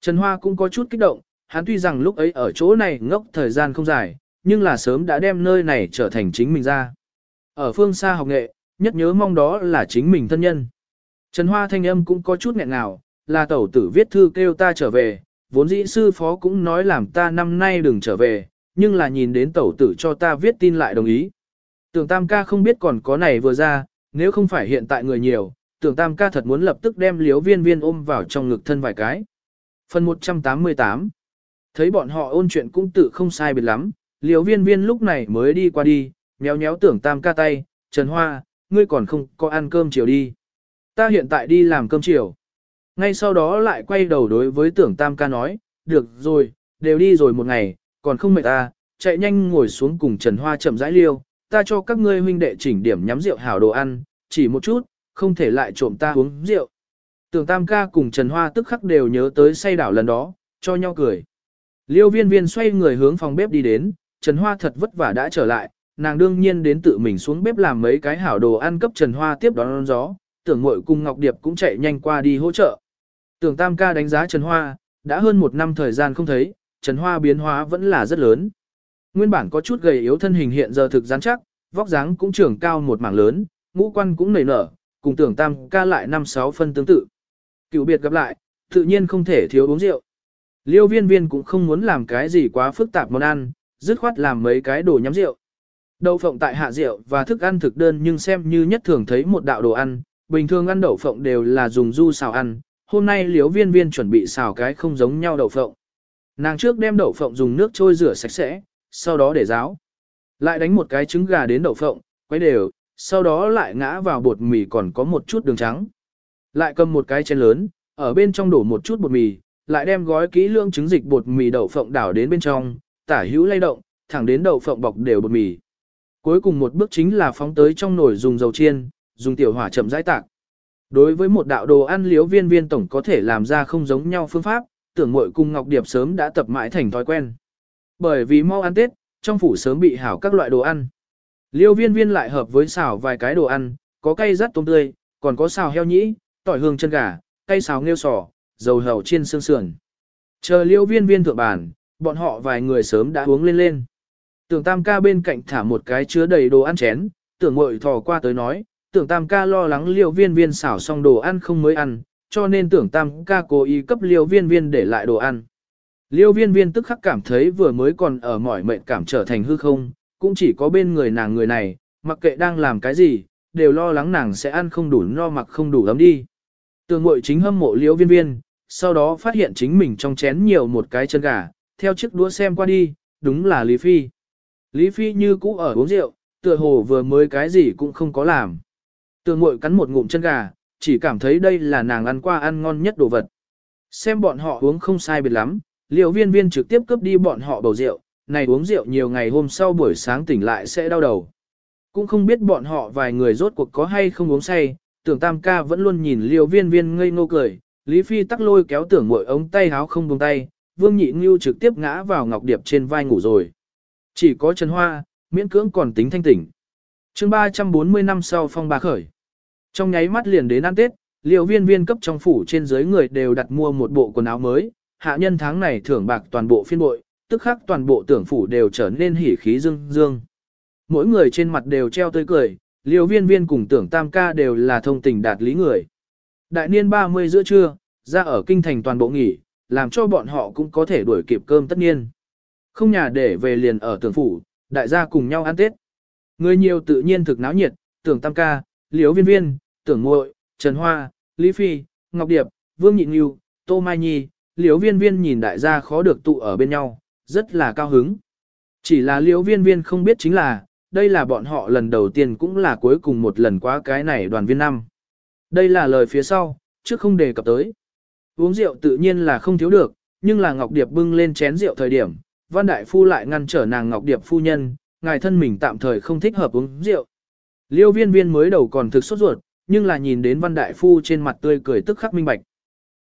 Trần Hoa cũng có chút kích động, hắn tuy rằng lúc ấy ở chỗ này ngốc thời gian không dài, nhưng là sớm đã đem nơi này trở thành chính mình ra. Ở phương xa học nghệ, nhất nhớ mong đó là chính mình thân nhân. Trần Hoa thanh âm cũng có chút nghẹn ngào, là tẩu tử viết thư kêu ta trở về, vốn dĩ sư phó cũng nói làm ta năm nay đừng trở về, nhưng là nhìn đến tẩu tử cho ta viết tin lại đồng ý. Tưởng tam ca không biết còn có này vừa ra, nếu không phải hiện tại người nhiều, tưởng tam ca thật muốn lập tức đem liếu viên viên ôm vào trong ngực thân vài cái. Phần 188 Thấy bọn họ ôn chuyện cũng tự không sai biệt lắm, liều viên viên lúc này mới đi qua đi, nhéo nhéo tưởng tam ca tay, Trần Hoa, ngươi còn không có ăn cơm chiều đi. Ta hiện tại đi làm cơm chiều. Ngay sau đó lại quay đầu đối với tưởng tam ca nói, được rồi, đều đi rồi một ngày, còn không mệt ta, chạy nhanh ngồi xuống cùng Trần Hoa chậm rãi liêu, ta cho các ngươi huynh đệ chỉnh điểm nhắm rượu hảo đồ ăn, chỉ một chút, không thể lại trộm ta uống rượu. Tưởng tam ca cùng Trần Hoa tức khắc đều nhớ tới say đảo lần đó, cho nhau cười. Liêu viên viên xoay người hướng phòng bếp đi đến, Trần Hoa thật vất vả đã trở lại, nàng đương nhiên đến tự mình xuống bếp làm mấy cái hảo đồ ăn cấp Trần Hoa tiếp đón gió, tưởng muội cùng Ngọc Điệp cũng chạy nhanh qua đi hỗ trợ. Tưởng Tam ca đánh giá Trần Hoa, đã hơn một năm thời gian không thấy, Trần Hoa biến hóa vẫn là rất lớn. Nguyên bản có chút gầy yếu thân hình hiện giờ thực rắn chắc, vóc dáng cũng trưởng cao một mảng lớn, ngũ quan cũng nảy nở, cùng tưởng Tam ca lại năm sáu phân tương tự. Cựu biệt gặp lại, tự nhiên không thể thiếu uống rượu. Liêu viên viên cũng không muốn làm cái gì quá phức tạp món ăn, dứt khoát làm mấy cái đồ nhắm rượu. Đậu phộng tại hạ rượu và thức ăn thực đơn nhưng xem như nhất thường thấy một đạo đồ ăn, bình thường ăn đậu phộng đều là dùng du xào ăn, hôm nay liếu viên viên chuẩn bị xào cái không giống nhau đậu phộng. Nàng trước đem đậu phộng dùng nước trôi rửa sạch sẽ, sau đó để ráo. Lại đánh một cái trứng gà đến đậu phộng, quấy đều, sau đó lại ngã vào bột mì còn có một chút đường trắng. Lại cầm một cái chén lớn, ở bên trong đổ một chút bột mì, lại đem gói kỹ lương trứng dịch bột mì đậu phộng đảo đến bên trong, tả hữu lay động, thẳng đến đậu phộng bọc đều bột mì. Cuối cùng một bước chính là phóng tới trong nồi dùng dầu chiên, dùng tiểu hỏa chậm rãi tạc. Đối với một đạo đồ ăn liếu viên viên tổng có thể làm ra không giống nhau phương pháp, tưởng muội cùng Ngọc Điệp sớm đã tập mãi thành thói quen. Bởi vì mau ăn Tết, trong phủ sớm bị hảo các loại đồ ăn. Liêu viên viên lại hợp với xào vài cái đồ ăn, có cây rắt tôm tươi, còn có xào heo nhĩ, tỏi hương chân gà, cây xào nghêu sò, dầu hầu chiên xương sườn. Chờ liêu viên viên thượng bàn, bọn họ vài người sớm đã uống lên lên. Tưởng tam ca bên cạnh thả một cái chứa đầy đồ ăn chén, tưởng mội thò qua tới nói, tưởng tam ca lo lắng liêu viên viên xảo xong đồ ăn không mới ăn, cho nên tưởng tam ca cố ý cấp liêu viên viên để lại đồ ăn. Liêu viên viên tức khắc cảm thấy vừa mới còn ở mỏi mệnh cảm trở thành hư không, cũng chỉ có bên người nàng người này, mặc kệ đang làm cái gì, đều lo lắng nàng sẽ ăn không đủ no mặc không đủ ấm đi. Tường mội chính hâm mộ Liễu viên viên, sau đó phát hiện chính mình trong chén nhiều một cái chân gà, theo chiếc đũa xem qua đi, đúng là Lý Phi. Lý Phi như cũ ở uống rượu, tựa hồ vừa mới cái gì cũng không có làm. Tường mội cắn một ngụm chân gà, chỉ cảm thấy đây là nàng ăn qua ăn ngon nhất đồ vật. Xem bọn họ uống không sai biệt lắm, liều viên viên trực tiếp cướp đi bọn họ bầu rượu, này uống rượu nhiều ngày hôm sau buổi sáng tỉnh lại sẽ đau đầu. Cũng không biết bọn họ vài người rốt cuộc có hay không uống say, tưởng tam ca vẫn luôn nhìn liều viên viên ngây ngô cười, Lý Phi tắc lôi kéo tưởng mội ống tay háo không buông tay, Vương Nhị Ngưu trực tiếp ngã vào Ngọc Điệp trên vai ngủ rồi. Chỉ có Trần Hoa, miễn cưỡng còn tính thanh tỉnh. chương 340 năm sau phong ba khởi. Trong nháy mắt liền đến ăn Tết, Liêu viên viên cấp trong phủ trên dưới người đều đặt mua một bộ quần áo mới, hạ nhân tháng này thưởng bạc toàn bộ phiên bội, tức khắc toàn bộ tưởng phủ đều trở nên hỉ khí dương dương. Mỗi người trên mặt đều treo tươi cười, liều viên viên cùng tưởng tam ca đều là thông tình đạt lý người. Đại niên 30 giữa trưa, ra ở kinh thành toàn bộ nghỉ, làm cho bọn họ cũng có thể đuổi kịp cơm tất nhiên. Không nhà để về liền ở tưởng phủ, đại gia cùng nhau ăn Tết. Người nhiều tự nhiên thực náo nhiệt, tưởng tam ca, liếu viên viên, tưởng muội, trần hoa, lý phi, ngọc điệp, vương nhịn nghiêu, tô mai nhi, liếu viên viên nhìn đại gia khó được tụ ở bên nhau, rất là cao hứng. Chỉ là liếu viên viên không biết chính là, đây là bọn họ lần đầu tiên cũng là cuối cùng một lần qua cái này đoàn viên năm. Đây là lời phía sau, trước không đề cập tới. Uống rượu tự nhiên là không thiếu được, nhưng là Ngọc Điệp bưng lên chén rượu thời điểm, Văn Đại Phu lại ngăn trở nàng Ngọc Điệp phu nhân, ngài thân mình tạm thời không thích hợp uống rượu. Liêu viên viên mới đầu còn thực sốt ruột, nhưng là nhìn đến Văn Đại Phu trên mặt tươi cười tức khắc minh bạch.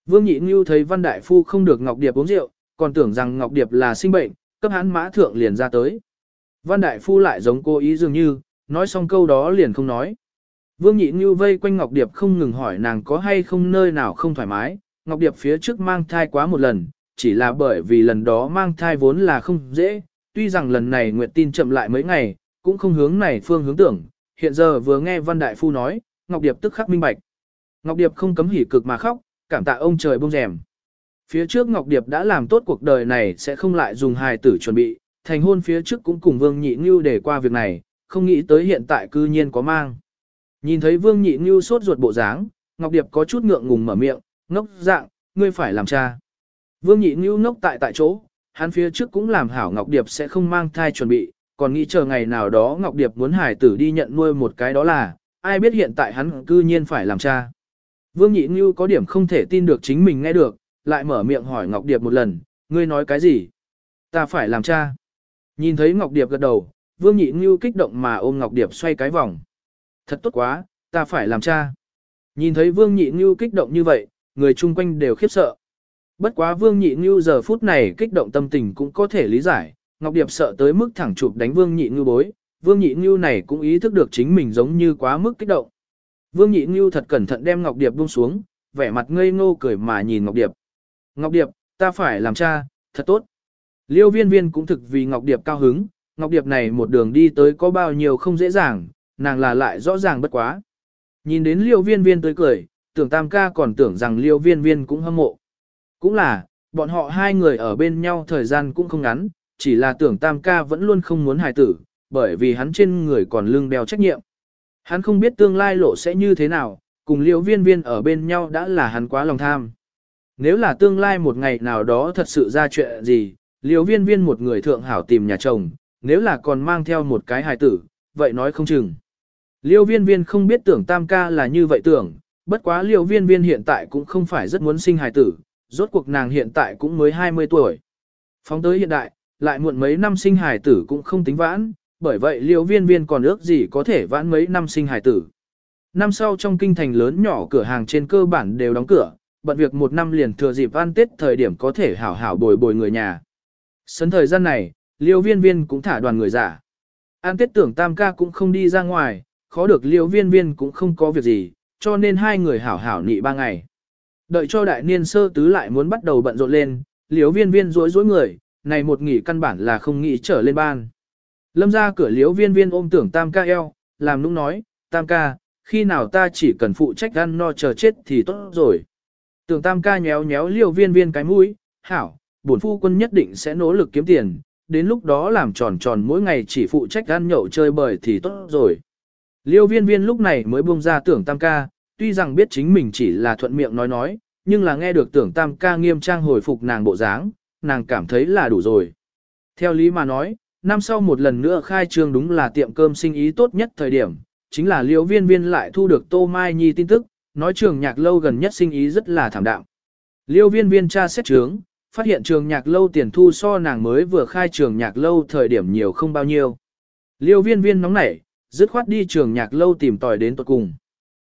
Vương Nhị Ngưu thấy Văn Đại Phu không được Ngọc Điệp uống rượu, còn tưởng rằng Ngọc Điệp là sinh bệnh, cấp hắn mã thượng liền ra tới. Văn Đại Phu lại giống cô ý dường như, nói xong câu đó liền không nói. Vương Nhị Ngưu vây quanh Ngọc Điệp không ngừng hỏi nàng có hay không nơi nào không thoải mái, Ngọc Điệp phía trước mang thai quá một lần, chỉ là bởi vì lần đó mang thai vốn là không dễ, tuy rằng lần này Nguyệt tin chậm lại mấy ngày, cũng không hướng này phương hướng tưởng, hiện giờ vừa nghe Văn Đại Phu nói, Ngọc Điệp tức khắc minh bạch. Ngọc Điệp không cấm hỉ cực mà khóc, cảm tạ ông trời bông rèm. Phía trước Ngọc Điệp đã làm tốt cuộc đời này sẽ không lại dùng hài tử chuẩn bị, thành hôn phía trước cũng cùng Vương Nhị Ngưu để qua việc này, không nghĩ tới hiện tại cư nhiên có mang. Nhìn thấy Vương Nhị Ngưu sốt ruột bộ dáng, Ngọc Điệp có chút ngượng ngùng mở miệng, ngốc dạng, ngươi phải làm cha. Vương Nhị Ngưu ngốc tại tại chỗ, hắn phía trước cũng làm hảo Ngọc Điệp sẽ không mang thai chuẩn bị, còn nghĩ chờ ngày nào đó Ngọc Điệp muốn hải tử đi nhận nuôi một cái đó là, ai biết hiện tại hắn cư nhiên phải làm cha. Vương Nhị Ngưu có điểm không thể tin được chính mình nghe được, lại mở miệng hỏi Ngọc Điệp một lần, ngươi nói cái gì? Ta phải làm cha. Nhìn thấy Ngọc Điệp gật đầu, Vương Nhị Ngưu kích động mà ôm Ngọc Điệp xoay cái vòng. Thật tốt quá, ta phải làm cha. Nhìn thấy Vương Nhị Ngưu kích động như vậy, người chung quanh đều khiếp sợ. Bất quá Vương Nhị Ngưu giờ phút này kích động tâm tình cũng có thể lý giải, Ngọc Điệp sợ tới mức thẳng chụp đánh Vương Nhị Ngưu bối, Vương Nhị Ngưu này cũng ý thức được chính mình giống như quá mức kích động. Vương Nhị Ngưu thật cẩn thận đem Ngọc Điệp buông xuống, vẻ mặt ngây ngô cười mà nhìn Ngọc Điệp. Ngọc Điệp, ta phải làm cha, thật tốt. Liêu viên viên cũng thực vì Ngọc Điệp cao hứng, Ngọc Điệp này một đường đi tới có bao nhiêu không dễ dàng, nàng là lại rõ ràng bất quá. Nhìn đến liêu viên viên tới cười, tưởng tam ca còn tưởng rằng liêu viên viên cũng hâm mộ. Cũng là, bọn họ hai người ở bên nhau thời gian cũng không ngắn, chỉ là tưởng tam ca vẫn luôn không muốn hài tử, bởi vì hắn trên người còn lưng đeo trách nhiệm. Hắn không biết tương lai lộ sẽ như thế nào, cùng liêu viên viên ở bên nhau đã là hắn quá lòng tham. Nếu là tương lai một ngày nào đó thật sự ra chuyện gì, liêu viên viên một người thượng hảo tìm nhà chồng, nếu là còn mang theo một cái hài tử, vậy nói không chừng. Liêu viên viên không biết tưởng tam ca là như vậy tưởng, bất quá liêu viên viên hiện tại cũng không phải rất muốn sinh hài tử, rốt cuộc nàng hiện tại cũng mới 20 tuổi. Phóng tới hiện đại, lại muộn mấy năm sinh hài tử cũng không tính vãn, bởi vậy liêu viên viên còn ước gì có thể vãn mấy năm sinh hài tử. Năm sau trong kinh thành lớn nhỏ cửa hàng trên cơ bản đều đóng cửa, bận việc một năm liền thừa dịp ăn tết thời điểm có thể hảo hảo bồi bồi người nhà. Sấn thời gian này, liêu viên viên cũng thả đoàn người giả. An tiết tưởng tam ca cũng không đi ra ngoài, khó được liêu viên viên cũng không có việc gì, cho nên hai người hảo hảo nị ba ngày. Đợi cho đại niên sơ tứ lại muốn bắt đầu bận rộn lên, liêu viên viên rối rối người, này một nghỉ căn bản là không nghĩ trở lên ban. Lâm ra cửa liêu viên viên ôm tưởng tam ca eo, làm nũng nói, tam ca, khi nào ta chỉ cần phụ trách ăn no chờ chết thì tốt rồi. Tưởng tam ca nhéo nhéo liêu viên viên cái mũi, hảo, bổn phu quân nhất định sẽ nỗ lực kiếm tiền, đến lúc đó làm tròn tròn mỗi ngày chỉ phụ trách ăn nhậu chơi bời thì tốt rồi. Liêu viên viên lúc này mới buông ra tưởng tam ca, tuy rằng biết chính mình chỉ là thuận miệng nói nói, nhưng là nghe được tưởng tam ca nghiêm trang hồi phục nàng bộ dáng, nàng cảm thấy là đủ rồi. Theo lý mà nói, năm sau một lần nữa khai trương đúng là tiệm cơm sinh ý tốt nhất thời điểm, chính là liêu viên viên lại thu được Tô Mai Nhi tin tức, nói trường nhạc lâu gần nhất sinh ý rất là thảm đạm. Liêu viên viên tra xét trướng, phát hiện trường nhạc lâu tiền thu so nàng mới vừa khai trường nhạc lâu thời điểm nhiều không bao nhiêu. Liêu viên viên nóng nảy, dứt khoát đi trường nhạc lâu tìm tòi đến tuật cùng.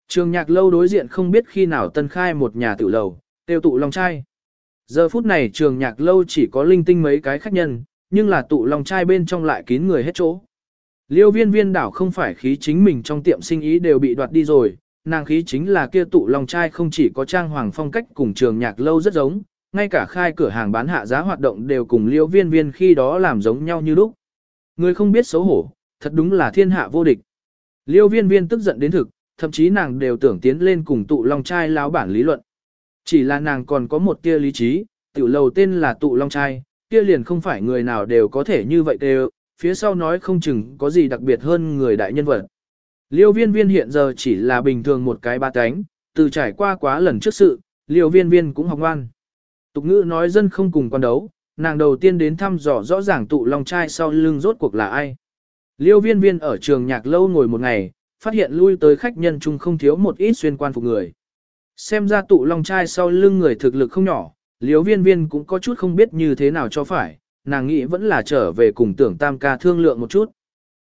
Trường nhạc lâu đối diện không biết khi nào tân khai một nhà tự lầu, tiêu tụ long trai. Giờ phút này trường nhạc lâu chỉ có linh tinh mấy cái khách nhân, nhưng là tụ long trai bên trong lại kín người hết chỗ. Liêu viên viên đảo không phải khí chính mình trong tiệm sinh ý đều bị đoạt đi rồi, nàng khí chính là kia tụ long trai không chỉ có trang hoàng phong cách cùng trường nhạc lâu rất giống, ngay cả khai cửa hàng bán hạ giá hoạt động đều cùng liêu viên viên khi đó làm giống nhau như lúc. Người không biết xấu hổ, thật đúng là thiên hạ vô địch. Liêu viên viên tức giận đến thực, thậm chí nàng đều tưởng tiến lên cùng tụ long trai láo bản lý luận. Chỉ là nàng còn có một tia lý trí, tiểu lầu tên là tụ long trai, kia liền không phải người nào đều có thể như vậy đều, phía sau nói không chừng có gì đặc biệt hơn người đại nhân vật. Liêu viên viên hiện giờ chỉ là bình thường một cái ba cánh, từ trải qua quá lần trước sự, liêu viên viên cũng học ngoan. Tục ngữ nói dân không cùng quan đấu, nàng đầu tiên đến thăm dò rõ ràng tụ long trai sau lưng rốt cuộc là ai. Liêu viên viên ở trường nhạc lâu ngồi một ngày, phát hiện lui tới khách nhân chung không thiếu một ít xuyên quan phục người. Xem ra tụ long trai sau lưng người thực lực không nhỏ, liêu viên viên cũng có chút không biết như thế nào cho phải, nàng nghĩ vẫn là trở về cùng tưởng tam ca thương lượng một chút.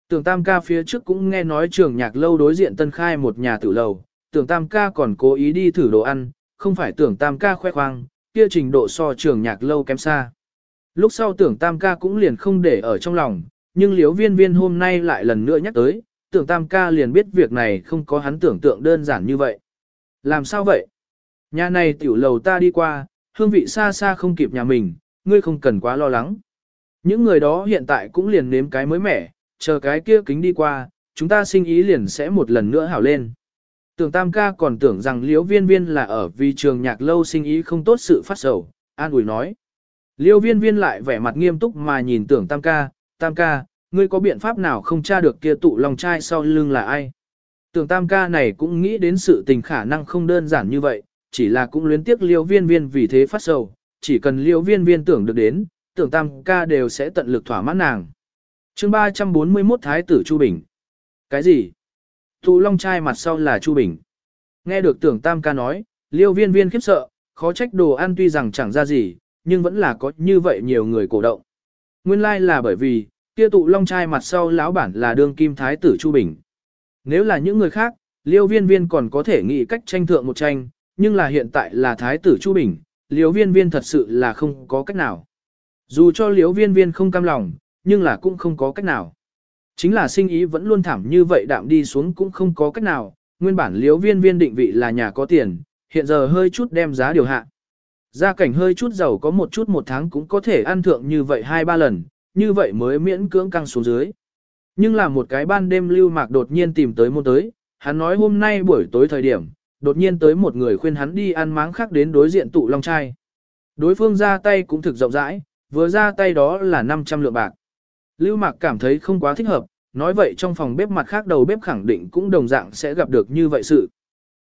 Tưởng tam ca phía trước cũng nghe nói trường nhạc lâu đối diện tân khai một nhà tử lầu, tưởng tam ca còn cố ý đi thử đồ ăn, không phải tưởng tam ca khoe khoang, kia trình độ so trường nhạc lâu kém xa. Lúc sau tưởng tam ca cũng liền không để ở trong lòng, nhưng liếu viên viên hôm nay lại lần nữa nhắc tới, tưởng tam ca liền biết việc này không có hắn tưởng tượng đơn giản như vậy. Làm sao vậy? Nhà này tiểu lầu ta đi qua, hương vị xa xa không kịp nhà mình, ngươi không cần quá lo lắng. Những người đó hiện tại cũng liền nếm cái mới mẻ, chờ cái kia kính đi qua, chúng ta sinh ý liền sẽ một lần nữa hảo lên. Tưởng tam ca còn tưởng rằng liễu viên viên là ở vì trường nhạc lâu sinh ý không tốt sự phát sầu, an ủi nói. Liễu viên viên lại vẻ mặt nghiêm túc mà nhìn tưởng tam ca, tam ca, ngươi có biện pháp nào không tra được kia tụ lòng trai sau lưng là ai? Tưởng tam ca này cũng nghĩ đến sự tình khả năng không đơn giản như vậy, chỉ là cũng luyến tiếc liễu viên viên vì thế phát sầu, chỉ cần liễu viên viên tưởng được đến, tưởng tam ca đều sẽ tận lực thỏa mãn nàng. chương 341 Thái tử Chu Bình. Cái gì? Thụ long trai mặt sau là Chu Bình. Nghe được tưởng tam ca nói, liêu viên viên khiếp sợ, khó trách đồ ăn tuy rằng chẳng ra gì, nhưng vẫn là có như vậy nhiều người cổ động. Nguyên lai like là bởi vì, kia tụ long trai mặt sau lão bản là đương kim thái tử Chu Bình. Nếu là những người khác, liêu viên viên còn có thể nghĩ cách tranh thượng một tranh, nhưng là hiện tại là thái tử Chu Bình, liêu viên viên thật sự là không có cách nào. Dù cho liêu viên viên không cam lòng, nhưng là cũng không có cách nào. Chính là sinh ý vẫn luôn thảm như vậy đạm đi xuống cũng không có cách nào, nguyên bản liếu viên viên định vị là nhà có tiền, hiện giờ hơi chút đem giá điều hạ. Gia cảnh hơi chút giàu có một chút một tháng cũng có thể ăn thượng như vậy hai ba lần, như vậy mới miễn cưỡng căng xuống dưới. Nhưng là một cái ban đêm lưu mạc đột nhiên tìm tới môn tới, hắn nói hôm nay buổi tối thời điểm, đột nhiên tới một người khuyên hắn đi ăn máng khác đến đối diện tụ long trai. Đối phương ra tay cũng thực rộng rãi, vừa ra tay đó là 500 lượng bạc. Lưu Mạc cảm thấy không quá thích hợp, nói vậy trong phòng bếp mặt khác đầu bếp khẳng định cũng đồng dạng sẽ gặp được như vậy sự.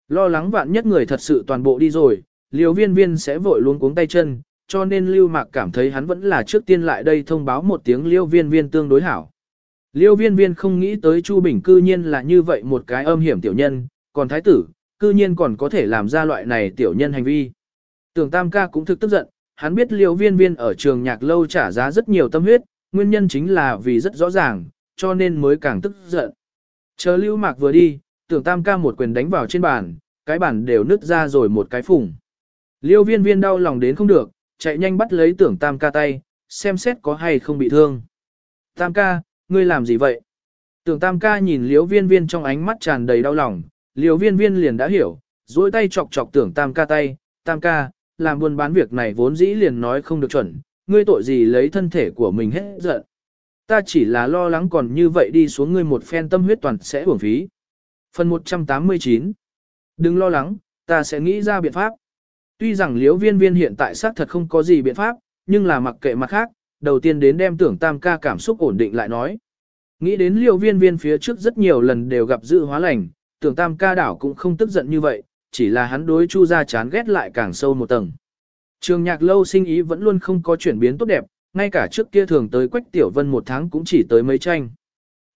Lo lắng vạn nhất người thật sự toàn bộ đi rồi, liều viên viên sẽ vội luôn cuống tay chân, cho nên Lưu Mạc cảm thấy hắn vẫn là trước tiên lại đây thông báo một tiếng liêu viên viên tương đối hảo. Liêu viên viên không nghĩ tới Chu Bình cư nhiên là như vậy một cái âm hiểm tiểu nhân, còn thái tử, cư nhiên còn có thể làm ra loại này tiểu nhân hành vi. Tưởng Tam ca cũng thực tức giận, hắn biết liêu viên viên ở trường nhạc lâu trả giá rất nhiều tâm huyết, nguyên nhân chính là vì rất rõ ràng, cho nên mới càng tức giận. Chờ lưu mạc vừa đi, tưởng tam ca một quyền đánh vào trên bàn, cái bàn đều nứt ra rồi một cái phủng. Liêu viên viên đau lòng đến không được, chạy nhanh bắt lấy tưởng tam ca tay, xem xét có hay không bị thương. Tam ca, ngươi làm gì vậy? Tưởng tam ca nhìn liêu viên viên trong ánh mắt tràn đầy đau lòng, liêu viên viên liền đã hiểu, duỗi tay chọc chọc tưởng tam ca tay, tam ca, làm buôn bán việc này vốn dĩ liền nói không được chuẩn, ngươi tội gì lấy thân thể của mình hết giận. Ta chỉ là lo lắng còn như vậy đi xuống ngươi một phen tâm huyết toàn sẽ uổng phí. Phần 189 Đừng lo lắng, ta sẽ nghĩ ra biện pháp. Tuy rằng liễu viên viên hiện tại xác thật không có gì biện pháp, nhưng là mặc kệ mặt khác, đầu tiên đến đem tưởng tam ca cảm xúc ổn định lại nói. Nghĩ đến liễu viên viên phía trước rất nhiều lần đều gặp dự hóa lành, tưởng tam ca đảo cũng không tức giận như vậy, chỉ là hắn đối chu ra chán ghét lại càng sâu một tầng. Trường nhạc lâu sinh ý vẫn luôn không có chuyển biến tốt đẹp, ngay cả trước kia thường tới Quách Tiểu Vân một tháng cũng chỉ tới mấy tranh.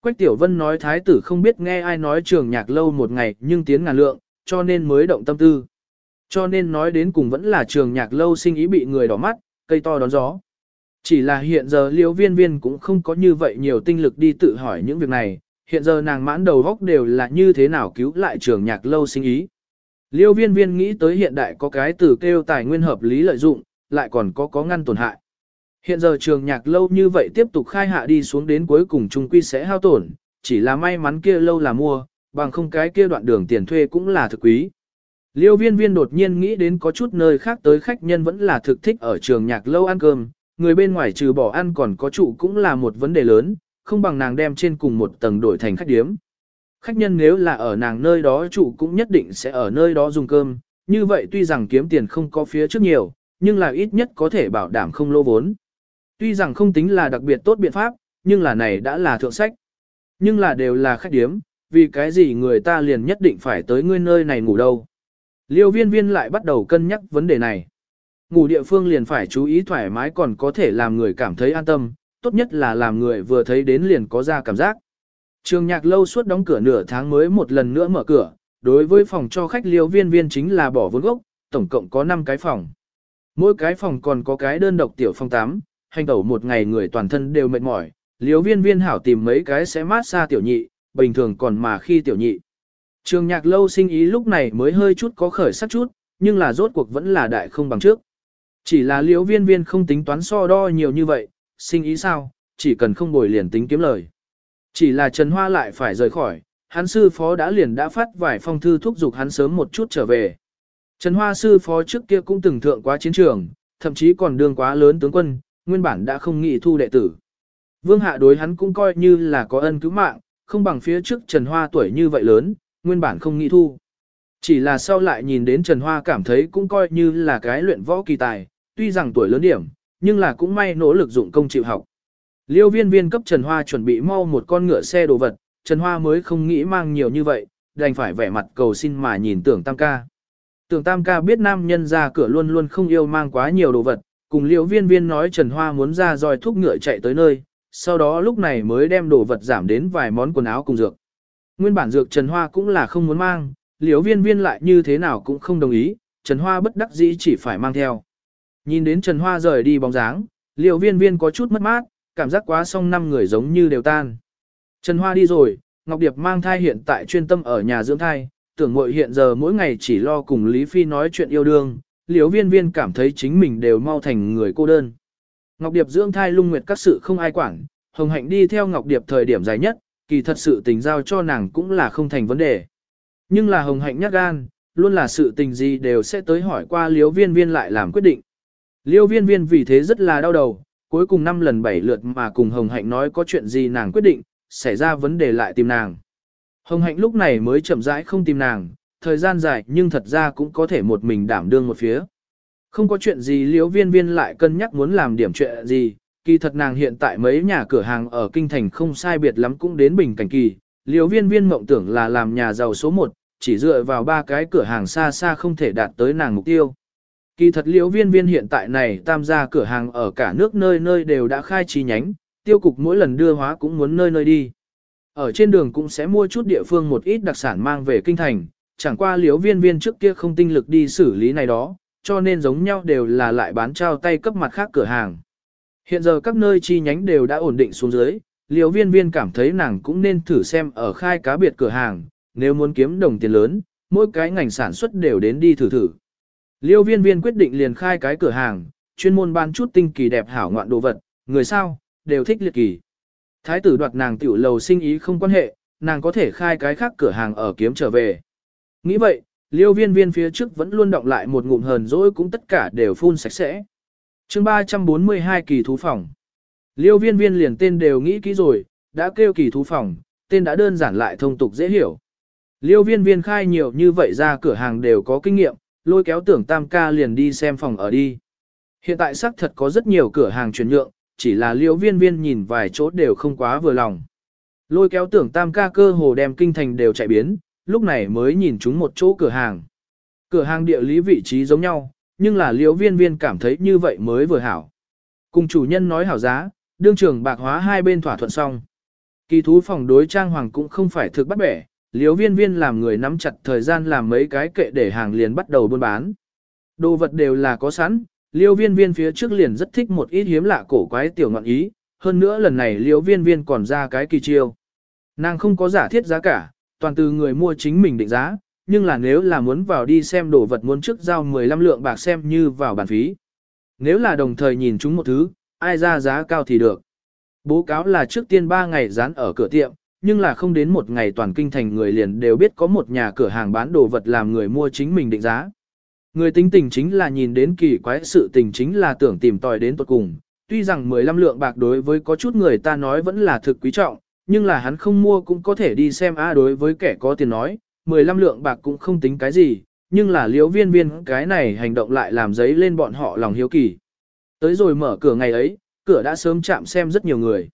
Quách Tiểu Vân nói thái tử không biết nghe ai nói trường nhạc lâu một ngày nhưng tiến ngàn lượng, cho nên mới động tâm tư. Cho nên nói đến cùng vẫn là trường nhạc lâu sinh ý bị người đỏ mắt, cây to đón gió. Chỉ là hiện giờ liễu viên viên cũng không có như vậy nhiều tinh lực đi tự hỏi những việc này, hiện giờ nàng mãn đầu góc đều là như thế nào cứu lại trường nhạc lâu sinh ý. Liêu viên viên nghĩ tới hiện đại có cái từ kêu tài nguyên hợp lý lợi dụng, lại còn có có ngăn tổn hại. Hiện giờ trường nhạc lâu như vậy tiếp tục khai hạ đi xuống đến cuối cùng trung quy sẽ hao tổn, chỉ là may mắn kia lâu là mua, bằng không cái kia đoạn đường tiền thuê cũng là thực quý. Liêu viên viên đột nhiên nghĩ đến có chút nơi khác tới khách nhân vẫn là thực thích ở trường nhạc lâu ăn cơm, người bên ngoài trừ bỏ ăn còn có trụ cũng là một vấn đề lớn, không bằng nàng đem trên cùng một tầng đổi thành khách điếm. Khách nhân nếu là ở nàng nơi đó trụ cũng nhất định sẽ ở nơi đó dùng cơm, như vậy tuy rằng kiếm tiền không có phía trước nhiều, nhưng là ít nhất có thể bảo đảm không lô vốn. Tuy rằng không tính là đặc biệt tốt biện pháp, nhưng là này đã là thượng sách. Nhưng là đều là khách điếm, vì cái gì người ta liền nhất định phải tới ngươi nơi này ngủ đâu. Liêu viên viên lại bắt đầu cân nhắc vấn đề này. Ngủ địa phương liền phải chú ý thoải mái còn có thể làm người cảm thấy an tâm, tốt nhất là làm người vừa thấy đến liền có ra cảm giác. Trường nhạc lâu suốt đóng cửa nửa tháng mới một lần nữa mở cửa, đối với phòng cho khách liêu viên viên chính là bỏ vốn gốc, tổng cộng có 5 cái phòng. Mỗi cái phòng còn có cái đơn độc tiểu phòng 8, hành tẩu một ngày người toàn thân đều mệt mỏi, liếu viên viên hảo tìm mấy cái sẽ mát xa tiểu nhị, bình thường còn mà khi tiểu nhị. Trường nhạc lâu sinh ý lúc này mới hơi chút có khởi sắc chút, nhưng là rốt cuộc vẫn là đại không bằng trước. Chỉ là liếu viên viên không tính toán so đo nhiều như vậy, sinh ý sao, chỉ cần không bồi liền tính kiếm lời. Chỉ là Trần Hoa lại phải rời khỏi, hắn sư phó đã liền đã phát vài phong thư thúc giục hắn sớm một chút trở về. Trần Hoa sư phó trước kia cũng từng thượng quá chiến trường, thậm chí còn đương quá lớn tướng quân, nguyên bản đã không nghĩ thu đệ tử. Vương hạ đối hắn cũng coi như là có ân cứu mạng, không bằng phía trước Trần Hoa tuổi như vậy lớn, nguyên bản không nghĩ thu. Chỉ là sau lại nhìn đến Trần Hoa cảm thấy cũng coi như là cái luyện võ kỳ tài, tuy rằng tuổi lớn điểm, nhưng là cũng may nỗ lực dụng công chịu học. Liêu viên viên cấp Trần Hoa chuẩn bị mau một con ngựa xe đồ vật, Trần Hoa mới không nghĩ mang nhiều như vậy, đành phải vẻ mặt cầu xin mà nhìn tưởng tam ca. Tưởng tam ca biết nam nhân ra cửa luôn luôn không yêu mang quá nhiều đồ vật, cùng liễu viên viên nói Trần Hoa muốn ra dòi thúc ngựa chạy tới nơi, sau đó lúc này mới đem đồ vật giảm đến vài món quần áo cùng dược. Nguyên bản dược Trần Hoa cũng là không muốn mang, liễu viên viên lại như thế nào cũng không đồng ý, Trần Hoa bất đắc dĩ chỉ phải mang theo. Nhìn đến Trần Hoa rời đi bóng dáng, liễu viên viên có chút mất mát, cảm giác quá xong năm người giống như đều tan. Trần Hoa đi rồi, Ngọc Điệp mang thai hiện tại chuyên tâm ở nhà dưỡng thai, tưởng mội hiện giờ mỗi ngày chỉ lo cùng Lý Phi nói chuyện yêu đương, liễu viên viên cảm thấy chính mình đều mau thành người cô đơn. Ngọc Điệp dưỡng thai lung nguyệt các sự không ai quản, Hồng Hạnh đi theo Ngọc Điệp thời điểm dài nhất, kỳ thật sự tình giao cho nàng cũng là không thành vấn đề. Nhưng là Hồng Hạnh nhát gan, luôn là sự tình gì đều sẽ tới hỏi qua liễu viên viên lại làm quyết định. Liêu viên viên vì thế rất là đau đầu, cuối cùng năm lần bảy lượt mà cùng Hồng Hạnh nói có chuyện gì nàng quyết định, xảy ra vấn đề lại tìm nàng. Hồng Hạnh lúc này mới chậm rãi không tìm nàng, thời gian dài nhưng thật ra cũng có thể một mình đảm đương một phía. Không có chuyện gì liễu viên viên lại cân nhắc muốn làm điểm chuyện gì, kỳ thật nàng hiện tại mấy nhà cửa hàng ở kinh thành không sai biệt lắm cũng đến bình cảnh kỳ. Liễu viên viên mộng tưởng là làm nhà giàu số 1, chỉ dựa vào ba cái cửa hàng xa xa không thể đạt tới nàng mục tiêu. Kỳ thật liễu viên viên hiện tại này tam gia cửa hàng ở cả nước nơi nơi đều đã khai chi nhánh, tiêu cục mỗi lần đưa hóa cũng muốn nơi nơi đi. Ở trên đường cũng sẽ mua chút địa phương một ít đặc sản mang về kinh thành, chẳng qua liếu viên viên trước kia không tinh lực đi xử lý này đó, cho nên giống nhau đều là lại bán trao tay cấp mặt khác cửa hàng. Hiện giờ các nơi chi nhánh đều đã ổn định xuống dưới, liếu viên viên cảm thấy nàng cũng nên thử xem ở khai cá biệt cửa hàng, nếu muốn kiếm đồng tiền lớn, mỗi cái ngành sản xuất đều đến đi thử thử. Liêu viên viên quyết định liền khai cái cửa hàng, chuyên môn bán chút tinh kỳ đẹp hảo ngoạn đồ vật, người sao, đều thích liệt kỳ. Thái tử đoạt nàng tiểu lầu sinh ý không quan hệ, nàng có thể khai cái khác cửa hàng ở kiếm trở về. Nghĩ vậy, liêu viên viên phía trước vẫn luôn động lại một ngụm hờn dỗi cũng tất cả đều phun sạch sẽ. chương 342 kỳ thú phòng. Liêu viên viên liền tên đều nghĩ kỹ rồi, đã kêu kỳ thú phòng, tên đã đơn giản lại thông tục dễ hiểu. Liêu viên viên khai nhiều như vậy ra cửa hàng đều có kinh nghiệm, lôi kéo tưởng tam ca liền đi xem phòng ở đi. Hiện tại xác thật có rất nhiều cửa hàng chuyển nhượng, chỉ là liêu viên viên nhìn vài chỗ đều không quá vừa lòng. Lôi kéo tưởng tam ca cơ hồ đem kinh thành đều chạy biến, lúc này mới nhìn chúng một chỗ cửa hàng. Cửa hàng địa lý vị trí giống nhau, nhưng là liễu viên viên cảm thấy như vậy mới vừa hảo. Cùng chủ nhân nói hảo giá, đương trưởng bạc hóa hai bên thỏa thuận xong. Kỳ thú phòng đối trang hoàng cũng không phải thực bắt bẻ, liễu viên viên làm người nắm chặt thời gian làm mấy cái kệ để hàng liền bắt đầu buôn bán. Đồ vật đều là có sẵn, liêu viên viên phía trước liền rất thích một ít hiếm lạ cổ quái tiểu ngọn ý, hơn nữa lần này liêu viên viên còn ra cái kỳ chiêu. Nàng không có giả thiết giá cả, toàn từ người mua chính mình định giá, nhưng là nếu là muốn vào đi xem đồ vật muốn trước giao 15 lượng bạc xem như vào bản phí. Nếu là đồng thời nhìn chúng một thứ, ai ra giá cao thì được. Bố cáo là trước tiên 3 ngày dán ở cửa tiệm, nhưng là không đến một ngày toàn kinh thành người liền đều biết có một nhà cửa hàng bán đồ vật làm người mua chính mình định giá. Người tính tình chính là nhìn đến kỳ quái sự tình chính là tưởng tìm tòi đến tuột cùng. Tuy rằng 15 lượng bạc đối với có chút người ta nói vẫn là thực quý trọng, nhưng là hắn không mua cũng có thể đi xem a đối với kẻ có tiền nói, 15 lượng bạc cũng không tính cái gì, nhưng là liễu viên viên cái này hành động lại làm giấy lên bọn họ lòng hiếu kỳ. Tới rồi mở cửa ngày ấy, cửa đã sớm chạm xem rất nhiều người.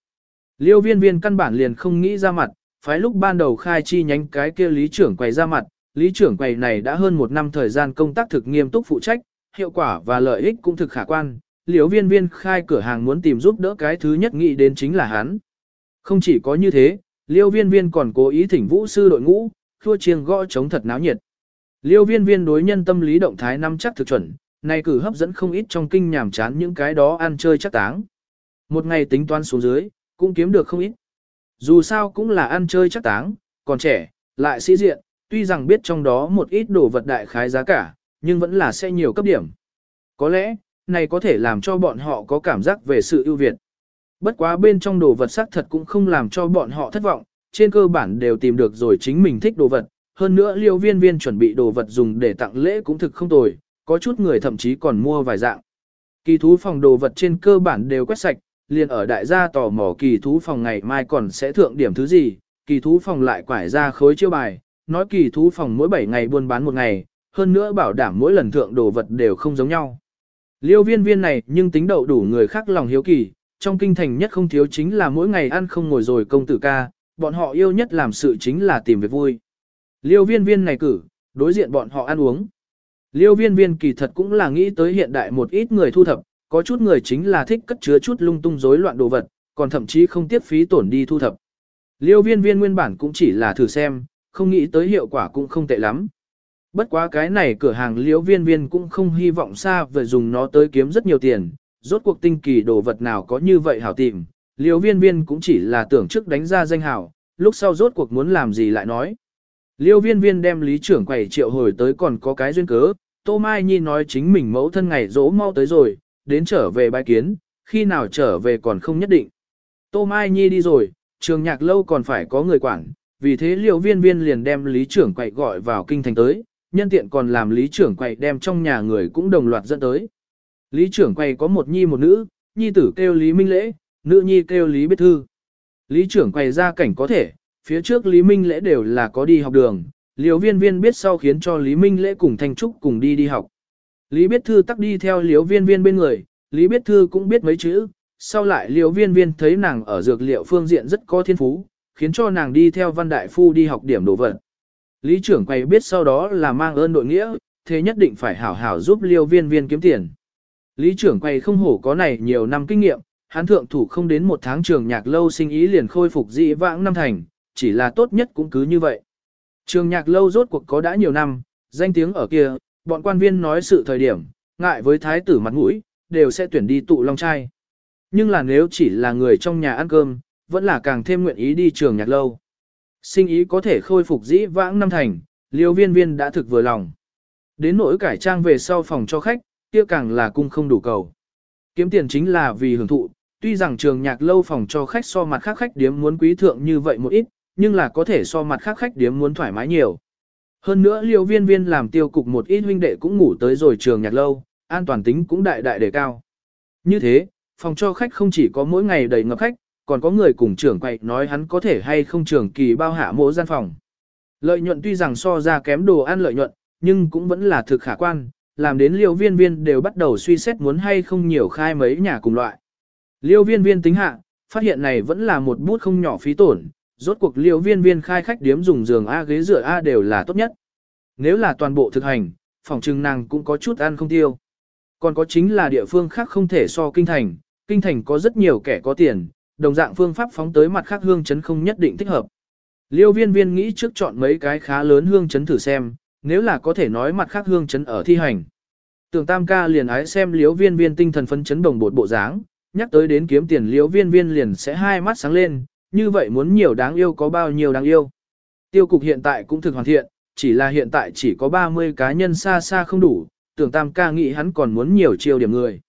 Liêu viên viên căn bản liền không nghĩ ra mặt, phái lúc ban đầu khai chi nhánh cái kia lý trưởng quay ra mặt, lý trưởng quầy này đã hơn một năm thời gian công tác thực nghiêm túc phụ trách, hiệu quả và lợi ích cũng thực khả quan. liêu viên viên khai cửa hàng muốn tìm giúp đỡ cái thứ nhất nghĩ đến chính là hắn. Không chỉ có như thế, liêu viên viên còn cố ý thỉnh vũ sư đội ngũ, thua chiêng gõ chống thật náo nhiệt. Liêu viên viên đối nhân tâm lý động thái năm chắc thực chuẩn, này cử hấp dẫn không ít trong kinh nhàm chán những cái đó ăn chơi chắc táng. Một ngày tính toán xuống dưới, cũng kiếm được không ít. Dù sao cũng là ăn chơi chắc táng, còn trẻ, lại sĩ diện, tuy rằng biết trong đó một ít đồ vật đại khái giá cả, nhưng vẫn là sẽ nhiều cấp điểm. Có lẽ, này có thể làm cho bọn họ có cảm giác về sự ưu việt. Bất quá bên trong đồ vật xác thật cũng không làm cho bọn họ thất vọng, trên cơ bản đều tìm được rồi chính mình thích đồ vật, hơn nữa liêu viên viên chuẩn bị đồ vật dùng để tặng lễ cũng thực không tồi, có chút người thậm chí còn mua vài dạng. Kỳ thú phòng đồ vật trên cơ bản đều quét sạch, liền ở đại gia tò mò kỳ thú phòng ngày mai còn sẽ thượng điểm thứ gì, kỳ thú phòng lại quải ra khối chiêu bài, nói kỳ thú phòng mỗi 7 ngày buôn bán một ngày, hơn nữa bảo đảm mỗi lần thượng đồ vật đều không giống nhau. Liêu viên viên này nhưng tính đậu đủ người khác lòng hiếu kỳ, trong kinh thành nhất không thiếu chính là mỗi ngày ăn không ngồi rồi công tử ca, bọn họ yêu nhất làm sự chính là tìm việc vui. Liêu viên viên này cử, đối diện bọn họ ăn uống. Liêu viên viên kỳ thật cũng là nghĩ tới hiện đại một ít người thu thập, có chút người chính là thích cất chứa chút lung tung rối loạn đồ vật, còn thậm chí không tiếc phí tổn đi thu thập. Liêu viên viên nguyên bản cũng chỉ là thử xem, không nghĩ tới hiệu quả cũng không tệ lắm. Bất quá cái này cửa hàng liêu viên viên cũng không hy vọng xa về dùng nó tới kiếm rất nhiều tiền, rốt cuộc tinh kỳ đồ vật nào có như vậy hảo tìm. Liêu viên viên cũng chỉ là tưởng trước đánh ra danh hảo, lúc sau rốt cuộc muốn làm gì lại nói. Liêu viên viên đem lý trưởng quầy triệu hồi tới còn có cái duyên cớ, Tô Mai Nhi nói chính mình mẫu thân ngày dỗ mau tới rồi, đến trở về bài kiến, khi nào trở về còn không nhất định. Tô Mai Nhi đi rồi, trường nhạc lâu còn phải có người quản, vì thế liêu viên viên liền đem lý trưởng quậy gọi vào kinh thành tới, nhân tiện còn làm lý trưởng quậy đem trong nhà người cũng đồng loạt dẫn tới. Lý trưởng quầy có một nhi một nữ, nhi tử kêu Lý Minh Lễ, nữ nhi kêu Lý Biết Thư. Lý trưởng quầy ra cảnh có thể, phía trước Lý Minh Lễ đều là có đi học đường, liều viên viên biết sau khiến cho Lý Minh Lễ cùng Thanh Trúc cùng đi đi học. Lý Biết Thư tắc đi theo liều viên viên bên người, Lý Biết Thư cũng biết mấy chữ, sau lại liều viên viên thấy nàng ở dược liệu phương diện rất có thiên phú, khiến cho nàng đi theo văn đại phu đi học điểm đồ vật. Lý trưởng quầy biết sau đó là mang ơn đội nghĩa, thế nhất định phải hảo hảo giúp liêu viên viên kiếm tiền. Lý trưởng quay không hổ có này nhiều năm kinh nghiệm, hắn thượng thủ không đến một tháng trường nhạc lâu sinh ý liền khôi phục dị vãng năm thành, chỉ là tốt nhất cũng cứ như vậy. Trường nhạc lâu rốt cuộc có đã nhiều năm, danh tiếng ở kia, bọn quan viên nói sự thời điểm, ngại với thái tử mặt mũi, đều sẽ tuyển đi tụ long trai. Nhưng là nếu chỉ là người trong nhà ăn cơm, vẫn là càng thêm nguyện ý đi trường nhạc lâu. Sinh ý có thể khôi phục dĩ vãng năm thành, liêu viên viên đã thực vừa lòng. Đến nỗi cải trang về sau phòng cho khách, kia càng là cung không đủ cầu. Kiếm tiền chính là vì hưởng thụ, tuy rằng trường nhạc lâu phòng cho khách so mặt khác khách điếm muốn quý thượng như vậy một ít, nhưng là có thể so mặt khác khách điếm muốn thoải mái nhiều. Hơn nữa liêu viên viên làm tiêu cục một ít huynh đệ cũng ngủ tới rồi trường nhạc lâu, an toàn tính cũng đại đại đề cao. Như thế, phòng cho khách không chỉ có mỗi ngày đầy ngập khách, còn có người cùng trưởng quậy nói hắn có thể hay không trưởng kỳ bao hạ mỗi gian phòng. Lợi nhuận tuy rằng so ra kém đồ ăn lợi nhuận, nhưng cũng vẫn là thực khả quan, làm đến liêu viên viên đều bắt đầu suy xét muốn hay không nhiều khai mấy nhà cùng loại. Liêu viên viên tính hạ, phát hiện này vẫn là một bút không nhỏ phí tổn, rốt cuộc liêu viên viên khai khách điếm dùng giường A ghế rửa A đều là tốt nhất. Nếu là toàn bộ thực hành, phòng trưng nàng cũng có chút ăn không tiêu. Còn có chính là địa phương khác không thể so kinh thành, kinh thành có rất nhiều kẻ có tiền, đồng dạng phương pháp phóng tới mặt khác hương chấn không nhất định thích hợp. Liêu viên viên nghĩ trước chọn mấy cái khá lớn hương chấn thử xem, nếu là có thể nói mặt khác hương chấn ở thi hành. Tưởng tam ca liền ái xem liếu viên viên tinh thần phấn chấn đồng bột bộ dáng, nhắc tới đến kiếm tiền liếu viên viên liền sẽ hai mắt sáng lên, như vậy muốn nhiều đáng yêu có bao nhiêu đáng yêu. Tiêu cục hiện tại cũng thực hoàn thiện, chỉ là hiện tại chỉ có 30 cá nhân xa xa không đủ, tưởng tam ca nghĩ hắn còn muốn nhiều chiêu điểm người.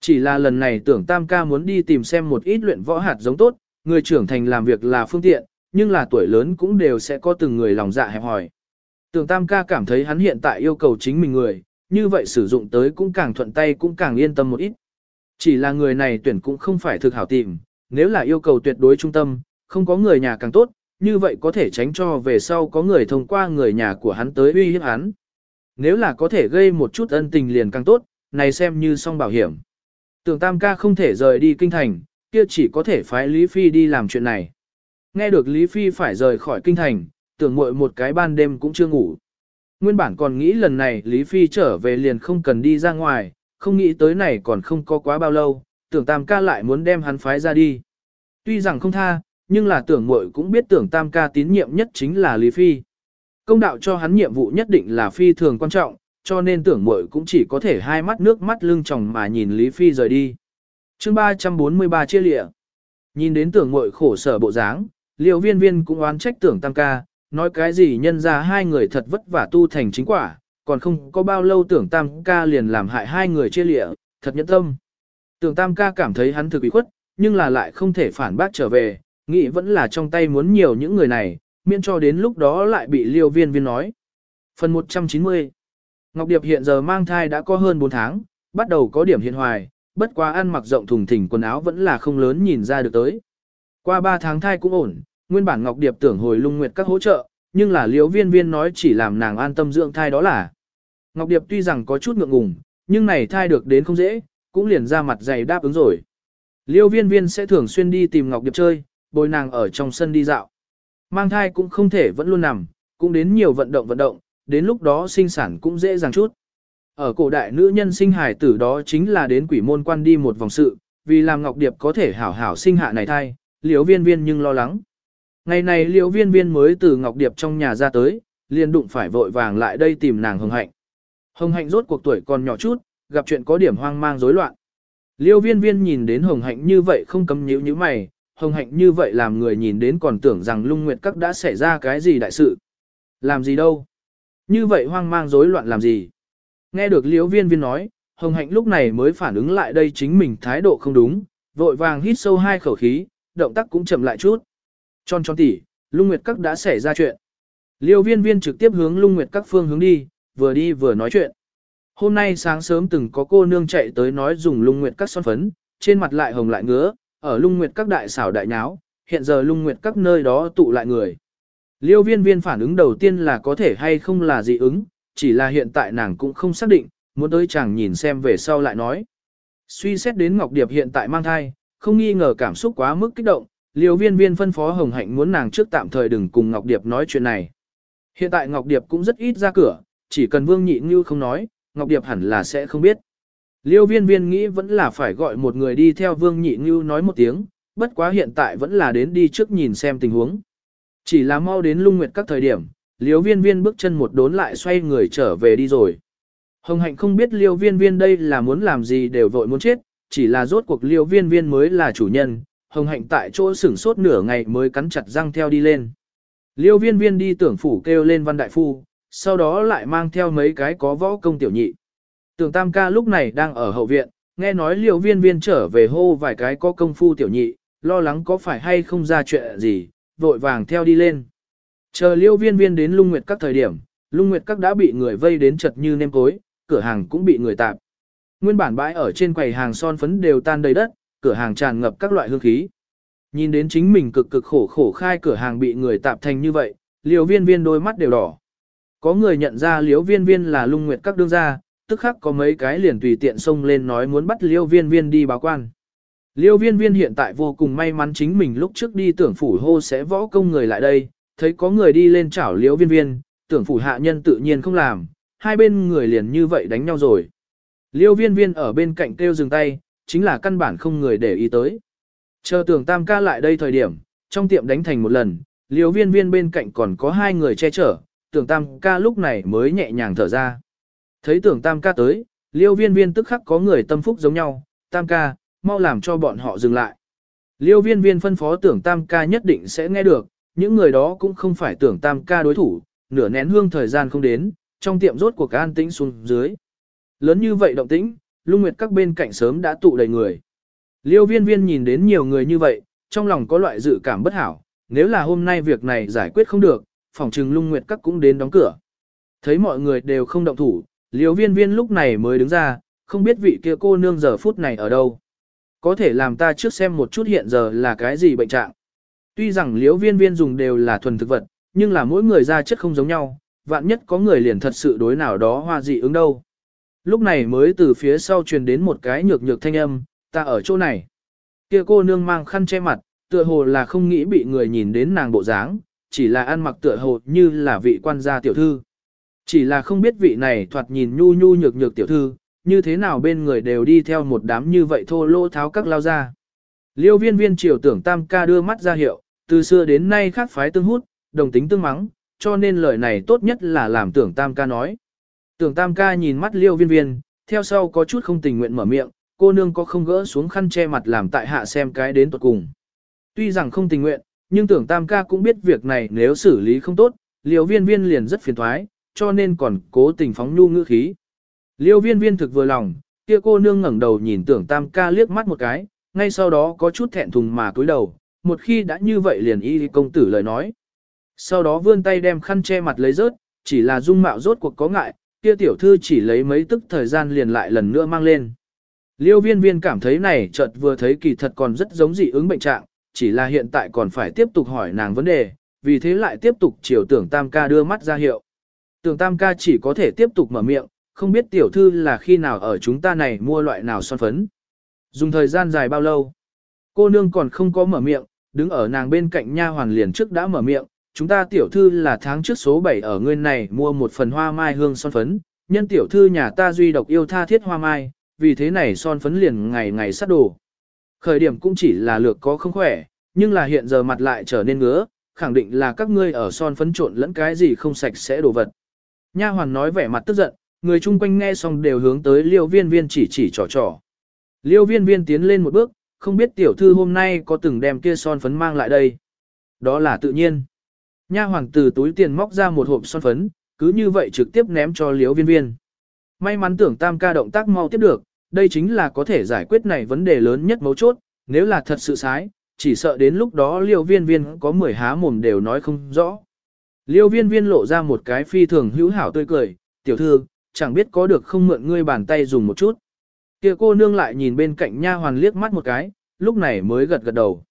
Chỉ là lần này tưởng tam ca muốn đi tìm xem một ít luyện võ hạt giống tốt, người trưởng thành làm việc là phương tiện, nhưng là tuổi lớn cũng đều sẽ có từng người lòng dạ hẹp hòi. Tưởng tam ca cảm thấy hắn hiện tại yêu cầu chính mình người, như vậy sử dụng tới cũng càng thuận tay cũng càng yên tâm một ít. Chỉ là người này tuyển cũng không phải thực hảo tìm, nếu là yêu cầu tuyệt đối trung tâm, không có người nhà càng tốt, như vậy có thể tránh cho về sau có người thông qua người nhà của hắn tới uy hiếp hắn. Nếu là có thể gây một chút ân tình liền càng tốt, này xem như song bảo hiểm. Tưởng Tam ca không thể rời đi kinh thành, kia chỉ có thể phái Lý Phi đi làm chuyện này. Nghe được Lý Phi phải rời khỏi kinh thành, tưởng muội một cái ban đêm cũng chưa ngủ. Nguyên bản còn nghĩ lần này Lý Phi trở về liền không cần đi ra ngoài, không nghĩ tới này còn không có quá bao lâu, tưởng Tam ca lại muốn đem hắn phái ra đi. Tuy rằng không tha, nhưng là tưởng muội cũng biết tưởng Tam ca tín nhiệm nhất chính là Lý Phi. Công đạo cho hắn nhiệm vụ nhất định là phi thường quan trọng, cho nên tưởng muội cũng chỉ có thể hai mắt nước mắt lưng tròng mà nhìn Lý Phi rời đi. chương 343 chia lịa. Nhìn đến tưởng muội khổ sở bộ dáng, liều viên viên cũng oán trách tưởng tam ca, nói cái gì nhân ra hai người thật vất vả tu thành chính quả, còn không có bao lâu tưởng tam ca liền làm hại hai người chia lịa, thật nhẫn tâm. Tưởng tam ca cảm thấy hắn thực bị khuất, nhưng là lại không thể phản bác trở về, nghĩ vẫn là trong tay muốn nhiều những người này, miễn cho đến lúc đó lại bị liêu viên viên nói. Phần 190 Ngọc Điệp hiện giờ mang thai đã có hơn 4 tháng, bắt đầu có điểm hiện hoài, bất quá ăn mặc rộng thùng thình quần áo vẫn là không lớn nhìn ra được tới. Qua 3 tháng thai cũng ổn, nguyên bản Ngọc Điệp tưởng hồi lung nguyệt các hỗ trợ, nhưng là liễu viên viên nói chỉ làm nàng an tâm dưỡng thai đó là. Ngọc Điệp tuy rằng có chút ngượng ngùng, nhưng này thai được đến không dễ, cũng liền ra mặt dày đáp ứng rồi. Liêu viên viên sẽ thường xuyên đi tìm Ngọc Điệp chơi, bồi nàng ở trong sân đi dạo. Mang thai cũng không thể vẫn luôn nằm, cũng đến nhiều vận động vận động, đến lúc đó sinh sản cũng dễ dàng chút. Ở cổ đại nữ nhân sinh hài tử đó chính là đến quỷ môn quan đi một vòng sự, vì làm Ngọc Điệp có thể hảo hảo sinh hạ này thai, liễu viên viên nhưng lo lắng. Ngày này liễu viên viên mới từ Ngọc Điệp trong nhà ra tới, liền đụng phải vội vàng lại đây tìm nàng Hồng Hạnh. Hồng Hạnh rốt cuộc tuổi còn nhỏ chút, gặp chuyện có điểm hoang mang rối loạn. Liêu viên viên nhìn đến Hồng Hạnh như vậy không cấm nhíu như mày, Hồng Hạnh như vậy làm người nhìn đến còn tưởng rằng lung nguyệt các đã xảy ra cái gì đại sự. Làm gì đâu? Như vậy hoang mang rối loạn làm gì? Nghe được liêu viên viên nói, Hồng Hạnh lúc này mới phản ứng lại đây chính mình thái độ không đúng, vội vàng hít sâu hai khẩu khí, động tác cũng chậm lại chút. Tròn tròn tỉ, lung nguyệt các đã xảy ra chuyện. Liêu viên viên trực tiếp hướng lung nguyệt các phương hướng đi, vừa đi vừa nói chuyện. Hôm nay sáng sớm từng có cô nương chạy tới nói dùng lung nguyệt các son phấn, trên mặt lại hồng lại ngứa, ở lung nguyệt các đại xảo đại nháo, hiện giờ lung nguyệt các nơi đó tụ lại người. Liêu viên viên phản ứng đầu tiên là có thể hay không là dị ứng, chỉ là hiện tại nàng cũng không xác định, muốn tới chàng nhìn xem về sau lại nói. Suy xét đến Ngọc Điệp hiện tại mang thai, không nghi ngờ cảm xúc quá mức kích động, liêu viên viên phân phó Hồng Hạnh muốn nàng trước tạm thời đừng cùng Ngọc Điệp nói chuyện này. Hiện tại Ngọc Điệp cũng rất ít ra cửa, chỉ cần Vương Nhị Như không nói, Ngọc Điệp hẳn là sẽ không biết. Liêu viên viên nghĩ vẫn là phải gọi một người đi theo Vương Nhị Như nói một tiếng, bất quá hiện tại vẫn là đến đi trước nhìn xem tình huống. Chỉ là mau đến lung nguyệt các thời điểm, liêu viên viên bước chân một đốn lại xoay người trở về đi rồi. Hồng hạnh không biết liêu viên viên đây là muốn làm gì đều vội muốn chết, chỉ là rốt cuộc liêu viên viên mới là chủ nhân, hồng hạnh tại chỗ sửng sốt nửa ngày mới cắn chặt răng theo đi lên. Liêu viên viên đi tưởng phủ kêu lên văn đại phu, sau đó lại mang theo mấy cái có võ công tiểu nhị. Tưởng tam ca lúc này đang ở hậu viện, nghe nói liêu viên viên trở về hô vài cái có công phu tiểu nhị, lo lắng có phải hay không ra chuyện gì, vội vàng theo đi lên. Chờ liêu viên viên đến lung nguyệt các thời điểm, lung nguyệt các đã bị người vây đến chật như nêm cối, cửa hàng cũng bị người tạp. Nguyên bản bãi ở trên quầy hàng son phấn đều tan đầy đất, cửa hàng tràn ngập các loại hương khí. Nhìn đến chính mình cực cực khổ khổ khai cửa hàng bị người tạp thành như vậy, liều viên viên đôi mắt đều đỏ. Có người nhận ra liều viên viên là lung nguyệt các đương gia, tức khắc có mấy cái liền tùy tiện xông lên nói muốn bắt liêu viên viên đi báo quan. Liêu viên viên hiện tại vô cùng may mắn chính mình lúc trước đi tưởng phủ hô sẽ võ công người lại đây, thấy có người đi lên chảo liêu viên viên, tưởng phủ hạ nhân tự nhiên không làm, hai bên người liền như vậy đánh nhau rồi. Liêu viên viên ở bên cạnh kêu dừng tay, chính là căn bản không người để ý tới. Chờ tưởng tam ca lại đây thời điểm, trong tiệm đánh thành một lần, liêu viên viên bên cạnh còn có hai người che chở, tưởng tam ca lúc này mới nhẹ nhàng thở ra. Thấy tưởng tam ca tới, liêu viên viên tức khắc có người tâm phúc giống nhau, tam ca, mau làm cho bọn họ dừng lại. Liêu viên viên phân phó tưởng tam ca nhất định sẽ nghe được, những người đó cũng không phải tưởng tam ca đối thủ, nửa nén hương thời gian không đến, trong tiệm rốt cuộc an tĩnh xuống dưới. Lớn như vậy động tĩnh, lung nguyệt các bên cạnh sớm đã tụ đầy người. Liêu viên viên nhìn đến nhiều người như vậy, trong lòng có loại dự cảm bất hảo, nếu là hôm nay việc này giải quyết không được, phòng trừng lung nguyệt các cũng đến đóng cửa. Thấy mọi người đều không động thủ, liêu viên viên lúc này mới đứng ra, không biết vị kia cô nương giờ phút này ở đâu. Có thể làm ta trước xem một chút hiện giờ là cái gì bệnh trạng. Tuy rằng liêu viên viên dùng đều là thuần thực vật, nhưng là mỗi người ra chất không giống nhau, vạn nhất có người liền thật sự đối nào đó hoa dị ứng đâu. Lúc này mới từ phía sau truyền đến một cái nhược nhược thanh âm, ta ở chỗ này. Kia cô nương mang khăn che mặt, tựa hồ là không nghĩ bị người nhìn đến nàng bộ dáng, chỉ là ăn mặc tựa hồ như là vị quan gia tiểu thư. Chỉ là không biết vị này thoạt nhìn nhu nhu nhược nhược tiểu thư, như thế nào bên người đều đi theo một đám như vậy thô lô tháo các lao ra. Liêu viên viên triều tưởng tam ca đưa mắt ra hiệu, từ xưa đến nay khác phái tương hút, đồng tính tương mắng, cho nên lời này tốt nhất là làm tưởng tam ca nói. Tưởng tam ca nhìn mắt liêu viên viên, theo sau có chút không tình nguyện mở miệng, cô nương có không gỡ xuống khăn che mặt làm tại hạ xem cái đến tuột cùng. Tuy rằng không tình nguyện, nhưng tưởng tam ca cũng biết việc này nếu xử lý không tốt, liêu viên viên liền rất phiền thoái, cho nên còn cố tình phóng nhu ngữ khí. Liêu viên viên thực vừa lòng, kia cô nương ngẩng đầu nhìn tưởng tam ca liếc mắt một cái, ngay sau đó có chút thẹn thùng mà cúi đầu, một khi đã như vậy liền y công tử lời nói. Sau đó vươn tay đem khăn che mặt lấy rớt, chỉ là dung mạo rốt cuộc có ngại, kia tiểu thư chỉ lấy mấy tức thời gian liền lại lần nữa mang lên. Liêu viên viên cảm thấy này chợt vừa thấy kỳ thật còn rất giống dị ứng bệnh trạng, chỉ là hiện tại còn phải tiếp tục hỏi nàng vấn đề, vì thế lại tiếp tục chiều tưởng tam ca đưa mắt ra hiệu. Tưởng tam ca chỉ có thể tiếp tục mở miệng, không biết tiểu thư là khi nào ở chúng ta này mua loại nào son phấn. Dùng thời gian dài bao lâu? Cô nương còn không có mở miệng, đứng ở nàng bên cạnh nha hoàn liền trước đã mở miệng, chúng ta tiểu thư là tháng trước số 7 ở ngươi này mua một phần hoa mai hương son phấn, nhân tiểu thư nhà ta duy độc yêu tha thiết hoa mai, vì thế này son phấn liền ngày ngày sát đồ. Khởi điểm cũng chỉ là lược có không khỏe, nhưng là hiện giờ mặt lại trở nên ngứa, khẳng định là các ngươi ở son phấn trộn lẫn cái gì không sạch sẽ đồ vật. Nha hoàn nói vẻ mặt tức giận, người chung quanh nghe xong đều hướng tới liêu viên viên chỉ chỉ trò trò. Liêu viên viên tiến lên một bước, không biết tiểu thư hôm nay có từng đem kia son phấn mang lại đây. Đó là tự nhiên. Nha hoàng từ túi tiền móc ra một hộp son phấn, cứ như vậy trực tiếp ném cho liêu viên viên. May mắn tưởng tam ca động tác mau tiếp được, đây chính là có thể giải quyết này vấn đề lớn nhất mấu chốt, nếu là thật sự sái, chỉ sợ đến lúc đó liêu viên viên có mười há mồm đều nói không rõ. Liêu viên viên lộ ra một cái phi thường hữu hảo tươi cười, tiểu thư, chẳng biết có được không mượn ngươi bàn tay dùng một chút. Kia cô nương lại nhìn bên cạnh nha hoàn liếc mắt một cái, lúc này mới gật gật đầu.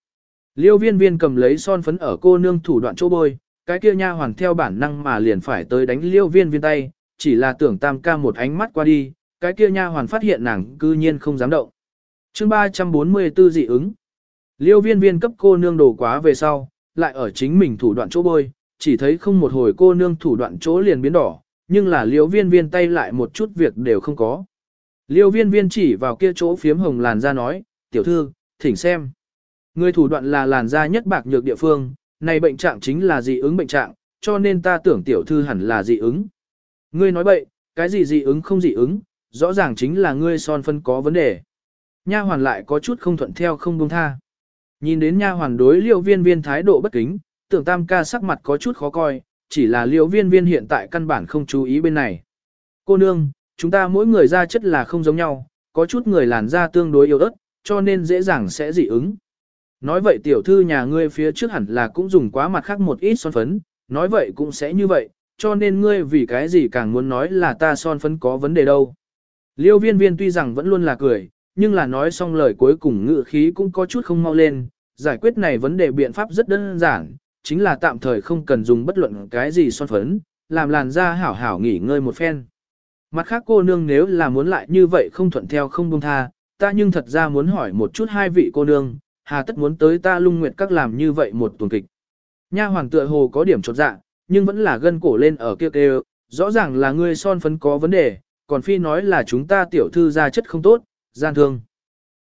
Liêu viên viên cầm lấy son phấn ở cô nương thủ đoạn chỗ bôi, cái kia nha hoàn theo bản năng mà liền phải tới đánh liêu viên viên tay, chỉ là tưởng tam ca một ánh mắt qua đi, cái kia nha hoàn phát hiện nàng cư nhiên không dám động. chương 344 dị ứng. Liêu viên viên cấp cô nương đồ quá về sau, lại ở chính mình thủ đoạn chỗ bôi, chỉ thấy không một hồi cô nương thủ đoạn chỗ liền biến đỏ, nhưng là liêu viên viên tay lại một chút việc đều không có. Liêu viên viên chỉ vào kia chỗ phiếm hồng làn ra nói, tiểu thư, thỉnh xem. Người thủ đoạn là làn da nhất bạc nhược địa phương, này bệnh trạng chính là dị ứng bệnh trạng, cho nên ta tưởng tiểu thư hẳn là dị ứng. Ngươi nói bậy, cái gì dị ứng không dị ứng, rõ ràng chính là ngươi son phân có vấn đề. Nha hoàn lại có chút không thuận theo không buông tha. Nhìn đến nha hoàn đối liêu viên viên thái độ bất kính, tưởng tam ca sắc mặt có chút khó coi, chỉ là liêu viên viên hiện tại căn bản không chú ý bên này. Cô nương, chúng ta mỗi người da chất là không giống nhau, có chút người làn da tương đối yếu ớt, cho nên dễ dàng sẽ dị ứng. Nói vậy tiểu thư nhà ngươi phía trước hẳn là cũng dùng quá mặt khác một ít son phấn, nói vậy cũng sẽ như vậy, cho nên ngươi vì cái gì càng muốn nói là ta son phấn có vấn đề đâu. Liêu viên viên tuy rằng vẫn luôn là cười, nhưng là nói xong lời cuối cùng ngự khí cũng có chút không mau lên, giải quyết này vấn đề biện pháp rất đơn giản, chính là tạm thời không cần dùng bất luận cái gì son phấn, làm làn da hảo hảo nghỉ ngơi một phen. Mặt khác cô nương nếu là muốn lại như vậy không thuận theo không buông tha, ta nhưng thật ra muốn hỏi một chút hai vị cô nương, hà tất muốn tới ta lung nguyệt các làm như vậy một tuần kịch. Nha hoàng tựa hồ có điểm chột dạ, nhưng vẫn là gân cổ lên ở kia kêu, rõ ràng là ngươi son phấn có vấn đề, còn phi nói là chúng ta tiểu thư ra chất không tốt, gian thương.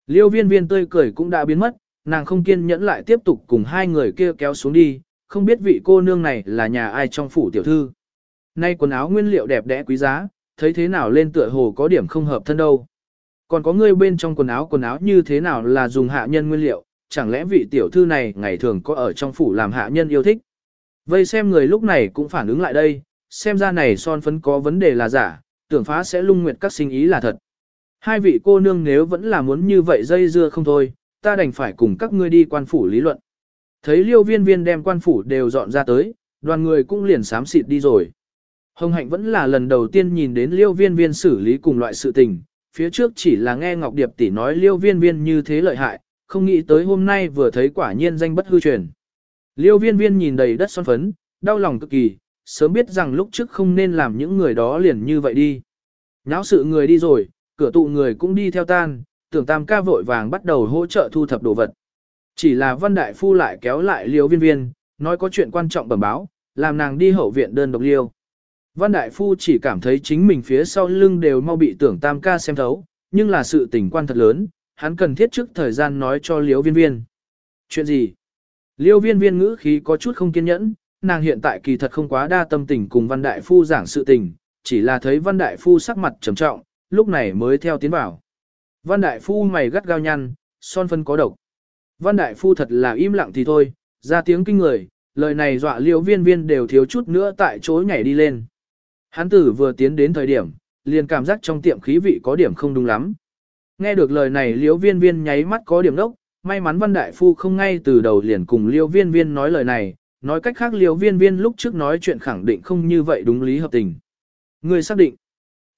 Liêu viên viên tươi cười cũng đã biến mất, nàng không kiên nhẫn lại tiếp tục cùng hai người kia kéo xuống đi, không biết vị cô nương này là nhà ai trong phủ tiểu thư. Nay quần áo nguyên liệu đẹp đẽ quý giá, thấy thế nào lên tựa hồ có điểm không hợp thân đâu. Còn có người bên trong quần áo quần áo như thế nào là dùng hạ nhân nguyên liệu, chẳng lẽ vị tiểu thư này ngày thường có ở trong phủ làm hạ nhân yêu thích. Vây xem người lúc này cũng phản ứng lại đây, xem ra này son phấn có vấn đề là giả, tưởng phá sẽ lung nguyệt các sinh ý là thật. Hai vị cô nương nếu vẫn là muốn như vậy dây dưa không thôi, ta đành phải cùng các ngươi đi quan phủ lý luận. Thấy liêu viên viên đem quan phủ đều dọn ra tới, đoàn người cũng liền xám xịt đi rồi. Hồng Hạnh vẫn là lần đầu tiên nhìn đến liêu viên viên xử lý cùng loại sự tình, phía trước chỉ là nghe Ngọc Điệp tỷ nói liêu viên viên như thế lợi hại, không nghĩ tới hôm nay vừa thấy quả nhiên danh bất hư truyền. Liêu viên viên nhìn đầy đất son phấn, đau lòng cực kỳ, sớm biết rằng lúc trước không nên làm những người đó liền như vậy đi. Nháo sự người đi rồi, cửa tụ người cũng đi theo tan, tưởng tam ca vội vàng bắt đầu hỗ trợ thu thập đồ vật. Chỉ là văn đại phu lại kéo lại liêu viên viên, nói có chuyện quan trọng bẩm báo, làm nàng đi hậu viện đơn độc liêu. Văn đại phu chỉ cảm thấy chính mình phía sau lưng đều mau bị tưởng tam ca xem thấu, nhưng là sự tình quan thật lớn, hắn cần thiết trước thời gian nói cho liêu viên viên. Chuyện gì? Liêu viên viên ngữ khí có chút không kiên nhẫn, nàng hiện tại kỳ thật không quá đa tâm tình cùng văn đại phu giảng sự tình, chỉ là thấy văn đại phu sắc mặt trầm trọng, lúc này mới theo tiến vào. Văn đại phu mày gắt gao nhăn, son phân có độc. Văn đại phu thật là im lặng thì thôi, ra tiếng kinh người, lời này dọa liêu viên viên đều thiếu chút nữa tại chỗ nhảy đi lên. Hắn tử vừa tiến đến thời điểm, liền cảm giác trong tiệm khí vị có điểm không đúng lắm. Nghe được lời này liêu viên viên nháy mắt có điểm đốc, may mắn văn đại phu không ngay từ đầu liền cùng liêu viên viên nói lời này, Nói cách khác liễu viên viên lúc trước nói chuyện khẳng định không như vậy đúng lý hợp tình. Người xác định.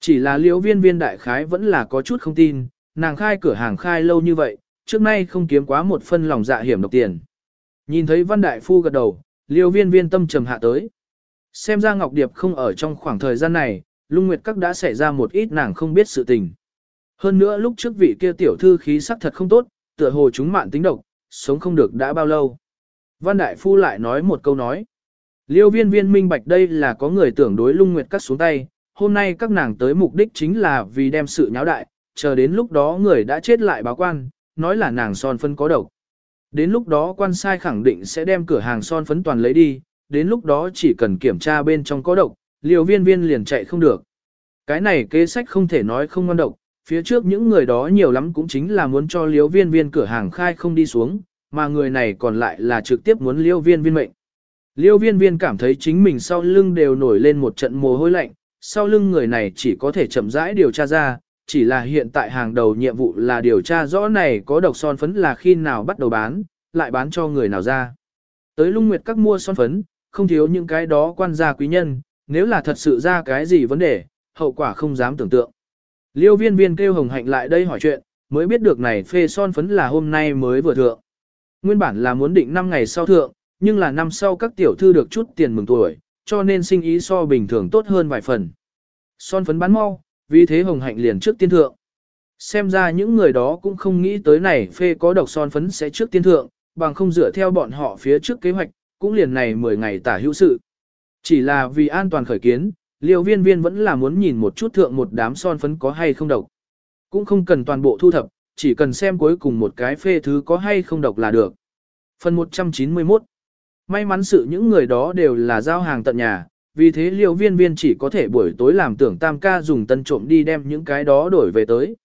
Chỉ là liễu viên viên đại khái vẫn là có chút không tin, nàng khai cửa hàng khai lâu như vậy, trước nay không kiếm quá một phân lòng dạ hiểm độc tiền. Nhìn thấy văn đại phu gật đầu, Liêu viên viên tâm trầm hạ tới. Xem ra Ngọc Điệp không ở trong khoảng thời gian này, lung nguyệt các đã xảy ra một ít nàng không biết sự tình. Hơn nữa lúc trước vị kia tiểu thư khí sắc thật không tốt, tựa hồ chúng mạn tính độc, sống không được đã bao lâu. Văn Đại Phu lại nói một câu nói. Liêu viên viên minh bạch đây là có người tưởng đối lung nguyệt cắt xuống tay, hôm nay các nàng tới mục đích chính là vì đem sự nháo đại, chờ đến lúc đó người đã chết lại báo quan, nói là nàng son phấn có độc. Đến lúc đó quan sai khẳng định sẽ đem cửa hàng son phấn toàn lấy đi, đến lúc đó chỉ cần kiểm tra bên trong có độc, liều viên viên liền chạy không được. Cái này kế sách không thể nói không ngon độc, phía trước những người đó nhiều lắm cũng chính là muốn cho liếu viên viên cửa hàng khai không đi xuống, mà người này còn lại là trực tiếp muốn liêu viên viên mệnh. Liêu viên viên cảm thấy chính mình sau lưng đều nổi lên một trận mồ hôi lạnh, sau lưng người này chỉ có thể chậm rãi điều tra ra, chỉ là hiện tại hàng đầu nhiệm vụ là điều tra rõ này có độc son phấn là khi nào bắt đầu bán, lại bán cho người nào ra. Tới lung nguyệt các mua son phấn, không thiếu những cái đó quan gia quý nhân, nếu là thật sự ra cái gì vấn đề, hậu quả không dám tưởng tượng. Liêu viên viên kêu hồng hạnh lại đây hỏi chuyện, mới biết được này phê son phấn là hôm nay mới vừa thượng. Nguyên bản là muốn định 5 ngày sau thượng, nhưng là năm sau các tiểu thư được chút tiền mừng tuổi, cho nên sinh ý so bình thường tốt hơn vài phần. Son phấn bán mau, vì thế hồng hạnh liền trước tiên thượng. Xem ra những người đó cũng không nghĩ tới này phê có độc son phấn sẽ trước tiên thượng, bằng không dựa theo bọn họ phía trước kế hoạch, cũng liền này 10 ngày tả hữu sự. Chỉ là vì an toàn khởi kiến, liều viên viên vẫn là muốn nhìn một chút thượng một đám son phấn có hay không độc. Cũng không cần toàn bộ thu thập, chỉ cần xem cuối cùng một cái phê thứ có hay không độc là được. Phần 191 May mắn sự những người đó đều là giao hàng tận nhà, vì thế liều viên viên chỉ có thể buổi tối làm tưởng tam ca dùng tân trộm đi đem những cái đó đổi về tới.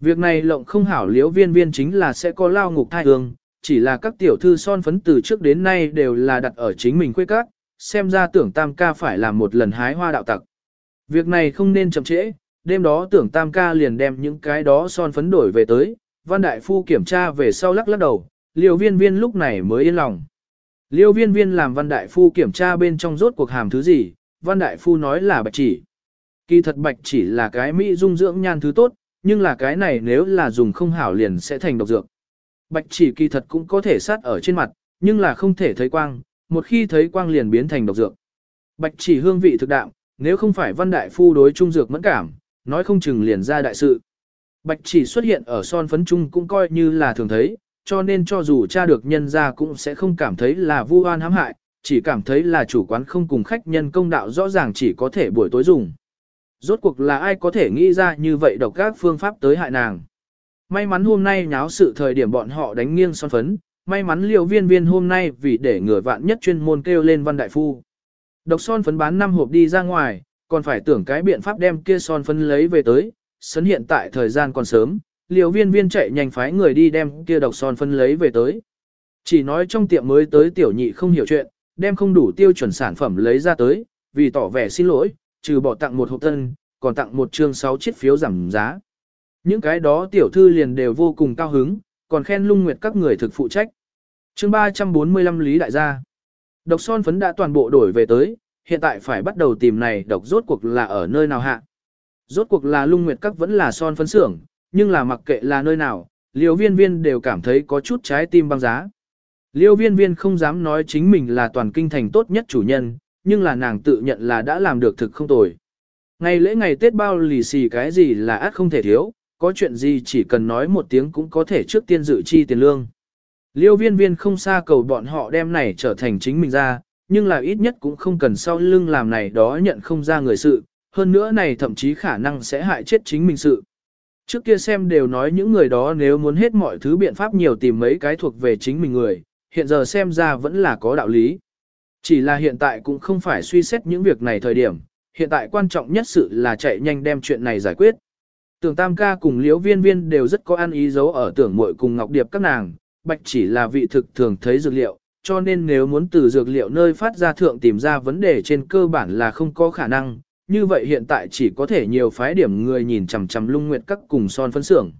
Việc này lộng không hảo Liêu viên viên chính là sẽ có lao ngục thai hương, chỉ là các tiểu thư son phấn từ trước đến nay đều là đặt ở chính mình quê các, xem ra tưởng tam ca phải làm một lần hái hoa đạo tặc. Việc này không nên chậm trễ, đêm đó tưởng tam ca liền đem những cái đó son phấn đổi về tới, văn đại phu kiểm tra về sau lắc lắc đầu, liều viên viên lúc này mới yên lòng. Liêu viên viên làm văn đại phu kiểm tra bên trong rốt cuộc hàm thứ gì, văn đại phu nói là bạch chỉ. Kỳ thật bạch chỉ là cái mỹ dung dưỡng nhan thứ tốt, nhưng là cái này nếu là dùng không hảo liền sẽ thành độc dược. Bạch chỉ kỳ thật cũng có thể sát ở trên mặt, nhưng là không thể thấy quang, một khi thấy quang liền biến thành độc dược. Bạch chỉ hương vị thực đạm, nếu không phải văn đại phu đối trung dược mẫn cảm, nói không chừng liền ra đại sự. Bạch chỉ xuất hiện ở son phấn trung cũng coi như là thường thấy, cho nên cho dù cha được nhân ra cũng sẽ không cảm thấy là vu oan hãm hại, chỉ cảm thấy là chủ quán không cùng khách nhân công đạo rõ ràng chỉ có thể buổi tối dùng. Rốt cuộc là ai có thể nghĩ ra như vậy độc các phương pháp tới hại nàng. May mắn hôm nay nháo sự thời điểm bọn họ đánh nghiêng son phấn, may mắn liều viên viên hôm nay vì để ngửa vạn nhất chuyên môn kêu lên văn đại phu. Độc son phấn bán 5 hộp đi ra ngoài, còn phải tưởng cái biện pháp đem kia son phấn lấy về tới, sấn hiện tại thời gian còn sớm, liều viên viên chạy nhanh phái người đi đem kia độc son phấn lấy về tới. Chỉ nói trong tiệm mới tới tiểu nhị không hiểu chuyện, đem không đủ tiêu chuẩn sản phẩm lấy ra tới, vì tỏ vẻ xin lỗi, trừ bỏ tặng một hộp tân, còn tặng một chương 6 chiếc phiếu giảm giá. Những cái đó tiểu thư liền đều vô cùng cao hứng, còn khen lung nguyệt các người thực phụ trách. chương 345 Lý Đại gia Độc son phấn đã toàn bộ đổi về tới, hiện tại phải bắt đầu tìm này độc rốt cuộc là ở nơi nào hạ. Rốt cuộc là lung nguyệt các vẫn là son phấn xưởng, nhưng là mặc kệ là nơi nào, liêu viên viên đều cảm thấy có chút trái tim băng giá. Liêu viên viên không dám nói chính mình là toàn kinh thành tốt nhất chủ nhân, nhưng là nàng tự nhận là đã làm được thực không tồi. Ngày lễ ngày Tết bao lì xì cái gì là át không thể thiếu, có chuyện gì chỉ cần nói một tiếng cũng có thể trước tiên dự chi tiền lương. Liêu viên viên không xa cầu bọn họ đem này trở thành chính mình ra, nhưng là ít nhất cũng không cần sau lưng làm này đó nhận không ra người sự, hơn nữa này thậm chí khả năng sẽ hại chết chính mình sự. Trước kia xem đều nói những người đó nếu muốn hết mọi thứ biện pháp nhiều tìm mấy cái thuộc về chính mình người, hiện giờ xem ra vẫn là có đạo lý. Chỉ là hiện tại cũng không phải suy xét những việc này thời điểm, hiện tại quan trọng nhất sự là chạy nhanh đem chuyện này giải quyết. Tưởng Tam ca cùng Liễu Viên Viên đều rất có ăn ý dấu ở tưởng muội cùng Ngọc Điệp các nàng, bạch chỉ là vị thực thường thấy dược liệu, cho nên nếu muốn từ dược liệu nơi phát ra thượng tìm ra vấn đề trên cơ bản là không có khả năng, như vậy hiện tại chỉ có thể nhiều phái điểm người nhìn chằm chằm lung nguyệt các cùng son phấn xưởng.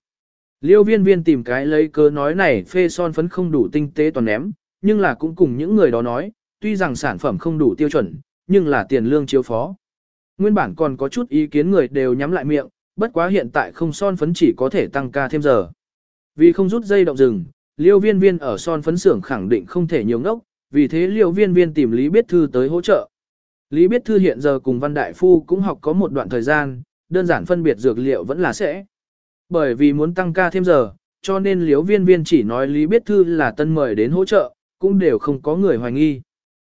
Liêu viên viên tìm cái lấy cớ nói này phê son phấn không đủ tinh tế toàn ném, nhưng là cũng cùng những người đó nói, tuy rằng sản phẩm không đủ tiêu chuẩn, nhưng là tiền lương chiếu phó. Nguyên bản còn có chút ý kiến người đều nhắm lại miệng, bất quá hiện tại không son phấn chỉ có thể tăng ca thêm giờ. Vì không rút dây động rừng, liêu viên viên ở son phấn xưởng khẳng định không thể nhiều ngốc, vì thế liêu viên viên tìm Lý Biết Thư tới hỗ trợ. Lý Biết Thư hiện giờ cùng Văn Đại Phu cũng học có một đoạn thời gian, đơn giản phân biệt dược liệu vẫn là sẽ. Bởi vì muốn tăng ca thêm giờ, cho nên liêu viên viên chỉ nói Lý Biết Thư là tân mời đến hỗ trợ, cũng đều không có người hoài nghi.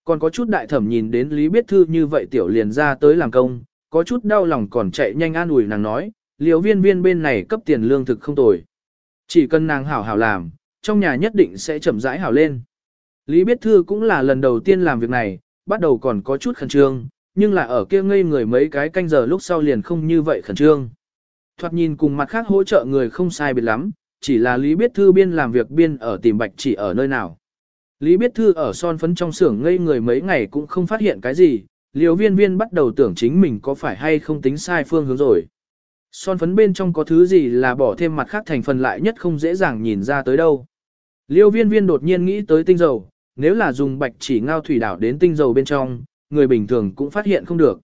Còn có chút đại thẩm nhìn đến Lý Biết Thư như vậy tiểu liền ra tới làm công, có chút đau lòng còn chạy nhanh an ủi nàng nói, liều viên viên bên này cấp tiền lương thực không tồi. Chỉ cần nàng hảo hảo làm, trong nhà nhất định sẽ chậm rãi hảo lên. Lý Biết Thư cũng là lần đầu tiên làm việc này, bắt đầu còn có chút khẩn trương, nhưng là ở kia ngây người mấy cái canh giờ lúc sau liền không như vậy khẩn trương. Thoạt nhìn cùng mặt khác hỗ trợ người không sai biệt lắm, chỉ là Lý Biết Thư biên làm việc biên ở tìm bạch chỉ ở nơi nào. Lý Biết Thư ở son phấn trong xưởng ngây người mấy ngày cũng không phát hiện cái gì, liều viên viên bắt đầu tưởng chính mình có phải hay không tính sai phương hướng rồi. Son phấn bên trong có thứ gì là bỏ thêm mặt khác thành phần lại nhất không dễ dàng nhìn ra tới đâu. Liêu viên viên đột nhiên nghĩ tới tinh dầu, nếu là dùng bạch chỉ ngao thủy đảo đến tinh dầu bên trong, người bình thường cũng phát hiện không được.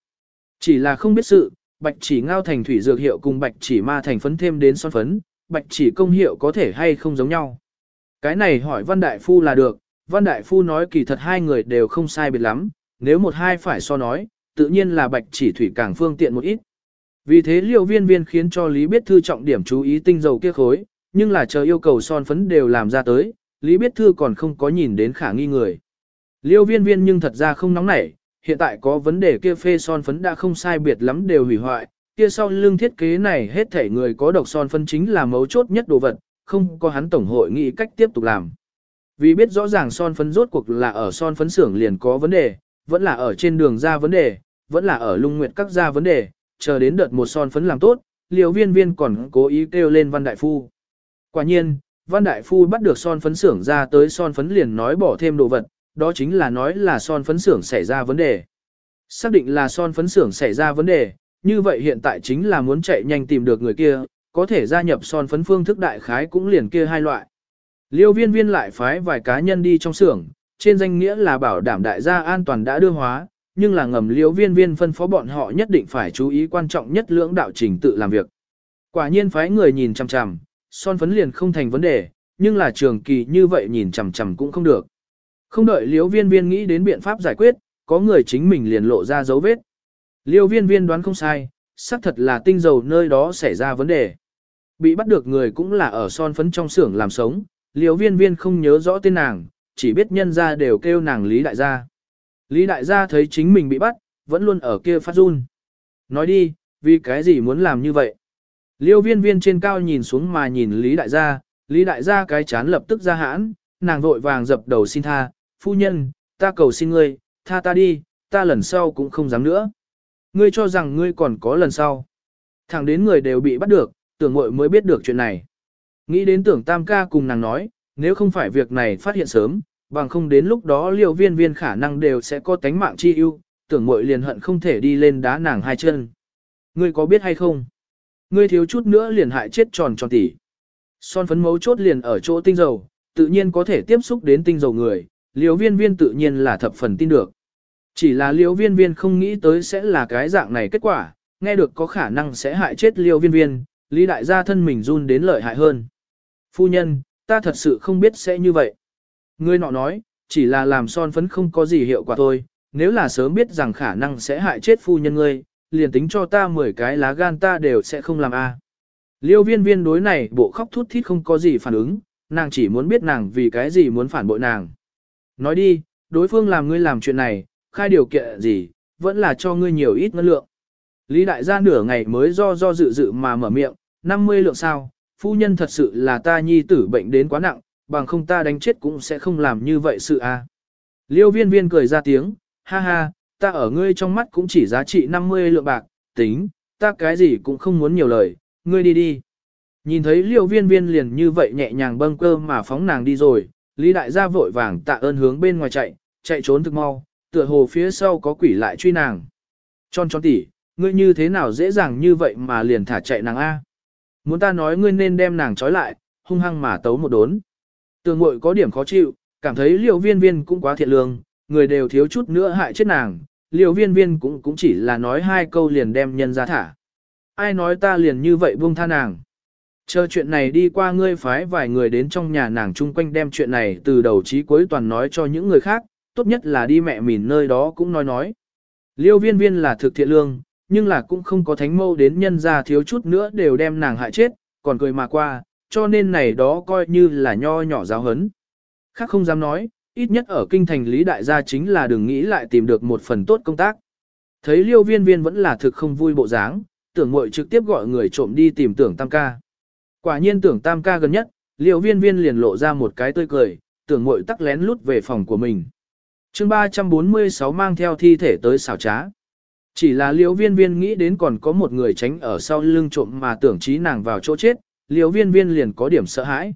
Chỉ là không biết sự, bạch chỉ ngao thành thủy dược hiệu cùng bạch chỉ ma thành phấn thêm đến son phấn, bạch chỉ công hiệu có thể hay không giống nhau. Cái này hỏi Văn Đại Phu là được, Văn Đại Phu nói kỳ thật hai người đều không sai biệt lắm, nếu một hai phải so nói, tự nhiên là bạch chỉ thủy càng phương tiện một ít. Vì thế liều viên viên khiến cho Lý Biết Thư trọng điểm chú ý tinh dầu kia khối, nhưng là chờ yêu cầu son phấn đều làm ra tới, Lý Biết Thư còn không có nhìn đến khả nghi người. Liêu viên viên nhưng thật ra không nóng nảy, hiện tại có vấn đề kia phê son phấn đã không sai biệt lắm đều hủy hoại, kia sau lưng thiết kế này hết thể người có độc son phấn chính là mấu chốt nhất đồ vật, không có hắn tổng hội nghĩ cách tiếp tục làm. Vì biết rõ ràng son phấn rốt cuộc là ở son phấn xưởng liền có vấn đề, vẫn là ở trên đường ra vấn đề, vẫn là ở lung nguyệt các ra vấn đề, chờ đến đợt một son phấn làm tốt, liều viên viên còn cố ý kêu lên Văn Đại Phu. Quả nhiên, Văn Đại Phu bắt được son phấn xưởng ra tới son phấn liền nói bỏ thêm đồ vật, đó chính là nói là son phấn xưởng xảy ra vấn đề. Xác định là son phấn xưởng xảy ra vấn đề, như vậy hiện tại chính là muốn chạy nhanh tìm được người kia, có thể gia nhập son phấn phương thức đại khái cũng liền kia hai loại. Liêu viên viên lại phái vài cá nhân đi trong xưởng, trên danh nghĩa là bảo đảm đại gia an toàn đã đưa hóa, nhưng là ngầm liễu viên viên phân phó bọn họ nhất định phải chú ý quan trọng nhất lưỡng đạo trình tự làm việc. Quả nhiên phái người nhìn chằm chằm, son phấn liền không thành vấn đề, nhưng là trường kỳ như vậy nhìn chằm chằm cũng không được. Không đợi liễu viên viên nghĩ đến biện pháp giải quyết, có người chính mình liền lộ ra dấu vết. Liễu viên viên đoán không sai, xác thật là tinh dầu nơi đó xảy ra vấn đề. Bị bắt được người cũng là ở son phấn trong xưởng làm sống, liễu viên viên không nhớ rõ tên nàng, chỉ biết nhân ra đều kêu nàng Lý Đại gia. Lý Đại gia thấy chính mình bị bắt, vẫn luôn ở kia phát run. Nói đi, vì cái gì muốn làm như vậy? Liêu viên viên trên cao nhìn xuống mà nhìn Lý Đại gia, Lý Đại gia cái chán lập tức ra hãn, nàng vội vàng dập đầu xin tha, phu nhân, ta cầu xin ngươi, tha ta đi, ta lần sau cũng không dám nữa. Ngươi cho rằng ngươi còn có lần sau. Thẳng đến người đều bị bắt được, tưởng mội mới biết được chuyện này. Nghĩ đến tưởng tam ca cùng nàng nói, nếu không phải việc này phát hiện sớm, bằng không đến lúc đó liều viên viên khả năng đều sẽ có tánh mạng chi ưu, tưởng muội liền hận không thể đi lên đá nàng hai chân. Ngươi có biết hay không? Ngươi thiếu chút nữa liền hại chết tròn tròn tỉ. Son phấn mấu chốt liền ở chỗ tinh dầu, tự nhiên có thể tiếp xúc đến tinh dầu người, liều viên viên tự nhiên là thập phần tin được. Chỉ là liều viên viên không nghĩ tới sẽ là cái dạng này kết quả, nghe được có khả năng sẽ hại chết liều viên viên, lý đại gia thân mình run đến lợi hại hơn. Phu nhân, ta thật sự không biết sẽ như vậy. Ngươi nọ nói, chỉ là làm son phấn không có gì hiệu quả thôi, nếu là sớm biết rằng khả năng sẽ hại chết phu nhân ngươi, liền tính cho ta 10 cái lá gan ta đều sẽ không làm a. Liêu viên viên đối này bộ khóc thút thít không có gì phản ứng, nàng chỉ muốn biết nàng vì cái gì muốn phản bội nàng. Nói đi, đối phương làm ngươi làm chuyện này, khai điều kiện gì, vẫn là cho ngươi nhiều ít ngân lượng. Lý đại gia nửa ngày mới do do dự dự mà mở miệng, 50 lượng sao, phu nhân thật sự là ta nhi tử bệnh đến quá nặng, bằng không ta đánh chết cũng sẽ không làm như vậy sự a. À. Liêu viên viên cười ra tiếng, ha ha, ta ở ngươi trong mắt cũng chỉ giá trị 50 lượng bạc, tính, ta cái gì cũng không muốn nhiều lời, ngươi đi đi. Nhìn thấy liêu viên viên liền như vậy nhẹ nhàng bâng cơ mà phóng nàng đi rồi, Lý đại gia vội vàng tạ ơn hướng bên ngoài chạy, chạy trốn thực mau, tựa hồ phía sau có quỷ lại truy nàng. Tròn tròn tỉ, ngươi như thế nào dễ dàng như vậy mà liền thả chạy nàng A. Muốn ta nói ngươi nên đem nàng trói lại, hung hăng mà tấu một đốn. Tường ngội có điểm khó chịu, cảm thấy liều viên viên cũng quá thiện lương, người đều thiếu chút nữa hại chết nàng, liều viên viên cũng cũng chỉ là nói hai câu liền đem nhân ra thả. Ai nói ta liền như vậy buông tha nàng. Chờ chuyện này đi qua ngươi phái vài người đến trong nhà nàng chung quanh đem chuyện này từ đầu chí cuối toàn nói cho những người khác, tốt nhất là đi mẹ mìn nơi đó cũng nói nói. Liêu viên viên là thực thiện lương, nhưng là cũng không có thánh mâu đến nhân ra thiếu chút nữa đều đem nàng hại chết, còn cười mà qua, cho nên này đó coi như là nho nhỏ giáo hấn. Khác không dám nói, ít nhất ở kinh thành lý đại gia chính là đừng nghĩ lại tìm được một phần tốt công tác. Thấy liêu viên viên vẫn là thực không vui bộ dáng, tưởng mội trực tiếp gọi người trộm đi tìm tưởng tam ca. Quả nhiên tưởng tam ca gần nhất, liêu viên viên liền lộ ra một cái tươi cười, tưởng mội tắc lén lút về phòng của mình. chương 346 mang theo thi thể tới xảo trá. Chỉ là liêu viên viên nghĩ đến còn có một người tránh ở sau lưng trộm mà tưởng trí nàng vào chỗ chết, liều viên viên liền có điểm sợ hãi.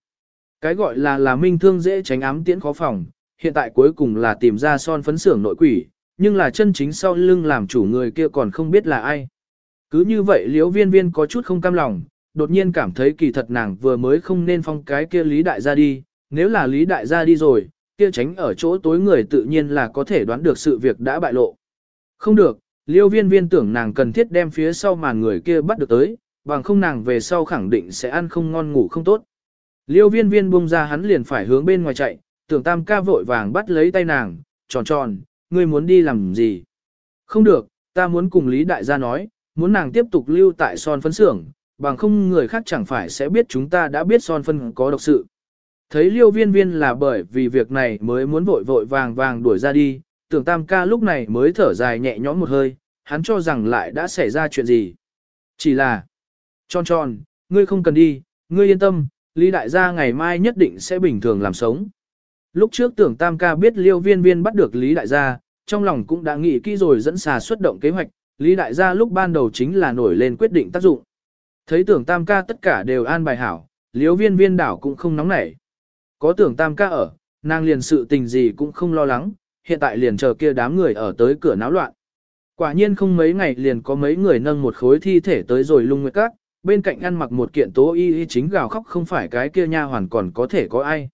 Cái gọi là là minh thương dễ tránh ám tiễn khó phòng, hiện tại cuối cùng là tìm ra son phấn xưởng nội quỷ, nhưng là chân chính sau lưng làm chủ người kia còn không biết là ai. Cứ như vậy liễu viên viên có chút không cam lòng, đột nhiên cảm thấy kỳ thật nàng vừa mới không nên phong cái kia lý đại gia đi, nếu là lý đại gia đi rồi, kia tránh ở chỗ tối người tự nhiên là có thể đoán được sự việc đã bại lộ. Không được, Liễu viên viên tưởng nàng cần thiết đem phía sau màn người kia bắt được tới, bằng không nàng về sau khẳng định sẽ ăn không ngon ngủ không tốt. Liêu viên viên buông ra hắn liền phải hướng bên ngoài chạy, tưởng tam ca vội vàng bắt lấy tay nàng, tròn tròn, ngươi muốn đi làm gì? Không được, ta muốn cùng Lý Đại gia nói, muốn nàng tiếp tục lưu tại son phấn xưởng, bằng không người khác chẳng phải sẽ biết chúng ta đã biết son phân có độc sự. Thấy liêu viên viên là bởi vì việc này mới muốn vội vội vàng vàng đuổi ra đi, tưởng tam ca lúc này mới thở dài nhẹ nhõm một hơi, hắn cho rằng lại đã xảy ra chuyện gì. Chỉ là, tròn tròn, ngươi không cần đi, ngươi yên tâm, Lý Đại gia ngày mai nhất định sẽ bình thường làm sống. Lúc trước tưởng tam ca biết liêu viên viên bắt được Lý Đại gia, trong lòng cũng đã nghĩ kỹ rồi dẫn xà xuất động kế hoạch, Lý Đại gia lúc ban đầu chính là nổi lên quyết định tác dụng. Thấy tưởng tam ca tất cả đều an bài hảo, liêu viên viên đảo cũng không nóng nảy. Có tưởng tam ca ở, nàng liền sự tình gì cũng không lo lắng, hiện tại liền chờ kia đám người ở tới cửa náo loạn. Quả nhiên không mấy ngày liền có mấy người nâng một khối thi thể tới rồi lung nguyệt các, bên cạnh ăn mặc một kiện tố y y chính gào khóc không phải cái kia nha hoàn còn có thể có ai.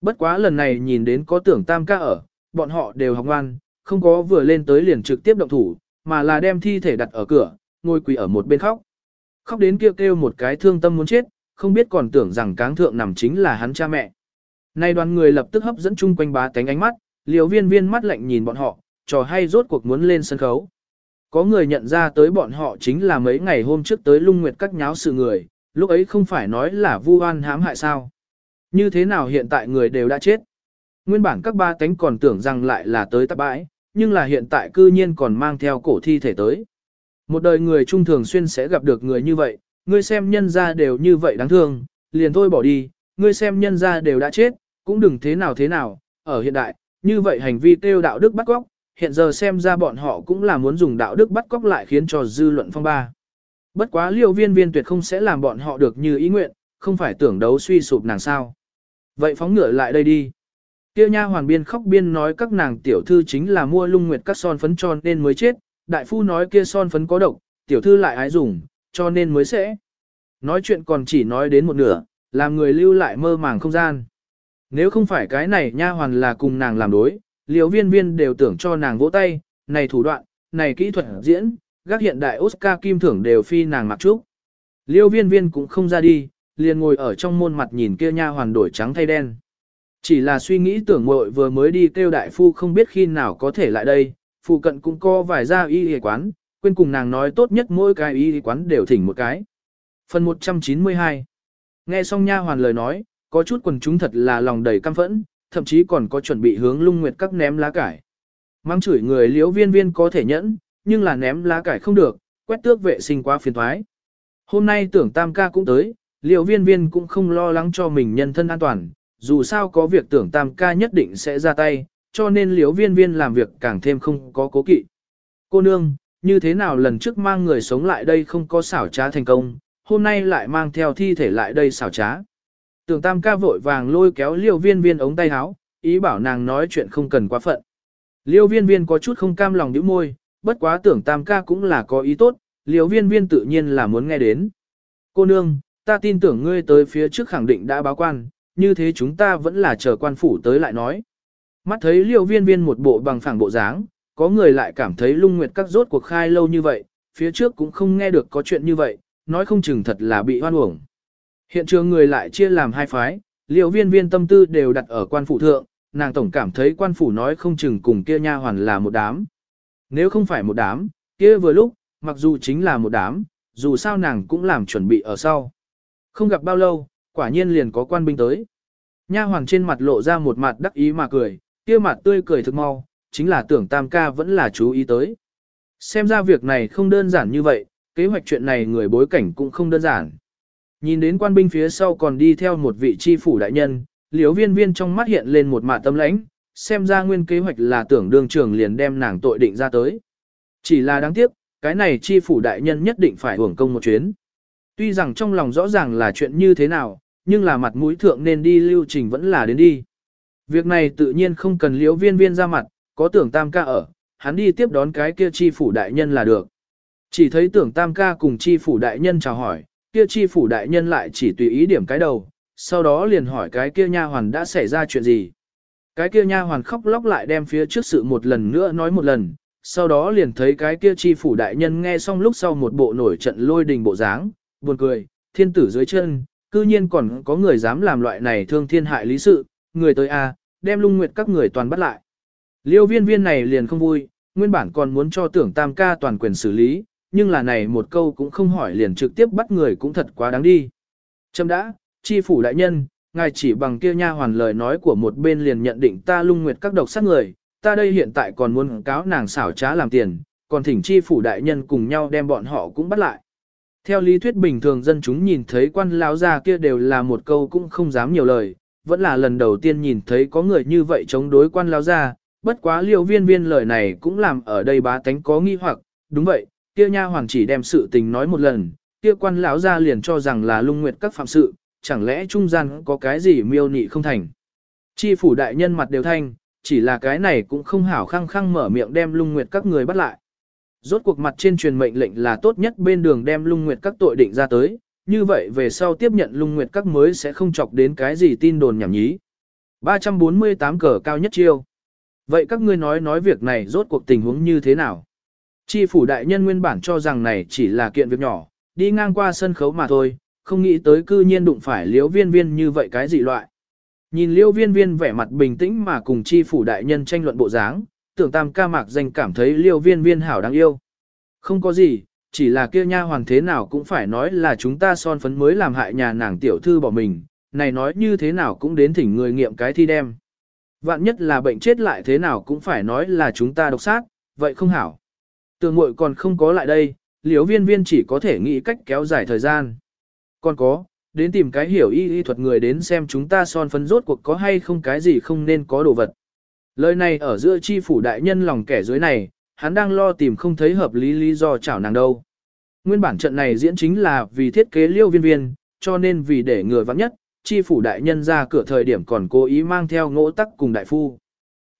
Bất quá lần này nhìn đến có tưởng tam ca ở, bọn họ đều học ngoan, không có vừa lên tới liền trực tiếp động thủ, mà là đem thi thể đặt ở cửa, ngồi quỳ ở một bên khóc. Khóc đến kêu kêu một cái thương tâm muốn chết, không biết còn tưởng rằng cáng thượng nằm chính là hắn cha mẹ. Nay đoàn người lập tức hấp dẫn chung quanh bá cánh ánh mắt, liều viên viên mắt lạnh nhìn bọn họ, trò hay rốt cuộc muốn lên sân khấu. Có người nhận ra tới bọn họ chính là mấy ngày hôm trước tới lung nguyệt các nháo sự người, lúc ấy không phải nói là vu oan hãm hại sao. Như thế nào hiện tại người đều đã chết. Nguyên bản các ba cánh còn tưởng rằng lại là tới tạp bãi, nhưng là hiện tại cư nhiên còn mang theo cổ thi thể tới. Một đời người trung thường xuyên sẽ gặp được người như vậy, ngươi xem nhân ra đều như vậy đáng thương, liền thôi bỏ đi, ngươi xem nhân ra đều đã chết, cũng đừng thế nào thế nào, ở hiện đại, như vậy hành vi tiêu đạo đức bắt góc, hiện giờ xem ra bọn họ cũng là muốn dùng đạo đức bắt cóc lại khiến cho dư luận phong ba. Bất quá liêu viên viên tuyệt không sẽ làm bọn họ được như ý nguyện, không phải tưởng đấu suy sụp nàng sao. Vậy phóng ngựa lại đây đi. Tiêu nha hoàn biên khóc biên nói các nàng tiểu thư chính là mua lung nguyệt các son phấn cho nên mới chết, đại phu nói kia son phấn có độc, tiểu thư lại ái dùng, cho nên mới sẽ. Nói chuyện còn chỉ nói đến một nửa, làm người lưu lại mơ màng không gian. Nếu không phải cái này nha hoàn là cùng nàng làm đối, liều viên viên đều tưởng cho nàng vỗ tay, này thủ đoạn, này kỹ thuật diễn, các hiện đại Oscar kim thưởng đều phi nàng mặc trúc. Liêu viên viên cũng không ra đi, liền ngồi ở trong môn mặt nhìn kia nha hoàn đổi trắng thay đen. Chỉ là suy nghĩ tưởng mội vừa mới đi kêu đại phu không biết khi nào có thể lại đây, phụ cận cũng có vài gia y y quán, quên cùng nàng nói tốt nhất mỗi cái y y quán đều thỉnh một cái. Phần 192 Nghe xong nha hoàn lời nói, có chút quần chúng thật là lòng đầy căm phẫn, thậm chí còn có chuẩn bị hướng lung nguyệt các ném lá cải. Mang chửi người liễu viên viên có thể nhẫn, nhưng là ném lá cải không được, quét tước vệ sinh quá phiền thoái. Hôm nay tưởng tam ca cũng tới, liễu viên viên cũng không lo lắng cho mình nhân thân an toàn, dù sao có việc tưởng tam ca nhất định sẽ ra tay, cho nên liễu viên viên làm việc càng thêm không có cố kỵ. Cô nương, như thế nào lần trước mang người sống lại đây không có xảo trá thành công, hôm nay lại mang theo thi thể lại đây xảo trá. Tưởng tam ca vội vàng lôi kéo liêu viên viên ống tay áo, ý bảo nàng nói chuyện không cần quá phận. Liêu viên viên có chút không cam lòng nhíu môi, bất quá tưởng tam ca cũng là có ý tốt, liêu viên viên tự nhiên là muốn nghe đến. Cô nương, ta tin tưởng ngươi tới phía trước khẳng định đã báo quan, như thế chúng ta vẫn là chờ quan phủ tới lại nói. Mắt thấy liêu viên viên một bộ bằng phẳng bộ dáng, có người lại cảm thấy lung nguyệt các rốt cuộc khai lâu như vậy, phía trước cũng không nghe được có chuyện như vậy, nói không chừng thật là bị hoan uổng. Hiện trường người lại chia làm hai phái, liệu viên viên tâm tư đều đặt ở quan phủ thượng, nàng tổng cảm thấy quan phủ nói không chừng cùng kia nha hoàn là một đám. Nếu không phải một đám, kia vừa lúc, mặc dù chính là một đám, dù sao nàng cũng làm chuẩn bị ở sau. Không gặp bao lâu, quả nhiên liền có quan binh tới. Nha hoàng trên mặt lộ ra một mặt đắc ý mà cười, kia mặt tươi cười thực mau, chính là tưởng tam ca vẫn là chú ý tới. Xem ra việc này không đơn giản như vậy, kế hoạch chuyện này người bối cảnh cũng không đơn giản. Nhìn đến quan binh phía sau còn đi theo một vị chi phủ đại nhân, liếu viên viên trong mắt hiện lên một mạ tâm lãnh, xem ra nguyên kế hoạch là tưởng đường trường liền đem nàng tội định ra tới. Chỉ là đáng tiếc, cái này chi phủ đại nhân nhất định phải hưởng công một chuyến. Tuy rằng trong lòng rõ ràng là chuyện như thế nào, nhưng là mặt mũi thượng nên đi lưu trình vẫn là đến đi. Việc này tự nhiên không cần liếu viên viên ra mặt, có tưởng tam ca ở, hắn đi tiếp đón cái kia chi phủ đại nhân là được. Chỉ thấy tưởng tam ca cùng chi phủ đại nhân chào hỏi, kia chi phủ đại nhân lại chỉ tùy ý điểm cái đầu, sau đó liền hỏi cái kia nha hoàn đã xảy ra chuyện gì. Cái kia nha hoàn khóc lóc lại đem phía trước sự một lần nữa nói một lần, sau đó liền thấy cái kia chi phủ đại nhân nghe xong lúc sau một bộ nổi trận lôi đình bộ dáng, buồn cười, thiên tử dưới chân, cư nhiên còn có người dám làm loại này thương thiên hại lý sự, người tới a, đem lung nguyệt các người toàn bắt lại. Liêu viên viên này liền không vui, nguyên bản còn muốn cho tưởng tam ca toàn quyền xử lý, nhưng là này một câu cũng không hỏi liền trực tiếp bắt người cũng thật quá đáng đi. Châm đã, chi phủ đại nhân, ngài chỉ bằng kia nha hoàn lời nói của một bên liền nhận định ta lung nguyệt các độc sát người, ta đây hiện tại còn muốn cáo nàng xảo trá làm tiền, còn thỉnh chi phủ đại nhân cùng nhau đem bọn họ cũng bắt lại. Theo lý thuyết bình thường dân chúng nhìn thấy quan lão gia kia đều là một câu cũng không dám nhiều lời, vẫn là lần đầu tiên nhìn thấy có người như vậy chống đối quan lão gia, bất quá liêu viên viên lời này cũng làm ở đây bá tánh có nghi hoặc, đúng vậy, kia nha hoàng chỉ đem sự tình nói một lần, kia quan lão gia liền cho rằng là lung nguyệt các phạm sự, chẳng lẽ trung gian có cái gì miêu nị không thành. Chi phủ đại nhân mặt đều thanh, chỉ là cái này cũng không hảo khăng khăng mở miệng đem lung nguyệt các người bắt lại. Rốt cuộc mặt trên truyền mệnh lệnh là tốt nhất bên đường đem lung nguyệt các tội định ra tới, như vậy về sau tiếp nhận lung nguyệt các mới sẽ không chọc đến cái gì tin đồn nhảm nhí. 348 cờ cao nhất chiêu. Vậy các ngươi nói nói việc này rốt cuộc tình huống như thế nào? Chi phủ đại nhân nguyên bản cho rằng này chỉ là kiện việc nhỏ, đi ngang qua sân khấu mà thôi, không nghĩ tới cư nhiên đụng phải liễu viên viên như vậy cái gì loại. Nhìn liễu viên viên vẻ mặt bình tĩnh mà cùng chi phủ đại nhân tranh luận bộ dáng, tưởng tam ca mạc danh cảm thấy liễu viên viên hảo đáng yêu. Không có gì, chỉ là kia nha hoàng thế nào cũng phải nói là chúng ta son phấn mới làm hại nhà nàng tiểu thư bỏ mình, này nói như thế nào cũng đến thỉnh người nghiệm cái thi đem. Vạn nhất là bệnh chết lại thế nào cũng phải nói là chúng ta độc sát, vậy không hảo. Tường muội còn không có lại đây, liếu viên viên chỉ có thể nghĩ cách kéo dài thời gian. Còn có, đến tìm cái hiểu y y thuật người đến xem chúng ta son phấn rốt cuộc có hay không cái gì không nên có đồ vật. Lời này ở giữa chi phủ đại nhân lòng kẻ dưới này, hắn đang lo tìm không thấy hợp lý lý do chảo nàng đâu. Nguyên bản trận này diễn chính là vì thiết kế liêu viên viên, cho nên vì để người vắng nhất, chi phủ đại nhân ra cửa thời điểm còn cố ý mang theo ngỗ tắc cùng đại phu.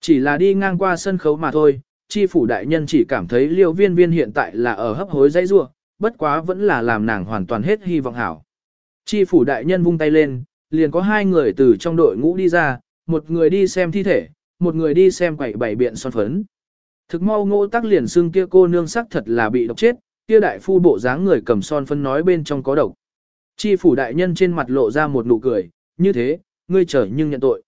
Chỉ là đi ngang qua sân khấu mà thôi, chi phủ đại nhân chỉ cảm thấy liêu viên viên hiện tại là ở hấp hối dãy rua, bất quá vẫn là làm nàng hoàn toàn hết hy vọng hảo. Chi phủ đại nhân vung tay lên, liền có hai người từ trong đội ngũ đi ra, một người đi xem thi thể, một người đi xem quẩy bảy biện son phấn. Thực mau ngỗ tắc liền xưng kia cô nương sắc thật là bị độc chết, kia đại phu bộ dáng người cầm son phấn nói bên trong có độc. Chi phủ đại nhân trên mặt lộ ra một nụ cười, như thế, ngươi trở nhưng nhận tội.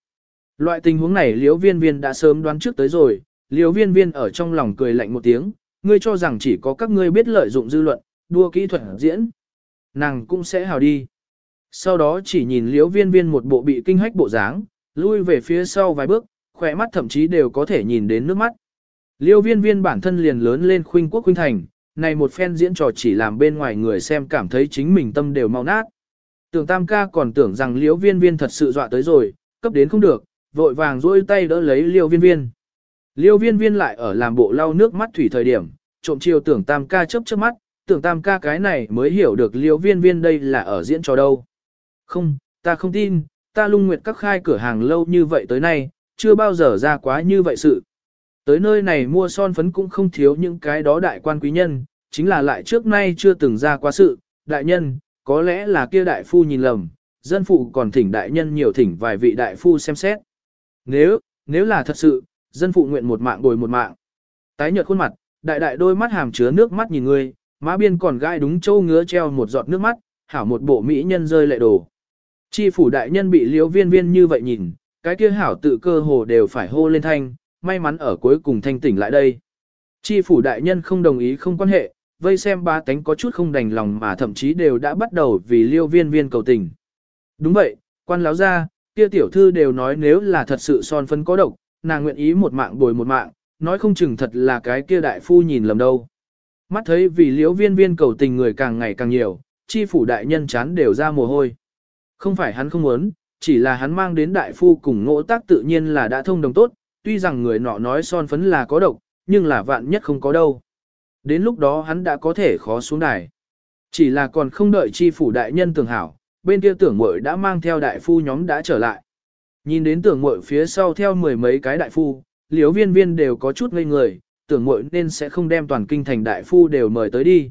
Loại tình huống này Liễu viên viên đã sớm đoán trước tới rồi, Liêu viên viên ở trong lòng cười lạnh một tiếng, ngươi cho rằng chỉ có các ngươi biết lợi dụng dư luận, đua kỹ thuật diễn. Nàng cũng sẽ hào đi. Sau đó chỉ nhìn Liêu viên viên một bộ bị kinh hách bộ dáng, lui về phía sau vài bước, khỏe mắt thậm chí đều có thể nhìn đến nước mắt. Liêu viên viên bản thân liền lớn lên khuynh quốc khuynh thành, này một phen diễn trò chỉ làm bên ngoài người xem cảm thấy chính mình tâm đều mau nát. Tưởng tam ca còn tưởng rằng liêu viên viên thật sự dọa tới rồi, cấp đến không được, vội vàng dôi tay đỡ lấy liêu viên viên. Liêu viên viên lại ở làm bộ lau nước mắt thủy thời điểm, trộm chiều tưởng tam ca chớp chớp mắt, tưởng tam ca cái này mới hiểu được liêu viên viên đây là ở diễn trò đâu. Không, ta không tin, ta lung nguyệt các khai cửa hàng lâu như vậy tới nay, chưa bao giờ ra quá như vậy sự. Tới nơi này mua son phấn cũng không thiếu những cái đó đại quan quý nhân, chính là lại trước nay chưa từng ra quá sự, đại nhân, có lẽ là kia đại phu nhìn lầm, dân phụ còn thỉnh đại nhân nhiều thỉnh vài vị đại phu xem xét. Nếu, nếu là thật sự, dân phụ nguyện một mạng bồi một mạng. Tái nhợt khuôn mặt, đại đại đôi mắt hàm chứa nước mắt nhìn ngươi, má biên còn gai đúng châu ngứa treo một giọt nước mắt, hảo một bộ mỹ nhân rơi lệ đổ Chi phủ đại nhân bị liễu viên viên như vậy nhìn, cái kia hảo tự cơ hồ đều phải hô lên thanh, may mắn ở cuối cùng thanh tỉnh lại đây. Chi phủ đại nhân không đồng ý không quan hệ, vây xem ba tánh có chút không đành lòng mà thậm chí đều đã bắt đầu vì liêu viên viên cầu tình. Đúng vậy, quan láo ra, kia tiểu thư đều nói nếu là thật sự son phấn có độc, nàng nguyện ý một mạng bồi một mạng, nói không chừng thật là cái kia đại phu nhìn lầm đâu. Mắt thấy vì liễu viên viên cầu tình người càng ngày càng nhiều, chi phủ đại nhân chán đều ra mồ hôi. Không phải hắn không muốn, chỉ là hắn mang đến đại phu cùng ngỗ tác tự nhiên là đã thông đồng tốt, tuy rằng người nọ nói son phấn là có độc, nhưng là vạn nhất không có đâu. Đến lúc đó hắn đã có thể khó xuống đài. Chỉ là còn không đợi chi phủ đại nhân tưởng hảo, bên kia tưởng mội đã mang theo đại phu nhóm đã trở lại. Nhìn đến tưởng muội phía sau theo mười mấy cái đại phu, liếu viên viên đều có chút ngây người, tưởng muội nên sẽ không đem toàn kinh thành đại phu đều mời tới đi.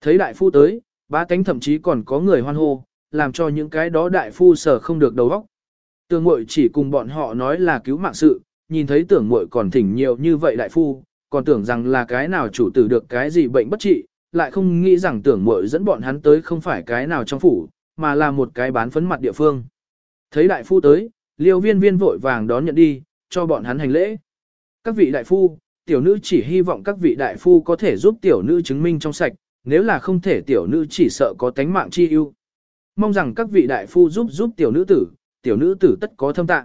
Thấy đại phu tới, ba cánh thậm chí còn có người hoan hô, làm cho những cái đó đại phu sở không được đầu óc. Tưởng muội chỉ cùng bọn họ nói là cứu mạng sự, nhìn thấy tưởng muội còn thỉnh nhiều như vậy đại phu, còn tưởng rằng là cái nào chủ tử được cái gì bệnh bất trị, lại không nghĩ rằng tưởng muội dẫn bọn hắn tới không phải cái nào trong phủ, mà là một cái bán phấn mặt địa phương. Thấy đại phu tới, liêu viên viên vội vàng đón nhận đi, cho bọn hắn hành lễ. Các vị đại phu, tiểu nữ chỉ hy vọng các vị đại phu có thể giúp tiểu nữ chứng minh trong sạch, nếu là không thể tiểu nữ chỉ sợ có tánh mạng chi ưu. Mong rằng các vị đại phu giúp giúp tiểu nữ tử, tiểu nữ tử tất có thâm tạng.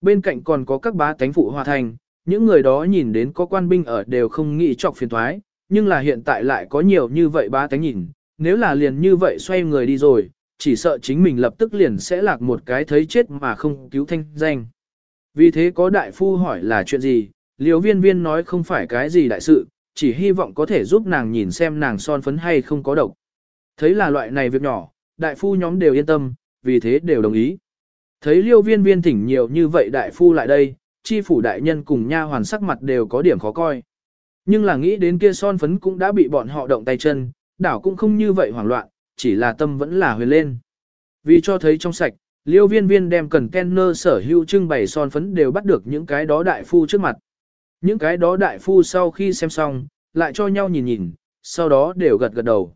Bên cạnh còn có các bá tánh phụ hòa thành, những người đó nhìn đến có quan binh ở đều không nghĩ chọc phiền thoái, nhưng là hiện tại lại có nhiều như vậy bá tánh nhìn, nếu là liền như vậy xoay người đi rồi, chỉ sợ chính mình lập tức liền sẽ lạc một cái thấy chết mà không cứu thanh danh. Vì thế có đại phu hỏi là chuyện gì, liều viên viên nói không phải cái gì đại sự, chỉ hy vọng có thể giúp nàng nhìn xem nàng son phấn hay không có độc. Thấy là loại này việc nhỏ, đại phu nhóm đều yên tâm, vì thế đều đồng ý. Thấy liêu viên viên thỉnh nhiều như vậy đại phu lại đây, chi phủ đại nhân cùng nha hoàn sắc mặt đều có điểm khó coi. Nhưng là nghĩ đến kia son phấn cũng đã bị bọn họ động tay chân, đảo cũng không như vậy hoảng loạn, chỉ là tâm vẫn là huyền lên. Vì cho thấy trong sạch, liêu viên viên đem cần kenner sở hữu trưng bày son phấn đều bắt được những cái đó đại phu trước mặt. Những cái đó đại phu sau khi xem xong, lại cho nhau nhìn nhìn, sau đó đều gật gật đầu.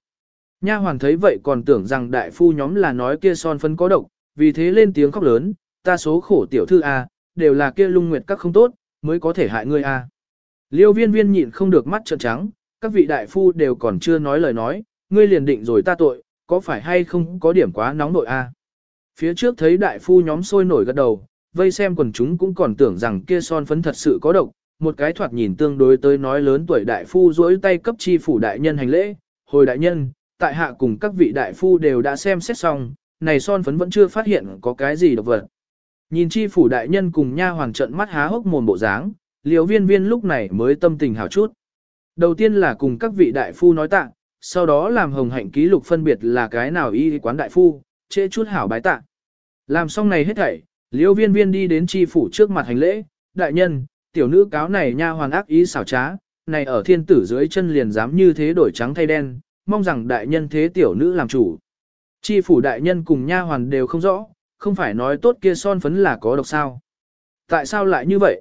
Nha hoàn thấy vậy còn tưởng rằng đại phu nhóm là nói kia son phấn có độc, vì thế lên tiếng khóc lớn, ta số khổ tiểu thư A, đều là kia lung nguyệt các không tốt, mới có thể hại ngươi A. Liêu viên viên nhịn không được mắt trợn trắng, các vị đại phu đều còn chưa nói lời nói, ngươi liền định rồi ta tội, có phải hay không có điểm quá nóng nội A. Phía trước thấy đại phu nhóm sôi nổi gật đầu, vây xem quần chúng cũng còn tưởng rằng kia son phấn thật sự có độc, một cái thoạt nhìn tương đối tới nói lớn tuổi đại phu duỗi tay cấp chi phủ đại nhân hành lễ, hồi đại nhân, tại hạ cùng các vị đại phu đều đã xem xét xong, này son phấn vẫn chưa phát hiện có cái gì độc vật. Nhìn chi phủ đại nhân cùng nha hoàng trận mắt há hốc mồm bộ dáng, liều viên viên lúc này mới tâm tình hào chút. Đầu tiên là cùng các vị đại phu nói tạ, sau đó làm hồng hạnh ký lục phân biệt là cái nào y quán đại phu, trễ chút hảo bái tạ. Làm xong này hết thảy, liêu viên viên đi đến chi phủ trước mặt hành lễ, đại nhân, tiểu nữ cáo này nha hoàn ác ý xảo trá, này ở thiên tử dưới chân liền dám như thế đổi trắng thay đen, mong rằng đại nhân thế tiểu nữ làm chủ. Chi phủ đại nhân cùng nha hoàn đều không rõ, không phải nói tốt kia son phấn là có độc sao. Tại sao lại như vậy?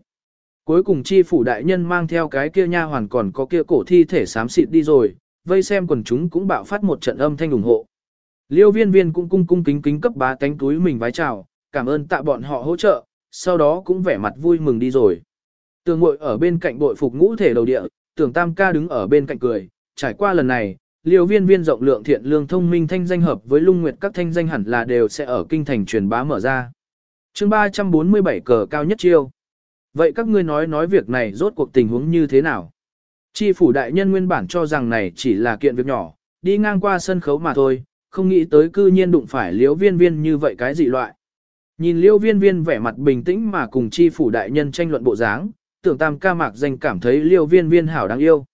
Cuối cùng chi phủ đại nhân mang theo cái kia nha hoàn còn có kia cổ thi thể xám xịt đi rồi, vây xem quần chúng cũng bạo phát một trận âm thanh ủng hộ. Liêu viên viên cũng cung cung kính kính cấp bá tánh túi mình vái chào, cảm ơn tạ bọn họ hỗ trợ, sau đó cũng vẻ mặt vui mừng đi rồi. Tường ngội ở bên cạnh bội phục ngũ thể đầu địa, tưởng tam ca đứng ở bên cạnh cười, trải qua lần này, liêu viên viên rộng lượng thiện lương thông minh thanh danh hợp với lung nguyệt các thanh danh hẳn là đều sẽ ở kinh thành truyền bá mở ra. chương 347 cờ cao nhất chiêu. Vậy các ngươi nói nói việc này rốt cuộc tình huống như thế nào? Chi phủ đại nhân nguyên bản cho rằng này chỉ là kiện việc nhỏ, đi ngang qua sân khấu mà thôi, không nghĩ tới cư nhiên đụng phải liễu viên viên như vậy cái gì loại. Nhìn liễu viên viên vẻ mặt bình tĩnh mà cùng chi phủ đại nhân tranh luận bộ dáng, tưởng tam ca mạc danh cảm thấy liễu viên viên hảo đáng yêu.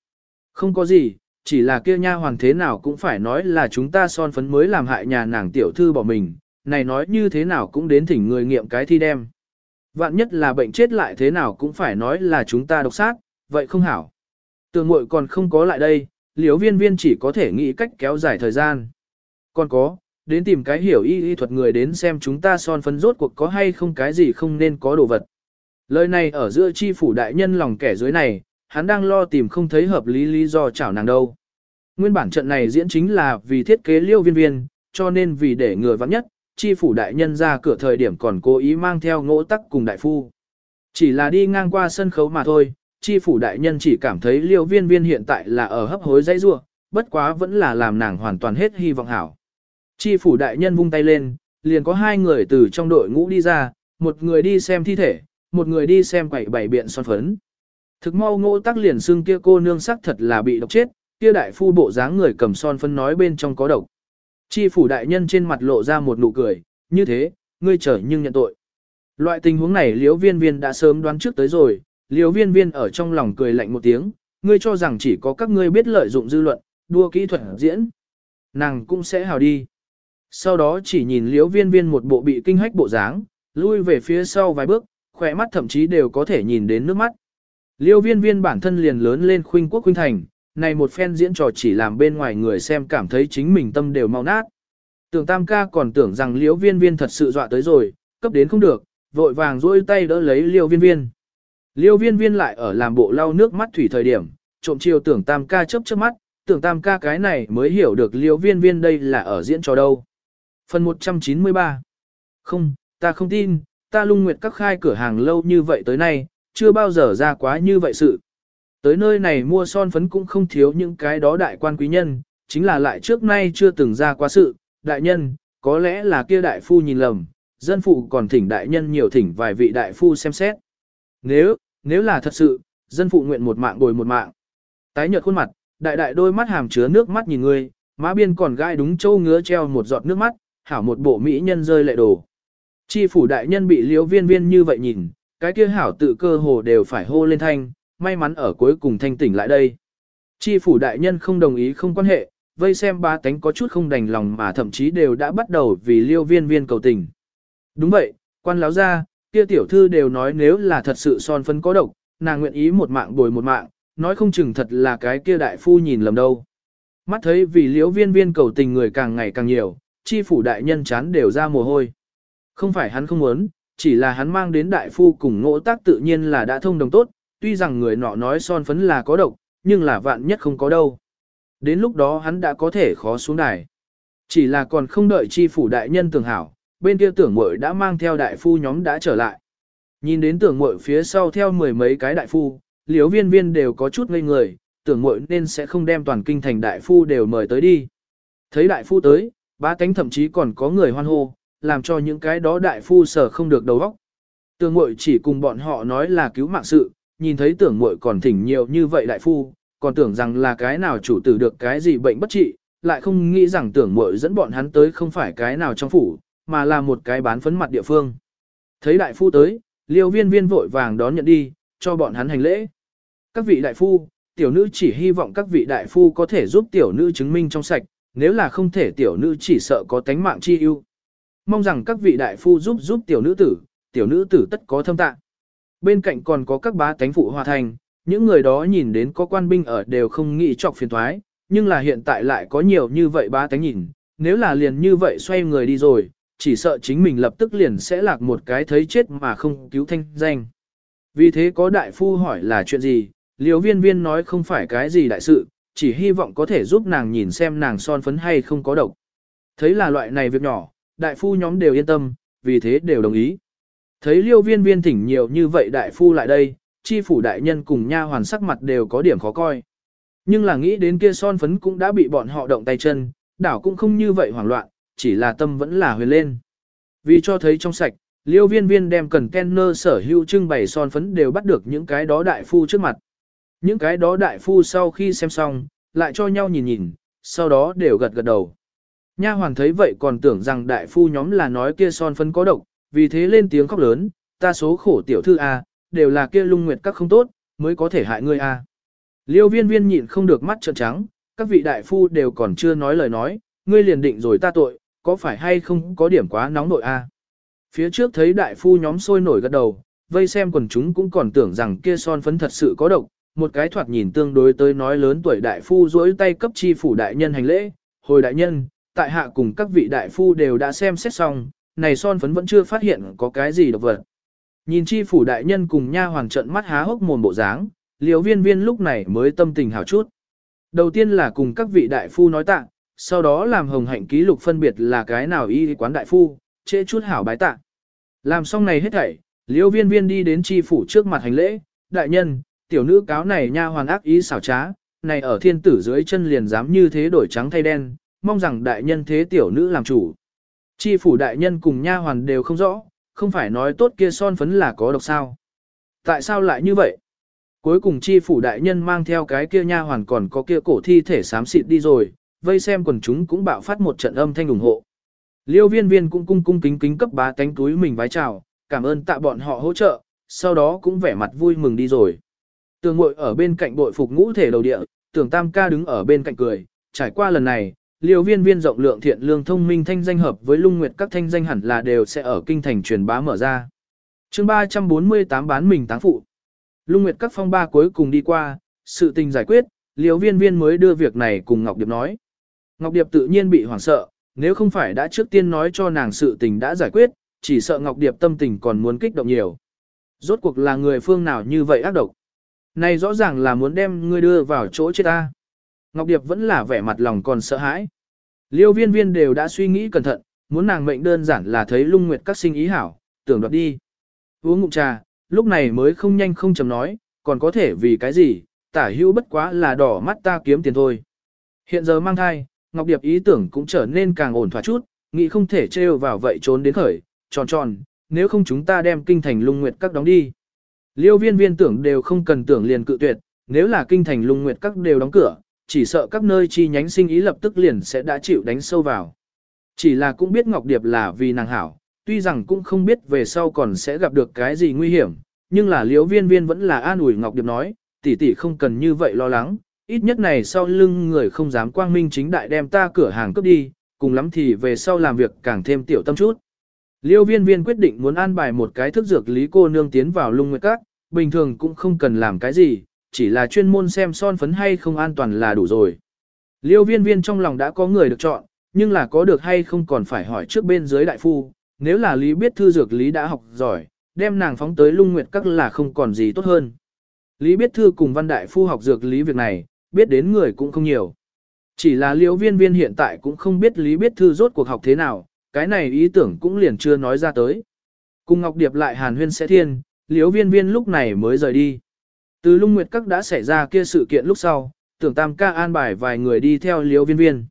Không có gì, chỉ là kia nha hoàng thế nào cũng phải nói là chúng ta son phấn mới làm hại nhà nàng tiểu thư bỏ mình, này nói như thế nào cũng đến thỉnh người nghiệm cái thi đem. Vạn nhất là bệnh chết lại thế nào cũng phải nói là chúng ta độc sát, vậy không hảo. Tường muội còn không có lại đây, liếu viên viên chỉ có thể nghĩ cách kéo dài thời gian. Còn có, đến tìm cái hiểu y y thuật người đến xem chúng ta son phấn rốt cuộc có hay không cái gì không nên có đồ vật. Lời này ở giữa chi phủ đại nhân lòng kẻ dưới này, hắn đang lo tìm không thấy hợp lý lý do chảo nàng đâu. Nguyên bản trận này diễn chính là vì thiết kế liêu viên viên, cho nên vì để người vắng nhất, chi phủ đại nhân ra cửa thời điểm còn cố ý mang theo ngỗ tắc cùng đại phu. Chỉ là đi ngang qua sân khấu mà thôi, chi phủ đại nhân chỉ cảm thấy liêu viên viên hiện tại là ở hấp hối dãy rua, bất quá vẫn là làm nàng hoàn toàn hết hy vọng hảo. Chi phủ đại nhân vung tay lên, liền có hai người từ trong đội ngũ đi ra, một người đi xem thi thể, một người đi xem quẩy bảy biện son phấn. Thực mau ngỗ tắc liền xưng kia cô nương sắc thật là bị độc chết, kia đại phu bộ dáng người cầm son phấn nói bên trong có độc. Chi phủ đại nhân trên mặt lộ ra một nụ cười, như thế, ngươi trở nhưng nhận tội. Loại tình huống này liễu viên viên đã sớm đoán trước tới rồi, Liêu viên viên ở trong lòng cười lạnh một tiếng, ngươi cho rằng chỉ có các ngươi biết lợi dụng dư luận, đua kỹ thuật diễn. Nàng cũng sẽ hào đi. Sau đó chỉ nhìn liễu viên viên một bộ bị kinh hách bộ dáng, lui về phía sau vài bước, khỏe mắt thậm chí đều có thể nhìn đến nước mắt. Liêu viên viên bản thân liền lớn lên khuynh quốc khuynh thành, này một phen diễn trò chỉ làm bên ngoài người xem cảm thấy chính mình tâm đều mau nát. Tưởng tam ca còn tưởng rằng liễu viên viên thật sự dọa tới rồi, cấp đến không được, vội vàng duỗi tay đỡ lấy liêu viên viên. Liêu viên viên lại ở làm bộ lau nước mắt thủy thời điểm, trộm chiều tưởng tam ca chớp chớp mắt, tưởng tam ca cái này mới hiểu được liêu viên viên đây là ở diễn trò đâu. Phần 193 Không, ta không tin, ta lung nguyệt các khai cửa hàng lâu như vậy tới nay, chưa bao giờ ra quá như vậy sự. Tới nơi này mua son phấn cũng không thiếu những cái đó đại quan quý nhân, chính là lại trước nay chưa từng ra quá sự, đại nhân, có lẽ là kia đại phu nhìn lầm, dân phụ còn thỉnh đại nhân nhiều thỉnh vài vị đại phu xem xét. Nếu, nếu là thật sự, dân phụ nguyện một mạng bồi một mạng. Tái nhợt khuôn mặt, đại đại đôi mắt hàm chứa nước mắt nhìn người, má biên còn gai đúng châu ngứa treo một giọt nước mắt, hảo một bộ mỹ nhân rơi lệ đổ Chi phủ đại nhân bị liếu viên viên như vậy nhìn, cái kia hảo tự cơ hồ đều phải hô lên thanh, may mắn ở cuối cùng thanh tỉnh lại đây. Chi phủ đại nhân không đồng ý không quan hệ, vây xem ba tánh có chút không đành lòng mà thậm chí đều đã bắt đầu vì liêu viên viên cầu tình. Đúng vậy, quan láo ra, kia tiểu thư đều nói nếu là thật sự son phấn có độc, nàng nguyện ý một mạng bồi một mạng, nói không chừng thật là cái kia đại phu nhìn lầm đâu. Mắt thấy vì liễu viên viên cầu tình người càng ngày càng nhiều, chi phủ đại nhân chán đều ra mồ hôi. Không phải hắn không muốn, chỉ là hắn mang đến đại phu cùng ngỗ tác tự nhiên là đã thông đồng tốt, tuy rằng người nọ nói son phấn là có độc, nhưng là vạn nhất không có đâu. Đến lúc đó hắn đã có thể khó xuống đài. Chỉ là còn không đợi chi phủ đại nhân tưởng hảo, bên kia tưởng muội đã mang theo đại phu nhóm đã trở lại. Nhìn đến tưởng muội phía sau theo mười mấy cái đại phu, liếu viên viên đều có chút ngây người, tưởng muội nên sẽ không đem toàn kinh thành đại phu đều mời tới đi. Thấy đại phu tới, ba cánh thậm chí còn có người hoan hô, làm cho những cái đó đại phu sở không được đầu óc. Tưởng muội chỉ cùng bọn họ nói là cứu mạng sự, nhìn thấy tưởng muội còn thỉnh nhiều như vậy đại phu, còn tưởng rằng là cái nào chủ tử được cái gì bệnh bất trị, lại không nghĩ rằng tưởng muội dẫn bọn hắn tới không phải cái nào trong phủ, mà là một cái bán phấn mặt địa phương. Thấy đại phu tới, liêu viên viên vội vàng đón nhận đi, cho bọn hắn hành lễ. Các vị đại phu, tiểu nữ chỉ hy vọng các vị đại phu có thể giúp tiểu nữ chứng minh trong sạch, nếu là không thể tiểu nữ chỉ sợ có tánh mạng chi ưu. Mong rằng các vị đại phu giúp giúp tiểu nữ tử, tiểu nữ tử tất có thâm tạng. Bên cạnh còn có các bá tánh phụ hòa thành, những người đó nhìn đến có quan binh ở đều không nghĩ trọc phiền thoái, nhưng là hiện tại lại có nhiều như vậy bá tánh nhìn, nếu là liền như vậy xoay người đi rồi, chỉ sợ chính mình lập tức liền sẽ lạc một cái thấy chết mà không cứu thanh danh. Vì thế có đại phu hỏi là chuyện gì, liều viên viên nói không phải cái gì đại sự, chỉ hy vọng có thể giúp nàng nhìn xem nàng son phấn hay không có độc. Thấy là loại này việc nhỏ, đại phu nhóm đều yên tâm, vì thế đều đồng ý. Thấy liêu viên viên thỉnh nhiều như vậy đại phu lại đây, chi phủ đại nhân cùng nha hoàn sắc mặt đều có điểm khó coi. Nhưng là nghĩ đến kia son phấn cũng đã bị bọn họ động tay chân, đảo cũng không như vậy hoảng loạn, chỉ là tâm vẫn là huyền lên. Vì cho thấy trong sạch, liêu viên viên đem cần kenner sở hữu trưng bày son phấn đều bắt được những cái đó đại phu trước mặt. Những cái đó đại phu sau khi xem xong, lại cho nhau nhìn nhìn, sau đó đều gật gật đầu. Nha hoàng thấy vậy còn tưởng rằng đại phu nhóm là nói kia son phấn có độc, vì thế lên tiếng khóc lớn, ta số khổ tiểu thư A, đều là kia lung nguyệt các không tốt, mới có thể hại ngươi A. Liêu viên viên nhịn không được mắt trợn trắng, các vị đại phu đều còn chưa nói lời nói, ngươi liền định rồi ta tội, có phải hay không có điểm quá nóng nội A. Phía trước thấy đại phu nhóm sôi nổi gật đầu, vây xem quần chúng cũng còn tưởng rằng kia son phấn thật sự có độc, một cái thoạt nhìn tương đối tới nói lớn tuổi đại phu duỗi tay cấp chi phủ đại nhân hành lễ, hồi đại nhân, tại hạ cùng các vị đại phu đều đã xem xét xong, này son phấn vẫn chưa phát hiện có cái gì độc vật. Nhìn chi phủ đại nhân cùng nha hoàng trận mắt há hốc mồm bộ dáng, liều viên viên lúc này mới tâm tình hảo chút. Đầu tiên là cùng các vị đại phu nói tạ, sau đó làm hồng hạnh ký lục phân biệt là cái nào y quán đại phu, trễ chút hảo bái tạ. Làm xong này hết thảy, liêu viên viên đi đến chi phủ trước mặt hành lễ, đại nhân, tiểu nữ cáo này nha hoàn ác ý xảo trá, này ở thiên tử dưới chân liền dám như thế đổi trắng thay đen, mong rằng đại nhân thế tiểu nữ làm chủ. Chi phủ đại nhân cùng nha hoàn đều không rõ, không phải nói tốt kia son phấn là có độc sao. Tại sao lại như vậy? Cuối cùng chi phủ đại nhân mang theo cái kia nha hoàn còn có kia cổ thi thể xám xịt đi rồi, vây xem quần chúng cũng bạo phát một trận âm thanh ủng hộ. Liêu viên viên cũng cung cung kính kính cấp bá tánh túi mình vái chào, cảm ơn tạ bọn họ hỗ trợ, sau đó cũng vẻ mặt vui mừng đi rồi. Tường ngội ở bên cạnh bội phục ngũ thể đầu địa, tưởng tam ca đứng ở bên cạnh cười, trải qua lần này, liêu viên viên rộng lượng thiện lương thông minh thanh danh hợp với lung nguyệt các thanh danh hẳn là đều sẽ ở kinh thành truyền bá mở ra. chương 348 bán mình táng phụ. Lung nguyệt các phong ba cuối cùng đi qua, sự tình giải quyết, liêu viên viên mới đưa việc này cùng Ngọc Điệp nói. Ngọc Điệp tự nhiên bị hoảng sợ, nếu không phải đã trước tiên nói cho nàng sự tình đã giải quyết, chỉ sợ Ngọc Điệp tâm tình còn muốn kích động nhiều. Rốt cuộc là người phương nào như vậy ác độc. Này rõ ràng là muốn đem ngươi đưa vào chỗ chết ta. Ngọc Điệp vẫn là vẻ mặt lòng còn sợ hãi. Liêu viên viên đều đã suy nghĩ cẩn thận, muốn nàng mệnh đơn giản là thấy lung nguyệt các sinh ý hảo, tưởng đoạt đi. Uống ngụm trà, lúc này mới không nhanh không chầm nói, còn có thể vì cái gì, tả hữu bất quá là đỏ mắt ta kiếm tiền thôi. Hiện giờ mang thai, Ngọc Điệp ý tưởng cũng trở nên càng ổn thỏa chút, nghĩ không thể trêu vào vậy trốn đến khởi, tròn tròn, nếu không chúng ta đem kinh thành lung nguyệt các đóng đi. Liêu viên viên tưởng đều không cần tưởng liền cự tuyệt, nếu là kinh thành lung nguyệt các đều đóng cửa, chỉ sợ các nơi chi nhánh sinh ý lập tức liền sẽ đã chịu đánh sâu vào. Chỉ là cũng biết Ngọc Điệp là vì nàng hảo, tuy rằng cũng không biết về sau còn sẽ gặp được cái gì nguy hiểm, nhưng là liêu viên viên vẫn là an ủi Ngọc Điệp nói, tỷ tỷ không cần như vậy lo lắng, ít nhất này sau lưng người không dám quang minh chính đại đem ta cửa hàng cướp đi, cùng lắm thì về sau làm việc càng thêm tiểu tâm chút. Liêu viên viên quyết định muốn an bài một cái thức dược lý cô nương tiến vào lung nguyệt các, bình thường cũng không cần làm cái gì, chỉ là chuyên môn xem son phấn hay không an toàn là đủ rồi. Liêu viên viên trong lòng đã có người được chọn, nhưng là có được hay không còn phải hỏi trước bên dưới đại phu, nếu là lý biết thư dược lý đã học giỏi, đem nàng phóng tới lung nguyệt các là không còn gì tốt hơn. Lý biết thư cùng văn đại phu học dược lý việc này, biết đến người cũng không nhiều. Chỉ là liễu viên viên hiện tại cũng không biết lý biết thư rốt cuộc học thế nào, cái này ý tưởng cũng liền chưa nói ra tới. Cùng Ngọc Điệp lại hàn huyên sẽ thiên, liễu viên viên lúc này mới rời đi. Từ lung nguyệt các đã xảy ra kia sự kiện lúc sau, tưởng tam ca an bài vài người đi theo liễu viên viên.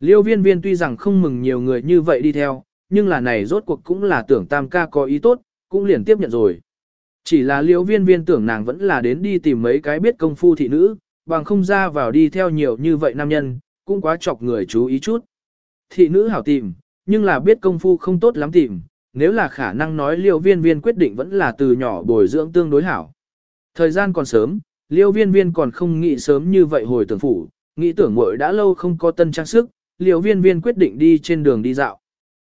Liêu viên viên tuy rằng không mừng nhiều người như vậy đi theo, nhưng là này rốt cuộc cũng là tưởng tam ca có ý tốt, cũng liền tiếp nhận rồi. Chỉ là liêu viên viên tưởng nàng vẫn là đến đi tìm mấy cái biết công phu thị nữ, bằng không ra vào đi theo nhiều như vậy nam nhân, cũng quá chọc người chú ý chút. Thị nữ hảo tìm, nhưng là biết công phu không tốt lắm tìm, nếu là khả năng nói liêu viên viên quyết định vẫn là từ nhỏ bồi dưỡng tương đối hảo. Thời gian còn sớm, liêu viên viên còn không nghĩ sớm như vậy hồi tưởng phủ, nghĩ tưởng muội đã lâu không có tân trang sức, liêu viên viên quyết định đi trên đường đi dạo.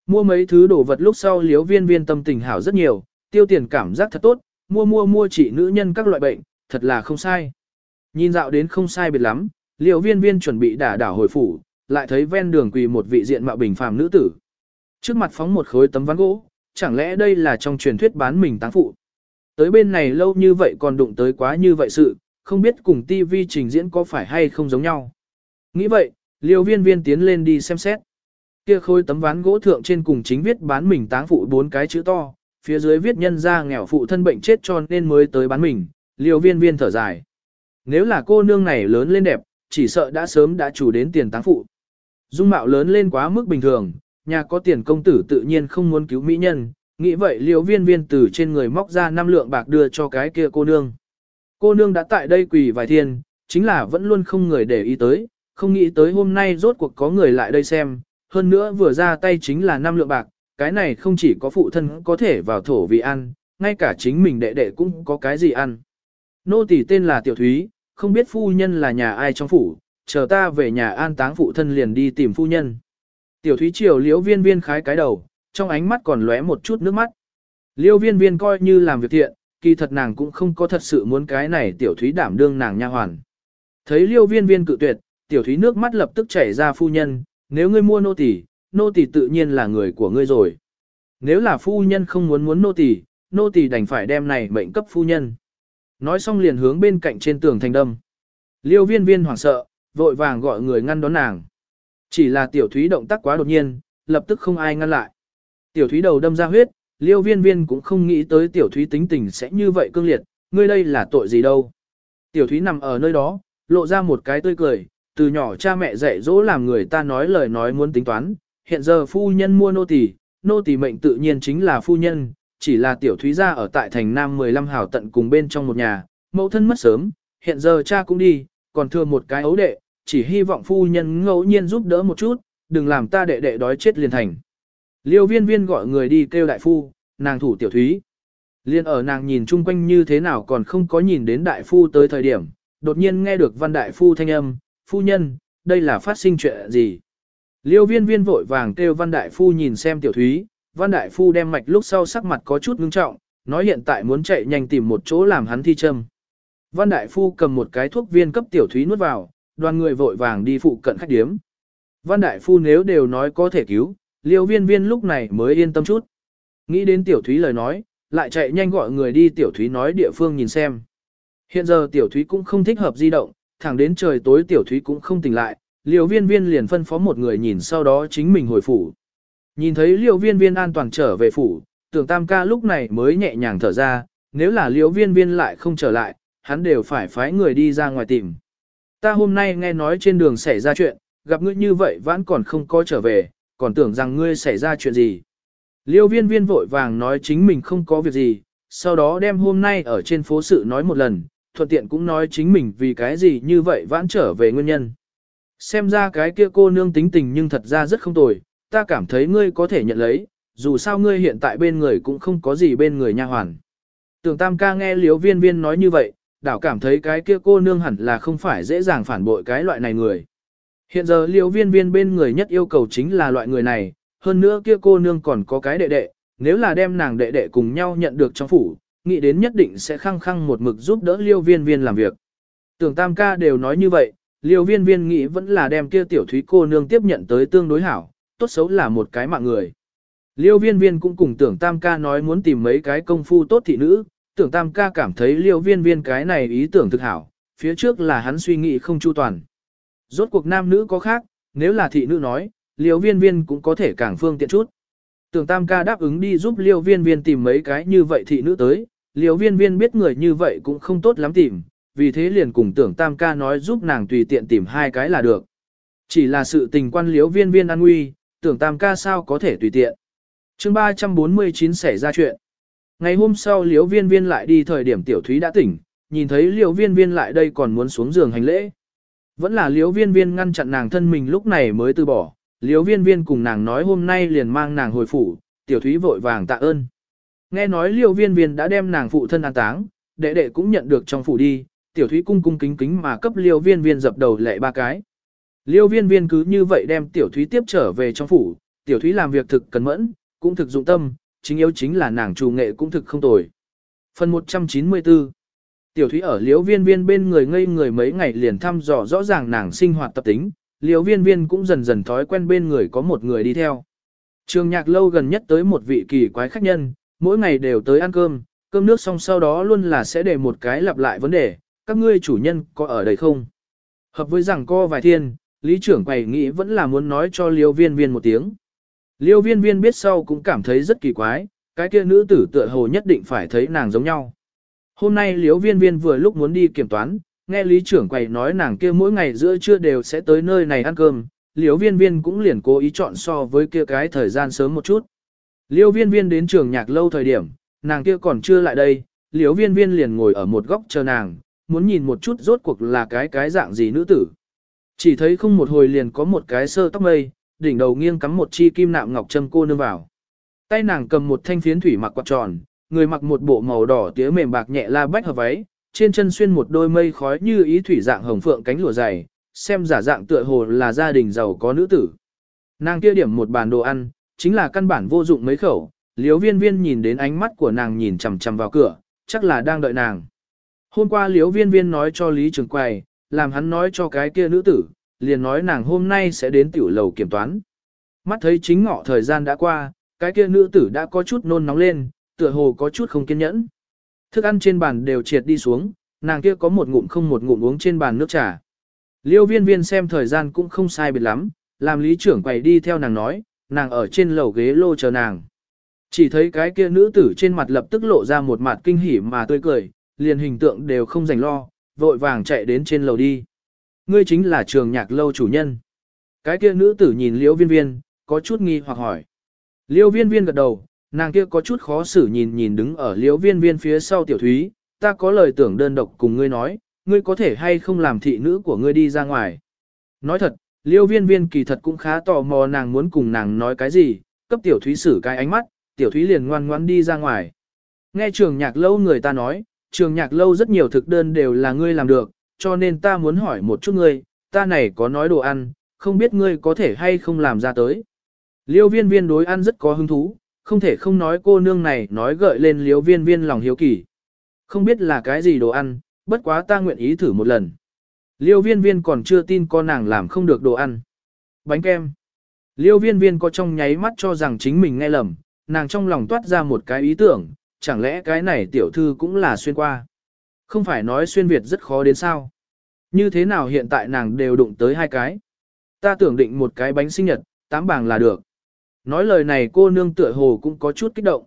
Mua mấy thứ đồ vật lúc sau liêu viên viên tâm tình hảo rất nhiều, tiêu tiền cảm giác thật tốt, mua mua mua chỉ nữ nhân các loại bệnh, thật là không sai. Nhìn dạo đến không sai biệt lắm, liêu viên viên chuẩn bị đả đảo hồi phủ, lại thấy ven đường quỳ một vị diện mạo bình phàm nữ tử. Trước mặt phóng một khối tấm ván gỗ, chẳng lẽ đây là trong truyền thuyết bán mình táng phụ. Tới bên này lâu như vậy còn đụng tới quá như vậy sự, không biết cùng TV trình diễn có phải hay không giống nhau. Nghĩ vậy, liêu viên viên tiến lên đi xem xét. Kia khối tấm ván gỗ thượng trên cùng chính viết bán mình táng phụ bốn cái chữ to, phía dưới viết nhân ra nghèo phụ thân bệnh chết cho nên mới tới bán mình, liêu viên viên thở dài. Nếu là cô nương này lớn lên đẹp, chỉ sợ đã sớm đã chủ đến tiền táng phụ. Dung mạo lớn lên quá mức bình thường, nhà có tiền công tử tự nhiên không muốn cứu mỹ nhân, nghĩ vậy liễu viên viên từ trên người móc ra năm lượng bạc đưa cho cái kia cô nương. Cô nương đã tại đây quỳ vài thiên, chính là vẫn luôn không người để ý tới, không nghĩ tới hôm nay rốt cuộc có người lại đây xem, hơn nữa vừa ra tay chính là năm lượng bạc, cái này không chỉ có phụ thân có thể vào thổ vì ăn, ngay cả chính mình đệ đệ cũng có cái gì ăn. Nô tỳ tên là Tiểu Thúy, không biết phu nhân là nhà ai trong phủ, chờ ta về nhà an táng phụ thân liền đi tìm phu nhân. Tiểu Thúy Triều liễu viên viên khái cái đầu, trong ánh mắt còn lóe một chút nước mắt. Liêu viên viên coi như làm việc thiện, kỳ thật nàng cũng không có thật sự muốn cái này tiểu thúy đảm đương nàng nha hoàn. Thấy liêu viên viên cự tuyệt, tiểu thúy nước mắt lập tức chảy ra phu nhân, nếu ngươi mua nô tỳ, nô tỳ tự nhiên là người của ngươi rồi. Nếu là phu nhân không muốn muốn nô tỳ, nô tỳ đành phải đem này mệnh cấp phu nhân. Nói xong liền hướng bên cạnh trên tường thành đâm. Liêu viên viên hoảng sợ, vội vàng gọi người ngăn đón nàng. Chỉ là tiểu thúy động tác quá đột nhiên, lập tức không ai ngăn lại. Tiểu thúy đầu đâm ra huyết, liêu viên viên cũng không nghĩ tới tiểu thúy tính tình sẽ như vậy cương liệt, ngươi đây là tội gì đâu. Tiểu thúy nằm ở nơi đó, lộ ra một cái tươi cười, từ nhỏ cha mẹ dạy dỗ làm người ta nói lời nói muốn tính toán, hiện giờ phu nhân mua nô tỳ, nô tỳ mệnh tự nhiên chính là phu nhân, chỉ là tiểu thúy gia ở tại thành Nam 15 hào tận cùng bên trong một nhà, mẫu thân mất sớm, hiện giờ cha cũng đi, còn thừa một cái ấu đệ, chỉ hy vọng phu nhân ngẫu nhiên giúp đỡ một chút, đừng làm ta đệ đệ đói chết liền thành. Liêu viên viên gọi người đi kêu đại phu, nàng thủ tiểu thúy. Liên ở nàng nhìn chung quanh như thế nào còn không có nhìn đến đại phu tới thời điểm, đột nhiên nghe được văn đại phu thanh âm, phu nhân, đây là phát sinh chuyện gì? Liêu viên viên vội vàng kêu văn đại phu nhìn xem tiểu thúy, văn đại phu đem mạch lúc sau sắc mặt có chút ngưng trọng, nói hiện tại muốn chạy nhanh tìm một chỗ làm hắn thi châm. Văn đại phu cầm một cái thuốc viên cấp tiểu thúy nuốt vào, đoàn người vội vàng đi phụ cận khách điếm. Văn đại phu nếu đều nói có thể cứu, liêu viên viên lúc này mới yên tâm chút. Nghĩ đến tiểu thúy lời nói, lại chạy nhanh gọi người đi tiểu thúy nói địa phương nhìn xem. Hiện giờ tiểu thúy cũng không thích hợp di động, thẳng đến trời tối tiểu thúy cũng không tỉnh lại, liều viên viên liền phân phó một người nhìn sau đó chính mình hồi phủ. Nhìn thấy liều viên viên an toàn trở về phủ, tưởng tam ca lúc này mới nhẹ nhàng thở ra, nếu là liều viên viên lại không trở lại, hắn đều phải phái người đi ra ngoài tìm. Ta hôm nay nghe nói trên đường xảy ra chuyện, gặp ngươi như vậy vẫn còn không có trở về, còn tưởng rằng ngươi xảy ra chuyện gì. Liêu viên viên vội vàng nói chính mình không có việc gì, sau đó đem hôm nay ở trên phố sự nói một lần, thuận tiện cũng nói chính mình vì cái gì như vậy vãn trở về nguyên nhân. Xem ra cái kia cô nương tính tình nhưng thật ra rất không tồi, ta cảm thấy ngươi có thể nhận lấy, dù sao ngươi hiện tại bên người cũng không có gì bên người nha hoàn. Tưởng tam ca nghe Liễu viên viên nói như vậy, đảo cảm thấy cái kia cô nương hẳn là không phải dễ dàng phản bội cái loại này người. Hiện giờ Liễu viên viên bên người nhất yêu cầu chính là loại người này, hơn nữa kia cô nương còn có cái đệ đệ, nếu là đem nàng đệ đệ cùng nhau nhận được trong phủ, nghĩ đến nhất định sẽ khăng khăng một mực giúp đỡ liêu viên viên làm việc. Tưởng tam ca đều nói như vậy, liêu viên viên nghĩ vẫn là đem kia tiểu thúy cô nương tiếp nhận tới tương đối hảo, tốt xấu là một cái mạng người. Liêu viên viên cũng cùng tưởng tam ca nói muốn tìm mấy cái công phu tốt thị nữ, tưởng tam ca cảm thấy liêu viên viên cái này ý tưởng thực hảo, phía trước là hắn suy nghĩ không chu toàn. Rốt cuộc nam nữ có khác, nếu là thị nữ nói, liêu viên viên cũng có thể càng phương tiện chút. Tưởng tam ca đáp ứng đi giúp liêu viên viên tìm mấy cái như vậy thị nữ tới, liêu viên viên biết người như vậy cũng không tốt lắm tìm, vì thế liền cùng tưởng tam ca nói giúp nàng tùy tiện tìm hai cái là được. Chỉ là sự tình quan Liêu viên viên an nguy, tưởng tam ca sao có thể tùy tiện. chương 349 xảy ra chuyện. Ngày hôm sau liễu viên viên lại đi thời điểm tiểu thúy đã tỉnh, nhìn thấy liễu viên viên lại đây còn muốn xuống giường hành lễ. Vẫn là liễu viên viên ngăn chặn nàng thân mình lúc này mới từ bỏ, liễu viên viên cùng nàng nói hôm nay liền mang nàng hồi phủ, tiểu thúy vội vàng tạ ơn. Nghe nói liễu viên viên đã đem nàng phụ thân an táng, đệ đệ cũng nhận được trong phủ đi, tiểu thúy cung cung kính kính mà cấp liễu viên viên dập đầu lệ ba cái. Liêu viên viên cứ như vậy đem tiểu thúy tiếp trở về trong phủ, tiểu thúy làm việc thực cẩn mẫn, cũng thực dụng tâm, chính yếu chính là nàng trù nghệ cũng thực không tồi. Phần 194 Tiểu thúy ở liêu viên viên bên người ngây người mấy ngày liền thăm dò rõ ràng nàng sinh hoạt tập tính, liêu viên viên cũng dần dần thói quen bên người có một người đi theo. Trường nhạc lâu gần nhất tới một vị kỳ quái khách nhân, mỗi ngày đều tới ăn cơm, cơm nước xong sau đó luôn là sẽ để một cái lặp lại vấn đề, các ngươi chủ nhân có ở đây không? Hợp với rằng co vài thiên, lý trưởng quầy nghĩ vẫn là muốn nói cho liêu viên viên một tiếng. Liêu viên viên biết sau cũng cảm thấy rất kỳ quái, cái kia nữ tử tựa hồ nhất định phải thấy nàng giống nhau. Hôm nay liêu viên viên vừa lúc muốn đi kiểm toán, nghe lý trưởng quầy nói nàng kia mỗi ngày giữa trưa đều sẽ tới nơi này ăn cơm, liêu viên viên cũng liền cố ý chọn so với kia cái thời gian sớm một chút. Liêu viên viên đến trường nhạc lâu thời điểm, nàng kia còn chưa lại đây, liêu viên viên liền ngồi ở một góc chờ nàng, muốn nhìn một chút rốt cuộc là cái cái dạng gì nữ tử. Chỉ thấy không một hồi liền có một cái sơ tóc mây, đỉnh đầu nghiêng cắm một chi kim nạm ngọc châm cô nương vào. Tay nàng cầm một thanh phiến thủy mặc quạt tròn, người mặc một bộ màu đỏ tía mềm bạc nhẹ la bách hợp váy, trên chân xuyên một đôi mây khói như ý thủy dạng hồng phượng cánh lụa dày, xem giả dạng tựa hồ là gia đình giàu có nữ tử. Nàng kia điểm một bàn đồ ăn, chính là căn bản vô dụng mấy khẩu, liếu viên viên nhìn đến ánh mắt của nàng nhìn chằm chằm vào cửa, chắc là đang đợi nàng. Hôm qua liếu viên viên nói cho Lý Trường Quầy, làm hắn nói cho cái kia nữ tử, liền nói nàng hôm nay sẽ đến tiểu lầu kiểm toán. Mắt thấy chính ngọ thời gian đã qua, cái kia nữ tử đã có chút nôn nóng lên, tựa hồ có chút không kiên nhẫn. Thức ăn trên bàn đều triệt đi xuống, nàng kia có một ngụm không một ngụm uống trên bàn nước trà. Liêu viên viên xem thời gian cũng không sai biệt lắm, làm lý trưởng quầy đi theo nàng nói, nàng ở trên lầu ghế lô chờ nàng. Chỉ thấy cái kia nữ tử trên mặt lập tức lộ ra một mặt kinh hỉ mà tươi cười, liền hình tượng đều không dành lo, vội vàng chạy đến trên lầu đi. Ngươi chính là trường nhạc lâu chủ nhân. Cái kia nữ tử nhìn liễu viên viên, có chút nghi hoặc hỏi. Liễu viên viên gật đầu, nàng kia có chút khó xử nhìn nhìn đứng ở liễu viên viên phía sau tiểu thúy, ta có lời tưởng đơn độc cùng ngươi nói, ngươi có thể hay không làm thị nữ của ngươi đi ra ngoài. Nói thật, Liêu viên viên kỳ thật cũng khá tò mò nàng muốn cùng nàng nói cái gì, cấp tiểu thúy xử cái ánh mắt, tiểu thúy liền ngoan ngoãn đi ra ngoài. Nghe trường nhạc lâu người ta nói, trường nhạc lâu rất nhiều thực đơn đều là ngươi làm được, cho nên ta muốn hỏi một chút ngươi, ta này có nói đồ ăn, không biết ngươi có thể hay không làm ra tới. Liêu viên viên đối ăn rất có hứng thú, không thể không nói cô nương này nói gợi lên liêu viên viên lòng hiếu kỳ. Không biết là cái gì đồ ăn, bất quá ta nguyện ý thử một lần. Liêu viên viên còn chưa tin con nàng làm không được đồ ăn. Bánh kem. Liêu viên viên có trong nháy mắt cho rằng chính mình nghe lầm, nàng trong lòng toát ra một cái ý tưởng, chẳng lẽ cái này tiểu thư cũng là xuyên qua. Không phải nói xuyên Việt rất khó đến sao. Như thế nào hiện tại nàng đều đụng tới hai cái. Ta tưởng định một cái bánh sinh nhật, tám bảng là được. Nói lời này cô nương tựa hồ cũng có chút kích động.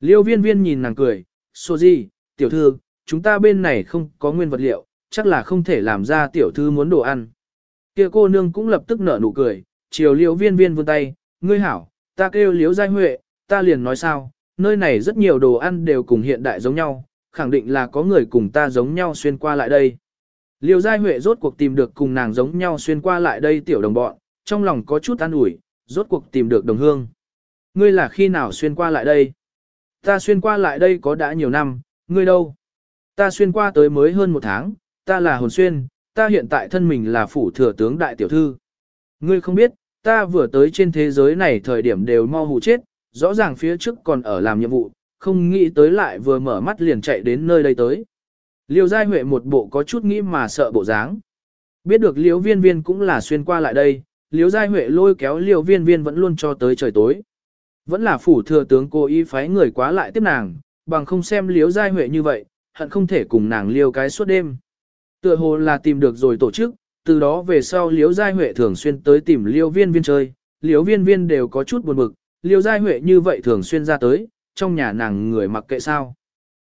Liêu viên viên nhìn nàng cười, Sô Di, tiểu thư, chúng ta bên này không có nguyên vật liệu, chắc là không thể làm ra tiểu thư muốn đồ ăn. kia cô nương cũng lập tức nở nụ cười, chiều liêu viên viên vươn tay, ngươi hảo, ta kêu liêu giai huệ, ta liền nói sao, nơi này rất nhiều đồ ăn đều cùng hiện đại giống nhau, khẳng định là có người cùng ta giống nhau xuyên qua lại đây. Liêu Giai Huệ rốt cuộc tìm được cùng nàng giống nhau xuyên qua lại đây tiểu đồng bọn, trong lòng có chút an ủi, rốt cuộc tìm được đồng hương. Ngươi là khi nào xuyên qua lại đây? Ta xuyên qua lại đây có đã nhiều năm, ngươi đâu? Ta xuyên qua tới mới hơn một tháng, ta là hồn xuyên, ta hiện tại thân mình là phủ thừa tướng đại tiểu thư. Ngươi không biết, ta vừa tới trên thế giới này thời điểm đều mau hù chết, rõ ràng phía trước còn ở làm nhiệm vụ, không nghĩ tới lại vừa mở mắt liền chạy đến nơi đây tới. Liêu Giai Huệ một bộ có chút nghĩ mà sợ bộ dáng. Biết được Liêu Viên Viên cũng là xuyên qua lại đây, Liêu Giai Huệ lôi kéo Liêu Viên Viên vẫn luôn cho tới trời tối. Vẫn là phủ thừa tướng cô y phái người quá lại tiếp nàng, bằng không xem Liêu Giai Huệ như vậy, hận không thể cùng nàng liêu cái suốt đêm. Tựa hồ là tìm được rồi tổ chức, từ đó về sau Liêu Giai Huệ thường xuyên tới tìm Liêu Viên Viên chơi, Liêu Viên Viên đều có chút buồn bực, Liêu Giai Huệ như vậy thường xuyên ra tới, trong nhà nàng người mặc kệ sao.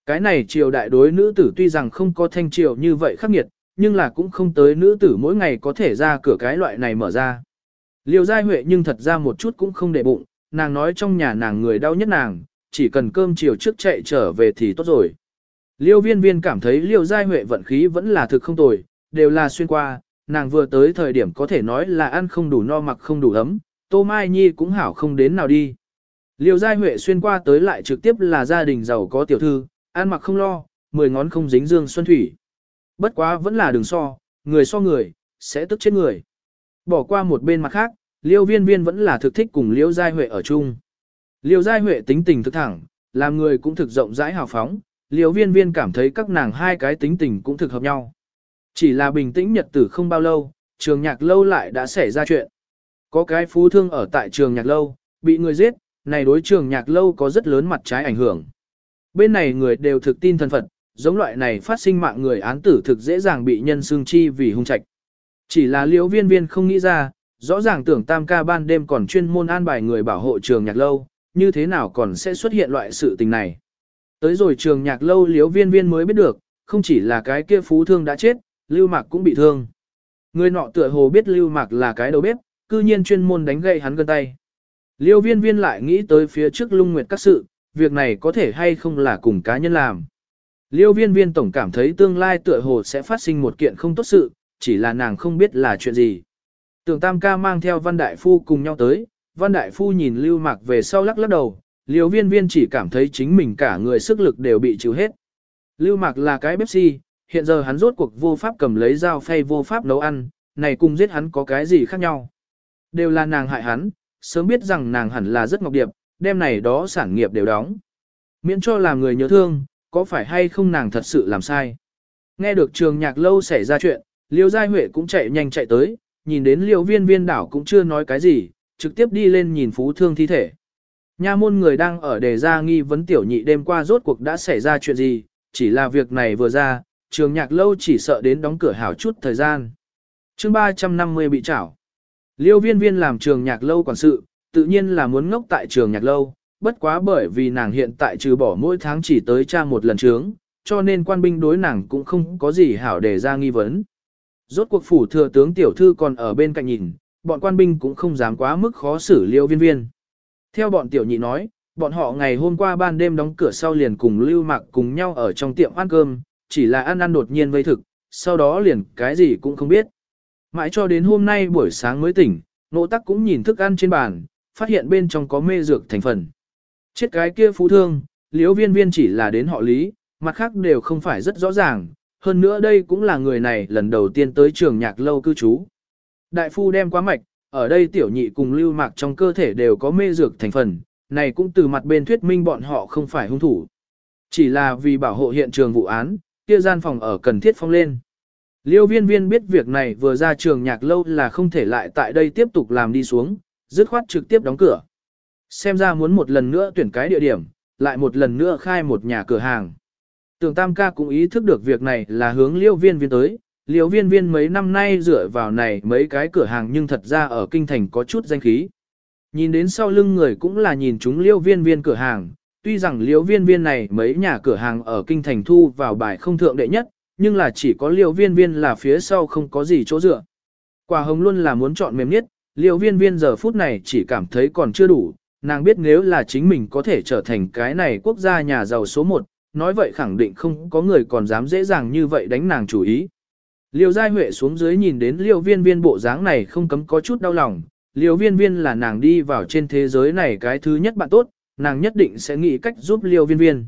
Cái này triều đại đối nữ tử tuy rằng không có thanh triều như vậy khắc nghiệt, nhưng là cũng không tới nữ tử mỗi ngày có thể ra cửa cái loại này mở ra. Liêu Giai Huệ nhưng thật ra một chút cũng không để bụng, nàng nói trong nhà nàng người đau nhất nàng, chỉ cần cơm chiều trước chạy trở về thì tốt rồi. Liêu viên viên cảm thấy Liêu Giai Huệ vận khí vẫn là thực không tồi, đều là xuyên qua, nàng vừa tới thời điểm có thể nói là ăn không đủ no mặc không đủ ấm, Tô Mai Nhi cũng hảo không đến nào đi. Liêu Giai Huệ xuyên qua tới lại trực tiếp là gia đình giàu có tiểu thư, ăn mặc không lo, mười ngón không dính dương xuân thủy. Bất quá vẫn là đường so, người so người, sẽ tức chết người. Bỏ qua một bên mặt khác, Liêu Viên Viên vẫn là thực thích cùng Liêu Giai Huệ ở chung. Liêu Giai Huệ tính tình thực thẳng, làm người cũng thực rộng rãi hào phóng, Liêu Viên Viên cảm thấy các nàng hai cái tính tình cũng thực hợp nhau. Chỉ là bình tĩnh nhật tử không bao lâu, trường nhạc lâu lại đã xảy ra chuyện. Có cái phú thương ở tại trường nhạc lâu, bị người giết, này đối trường nhạc lâu có rất lớn mặt trái ảnh hưởng. Bên này người đều thực tin thân Phật, giống loại này phát sinh mạng người án tử thực dễ dàng bị nhân xương chi vì hung trạch. Chỉ là liễu viên viên không nghĩ ra, rõ ràng tưởng tam ca ban đêm còn chuyên môn an bài người bảo hộ trường nhạc lâu, như thế nào còn sẽ xuất hiện loại sự tình này. Tới rồi trường nhạc lâu liễu viên viên mới biết được, không chỉ là cái kia phú thương đã chết, lưu mạc cũng bị thương. Người nọ tựa hồ biết lưu mạc là cái đầu bếp, cư nhiên chuyên môn đánh gậy hắn gân tay. Liêu viên viên lại nghĩ tới phía trước lung nguyệt các sự, việc này có thể hay không là cùng cá nhân làm. Liêu viên viên tổng cảm thấy tương lai tựa hồ sẽ phát sinh một kiện không tốt sự, chỉ là nàng không biết là chuyện gì. Tưởng Tam ca mang theo Văn Đại Phu cùng nhau tới, Văn Đại Phu nhìn Lưu Mạc về sau lắc lắc đầu, Liêu viên viên chỉ cảm thấy chính mình cả người sức lực đều bị chịu hết. Lưu Mạc là cái bếp si, hiện giờ hắn rốt cuộc vô pháp cầm lấy dao phay vô pháp nấu ăn, này cùng giết hắn có cái gì khác nhau. Đều là nàng hại hắn, sớm biết rằng nàng hẳn là rất ngọc điệp, đêm này đó sản nghiệp đều đóng. Miễn cho làm người nhớ thương, có phải hay không nàng thật sự làm sai. Nghe được trường nhạc lâu xảy ra chuyện, Liêu Giai Huệ cũng chạy nhanh chạy tới, nhìn đến Liêu Viên Viên đảo cũng chưa nói cái gì, trực tiếp đi lên nhìn phú thương thi thể. Nha môn người đang ở đề ra nghi vấn tiểu nhị đêm qua rốt cuộc đã xảy ra chuyện gì, chỉ là việc này vừa ra, trường nhạc lâu chỉ sợ đến đóng cửa hảo chút thời gian. chương 350 bị trảo. Liêu viên viên làm trường nhạc lâu quản sự, tự nhiên là muốn ngốc tại trường nhạc lâu, bất quá bởi vì nàng hiện tại trừ bỏ mỗi tháng chỉ tới cha một lần trướng, cho nên quan binh đối nàng cũng không có gì hảo để ra nghi vấn. Rốt cuộc phủ thừa tướng tiểu thư còn ở bên cạnh nhìn, bọn quan binh cũng không dám quá mức khó xử liêu viên viên. Theo bọn tiểu nhị nói, bọn họ ngày hôm qua ban đêm đóng cửa sau liền cùng lưu mặc cùng nhau ở trong tiệm ăn cơm, chỉ là ăn ăn đột nhiên vây thực, sau đó liền cái gì cũng không biết. Mãi cho đến hôm nay buổi sáng mới tỉnh, nộ tắc cũng nhìn thức ăn trên bàn, phát hiện bên trong có mê dược thành phần. Chết cái kia phú thương, liếu viên viên chỉ là đến họ lý, mặt khác đều không phải rất rõ ràng, hơn nữa đây cũng là người này lần đầu tiên tới trường nhạc lâu cư trú. Đại phu đem quá mạch, ở đây tiểu nhị cùng lưu mạc trong cơ thể đều có mê dược thành phần, này cũng từ mặt bên thuyết minh bọn họ không phải hung thủ. Chỉ là vì bảo hộ hiện trường vụ án, kia gian phòng ở cần thiết phong lên. Liêu viên viên biết việc này vừa ra trường nhạc lâu là không thể lại tại đây tiếp tục làm đi xuống, dứt khoát trực tiếp đóng cửa. Xem ra muốn một lần nữa tuyển cái địa điểm, lại một lần nữa khai một nhà cửa hàng. Tưởng Tam ca cũng ý thức được việc này là hướng liêu viên viên tới, liêu viên viên mấy năm nay dựa vào này mấy cái cửa hàng nhưng thật ra ở kinh thành có chút danh khí. Nhìn đến sau lưng người cũng là nhìn chúng liêu viên viên cửa hàng, tuy rằng liêu viên viên này mấy nhà cửa hàng ở kinh thành thu vào bài không thượng đệ nhất, nhưng là chỉ có liều viên viên là phía sau không có gì chỗ dựa. Quả hồng luôn là muốn chọn mềm nhất, liều viên viên giờ phút này chỉ cảm thấy còn chưa đủ, nàng biết nếu là chính mình có thể trở thành cái này quốc gia nhà giàu số 1, nói vậy khẳng định không có người còn dám dễ dàng như vậy đánh nàng chủ ý. Liều Giai Huệ xuống dưới nhìn đến liều viên viên bộ dáng này không cấm có chút đau lòng, Liều viên viên là nàng đi vào trên thế giới này cái thứ nhất bạn tốt, nàng nhất định sẽ nghĩ cách giúp liều viên viên.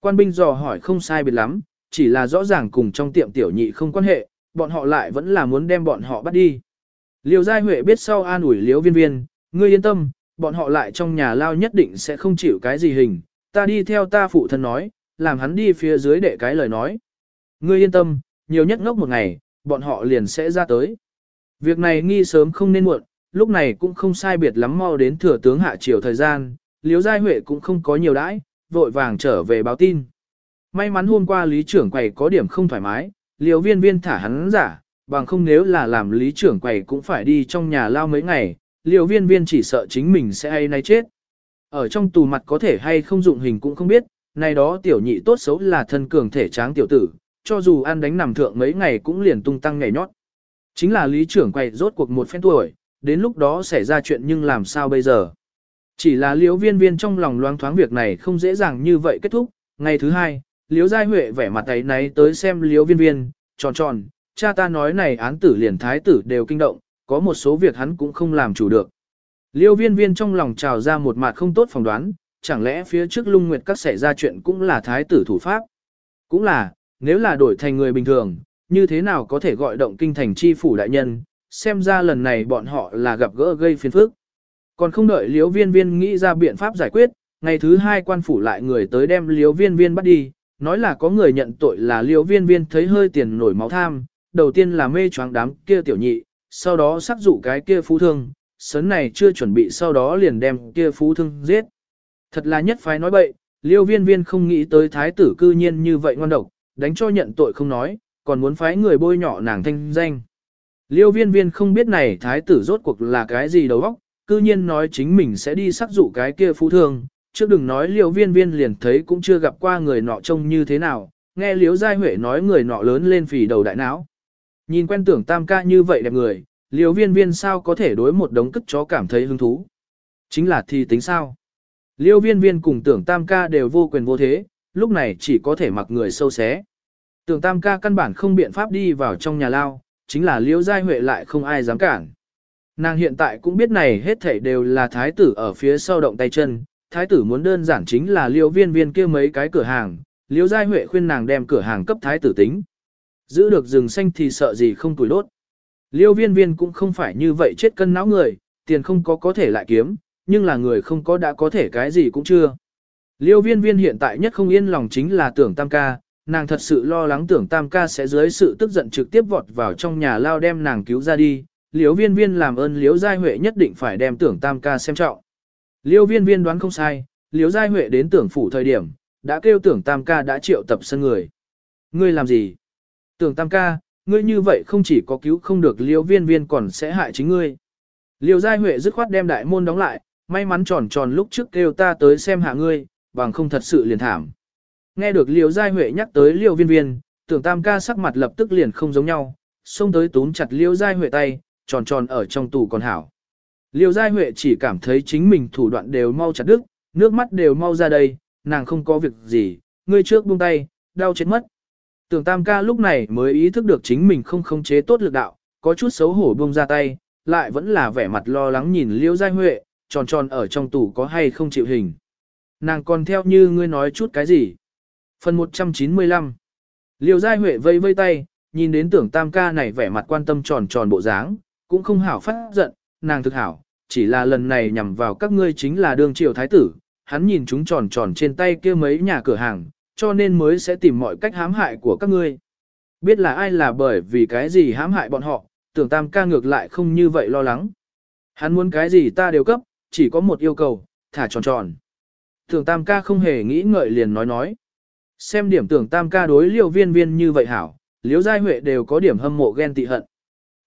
Quan binh dò hỏi không sai biệt lắm, chỉ là rõ ràng cùng trong tiệm tiểu nhị không quan hệ, bọn họ lại vẫn là muốn đem bọn họ bắt đi. Liêu Giai Huệ biết sau an ủi liêu viên viên, ngươi yên tâm, bọn họ lại trong nhà lao nhất định sẽ không chịu cái gì hình, ta đi theo ta phụ thân nói, làm hắn đi phía dưới để cái lời nói. Ngươi yên tâm, nhiều nhất ngốc một ngày, bọn họ liền sẽ ra tới. Việc này nghi sớm không nên muộn, lúc này cũng không sai biệt lắm mau đến thừa tướng hạ chiều thời gian, Liêu giai huệ cũng không có nhiều đãi, vội vàng trở về báo tin. May mắn hôm qua lý trưởng quầy có điểm không thoải mái, liều viên viên thả hắn giả, bằng không nếu là làm lý trưởng quầy cũng phải đi trong nhà lao mấy ngày, liều viên viên chỉ sợ chính mình sẽ hay nay chết. Ở trong tù mặt có thể hay không dụng hình cũng không biết, này đó tiểu nhị tốt xấu là thân cường thể tráng tiểu tử, cho dù ăn đánh nằm thượng mấy ngày cũng liền tung tăng nhảy nhót. Chính là lý trưởng quầy rốt cuộc một phen tuổi, đến lúc đó xảy ra chuyện nhưng làm sao bây giờ. Chỉ là liễu viên viên trong lòng loáng thoáng việc này không dễ dàng như vậy kết thúc. Ngày thứ hai, liễu giai huệ vẻ mặt ấy náy tới xem liễu viên viên, tròn tròn, cha ta nói này án tử liền thái tử đều kinh động, có một số việc hắn cũng không làm chủ được. Liêu viên viên trong lòng trào ra một mặt không tốt phỏng đoán, chẳng lẽ phía trước lung nguyệt các xảy ra chuyện cũng là thái tử thủ pháp? Cũng là, nếu là đổi thành người bình thường, như thế nào có thể gọi động kinh thành chi phủ đại nhân, xem ra lần này bọn họ là gặp gỡ gây phiền phức. Còn không đợi Liễu viên viên nghĩ ra biện pháp giải quyết, ngày thứ hai quan phủ lại người tới đem Liễu viên viên bắt đi, nói là có người nhận tội là Liêu viên viên thấy hơi tiền nổi máu tham, đầu tiên là mê choáng đám kia tiểu nhị, sau đó sắc dụ cái kia phú thương, sấn này chưa chuẩn bị sau đó liền đem kia phú thương giết. Thật là nhất phái nói bậy, liêu viên viên không nghĩ tới thái tử cư nhiên như vậy ngon độc, đánh cho nhận tội không nói, còn muốn phái người bôi nhọ nàng thanh danh. Liêu viên viên không biết này thái tử rốt cuộc là cái gì đầu óc, cư nhiên nói chính mình sẽ đi sắc dụ cái kia phú thương, trước đừng nói liêu viên viên liền thấy cũng chưa gặp qua người nọ trông như thế nào, nghe liếu giai huệ nói người nọ lớn lên phì đầu đại não. Nhìn quen tưởng tam ca như vậy đẹp người, liều viên viên sao có thể đối một đống cất chó cảm thấy hứng thú. Chính là thì tính sao. Liêu viên viên cùng tưởng tam ca đều vô quyền vô thế, lúc này chỉ có thể mặc người sâu xé. Tưởng tam ca căn bản không biện pháp đi vào trong nhà lao, chính là liêu giai huệ lại không ai dám cản. Nàng hiện tại cũng biết này hết thảy đều là thái tử ở phía sau động tay chân, thái tử muốn đơn giản chính là liêu viên viên kia mấy cái cửa hàng, liêu giai huệ khuyên nàng đem cửa hàng cấp thái tử tính. Giữ được rừng xanh thì sợ gì không tuổi đốt. Liêu viên viên cũng không phải như vậy chết cân não người, tiền không có có thể lại kiếm, nhưng là người không có đã có thể cái gì cũng chưa. Liêu viên viên hiện tại nhất không yên lòng chính là tưởng tam ca, nàng thật sự lo lắng tưởng tam ca sẽ dưới sự tức giận trực tiếp vọt vào trong nhà lao đem nàng cứu ra đi. Liêu viên viên làm ơn liêu giai huệ nhất định phải đem tưởng tam ca xem trọng. Liêu viên viên đoán không sai, liêu giai huệ đến tưởng phủ thời điểm, đã kêu tưởng tam ca đã triệu tập sân người. Ngươi làm gì? Tưởng tam ca, ngươi như vậy không chỉ có cứu không được liêu viên viên còn sẽ hại chính ngươi. Liêu giai huệ dứt khoát đem đại môn đóng lại, may mắn tròn tròn lúc trước kêu ta tới xem hạ ngươi, bằng không thật sự liền thảm. Nghe được liêu giai huệ nhắc tới liêu viên viên, tưởng tam ca sắc mặt lập tức liền không giống nhau, xông tới túm chặt liêu giai huệ tay, tròn tròn ở trong tủ còn hảo. Liêu giai huệ chỉ cảm thấy chính mình thủ đoạn đều mau chặt đứt, nước mắt đều mau ra đây, nàng không có việc gì, ngươi trước buông tay, đau chết mất. Tưởng tam ca lúc này mới ý thức được chính mình không khống chế tốt lực đạo, có chút xấu hổ buông ra tay, lại vẫn là vẻ mặt lo lắng nhìn liêu giai huệ, tròn tròn ở trong tủ có hay không chịu hình. Nàng còn theo như ngươi nói chút cái gì. Phần 195 Liêu giai huệ vây vây tay, nhìn đến tưởng tam ca này vẻ mặt quan tâm tròn tròn bộ dáng, cũng không hảo phát giận, nàng thực hảo, chỉ là lần này nhằm vào các ngươi chính là đương triều thái tử, hắn nhìn chúng tròn tròn trên tay kia mấy nhà cửa hàng, cho nên mới sẽ tìm mọi cách hãm hại của các ngươi. Biết là ai là bởi vì cái gì hãm hại bọn họ, tưởng tam ca ngược lại không như vậy lo lắng. Hắn muốn cái gì ta đều cấp, chỉ có một yêu cầu, thả tròn tròn. Tưởng tam ca không hề nghĩ ngợi liền nói nói. Xem điểm tưởng tam ca đối liêu viên viên như vậy hảo, liếu giai huệ đều có điểm hâm mộ ghen tị hận.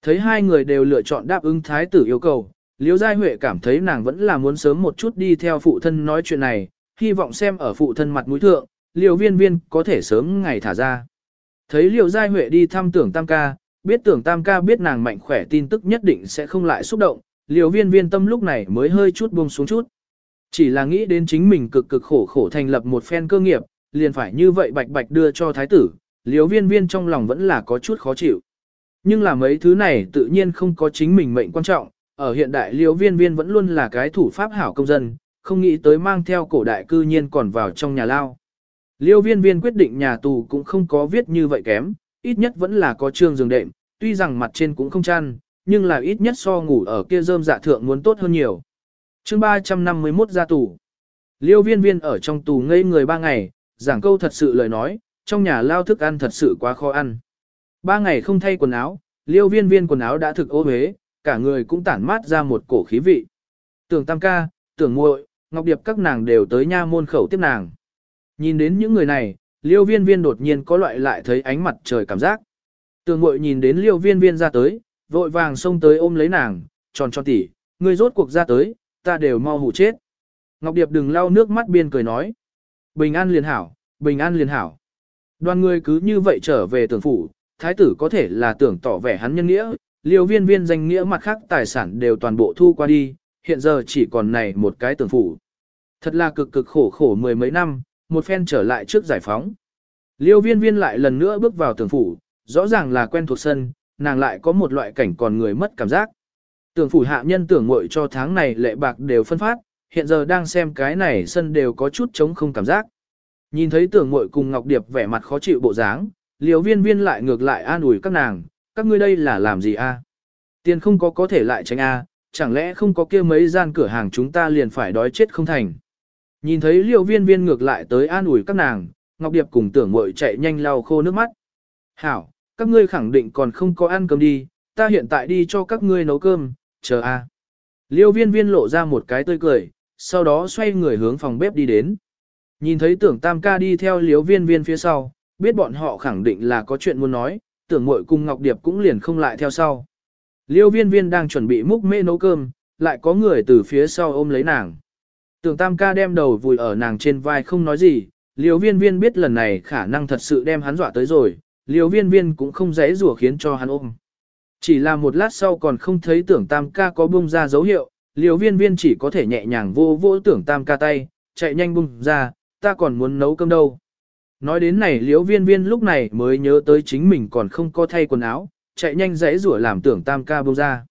Thấy hai người đều lựa chọn đáp ứng thái tử yêu cầu, liễu giai huệ cảm thấy nàng vẫn là muốn sớm một chút đi theo phụ thân nói chuyện này, hy vọng xem ở phụ thân mặt mũi thượng, liễu viên viên có thể sớm ngày thả ra. Thấy liễu giai huệ đi thăm tưởng tam ca, biết tưởng tam ca biết nàng mạnh khỏe tin tức nhất định sẽ không lại xúc động, liễu viên viên tâm lúc này mới hơi chút buông xuống chút. Chỉ là nghĩ đến chính mình cực cực khổ khổ thành lập một phen cơ nghiệp, liền phải như vậy bạch bạch đưa cho thái tử, liễu viên viên trong lòng vẫn là có chút khó chịu. Nhưng là mấy thứ này tự nhiên không có chính mình mệnh quan trọng, ở hiện đại liễu viên viên vẫn luôn là cái thủ pháp hảo công dân, không nghĩ tới mang theo cổ đại cư nhiên còn vào trong nhà lao. Liêu viên viên quyết định nhà tù cũng không có viết như vậy kém, ít nhất vẫn là có trương giường đệm, tuy rằng mặt trên cũng không chăn, nhưng là ít nhất so ngủ ở kia rơm dạ thượng muốn tốt hơn nhiều. chương 351 ra tù. Liêu viên viên ở trong tù ngây người ba ngày, giảng câu thật sự lời nói, trong nhà lao thức ăn thật sự quá khó ăn. Ba ngày không thay quần áo, liêu viên viên quần áo đã thực ô huế, cả người cũng tản mát ra một cổ khí vị. Tưởng tam ca, tưởng muội, ngọc điệp các nàng đều tới nha môn khẩu tiếp nàng. Nhìn đến những người này, liêu viên viên đột nhiên có loại lại thấy ánh mặt trời cảm giác. Tưởng muội nhìn đến liêu viên viên ra tới, vội vàng xông tới ôm lấy nàng, tròn tròn tỉ, ngươi rốt cuộc ra tới, ta đều mau hủ chết. Ngọc Điệp đừng lau nước mắt biên cười nói. Bình an liền hảo, bình an liền hảo. Đoàn người cứ như vậy trở về tưởng phủ, thái tử có thể là tưởng tỏ vẻ hắn nhân nghĩa, liêu viên viên danh nghĩa mặt khác tài sản đều toàn bộ thu qua đi, hiện giờ chỉ còn này một cái tưởng phủ. Thật là cực cực khổ khổ mười mấy năm, một phen trở lại trước giải phóng. Liêu viên viên lại lần nữa bước vào tường phủ, rõ ràng là quen thuộc sân, nàng lại có một loại cảnh còn người mất cảm giác. Tường phủ hạ nhân tưởng ngội cho tháng này lệ bạc đều phân phát, hiện giờ đang xem cái này sân đều có chút trống không cảm giác. Nhìn thấy tưởng ngội cùng Ngọc Điệp vẻ mặt khó chịu bộ dáng, liêu viên viên lại ngược lại an ủi các nàng, các ngươi đây là làm gì a? Tiền không có có thể lại tránh a, chẳng lẽ không có kia mấy gian cửa hàng chúng ta liền phải đói chết không thành. Nhìn thấy liêu viên viên ngược lại tới an ủi các nàng, Ngọc Điệp cùng tưởng mội chạy nhanh lau khô nước mắt. Hảo, các ngươi khẳng định còn không có ăn cơm đi, ta hiện tại đi cho các ngươi nấu cơm, chờ a. Liêu viên viên lộ ra một cái tươi cười, sau đó xoay người hướng phòng bếp đi đến. Nhìn thấy tưởng tam ca đi theo liêu viên viên phía sau, biết bọn họ khẳng định là có chuyện muốn nói, tưởng muội cùng Ngọc Điệp cũng liền không lại theo sau. Liêu viên viên đang chuẩn bị múc mê nấu cơm, lại có người từ phía sau ôm lấy nàng. Tưởng tam ca đem đầu vùi ở nàng trên vai không nói gì, liêu viên viên biết lần này khả năng thật sự đem hắn dọa tới rồi, liêu viên viên cũng không dễ rủa khiến cho hắn ôm. Chỉ là một lát sau còn không thấy tưởng tam ca có bung ra dấu hiệu, liêu viên viên chỉ có thể nhẹ nhàng vô vô tưởng tam ca tay, chạy nhanh bung ra, ta còn muốn nấu cơm đâu. Nói đến này liễu viên viên lúc này mới nhớ tới chính mình còn không có thay quần áo, chạy nhanh dễ rủa làm tưởng tam ca bung ra.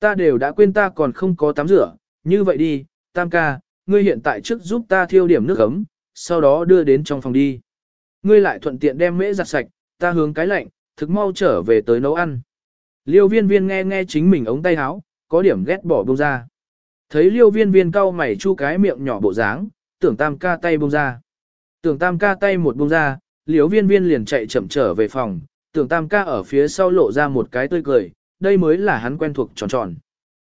Ta đều đã quên ta còn không có tắm rửa, như vậy đi, tam ca, ngươi hiện tại trước giúp ta thiêu điểm nước ấm, sau đó đưa đến trong phòng đi. Ngươi lại thuận tiện đem mễ giặt sạch, ta hướng cái lạnh, thực mau trở về tới nấu ăn. Liêu viên viên nghe nghe chính mình ống tay áo, có điểm ghét bỏ bông ra. Thấy liêu viên viên cau mày chu cái miệng nhỏ bộ dáng, tưởng tam ca tay bông ra. Tưởng tam ca tay một buông ra, liếu viên viên liền chạy chậm trở về phòng, tưởng tam ca ở phía sau lộ ra một cái tươi cười, đây mới là hắn quen thuộc tròn tròn.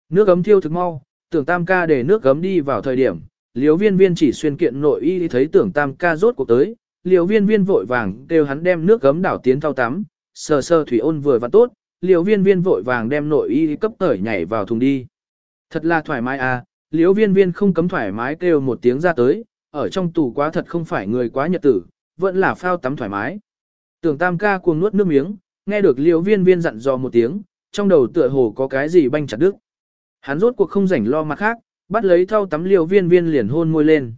Nước ấm thiêu thực mau, Tưởng tam ca để nước gấm đi vào thời điểm, liếu viên viên chỉ xuyên kiện nội y thấy tưởng tam ca rốt cuộc tới, liều viên viên vội vàng đều hắn đem nước gấm đảo tiến thao tắm, sờ sờ thủy ôn vừa và tốt, liều viên viên vội vàng đem nội y cấp tởi nhảy vào thùng đi. Thật là thoải mái à, liều viên viên không cấm thoải mái kêu một tiếng ra tới, ở trong tù quá thật không phải người quá nhật tử, vẫn là phao tắm thoải mái. Tưởng tam ca cuồng nuốt nước miếng, nghe được liều viên viên dặn dò một tiếng, trong đầu tựa hồ có cái gì banh chặt đứt. Hắn rốt cuộc không rảnh lo mặt khác, bắt lấy thau tắm liều viên viên liền hôn môi lên.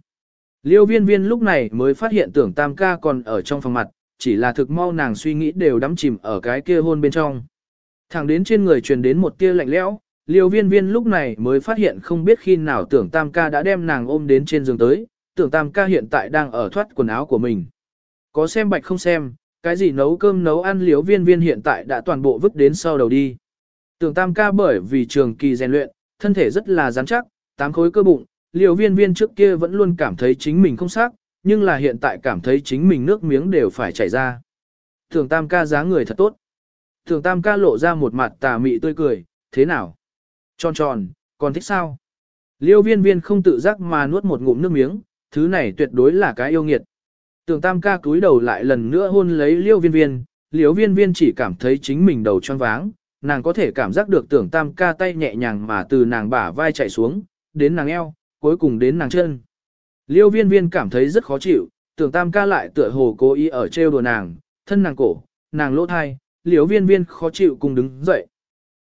Liêu viên viên lúc này mới phát hiện tưởng tam ca còn ở trong phòng mặt, chỉ là thực mau nàng suy nghĩ đều đắm chìm ở cái kia hôn bên trong. Thẳng đến trên người truyền đến một tia lạnh lẽo, liêu viên viên lúc này mới phát hiện không biết khi nào tưởng tam ca đã đem nàng ôm đến trên giường tới, tưởng tam ca hiện tại đang ở thoát quần áo của mình. Có xem bạch không xem, cái gì nấu cơm nấu ăn liếu viên viên hiện tại đã toàn bộ vứt đến sau đầu đi. Tưởng tam ca bởi vì trường kỳ rèn luyện, thân thể rất là rắn chắc, tám khối cơ bụng, liều viên viên trước kia vẫn luôn cảm thấy chính mình không sắc, nhưng là hiện tại cảm thấy chính mình nước miếng đều phải chảy ra. Tưởng tam ca giá người thật tốt. Tưởng tam ca lộ ra một mặt tà mị tươi cười, thế nào? Tròn tròn, còn thích sao? Liêu viên viên không tự giác mà nuốt một ngụm nước miếng, thứ này tuyệt đối là cái yêu nghiệt. Tưởng tam ca cúi đầu lại lần nữa hôn lấy liêu viên viên, liêu viên viên chỉ cảm thấy chính mình đầu tròn váng, nàng có thể cảm giác được tưởng tam ca tay nhẹ nhàng mà từ nàng bả vai chạy xuống, đến nàng eo, cuối cùng đến nàng chân. Liêu viên viên cảm thấy rất khó chịu, tưởng tam ca lại tựa hồ cố ý ở trêu đùa nàng, thân nàng cổ, nàng lỗ thai, liêu viên viên khó chịu cùng đứng dậy.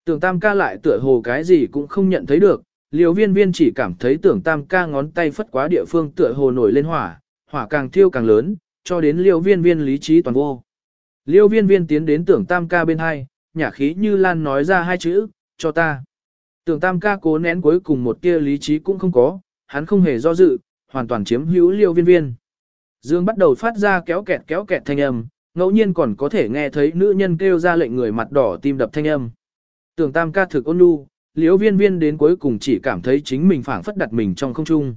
Tưởng tam ca lại tựa hồ cái gì cũng không nhận thấy được, liêu viên viên chỉ cảm thấy tưởng tam ca ngón tay phất quá địa phương tựa hồ nổi lên hỏa, hỏa càng thiêu càng lớn, cho đến liêu viên viên lý trí toàn vô. Liêu viên viên tiến đến tưởng tam ca bên hai, nhả khí như lan nói ra hai chữ, cho ta. Tưởng tam ca cố nén cuối cùng một tia lý trí cũng không có, hắn không hề do dự, hoàn toàn chiếm hữu liêu viên viên. Dương bắt đầu phát ra kéo kẹt kéo kẹt thanh âm, ngẫu nhiên còn có thể nghe thấy nữ nhân kêu ra lệnh người mặt đỏ tim đập thanh âm. Tưởng tam ca thực ôn nhu, Liễu viên viên đến cuối cùng chỉ cảm thấy chính mình phảng phất đặt mình trong không trung.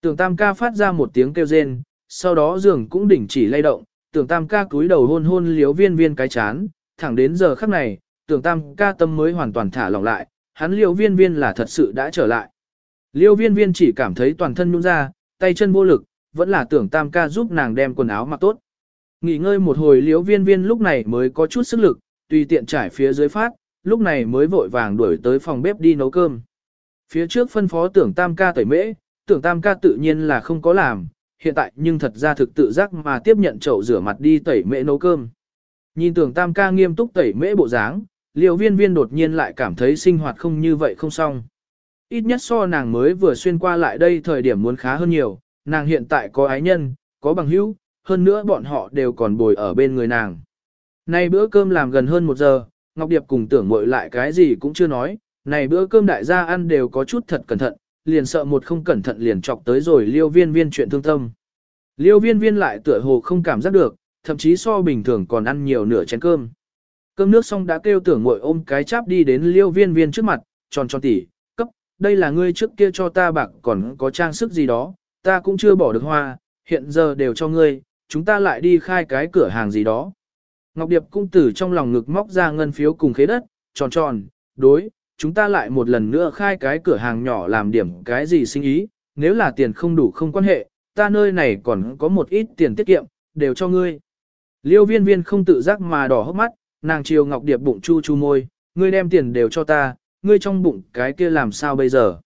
Tưởng tam ca phát ra một tiếng kêu rên, sau đó giường cũng đỉnh chỉ lay động, tưởng tam ca cúi đầu hôn hôn Liễu viên viên cái chán, thẳng đến giờ khắc này, tưởng tam ca tâm mới hoàn toàn thả lỏng lại, hắn Liễu viên viên là thật sự đã trở lại. Liễu viên viên chỉ cảm thấy toàn thân nhung ra, tay chân vô lực, vẫn là tưởng tam ca giúp nàng đem quần áo mặc tốt. Nghỉ ngơi một hồi Liễu viên viên lúc này mới có chút sức lực, tùy tiện trải phía dưới phát, lúc này mới vội vàng đuổi tới phòng bếp đi nấu cơm. Phía trước phân phó tưởng tam ca tẩy mễ, tưởng tam ca tự nhiên là không có làm, hiện tại nhưng thật ra thực tự giác mà tiếp nhận chậu rửa mặt đi tẩy mễ nấu cơm. Nhìn tưởng tam ca nghiêm túc tẩy mễ bộ dáng, liều viên viên đột nhiên lại cảm thấy sinh hoạt không như vậy không xong. Ít nhất so nàng mới vừa xuyên qua lại đây thời điểm muốn khá hơn nhiều, nàng hiện tại có ái nhân, có bằng hữu, hơn nữa bọn họ đều còn bồi ở bên người nàng. Nay bữa cơm làm gần hơn một giờ, Ngọc Điệp cùng tưởng mội lại cái gì cũng chưa nói, này bữa cơm đại gia ăn đều có chút thật cẩn thận, liền sợ một không cẩn thận liền chọc tới rồi liêu viên viên chuyện thương tâm. Liêu viên viên lại tựa hồ không cảm giác được, thậm chí so bình thường còn ăn nhiều nửa chén cơm. Cơm nước xong đã kêu tưởng mội ôm cái cháp đi đến liêu viên viên trước mặt, tròn tròn tỉ, cấp, đây là ngươi trước kia cho ta bạc còn có trang sức gì đó, ta cũng chưa bỏ được hoa, hiện giờ đều cho ngươi, chúng ta lại đi khai cái cửa hàng gì đó. Ngọc Điệp cũng từ trong lòng ngực móc ra ngân phiếu cùng khế đất, tròn tròn, đối, chúng ta lại một lần nữa khai cái cửa hàng nhỏ làm điểm cái gì sinh ý, nếu là tiền không đủ không quan hệ, ta nơi này còn có một ít tiền tiết kiệm, đều cho ngươi. Liêu viên viên không tự giác mà đỏ hốc mắt, nàng chiều Ngọc Điệp bụng chu chu môi, ngươi đem tiền đều cho ta, ngươi trong bụng cái kia làm sao bây giờ.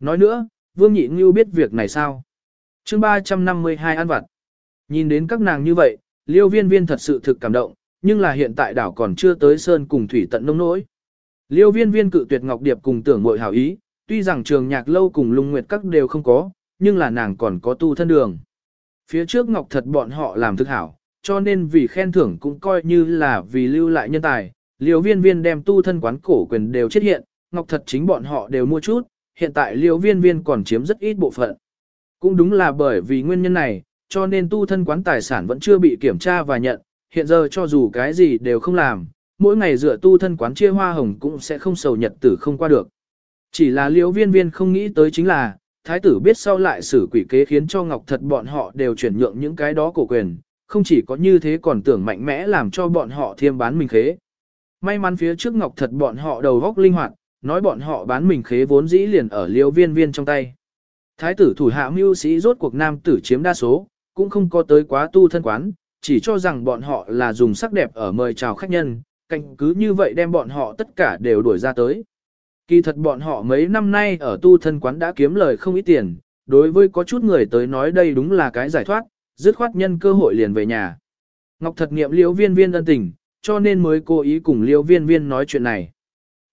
Nói nữa, Vương Nhị Ngưu biết việc này sao? chương 352 ăn vặt. Nhìn đến các nàng như vậy, liêu viên viên thật sự thực cảm động, nhưng là hiện tại đảo còn chưa tới sơn cùng thủy tận nông nỗi. Liêu viên viên cự tuyệt Ngọc Điệp cùng tưởng mội hảo ý, tuy rằng trường nhạc lâu cùng lung nguyệt các đều không có, nhưng là nàng còn có tu thân đường. Phía trước Ngọc thật bọn họ làm thực hảo, cho nên vì khen thưởng cũng coi như là vì lưu lại nhân tài. Liêu viên viên đem tu thân quán cổ quyền đều chết hiện, Ngọc thật chính bọn họ đều mua chút, hiện tại liêu viên viên còn chiếm rất ít bộ phận. Cũng đúng là bởi vì nguyên nhân này, cho nên tu thân quán tài sản vẫn chưa bị kiểm tra và nhận, hiện giờ cho dù cái gì đều không làm, mỗi ngày dựa tu thân quán chia hoa hồng cũng sẽ không sầu nhật tử không qua được. Chỉ là liễu viên viên không nghĩ tới chính là, thái tử biết sau lại xử quỷ kế khiến cho ngọc thật bọn họ đều chuyển nhượng những cái đó cổ quyền, không chỉ có như thế còn tưởng mạnh mẽ làm cho bọn họ thiêm bán mình khế. May mắn phía trước ngọc thật bọn họ đầu góc linh hoạt, nói bọn họ bán mình khế vốn dĩ liền ở liễu viên viên trong tay. Thái tử thủ hạ mưu sĩ rốt cuộc nam tử chiếm đa số, cũng không có tới quá tu thân quán, chỉ cho rằng bọn họ là dùng sắc đẹp ở mời chào khách nhân, canh cứ như vậy đem bọn họ tất cả đều đuổi ra tới. Kỳ thật bọn họ mấy năm nay ở tu thân quán đã kiếm lời không ít tiền, đối với có chút người tới nói đây đúng là cái giải thoát, dứt khoát nhân cơ hội liền về nhà. Ngọc thật nghiệm liễu viên viên ân tình, cho nên mới cố ý cùng liễu viên viên nói chuyện này.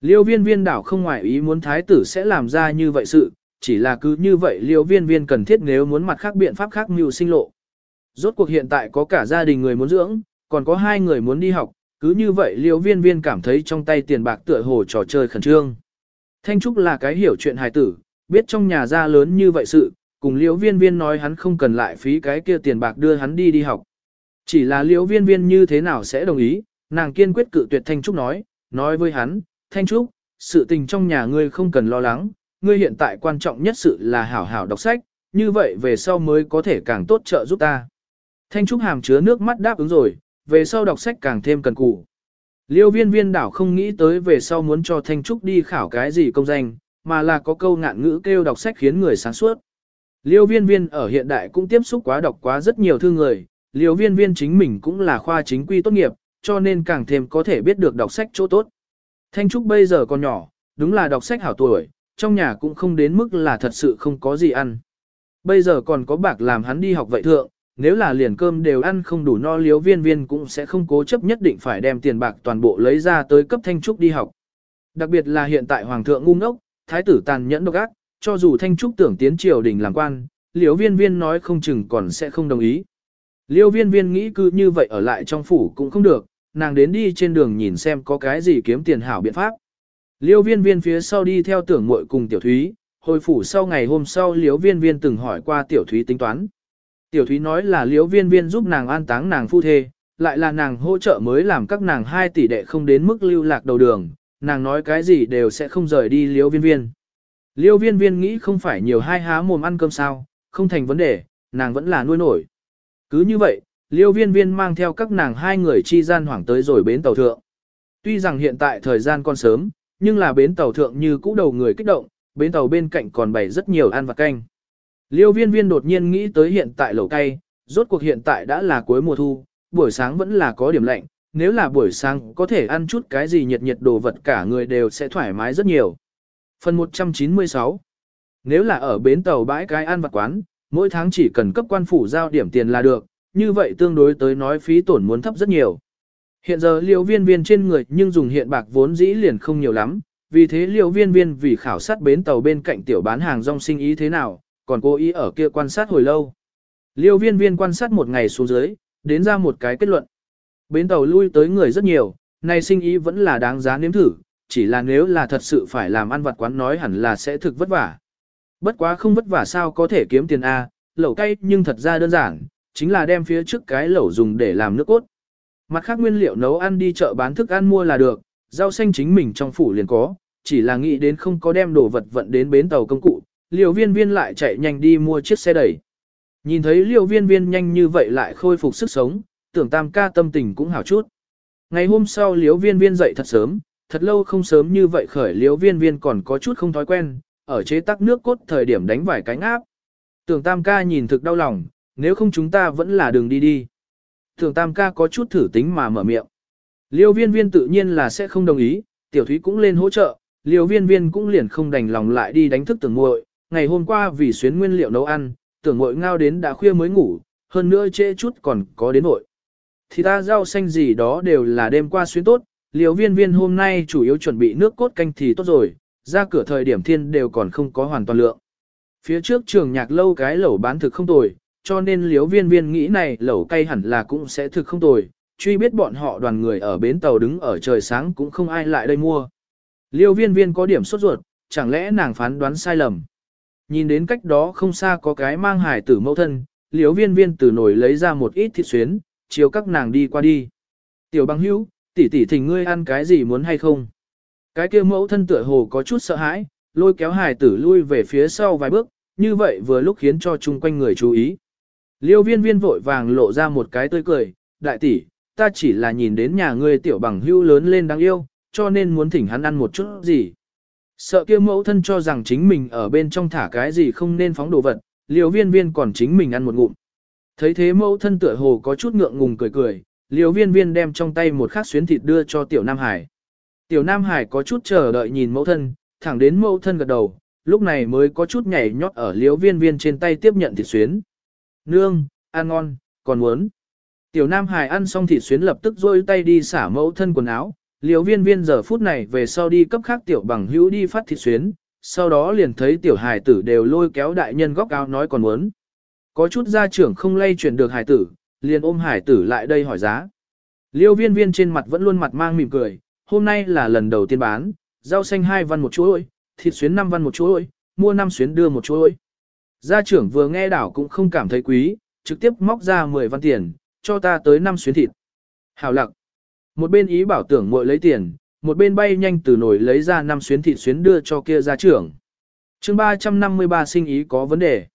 Liễu viên viên đảo không ngoại ý muốn thái tử sẽ làm ra như vậy sự, chỉ là cứ như vậy liễu viên viên cần thiết nếu muốn mặt khác biện pháp khác mưu sinh lộ. Rốt cuộc hiện tại có cả gia đình người muốn dưỡng, còn có hai người muốn đi học, cứ như vậy liễu viên viên cảm thấy trong tay tiền bạc tựa hồ trò chơi khẩn trương. Thanh Trúc là cái hiểu chuyện hài tử, biết trong nhà gia lớn như vậy sự, cùng liễu viên viên nói hắn không cần lại phí cái kia tiền bạc đưa hắn đi đi học. Chỉ là liễu viên viên như thế nào sẽ đồng ý, nàng kiên quyết cự tuyệt Thanh Trúc nói, nói với hắn, Thanh Trúc, sự tình trong nhà ngươi không cần lo lắng, ngươi hiện tại quan trọng nhất sự là hảo hảo đọc sách, như vậy về sau mới có thể càng tốt trợ giúp ta. Thanh Trúc hàm chứa nước mắt đáp ứng rồi, về sau đọc sách càng thêm cần cù. Liêu viên viên đảo không nghĩ tới về sau muốn cho Thanh Trúc đi khảo cái gì công danh, mà là có câu ngạn ngữ kêu đọc sách khiến người sáng suốt. Liêu viên viên ở hiện đại cũng tiếp xúc quá đọc quá rất nhiều thư người, liêu viên viên chính mình cũng là khoa chính quy tốt nghiệp, cho nên càng thêm có thể biết được đọc sách chỗ tốt. Thanh Trúc bây giờ còn nhỏ, đúng là đọc sách hảo tuổi, trong nhà cũng không đến mức là thật sự không có gì ăn. Bây giờ còn có bạc làm hắn đi học vậy thượng, nếu là liền cơm đều ăn không đủ no liếu viên viên cũng sẽ không cố chấp nhất định phải đem tiền bạc toàn bộ lấy ra tới cấp Thanh Trúc đi học. Đặc biệt là hiện tại Hoàng thượng ngu ngốc, thái tử tàn nhẫn độc ác, cho dù Thanh Trúc tưởng tiến triều đình làm quan, liếu viên viên nói không chừng còn sẽ không đồng ý. Liêu viên viên nghĩ cứ như vậy ở lại trong phủ cũng không được, nàng đến đi trên đường nhìn xem có cái gì kiếm tiền hảo biện pháp. Liêu viên viên phía sau đi theo tưởng muội cùng tiểu thúy, hồi phủ sau ngày hôm sau liêu viên viên từng hỏi qua tiểu thúy tính toán. Tiểu Thúy nói là Liêu viên viên giúp nàng an táng nàng phu thê, lại là nàng hỗ trợ mới làm các nàng hai tỷ đệ không đến mức lưu lạc đầu đường, nàng nói cái gì đều sẽ không rời đi Liêu viên viên. Liêu viên viên nghĩ không phải nhiều hai há mồm ăn cơm sao, không thành vấn đề, nàng vẫn là nuôi nổi. Cứ như vậy, Liêu viên viên mang theo các nàng hai người chi gian hoảng tới rồi bến tàu thượng. Tuy rằng hiện tại thời gian còn sớm, nhưng là bến tàu thượng như cũ đầu người kích động, bến tàu bên cạnh còn bày rất nhiều ăn và canh. Liêu viên viên đột nhiên nghĩ tới hiện tại lẩu cay, rốt cuộc hiện tại đã là cuối mùa thu, buổi sáng vẫn là có điểm lạnh, nếu là buổi sáng có thể ăn chút cái gì nhiệt nhiệt đồ vật cả người đều sẽ thoải mái rất nhiều. Phần 196 Nếu là ở bến tàu bãi cái ăn vặt quán, mỗi tháng chỉ cần cấp quan phủ giao điểm tiền là được, như vậy tương đối tới nói phí tổn muốn thấp rất nhiều. Hiện giờ liều viên viên trên người nhưng dùng hiện bạc vốn dĩ liền không nhiều lắm, vì thế liều viên viên vì khảo sát bến tàu bên cạnh tiểu bán hàng rong sinh ý thế nào, còn cô ý ở kia quan sát hồi lâu. Liêu viên viên quan sát một ngày xuống dưới, đến ra một cái kết luận. Bến tàu lui tới người rất nhiều, nay sinh ý vẫn là đáng giá nếm thử, chỉ là nếu là thật sự phải làm ăn vặt quán nói hẳn là sẽ thực vất vả. Bất quá không vất vả sao có thể kiếm tiền A, lẩu cay nhưng thật ra đơn giản, chính là đem phía trước cái lẩu dùng để làm nước cốt. Mặt khác nguyên liệu nấu ăn đi chợ bán thức ăn mua là được, rau xanh chính mình trong phủ liền có, chỉ là nghĩ đến không có đem đồ vật vận đến bến tàu công cụ, liều viên viên lại chạy nhanh đi mua chiếc xe đẩy. Nhìn thấy liều viên viên nhanh như vậy lại khôi phục sức sống, tưởng tam ca tâm tình cũng hảo chút. Ngày hôm sau liều viên viên dậy thật sớm, thật lâu không sớm như vậy khởi liều viên viên còn có chút không thói quen, ở chế tắc nước cốt thời điểm đánh vài cánh áp. Tưởng tam ca nhìn thực đau lòng, nếu không chúng ta vẫn là đường đi đi. Thường tam ca có chút thử tính mà mở miệng. Liêu viên viên tự nhiên là sẽ không đồng ý, tiểu thúy cũng lên hỗ trợ, liêu viên viên cũng liền không đành lòng lại đi đánh thức tưởng muội ngày hôm qua vì xuyến nguyên liệu nấu ăn, tưởng muội ngao đến đã khuya mới ngủ, hơn nữa trễ chút còn có đến nội. Thì ta rau xanh gì đó đều là đêm qua xuyến tốt, Liêu viên viên hôm nay chủ yếu chuẩn bị nước cốt canh thì tốt rồi, ra cửa thời điểm thiên đều còn không có hoàn toàn lượng. Phía trước trường nhạc lâu cái lẩu bán thực không tồi, cho nên liếu viên viên nghĩ này lẩu cay hẳn là cũng sẽ thực không tồi, truy biết bọn họ đoàn người ở bến tàu đứng ở trời sáng cũng không ai lại đây mua. Liêu viên viên có điểm sốt ruột, chẳng lẽ nàng phán đoán sai lầm. Nhìn đến cách đó không xa có cái mang hải tử mẫu thân, liếu viên viên từ nổi lấy ra một ít thịt xuyến, chiếu các nàng đi qua đi. Tiểu băng hữu, tỷ tỷ thỉnh ngươi ăn cái gì muốn hay không? Cái kia mẫu thân tựa hồ có chút sợ hãi, lôi kéo hải tử lui về phía sau vài bước, như vậy vừa lúc khiến cho chung quanh người chú ý. Liêu viên viên vội vàng lộ ra một cái tươi cười, đại tỷ, ta chỉ là nhìn đến nhà ngươi tiểu bằng hữu lớn lên đáng yêu, cho nên muốn thỉnh hắn ăn một chút gì. Sợ kia mẫu thân cho rằng chính mình ở bên trong thả cái gì không nên phóng đồ vật, Liêu viên viên còn chính mình ăn một ngụm. Thấy thế mẫu thân tựa hồ có chút ngượng ngùng cười cười, Liêu viên viên đem trong tay một khát xuyến thịt đưa cho tiểu Nam Hải. Tiểu Nam Hải có chút chờ đợi nhìn mẫu thân, thẳng đến mẫu thân gật đầu, lúc này mới có chút nhảy nhót ở Liêu viên viên trên tay tiếp nhận thịt xuyến. Nương, ăn ngon, còn muốn. Tiểu Nam Hải ăn xong thịt xuyến lập tức rôi tay đi xả mẫu thân quần áo, liều viên viên giờ phút này về sau đi cấp khác tiểu bằng hữu đi phát thịt xuyến, sau đó liền thấy tiểu hài tử đều lôi kéo đại nhân góc áo nói còn muốn. Có chút gia trưởng không lay chuyển được hài tử, liền ôm hài tử lại đây hỏi giá. Liêu viên viên trên mặt vẫn luôn mặt mang mỉm cười, hôm nay là lần đầu tiên bán, rau xanh hai văn một chuỗi, thịt xuyến 5 văn một chuỗi, mua 5 xuyến đưa một chuỗi. Gia trưởng vừa nghe đảo cũng không cảm thấy quý, trực tiếp móc ra 10 văn tiền, cho ta tới 5 xuyến thịt. Hảo lặc. Một bên ý bảo tưởng muội lấy tiền, một bên bay nhanh từ nồi lấy ra 5 xuyến thịt xuyến đưa cho kia gia trưởng. chương 353 sinh ý có vấn đề.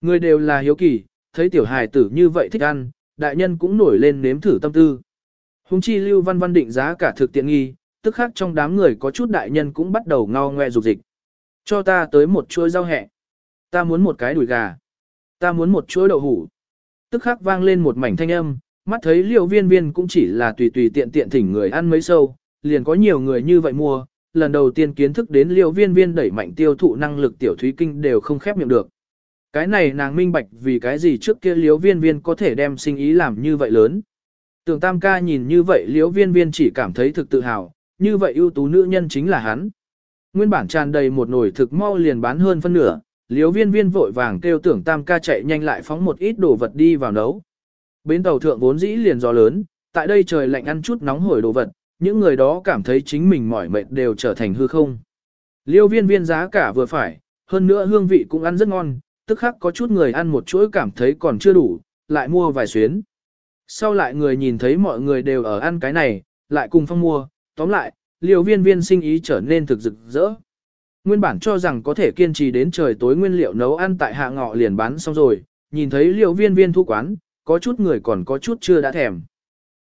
Người đều là hiếu kỳ, thấy tiểu hài tử như vậy thích ăn, đại nhân cũng nổi lên nếm thử tâm tư. Hùng chi lưu văn văn định giá cả thực tiện nghi, tức khác trong đám người có chút đại nhân cũng bắt đầu ngao ngoe dục dịch. Cho ta tới một chuỗi rau hẹ. Ta muốn một cái đùi gà. Ta muốn một chuỗi đậu hủ. Tức khắc vang lên một mảnh thanh âm, mắt thấy liều viên viên cũng chỉ là tùy tùy tiện tiện thỉnh người ăn mấy sâu, liền có nhiều người như vậy mua, lần đầu tiên kiến thức đến liều viên viên đẩy mạnh tiêu thụ năng lực tiểu thúy kinh đều không khép miệng được. Cái này nàng minh bạch vì cái gì trước kia liều viên viên có thể đem sinh ý làm như vậy lớn. Tưởng tam ca nhìn như vậy liều viên viên chỉ cảm thấy thực tự hào, như vậy ưu tú nữ nhân chính là hắn. Nguyên bản tràn đầy một nồi thực mau liền bán hơn phân nửa, liếu viên viên vội vàng kêu tưởng tam ca chạy nhanh lại phóng một ít đồ vật đi vào nấu. Bến tàu thượng vốn dĩ liền gió lớn, tại đây trời lạnh ăn chút nóng hổi đồ vật, những người đó cảm thấy chính mình mỏi mệt đều trở thành hư không. Liêu viên viên giá cả vừa phải, hơn nữa hương vị cũng ăn rất ngon, tức khắc có chút người ăn một chuỗi cảm thấy còn chưa đủ, lại mua vài xuyến. Sau lại người nhìn thấy mọi người đều ở ăn cái này, lại cùng phong mua, tóm lại, liều viên viên sinh ý trở nên thực rực rỡ. Nguyên bản cho rằng có thể kiên trì đến trời tối nguyên liệu nấu ăn tại hạ ngọ liền bán xong rồi, nhìn thấy liều viên viên thu quán, có chút người còn có chút chưa đã thèm.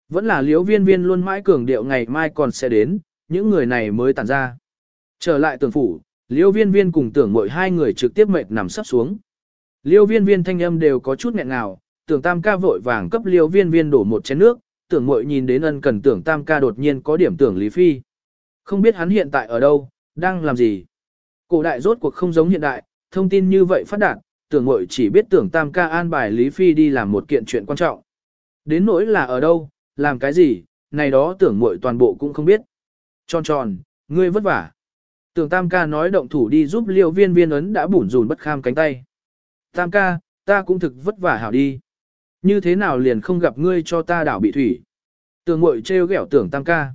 Vẫn là liều viên viên luôn mãi cường điệu ngày mai còn sẽ đến, những người này mới tản ra. Trở lại tường phủ, liễu viên viên cùng tưởng mỗi hai người trực tiếp mệt nằm sắp xuống. Liêu viên viên thanh âm đều có chút nghẹn ngào, tưởng tam ca vội vàng cấp liêu viên viên đổ một chén nước, tưởng mội nhìn đến ân cần tưởng tam ca đột nhiên có điểm tưởng Lý Phi. Không biết hắn hiện tại ở đâu, đang làm gì. Cổ đại rốt cuộc không giống hiện đại, thông tin như vậy phát đạt, tưởng mội chỉ biết tưởng tam ca an bài Lý Phi đi làm một kiện chuyện quan trọng. Đến nỗi là ở đâu, làm cái gì, này đó tưởng mội toàn bộ cũng không biết. Tròn tròn, ngươi vất vả. Tưởng tam ca nói động thủ đi giúp liêu viên viên ấn đã bủn rùn bất kham cánh tay. Tam ca, ta cũng thực vất vả hảo đi. Như thế nào liền không gặp ngươi cho ta đảo bị thủy. Tưởng mội trêu ghẹo tưởng tam ca.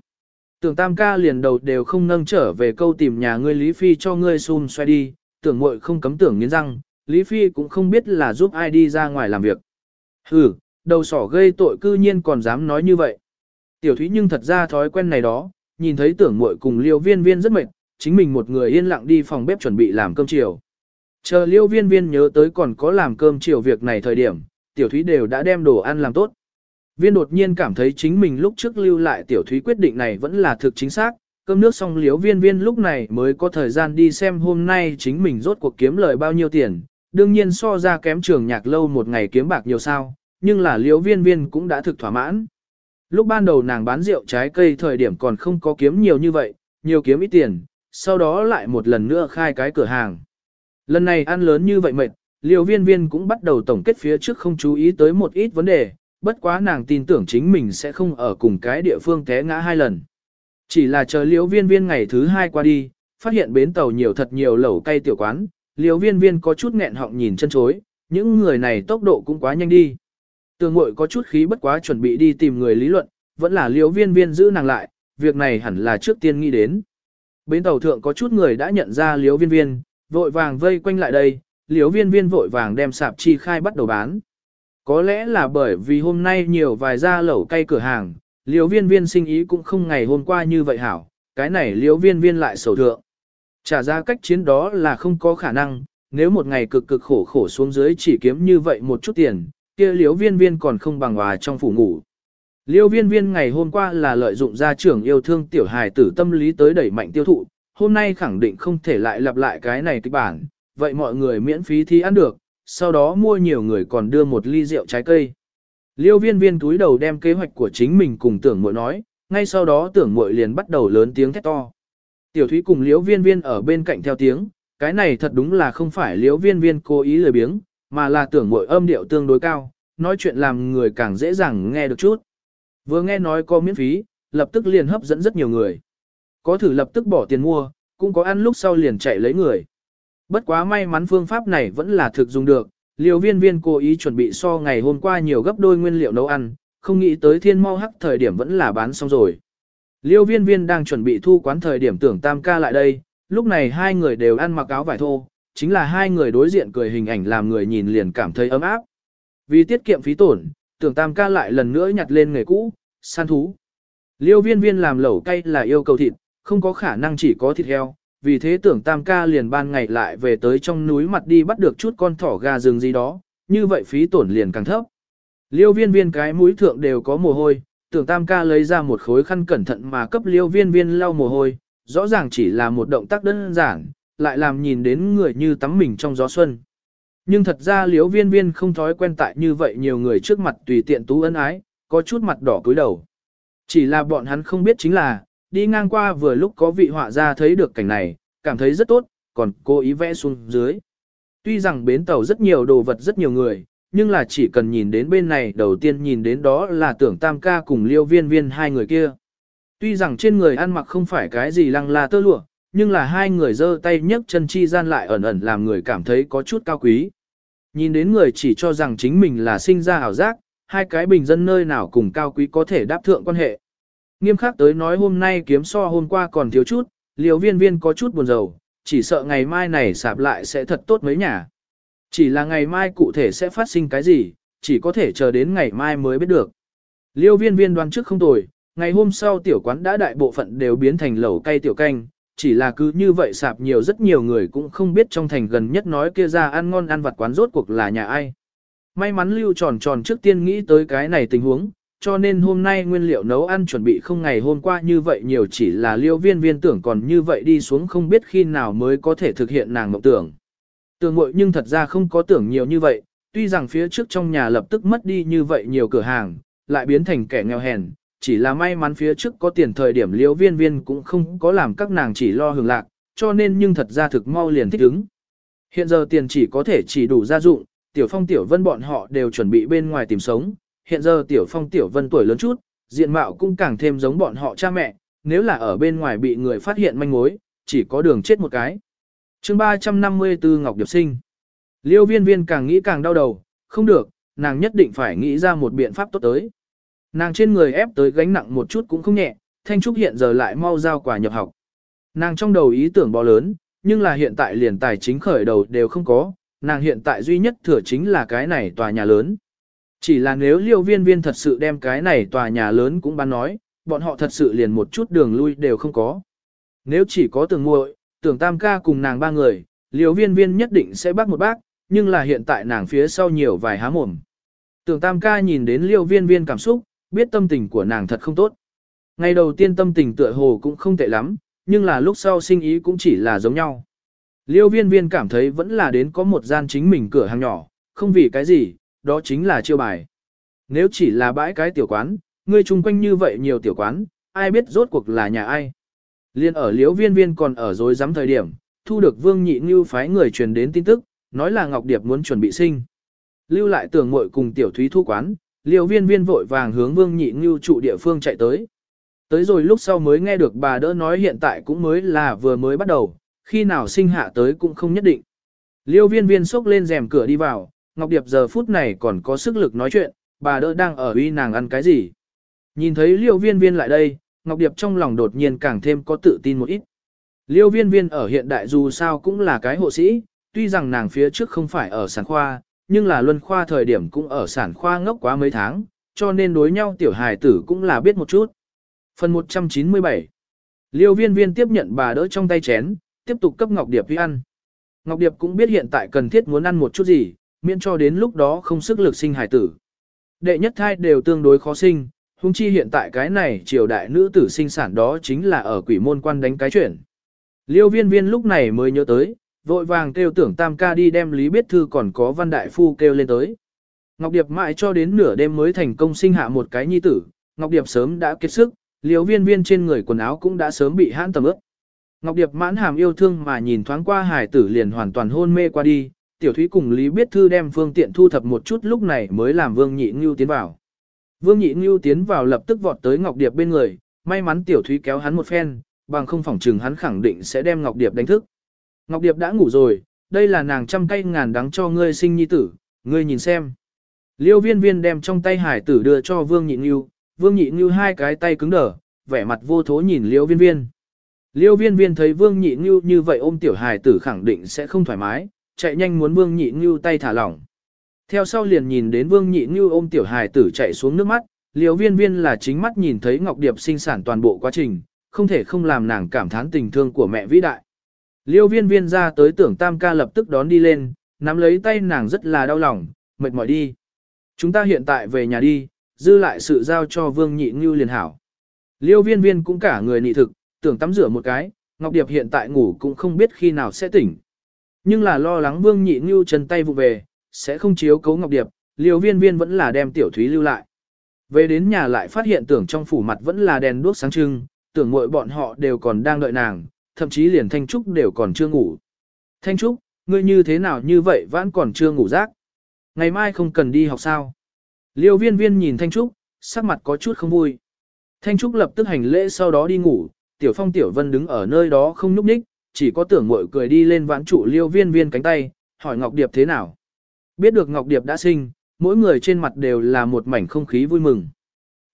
Tưởng tam ca liền đầu đều không nâng trở về câu tìm nhà ngươi Lý Phi cho ngươi xun xoay đi, tưởng muội không cấm tưởng nghiến răng, Lý Phi cũng không biết là giúp ai đi ra ngoài làm việc. Hừ, đầu sỏ gây tội cư nhiên còn dám nói như vậy. Tiểu thúy nhưng thật ra thói quen này đó, nhìn thấy tưởng muội cùng liêu viên viên rất mệt, chính mình một người yên lặng đi phòng bếp chuẩn bị làm cơm chiều. Chờ liêu viên viên nhớ tới còn có làm cơm chiều việc này thời điểm, tiểu thúy đều đã đem đồ ăn làm tốt. Viên đột nhiên cảm thấy chính mình lúc trước lưu lại tiểu thúy quyết định này vẫn là thực chính xác, cơm nước xong liếu viên viên lúc này mới có thời gian đi xem hôm nay chính mình rốt cuộc kiếm lời bao nhiêu tiền, đương nhiên so ra kém trường nhạc lâu một ngày kiếm bạc nhiều sao, nhưng là liếu viên viên cũng đã thực thỏa mãn. Lúc ban đầu nàng bán rượu trái cây thời điểm còn không có kiếm nhiều như vậy, nhiều kiếm ít tiền, sau đó lại một lần nữa khai cái cửa hàng. Lần này ăn lớn như vậy mệt, liều viên viên cũng bắt đầu tổng kết phía trước không chú ý tới một ít vấn đề, bất quá nàng tin tưởng chính mình sẽ không ở cùng cái địa phương té ngã hai lần. Chỉ là chờ liễu viên viên ngày thứ hai qua đi, phát hiện bến tàu nhiều thật nhiều lẩu cay tiểu quán, liễu viên viên có chút nghẹn họng nhìn chân chối, những người này tốc độ cũng quá nhanh đi. Tường ngội có chút khí bất quá chuẩn bị đi tìm người lý luận, vẫn là liễu viên viên giữ nàng lại, việc này hẳn là trước tiên nghĩ đến. Bến tàu thượng có chút người đã nhận ra liễu viên viên, vội vàng vây quanh lại đây, liễu viên viên vội vàng đem sạp chi khai bắt đầu bán. Có lẽ là bởi vì hôm nay nhiều vài gia lẩu cay cửa hàng, liều viên viên sinh ý cũng không ngày hôm qua như vậy hảo, cái này liều viên viên lại sầu thượng. Trả ra cách chiến đó là không có khả năng, nếu một ngày cực cực khổ khổ xuống dưới chỉ kiếm như vậy một chút tiền, kia liều viên viên còn không bằng hòa trong phủ ngủ. Liêu viên viên ngày hôm qua là lợi dụng gia trưởng yêu thương tiểu hài tử tâm lý tới đẩy mạnh tiêu thụ, hôm nay khẳng định không thể lại lặp lại cái này kịch bản, vậy mọi người miễn phí thi ăn được, sau đó mua nhiều người còn đưa một ly rượu trái cây. Liêu viên viên túi đầu đem kế hoạch của chính mình cùng tưởng mội nói, ngay sau đó tưởng mội liền bắt đầu lớn tiếng thét to. Tiểu thúy cùng Liêu viên viên ở bên cạnh theo tiếng, cái này thật đúng là không phải Liêu viên viên cố ý lười biếng, mà là tưởng mội âm điệu tương đối cao, nói chuyện làm người càng dễ dàng nghe được chút. Vừa nghe nói có miễn phí, lập tức liền hấp dẫn rất nhiều người. Có thử lập tức bỏ tiền mua, cũng có ăn lúc sau liền chạy lấy người. Bất quá may mắn phương pháp này vẫn là thực dùng được, liều viên viên cố ý chuẩn bị so ngày hôm qua nhiều gấp đôi nguyên liệu nấu ăn, không nghĩ tới thiên mau hắc thời điểm vẫn là bán xong rồi. Liêu viên viên đang chuẩn bị thu quán thời điểm tưởng tam ca lại đây, lúc này hai người đều ăn mặc áo vải thô, chính là hai người đối diện cười hình ảnh làm người nhìn liền cảm thấy ấm áp. Vì tiết kiệm phí tổn, tưởng tam ca lại lần nữa nhặt lên nghề cũ, săn thú. Liêu viên viên làm lẩu cay là yêu cầu thịt, không có khả năng chỉ có thịt heo, vì thế tưởng tam ca liền ban ngày lại về tới trong núi mặt đi bắt được chút con thỏ gà rừng gì đó, như vậy phí tổn liền càng thấp. Liêu viên viên cái mũi thượng đều có mồ hôi, tưởng tam ca lấy ra một khối khăn cẩn thận mà cấp liêu viên viên lau mồ hôi, rõ ràng chỉ là một động tác đơn giản, lại làm nhìn đến người như tắm mình trong gió xuân. Nhưng thật ra liêu viên viên không thói quen tại như vậy nhiều người trước mặt tùy tiện tú ân ái, có chút mặt đỏ cúi đầu. Chỉ là bọn hắn không biết chính là, đi ngang qua vừa lúc có vị họa gia thấy được cảnh này, cảm thấy rất tốt, còn cố ý vẽ xuống dưới. Tuy rằng bến tàu rất nhiều đồ vật rất nhiều người, nhưng là chỉ cần nhìn đến bên này đầu tiên nhìn đến đó là tưởng tam ca cùng liêu viên viên hai người kia. Tuy rằng trên người ăn mặc không phải cái gì lăng la tơ lụa, nhưng là hai người giơ tay nhấc chân chi gian lại ẩn ẩn làm người cảm thấy có chút cao quý. Nhìn đến người chỉ cho rằng chính mình là sinh ra ảo giác, hai cái bình dân nơi nào cùng cao quý có thể đáp thượng quan hệ. Nghiêm khắc tới nói hôm nay kiếm so hôm qua còn thiếu chút, liều viên viên có chút buồn rầu, chỉ sợ ngày mai này sạp lại sẽ thật tốt mấy nhà. Chỉ là ngày mai cụ thể sẽ phát sinh cái gì, chỉ có thể chờ đến ngày mai mới biết được. Liêu viên viên đoán trước không tồi, ngày hôm sau tiểu quán đã đại bộ phận đều biến thành lẩu cay tiểu canh, chỉ là cứ như vậy sạp nhiều rất nhiều người cũng không biết trong thành gần nhất nói kia ra ăn ngon ăn vặt quán rốt cuộc là nhà ai. May mắn lưu tròn tròn trước tiên nghĩ tới cái này tình huống, cho nên hôm nay nguyên liệu nấu ăn chuẩn bị không ngày hôm qua như vậy nhiều chỉ là liêu viên viên tưởng còn như vậy đi xuống không biết khi nào mới có thể thực hiện nàng mộng tưởng. Tưởng ngội nhưng thật ra không có tưởng nhiều như vậy, tuy rằng phía trước trong nhà lập tức mất đi như vậy nhiều cửa hàng, lại biến thành kẻ nghèo hèn, chỉ là may mắn phía trước có tiền thời điểm liêu viên viên cũng không có làm các nàng chỉ lo hưởng lạc, cho nên nhưng thật ra thực mau liền thích ứng. Hiện giờ tiền chỉ có thể chỉ đủ gia dụng, tiểu phong tiểu vân bọn họ đều chuẩn bị bên ngoài tìm sống, hiện giờ tiểu phong tiểu vân tuổi lớn chút, diện mạo cũng càng thêm giống bọn họ cha mẹ, nếu là ở bên ngoài bị người phát hiện manh mối, chỉ có đường chết một cái. chương 354 Ngọc Điệp Sinh Liêu viên viên càng nghĩ càng đau đầu, không được, nàng nhất định phải nghĩ ra một biện pháp tốt tới. Nàng trên người ép tới gánh nặng một chút cũng không nhẹ, Thanh Trúc hiện giờ lại mau giao quả nhập học. Nàng trong đầu ý tưởng bò lớn, nhưng là hiện tại liền tài chính khởi đầu đều không có, nàng hiện tại duy nhất thừa chính là cái này tòa nhà lớn. Chỉ là nếu liêu viên viên thật sự đem cái này tòa nhà lớn cũng bán nói, bọn họ thật sự liền một chút đường lui đều không có. Nếu chỉ có tưởng muội, tưởng tam ca cùng nàng ba người, liêu viên viên nhất định sẽ bắt một bác, nhưng là hiện tại nàng phía sau nhiều vài há mồm. Tưởng tam ca nhìn đến liêu viên viên cảm xúc, biết tâm tình của nàng thật không tốt. Ngày đầu tiên tâm tình tựa hồ cũng không tệ lắm, nhưng là lúc sau sinh ý cũng chỉ là giống nhau. Liêu viên viên cảm thấy vẫn là đến có một gian chính mình cửa hàng nhỏ, không vì cái gì, đó chính là chiêu bài. Nếu chỉ là bãi cái tiểu quán, người chung quanh như vậy nhiều tiểu quán, ai biết rốt cuộc là nhà ai. Liên ở liễu viên viên còn ở dối rắm thời điểm, thu được vương nhị như phái người truyền đến tin tức, nói là Ngọc Điệp muốn chuẩn bị sinh. Lưu lại tưởng muội cùng tiểu thúy thu quán, liễu viên viên vội vàng hướng vương nhị như trụ địa phương chạy tới. Tới rồi lúc sau mới nghe được bà đỡ nói hiện tại cũng mới là vừa mới bắt đầu, khi nào sinh hạ tới cũng không nhất định. Liêu viên viên xốc lên rèm cửa đi vào, Ngọc Điệp giờ phút này còn có sức lực nói chuyện, bà đỡ đang ở uy nàng ăn cái gì. Nhìn thấy liêu viên viên lại đây, Ngọc Điệp trong lòng đột nhiên càng thêm có tự tin một ít. Liêu viên viên ở hiện đại dù sao cũng là cái hộ sĩ, tuy rằng nàng phía trước không phải ở sản khoa, nhưng là luân khoa thời điểm cũng ở sản khoa ngốc quá mấy tháng, cho nên đối nhau tiểu hài tử cũng là biết một chút. Phần 197 Liêu viên viên tiếp nhận bà đỡ trong tay chén, tiếp tục cấp Ngọc Điệp đi ăn. Ngọc Điệp cũng biết hiện tại cần thiết muốn ăn một chút gì, miễn cho đến lúc đó không sức lực sinh hài tử. Đệ nhất thai đều tương đối khó sinh, huống chi hiện tại cái này triều đại nữ tử sinh sản đó chính là ở quỷ môn quan đánh cái chuyển. Liêu viên viên lúc này mới nhớ tới, vội vàng kêu tưởng tam ca đi đem Lý Biết Thư còn có văn đại phu kêu lên tới. Ngọc Điệp mãi cho đến nửa đêm mới thành công sinh hạ một cái nhi tử, Ngọc Điệp sớm đã kết sức, liêu viên viên trên người quần áo cũng đã sớm bị hãn tầm ướp. Ngọc Điệp mãn hàm yêu thương mà nhìn thoáng qua hải tử liền hoàn toàn hôn mê qua đi, tiểu thúy cùng Lý Biết Thư đem phương tiện thu thập một chút lúc này mới làm Vương Nhị Ngưu tiến vào. Vương Nhị Ngưu tiến vào lập tức vọt tới Ngọc Điệp bên người, may mắn tiểu thúy kéo hắn một phen, bằng không phỏng chừng hắn khẳng định sẽ đem Ngọc Điệp đánh thức. Ngọc Điệp đã ngủ rồi, đây là nàng trăm cây ngàn đắng cho ngươi sinh nhi tử, ngươi nhìn xem. Liêu viên viên đem trong tay hải tử đưa cho Vương Nhị Ngưu, Vương Nhị Ngưu hai cái tay cứng đờ, vẻ mặt vô thố nhìn Liêu viên viên. Liêu viên viên thấy Vương Nhị Ngưu như vậy ôm tiểu hải tử khẳng định sẽ không thoải mái, chạy nhanh muốn Vương Nhị Ngưu tay thả lỏng. Theo sau liền nhìn đến Vương Nhị Ngưu ôm tiểu hải tử chạy xuống nước mắt, Liêu viên viên là chính mắt nhìn thấy Ngọc Điệp sinh sản toàn bộ quá trình, không thể không làm nàng cảm thán tình thương của mẹ vĩ đại. Liêu viên viên ra tới tưởng tam ca lập tức đón đi lên, nắm lấy tay nàng rất là đau lòng, mệt mỏi đi. Chúng ta hiện tại về nhà đi, dư lại sự giao cho vương nhị ngưu liền hảo. Liêu viên viên cũng cả người nị thực, tưởng tắm rửa một cái, Ngọc Điệp hiện tại ngủ cũng không biết khi nào sẽ tỉnh. Nhưng là lo lắng vương nhị ngưu chân tay vụ về, sẽ không chiếu cấu Ngọc Điệp, liêu viên viên vẫn là đem tiểu thúy lưu lại. Về đến nhà lại phát hiện tưởng trong phủ mặt vẫn là đèn đuốc sáng trưng, tưởng mỗi bọn họ đều còn đang đợi nàng, thậm chí liền Thanh Trúc đều còn chưa ngủ. Thanh Trúc, ngươi như thế nào như vậy vẫn còn chưa ngủ rác? Ngày mai không cần đi học sao? Liêu viên viên nhìn Thanh Trúc, sắc mặt có chút không vui. Thanh Trúc lập tức hành lễ sau đó đi ngủ, Tiểu Phong Tiểu Vân đứng ở nơi đó không nhúc nhích, chỉ có tưởng mội cười đi lên vãn trụ Liêu viên viên cánh tay, hỏi Ngọc Điệp thế nào. Biết được Ngọc Điệp đã sinh, mỗi người trên mặt đều là một mảnh không khí vui mừng.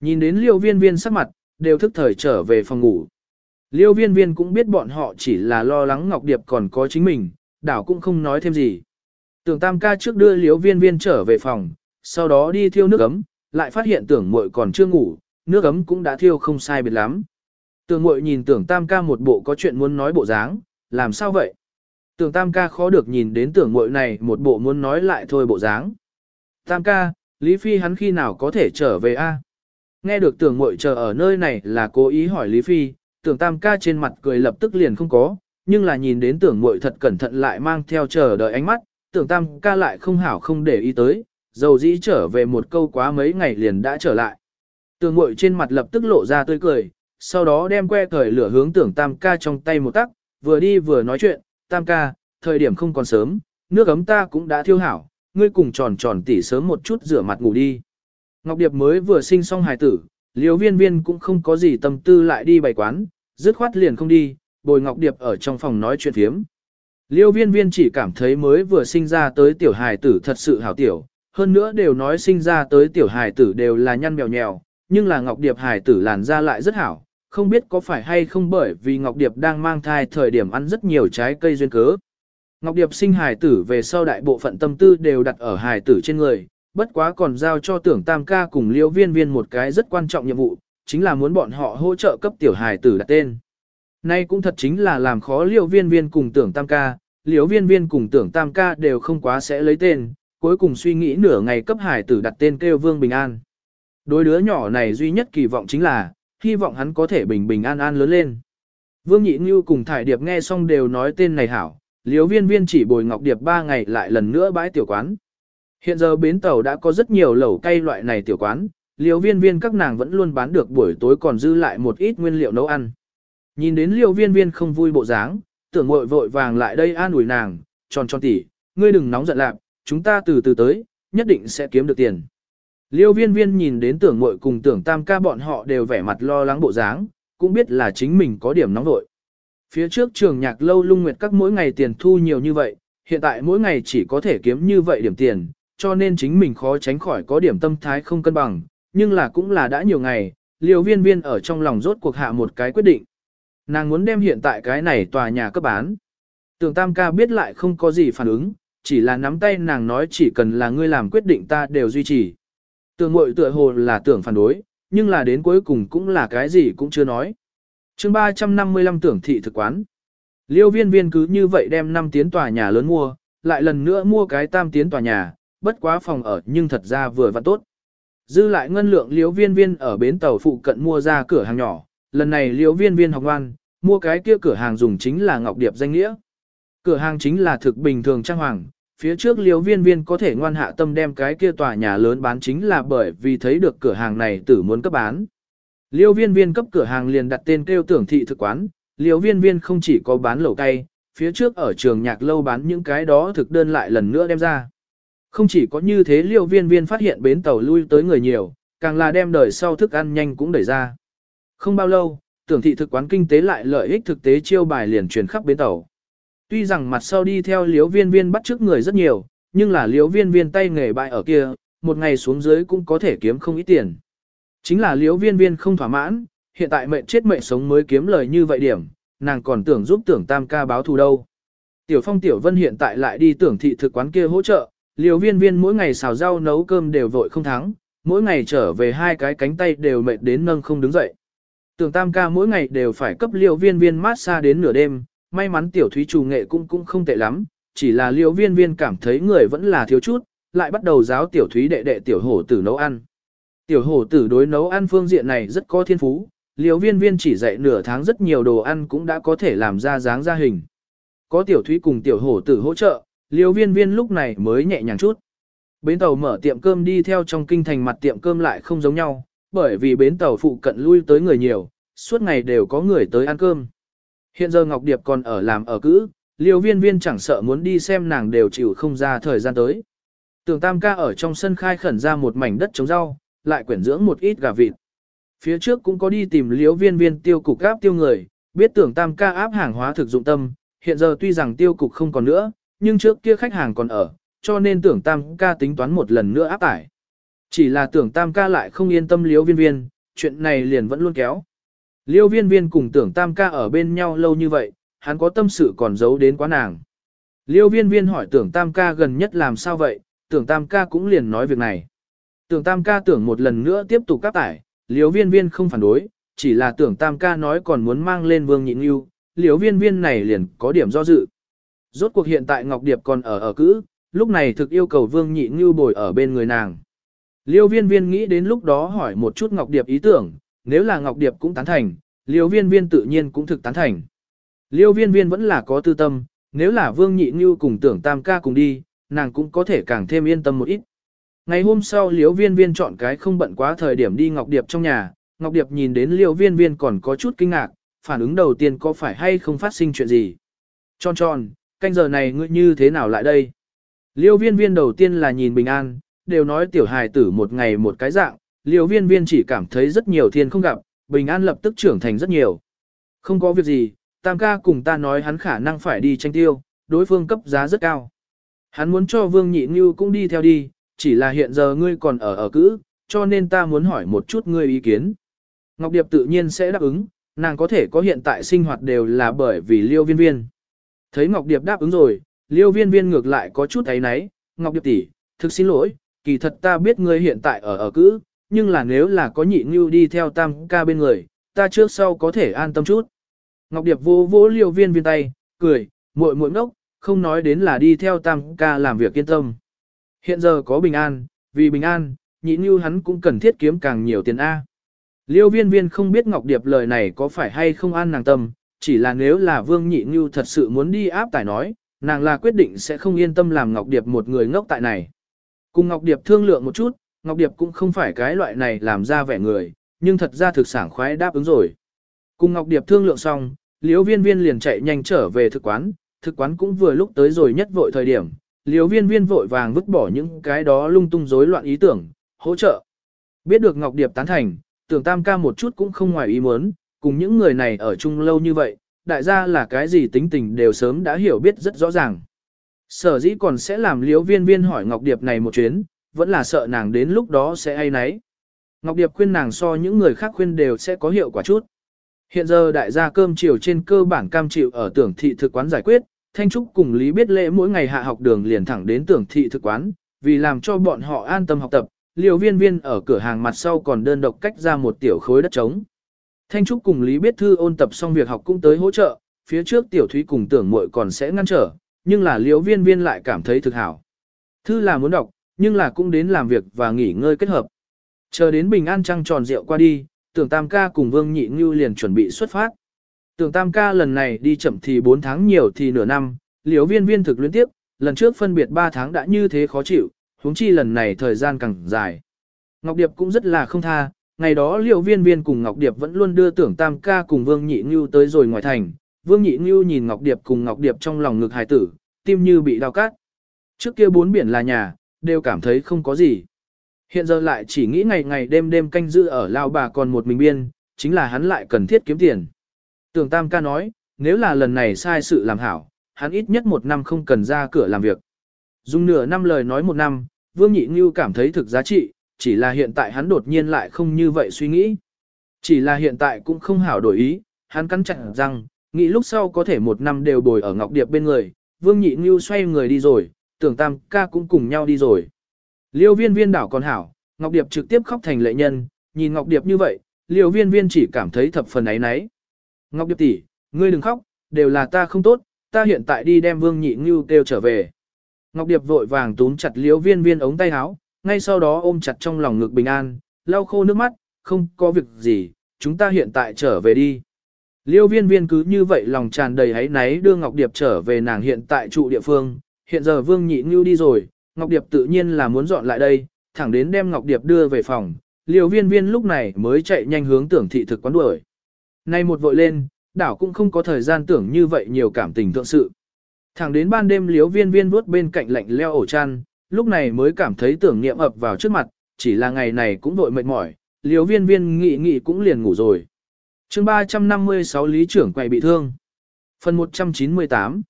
Nhìn đến Liêu viên viên sắc mặt, đều thức thời trở về phòng ngủ. Liêu viên viên cũng biết bọn họ chỉ là lo lắng Ngọc Điệp còn có chính mình, đảo cũng không nói thêm gì. Tưởng tam ca trước đưa liêu viên viên trở về phòng, sau đó đi thiêu nước ấm, lại phát hiện tưởng muội còn chưa ngủ, nước ấm cũng đã thiêu không sai biệt lắm. Tưởng muội nhìn tưởng tam ca một bộ có chuyện muốn nói bộ dáng, làm sao vậy? Tưởng tam ca khó được nhìn đến tưởng muội này một bộ muốn nói lại thôi bộ dáng. Tam ca, Lý Phi hắn khi nào có thể trở về a? Nghe được tưởng muội chờ ở nơi này là cố ý hỏi Lý Phi, tưởng tam ca trên mặt cười lập tức liền không có, nhưng là nhìn đến tưởng muội thật cẩn thận lại mang theo chờ đợi ánh mắt, tưởng tam ca lại không hảo không để ý tới, dầu dĩ trở về một câu quá mấy ngày liền đã trở lại. Tưởng muội trên mặt lập tức lộ ra tươi cười, sau đó đem que thời lửa hướng tưởng tam ca trong tay một tắc, vừa đi vừa nói chuyện, tam ca, thời điểm không còn sớm, nước ấm ta cũng đã thiêu hảo, ngươi cùng tròn tròn tỉ sớm một chút rửa mặt ngủ đi. Ngọc Điệp mới vừa sinh xong hài tử, liều viên viên cũng không có gì tâm tư lại đi bày quán, dứt khoát liền không đi, bồi Ngọc Điệp ở trong phòng nói chuyện phiếm. Liêu viên viên chỉ cảm thấy mới vừa sinh ra tới tiểu hài tử thật sự hảo tiểu, hơn nữa đều nói sinh ra tới tiểu hài tử đều là nhăn mèo nhèo, nhưng là Ngọc Điệp hài tử làn ra lại rất hảo, không biết có phải hay không bởi vì Ngọc Điệp đang mang thai thời điểm ăn rất nhiều trái cây duyên cớ. Ngọc Điệp sinh hài tử về sau đại bộ phận tâm tư đều đặt ở hài tử trên người, bất quá còn giao cho tưởng tam ca cùng Liễu viên viên một cái rất quan trọng nhiệm vụ, chính là muốn bọn họ hỗ trợ cấp tiểu hài tử đặt tên. Nay cũng thật chính là làm khó Liễu viên viên cùng tưởng tam ca, Liễu viên viên cùng tưởng tam ca đều không quá sẽ lấy tên, cuối cùng suy nghĩ nửa ngày cấp hài tử đặt tên kêu Vương Bình An. Đôi đứa nhỏ này duy nhất kỳ vọng chính là, hy vọng hắn có thể bình bình an an lớn lên. Vương Nhị Ngưu cùng Thải Điệp nghe xong đều nói tên này hảo, liếu viên viên chỉ bồi Ngọc Điệp ba ngày lại lần nữa bãi tiểu quán. Hiện giờ bến tàu đã có rất nhiều lẩu cây loại này tiểu quán, liều viên viên các nàng vẫn luôn bán được buổi tối còn dư lại một ít nguyên liệu nấu ăn. Nhìn đến liều viên viên không vui bộ dáng, tưởng mội vội vàng lại đây an ủi nàng, tròn tròn tỉ, ngươi đừng nóng giận lạc, chúng ta từ từ tới, nhất định sẽ kiếm được tiền. Liêu viên viên nhìn đến tưởng mội cùng tưởng tam ca bọn họ đều vẻ mặt lo lắng bộ dáng, cũng biết là chính mình có điểm nóng nội. Phía trước trường nhạc lâu lung nguyệt các mỗi ngày tiền thu nhiều như vậy, hiện tại mỗi ngày chỉ có thể kiếm như vậy điểm tiền, cho nên chính mình khó tránh khỏi có điểm tâm thái không cân bằng, nhưng là cũng là đã nhiều ngày, liều viên viên ở trong lòng rốt cuộc hạ một cái quyết định. Nàng muốn đem hiện tại cái này tòa nhà cấp bán. Tưởng tam ca biết lại không có gì phản ứng, chỉ là nắm tay nàng nói chỉ cần là ngươi làm quyết định ta đều duy trì. Tưởng mội tựa hồ là tưởng phản đối, nhưng là đến cuối cùng cũng là cái gì cũng chưa nói. chương 355 tưởng thị thực quán. Liêu viên viên cứ như vậy đem 5 tiến tòa nhà lớn mua, lại lần nữa mua cái tam tiến tòa nhà, bất quá phòng ở nhưng thật ra vừa và tốt. Dư lại ngân lượng liêu viên viên ở bến tàu phụ cận mua ra cửa hàng nhỏ, lần này liêu viên viên học ngoan, mua cái kia cửa hàng dùng chính là Ngọc Điệp danh nghĩa. Cửa hàng chính là thực bình thường trang hoàng, phía trước liều viên viên có thể ngoan hạ tâm đem cái kia tòa nhà lớn bán chính là bởi vì thấy được cửa hàng này tử muốn cấp bán. Liêu viên viên cấp cửa hàng liền đặt tên kêu tưởng thị thực quán, liêu viên viên không chỉ có bán lẩu cay, phía trước ở trường nhạc lâu bán những cái đó thực đơn lại lần nữa đem ra. Không chỉ có như thế liêu viên viên phát hiện bến tàu lui tới người nhiều, càng là đem đời sau thức ăn nhanh cũng đẩy ra. Không bao lâu, tưởng thị thực quán kinh tế lại lợi ích thực tế chiêu bài liền truyền khắp bến tàu. Tuy rằng mặt sau đi theo liếu viên viên bắt trước người rất nhiều, nhưng là liếu viên viên tay nghề bại ở kia, một ngày xuống dưới cũng có thể kiếm không ít tiền. Chính là liếu viên viên không thỏa mãn, hiện tại mệnh chết mệnh sống mới kiếm lời như vậy điểm, nàng còn tưởng giúp tưởng tam ca báo thù đâu. Tiểu phong tiểu vân hiện tại lại đi tưởng thị thực quán kia hỗ trợ, liều viên viên mỗi ngày xào rau nấu cơm đều vội không thắng, mỗi ngày trở về hai cái cánh tay đều mệt đến nâng không đứng dậy. Tưởng tam ca mỗi ngày đều phải cấp liều viên viên mát xa đến nửa đêm, may mắn tiểu thúy chủ nghệ cũng cũng không tệ lắm, chỉ là liễu viên viên cảm thấy người vẫn là thiếu chút, lại bắt đầu giáo tiểu thúy đệ đệ tiểu hổ tử nấu ăn. Tiểu hổ tử đối nấu ăn phương diện này rất có thiên phú, liễu viên viên chỉ dạy nửa tháng rất nhiều đồ ăn cũng đã có thể làm ra dáng ra hình. Có tiểu thúy cùng tiểu hổ tử hỗ trợ, liễu viên viên lúc này mới nhẹ nhàng chút. Bến tàu mở tiệm cơm đi theo trong kinh thành mặt tiệm cơm lại không giống nhau, bởi vì bến tàu phụ cận lui tới người nhiều, suốt ngày đều có người tới ăn cơm. Hiện giờ Ngọc Điệp còn ở làm ở cữ, liều viên viên chẳng sợ muốn đi xem nàng đều chịu không ra thời gian tới. Tưởng Tam ca ở trong sân khai khẩn ra một mảnh đất trồng rau, lại quyển dưỡng một ít gà vịt. Phía trước cũng có đi tìm liếu viên viên tiêu cục áp tiêu người, biết tưởng Tam ca áp hàng hóa thực dụng tâm, hiện giờ tuy rằng tiêu cục không còn nữa, nhưng trước kia khách hàng còn ở, cho nên tưởng tam ca tính toán một lần nữa áp tải. Chỉ là tưởng tam ca lại không yên tâm liêu viên viên, chuyện này liền vẫn luôn kéo. Liêu viên viên cùng tưởng tam ca ở bên nhau lâu như vậy, hắn có tâm sự còn giấu đến quá nàng. Liêu viên viên hỏi tưởng tam ca gần nhất làm sao vậy, tưởng tam ca cũng liền nói việc này. Tưởng tam ca tưởng một lần nữa tiếp tục cáp tải, liêu viên viên không phản đối, chỉ là tưởng tam ca nói còn muốn mang lên vương nhịn yêu, liêu viên viên này liền có điểm do dự. Rốt cuộc hiện tại Ngọc Điệp còn ở ở cữ, lúc này thực yêu cầu Vương Nhị Ngưu bồi ở bên người nàng. Liêu viên viên nghĩ đến lúc đó hỏi một chút Ngọc Điệp ý tưởng, nếu là Ngọc Điệp cũng tán thành, liêu viên viên tự nhiên cũng thực tán thành. Liêu viên viên vẫn là có tư tâm, nếu là Vương Nhị Ngưu cùng tưởng tam ca cùng đi, nàng cũng có thể càng thêm yên tâm một ít. Ngày hôm sau liêu viên viên chọn cái không bận quá thời điểm đi Ngọc Điệp trong nhà, Ngọc Điệp nhìn đến liêu viên viên còn có chút kinh ngạc, phản ứng đầu tiên có phải hay không phát sinh chuyện gì. Tròn tròn, canh giờ này ngươi như thế nào lại đây? Liêu viên viên đầu tiên là nhìn bình an, đều nói tiểu hài tử một ngày một cái dạng, liêu viên viên chỉ cảm thấy rất nhiều thiên không gặp, bình an lập tức trưởng thành rất nhiều. Không có việc gì, tam ca cùng ta nói hắn khả năng phải đi tranh tiêu, đối phương cấp giá rất cao. Hắn muốn cho vương nhị như cũng đi theo đi, chỉ là hiện giờ ngươi còn ở ở cữ, cho nên ta muốn hỏi một chút ngươi ý kiến. Ngọc Điệp tự nhiên sẽ đáp ứng, nàng có thể có hiện tại sinh hoạt đều là bởi vì liêu viên viên. Thấy Ngọc Điệp đáp ứng rồi, liêu viên viên ngược lại có chút ấy náy, Ngọc Điệp tỷ, thực xin lỗi, kỳ thật ta biết ngươi hiện tại ở ở cữ, nhưng là nếu là có nhị ngưu đi theo tam ca bên người, ta trước sau có thể an tâm chút. Ngọc Điệp vô vỗ liêu viên viên tay, cười, muội muội ngốc, không nói đến là đi theo tam ca làm việc yên tâm. Hiện giờ có bình an, vì bình an, nhị ngưu hắn cũng cần thiết kiếm càng nhiều tiền A. Liêu viên viên không biết Ngọc Điệp lời này có phải hay không an nàng tâm, chỉ là nếu là Vương Nhị Ngưu thật sự muốn đi áp tải nói, nàng là quyết định sẽ không yên tâm làm Ngọc Điệp một người ngốc tại này. Cùng Ngọc Điệp thương lượng một chút, Ngọc Điệp cũng không phải cái loại này làm ra vẻ người, nhưng thật ra thực sản khoái đáp ứng rồi. Cùng Ngọc Điệp thương lượng xong, Liễu Viên Viên liền chạy nhanh trở về thực quán, thực quán cũng vừa lúc tới rồi nhất vội thời điểm, Liễu Viên Viên vội vàng vứt bỏ những cái đó lung tung rối loạn ý tưởng, hỗ trợ. Biết được Ngọc Điệp tán thành, tưởng tam ca một chút cũng không ngoài ý muốn, cùng những người này ở chung lâu như vậy, đại gia là cái gì tính tình đều sớm đã hiểu biết rất rõ ràng. Sở dĩ còn sẽ làm Liễu viên viên hỏi Ngọc Điệp này một chuyến, vẫn là sợ nàng đến lúc đó sẽ ai nấy. Ngọc Điệp khuyên nàng so những người khác khuyên đều sẽ có hiệu quả chút. Hiện giờ đại gia cơm chiều trên cơ bản cam chịu ở tưởng thị thực quán giải quyết, Thanh Trúc cùng Lý biết lễ mỗi ngày hạ học đường liền thẳng đến tưởng thị thực quán, vì làm cho bọn họ an tâm học tập, liều viên viên ở cửa hàng mặt sau còn đơn độc cách ra một tiểu khối đất trống. Thanh Trúc cùng Lý Biết Thư ôn tập xong việc học cũng tới hỗ trợ, phía trước Tiểu Thúy cùng tưởng muội còn sẽ ngăn trở, nhưng là liều viên viên lại cảm thấy thực hảo. Thư là muốn đọc, nhưng là cũng đến làm việc và nghỉ ngơi kết hợp. Chờ đến bình an trăng tròn rượu qua đi, tưởng tam ca cùng Vương Nhị Ngưu liền chuẩn bị xuất phát. Tưởng tam ca lần này đi chậm thì 4 tháng nhiều thì nửa năm, liều viên viên thực luyến tiếp, lần trước phân biệt 3 tháng đã như thế khó chịu, huống chi lần này thời gian càng dài. Ngọc Điệp cũng rất là không tha, ngày đó liều viên viên cùng Ngọc Điệp vẫn luôn đưa tưởng tam ca cùng Vương Nhị Ngưu tới rồi ngoài thành. Vương Nhị Ngưu nhìn Ngọc Điệp cùng Ngọc Điệp trong lòng ngực hài tử, tim như bị đau cắt. Trước kia bốn biển là nhà, đều cảm thấy không có gì. Hiện giờ lại chỉ nghĩ ngày ngày đêm đêm canh giữ ở lao bà còn một mình biên, chính là hắn lại cần thiết kiếm tiền. Tưởng Tam ca nói, nếu là lần này sai sự làm hảo, hắn ít nhất một năm không cần ra cửa làm việc. Dùng nửa năm lời nói một năm, Vương Nhị Ngưu cảm thấy thực giá trị, chỉ là hiện tại hắn đột nhiên lại không như vậy suy nghĩ. Chỉ là hiện tại cũng không hảo đổi ý, hắn cắn chặt rằng, nghĩ lúc sau có thể một năm đều bồi ở Ngọc Điệp bên người, Vương Nhị Ngưu xoay người đi rồi, tưởng Tam ca cũng cùng nhau đi rồi. Liêu viên viên đảo còn hảo, Ngọc Điệp trực tiếp khóc thành lệ nhân, nhìn Ngọc Điệp như vậy, liêu viên viên chỉ cảm thấy thập phần ấy nấy. Ngọc Điệp tỷ, ngươi đừng khóc, đều là ta không tốt, ta hiện tại đi đem Vương Nhị Ngưu kêu trở về. Ngọc Điệp vội vàng túm chặt liêu viên viên ống tay áo, ngay sau đó ôm chặt trong lòng ngực bình an, lau khô nước mắt, không có việc gì, chúng ta hiện tại trở về đi. Liêu viên viên cứ như vậy lòng tràn đầy hãy náy đưa Ngọc Điệp trở về nàng hiện tại trụ địa phương, hiện giờ Vương Nhị Ngưu đi rồi, Ngọc Điệp tự nhiên là muốn dọn lại đây, thẳng đến đem Ngọc Điệp đưa về phòng, liều viên viên lúc này mới chạy nhanh hướng tưởng thị thực quán đuổi. Nay một vội lên, đảo cũng không có thời gian tưởng như vậy nhiều cảm tình thượng sự. Thẳng đến ban đêm liếu viên viên vuốt bên cạnh lạnh leo ổ chăn, lúc này mới cảm thấy tưởng niệm ập vào trước mặt, chỉ là ngày này cũng vội mệt mỏi, liếu viên viên nghị nghị cũng liền ngủ rồi. chương 356 lý trưởng quầy bị thương. Phần 198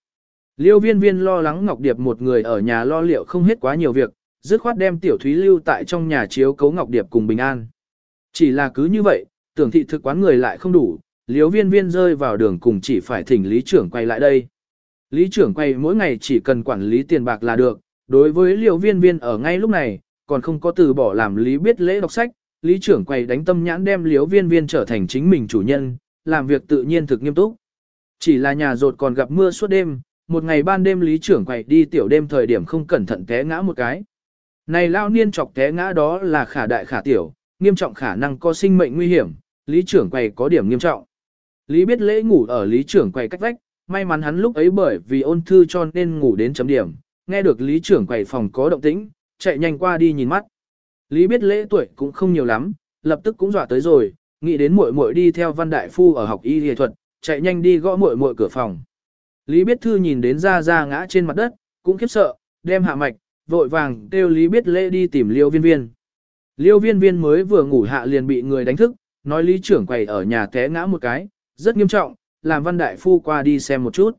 Liêu viên viên lo lắng Ngọc Điệp một người ở nhà lo liệu không hết quá nhiều việc, dứt khoát đem tiểu thúy lưu tại trong nhà chiếu cấu Ngọc Điệp cùng bình an. Chỉ là cứ như vậy, tưởng thị thực quán người lại không đủ, liêu viên viên rơi vào đường cùng chỉ phải thỉnh lý trưởng quay lại đây. Lý trưởng quay mỗi ngày chỉ cần quản lý tiền bạc là được, đối với liêu viên viên ở ngay lúc này, còn không có từ bỏ làm lý biết lễ đọc sách, lý trưởng quay đánh tâm nhãn đem liêu viên viên trở thành chính mình chủ nhân, làm việc tự nhiên thực nghiêm túc. Chỉ là nhà rột còn gặp mưa suốt đêm, một ngày ban đêm lý trưởng quầy đi tiểu đêm thời điểm không cẩn thận té ngã một cái. Này lao niên chọc té ngã đó là khả đại khả tiểu, nghiêm trọng khả năng có sinh mệnh nguy hiểm, lý trưởng quầy có điểm nghiêm trọng. Lý biết lễ ngủ ở lý trưởng quầy cách vách, may mắn hắn lúc ấy bởi vì ôn thư cho nên ngủ đến chấm điểm, nghe được lý trưởng quầy phòng có động tĩnh, chạy nhanh qua đi nhìn mắt. Lý biết lễ tuổi cũng không nhiều lắm, lập tức cũng dọa tới rồi, nghĩ đến muội muội đi theo văn đại phu ở học y y thuật, chạy nhanh đi gõ muội muội cửa phòng. Lý Biết Thư nhìn đến Ra Ra ngã trên mặt đất, cũng khiếp sợ, đem hạ mạch, vội vàng kêu Lý Biết Lễ đi tìm Liêu Viên Viên. Liêu Viên Viên mới vừa ngủ hạ liền bị người đánh thức, nói Lý trưởng quầy ở nhà té ngã một cái, rất nghiêm trọng, làm Văn Đại Phu qua đi xem một chút.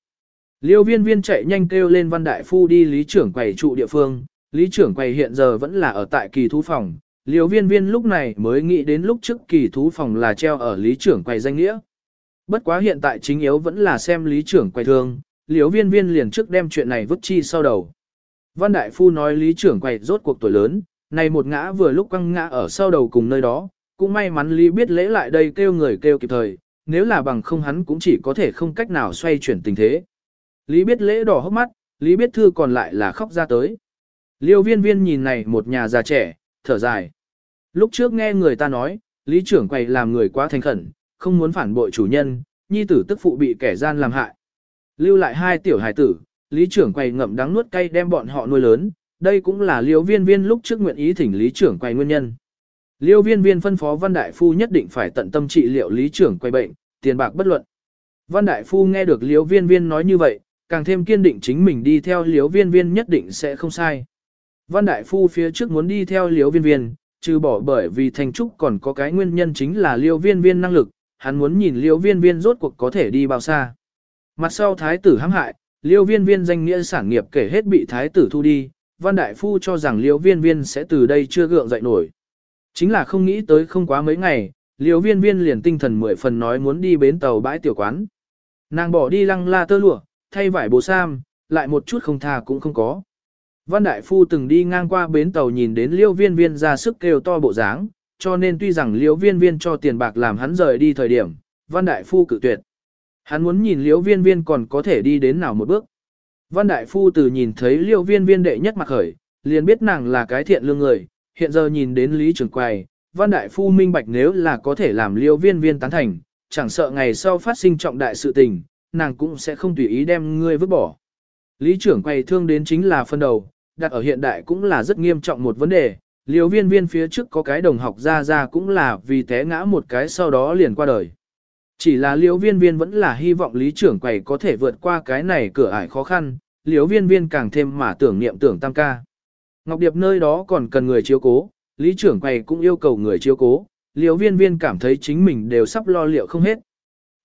Liêu Viên Viên chạy nhanh kêu lên Văn Đại Phu đi Lý trưởng quầy trụ địa phương, Lý trưởng quầy hiện giờ vẫn là ở tại kỳ thú phòng. Liêu Viên Viên lúc này mới nghĩ đến lúc trước kỳ thú phòng là treo ở Lý trưởng quầy danh nghĩa. Bất quá hiện tại chính yếu vẫn là xem lý trưởng quay thương, liếu viên viên liền trước đem chuyện này vứt chi sau đầu. Văn Đại Phu nói lý trưởng quay rốt cuộc tuổi lớn, này một ngã vừa lúc quăng ngã ở sau đầu cùng nơi đó, cũng may mắn lý biết lễ lại đây kêu người kêu kịp thời, nếu là bằng không hắn cũng chỉ có thể không cách nào xoay chuyển tình thế. Lý biết lễ đỏ hốc mắt, lý biết thư còn lại là khóc ra tới. Liêu viên viên nhìn này một nhà già trẻ, thở dài. Lúc trước nghe người ta nói, lý trưởng quầy làm người quá thành khẩn, không muốn phản bội chủ nhân, nhi tử tức phụ bị kẻ gian làm hại. Lưu lại hai tiểu hài tử, lý trưởng quầy ngậm đắng nuốt cay đem bọn họ nuôi lớn, đây cũng là liêu viên viên lúc trước nguyện ý thỉnh lý trưởng quầy nguyên nhân. Liêu viên viên phân phó Văn Đại Phu nhất định phải tận tâm trị liệu lý trưởng quầy bệnh, tiền bạc bất luận. Văn Đại Phu nghe được liêu viên viên nói như vậy, càng thêm kiên định chính mình đi theo liêu viên viên nhất định sẽ không sai. Văn Đại Phu phía trước muốn đi theo liêu viên viên, trừ bỏ bởi vì thành trúc còn có cái nguyên nhân chính là liêu viên viên năng lực, hắn muốn nhìn liêu viên viên rốt cuộc có thể đi bao xa. Mặt sau thái tử hãm hại, liêu viên viên danh nghĩa sản nghiệp kể hết bị thái tử thu đi, văn đại phu cho rằng liêu viên viên sẽ từ đây chưa gượng dậy nổi. Chính là không nghĩ tới không quá mấy ngày, liêu viên viên liền tinh thần mười phần nói muốn đi bến tàu bãi tiểu quán. Nàng bỏ đi lăng la tơ lụa, thay vải bồ sam, lại một chút không thà cũng không có. Văn Đại Phu từng đi ngang qua bến tàu nhìn đến liêu viên viên ra sức kêu to bộ dáng, cho nên tuy rằng liễu viên viên cho tiền bạc làm hắn rời đi thời điểm, Văn Đại Phu cự tuyệt. Hắn muốn nhìn liễu viên viên còn có thể đi đến nào một bước. Văn Đại Phu từ nhìn thấy liễu viên viên đệ nhất mặt khởi, liền biết nàng là cái thiện lương người, hiện giờ nhìn đến Lý Trường Quầy, Văn Đại Phu minh bạch nếu là có thể làm liễu viên viên tán thành, chẳng sợ ngày sau phát sinh trọng đại sự tình, nàng cũng sẽ không tùy ý đem ngươi vứt bỏ. Lý trưởng quay thương đến chính là phân đầu, đặt ở hiện đại cũng là rất nghiêm trọng một vấn đề. Liều viên viên phía trước có cái đồng học ra ra cũng là vì té ngã một cái sau đó liền qua đời. Chỉ là liều viên viên vẫn là hy vọng lý trưởng quầy có thể vượt qua cái này cửa ải khó khăn, liều viên viên càng thêm mà tưởng niệm tưởng tam ca. Ngọc Điệp nơi đó còn cần người chiếu cố, lý trưởng quầy cũng yêu cầu người chiếu cố, liều viên viên cảm thấy chính mình đều sắp lo liệu không hết.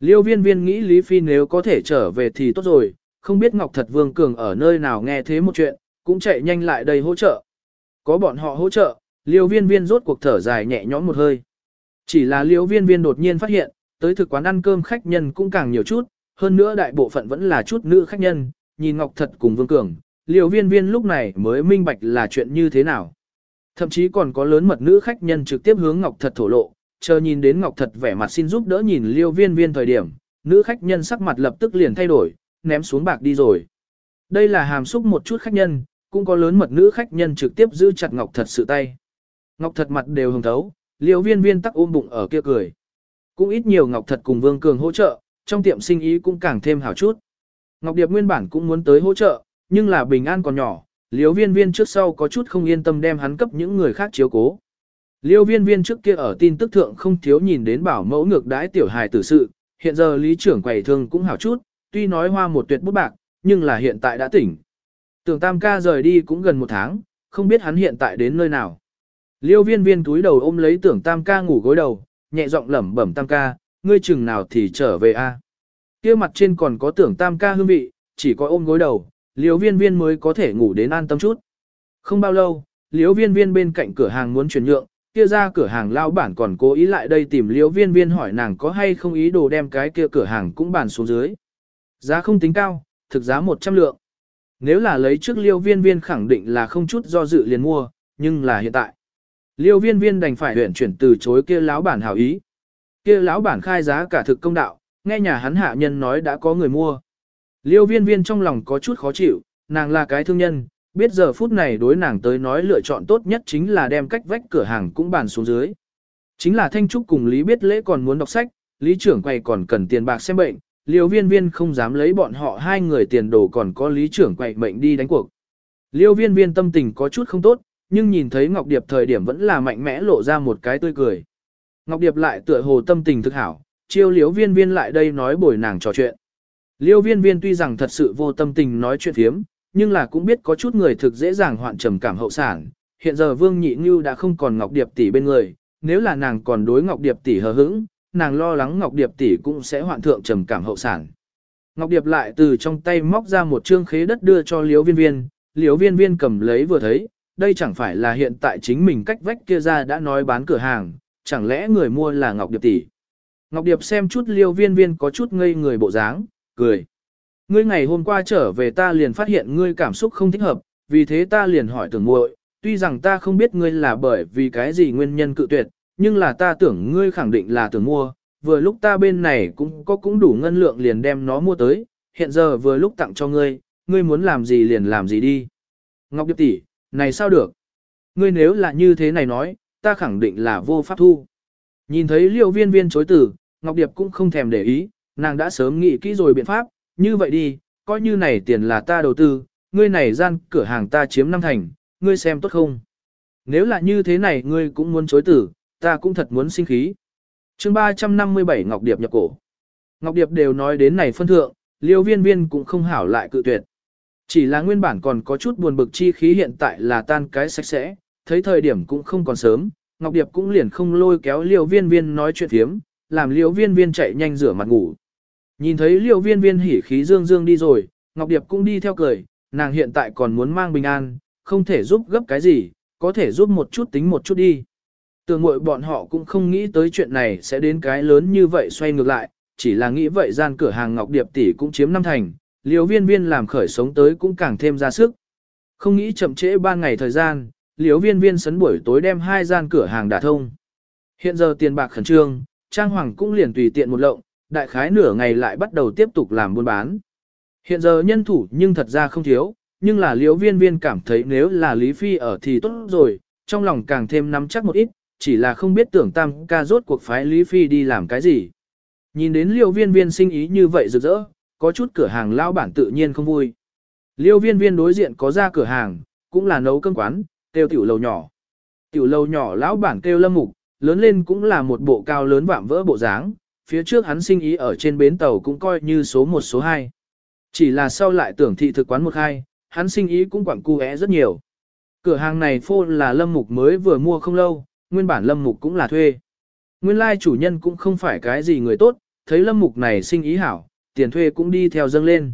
Liêu viên viên nghĩ Lý Phi nếu có thể trở về thì tốt rồi, không biết Ngọc Thật Vương Cường ở nơi nào nghe thế một chuyện, cũng chạy nhanh lại đây hỗ trợ. Có bọn họ hỗ trợ, liêu viên viên rốt cuộc thở dài nhẹ nhõm một hơi. Chỉ là liêu viên viên đột nhiên phát hiện, tới thực quán ăn cơm khách nhân cũng càng nhiều chút, hơn nữa đại bộ phận vẫn là chút nữ khách nhân, nhìn Ngọc Thật cùng Vương Cường, liêu viên viên lúc này mới minh bạch là chuyện như thế nào. Thậm chí còn có lớn mật nữ khách nhân trực tiếp hướng Ngọc Thật thổ lộ, chờ nhìn đến Ngọc Thật vẻ mặt xin giúp đỡ nhìn liêu viên viên thời điểm, nữ khách nhân sắc mặt lập tức liền thay đổi, ném xuống bạc đi rồi. Đây là hàm xúc một chút khách nhân, cũng có lớn mật nữ khách nhân trực tiếp giữ chặt Ngọc Thật sự tay. Ngọc Thật mặt đều hồng thấu, liêu viên viên tắc ôm bụng ở kia cười. Cũng ít nhiều Ngọc Thật cùng Vương Cường hỗ trợ, trong tiệm sinh ý cũng càng thêm hảo chút. Ngọc Điệp nguyên bản cũng muốn tới hỗ trợ, nhưng là bình an còn nhỏ, liêu viên viên trước sau có chút không yên tâm đem hắn cấp những người khác chiếu cố. Liêu viên viên trước kia ở tin tức thượng không thiếu nhìn đến bảo mẫu ngược đãi tiểu hài tử sự, hiện giờ lý trưởng quầy thương cũng hảo chút, tuy nói hoa một tuyệt bút bạc, nhưng là hiện tại đã tỉnh. Tưởng tam ca rời đi cũng gần một tháng, không biết hắn hiện tại đến nơi nào. Liêu viên viên túi đầu ôm lấy tưởng tam ca ngủ gối đầu, nhẹ giọng lẩm bẩm tam ca, ngươi chừng nào thì trở về a kia mặt trên còn có tưởng tam ca hương vị, chỉ có ôm gối đầu, liêu viên viên mới có thể ngủ đến an tâm chút. Không bao lâu, liêu viên viên bên cạnh cửa hàng muốn chuyển nhượng, kia ra cửa hàng lao bản còn cố ý lại đây tìm liêu viên viên hỏi nàng có hay không ý đồ đem cái kia cửa hàng cũng bàn xuống dưới. Giá không tính cao, thực giá 100 lượng. Nếu là lấy trước liêu viên viên khẳng định là không chút do dự liền mua, nhưng là hiện tại. Liêu viên viên đành phải huyện chuyển từ chối kia lão bản hảo ý. Kia lão bản khai giá cả thực công đạo, nghe nhà hắn hạ nhân nói đã có người mua. Liêu viên viên trong lòng có chút khó chịu, nàng là cái thương nhân, biết giờ phút này đối nàng tới nói lựa chọn tốt nhất chính là đem cách vách cửa hàng cũng bàn xuống dưới. Chính là Thanh Trúc cùng Lý biết lễ còn muốn đọc sách, Lý trưởng quay còn cần tiền bạc xem bệnh, Liêu viên viên không dám lấy bọn họ hai người tiền đồ còn có lý trưởng quậy mệnh đi đánh cuộc. Liêu viên viên tâm tình có chút không tốt, nhưng nhìn thấy Ngọc Điệp thời điểm vẫn là mạnh mẽ lộ ra một cái tươi cười. Ngọc Điệp lại tựa hồ tâm tình thực hảo, chiêu liêu viên viên lại đây nói bồi nàng trò chuyện. Liêu viên viên tuy rằng thật sự vô tâm tình nói chuyện thiếm, nhưng là cũng biết có chút người thực dễ dàng hoạn trầm cảm hậu sản. Hiện giờ Vương Nhị Ngưu đã không còn Ngọc Điệp tỷ bên người, nếu là nàng còn đối Ngọc Điệp tỷ hờ hững, nàng lo lắng Ngọc Điệp tỷ cũng sẽ hoạn thượng trầm cảm hậu sản. Ngọc Điệp lại từ trong tay móc ra một trương khế đất đưa cho Liễu Viên Viên, Liễu Viên Viên cầm lấy vừa thấy, đây chẳng phải là hiện tại chính mình cách vách kia ra đã nói bán cửa hàng, chẳng lẽ người mua là Ngọc Điệp tỷ. Ngọc Điệp xem chút Liễu Viên Viên có chút ngây người bộ dáng, cười. Ngươi ngày hôm qua trở về ta liền phát hiện ngươi cảm xúc không thích hợp, vì thế ta liền hỏi tưởng muội, tuy rằng ta không biết ngươi là bởi vì cái gì nguyên nhân cự tuyệt, nhưng là ta tưởng ngươi khẳng định là tưởng mua, vừa lúc ta bên này cũng có cũng đủ ngân lượng liền đem nó mua tới, hiện giờ vừa lúc tặng cho ngươi, ngươi muốn làm gì liền làm gì đi. Ngọc Điệp tỷ, này sao được? Ngươi nếu là như thế này nói, ta khẳng định là vô pháp thu. Nhìn thấy liêu viên viên chối từ, Ngọc Điệp cũng không thèm để ý, nàng đã sớm nghĩ kỹ rồi biện pháp, như vậy đi, coi như này tiền là ta đầu tư, ngươi này gian cửa hàng ta chiếm năm thành, ngươi xem tốt không? Nếu là như thế này ngươi cũng muốn chối tử, ta cũng thật muốn sinh khí. chương 357 Ngọc Điệp nhập cổ. Ngọc Điệp đều nói đến này phân thượng, liêu viên viên cũng không hảo lại cự tuyệt. Chỉ là nguyên bản còn có chút buồn bực chi khí hiện tại là tan cái sạch sẽ, thấy thời điểm cũng không còn sớm, Ngọc Điệp cũng liền không lôi kéo liêu viên viên nói chuyện thiếm, làm liêu viên viên chạy nhanh rửa mặt ngủ. Nhìn thấy liêu viên viên hỉ khí dương dương đi rồi, Ngọc Điệp cũng đi theo cười, nàng hiện tại còn muốn mang bình an, không thể giúp gấp cái gì, có thể giúp một chút tính một chút đi. Tường mội bọn họ cũng không nghĩ tới chuyện này sẽ đến cái lớn như vậy xoay ngược lại, chỉ là nghĩ vậy gian cửa hàng Ngọc Điệp tỷ cũng chiếm năm thành, liều viên viên làm khởi sống tới cũng càng thêm ra sức. Không nghĩ chậm trễ ba ngày thời gian, liều viên viên sấn buổi tối đem hai gian cửa hàng đả thông. Hiện giờ tiền bạc khẩn trương, Trang Hoàng cũng liền tùy tiện một lộng, đại khái nửa ngày lại bắt đầu tiếp tục làm buôn bán. Hiện giờ nhân thủ nhưng thật ra không thiếu, nhưng là liễu viên viên cảm thấy nếu là Lý Phi ở thì tốt rồi, trong lòng càng thêm nắm chắc một ít, chỉ là không biết tưởng tam ca rốt cuộc phái Lý Phi đi làm cái gì. Nhìn đến liêu viên viên sinh ý như vậy rực rỡ, có chút cửa hàng lao bản tự nhiên không vui. Liêu viên viên đối diện có ra cửa hàng, cũng là nấu cơm quán, kêu tiểu lầu nhỏ. Tiểu lầu nhỏ lão bản kêu lâm mục, lớn lên cũng là một bộ cao lớn vạm vỡ bộ dáng, phía trước hắn sinh ý ở trên bến tàu cũng coi như số 1 số 2. Chỉ là sau lại tưởng thị thực quán một hai, hắn sinh ý cũng quẳng cu rất nhiều. Cửa hàng này phô là lâm mục mới vừa mua không lâu, nguyên bản lâm mục cũng là thuê. Nguyên lai chủ nhân cũng không phải cái gì người tốt, thấy lâm mục này sinh ý hảo, tiền thuê cũng đi theo dâng lên.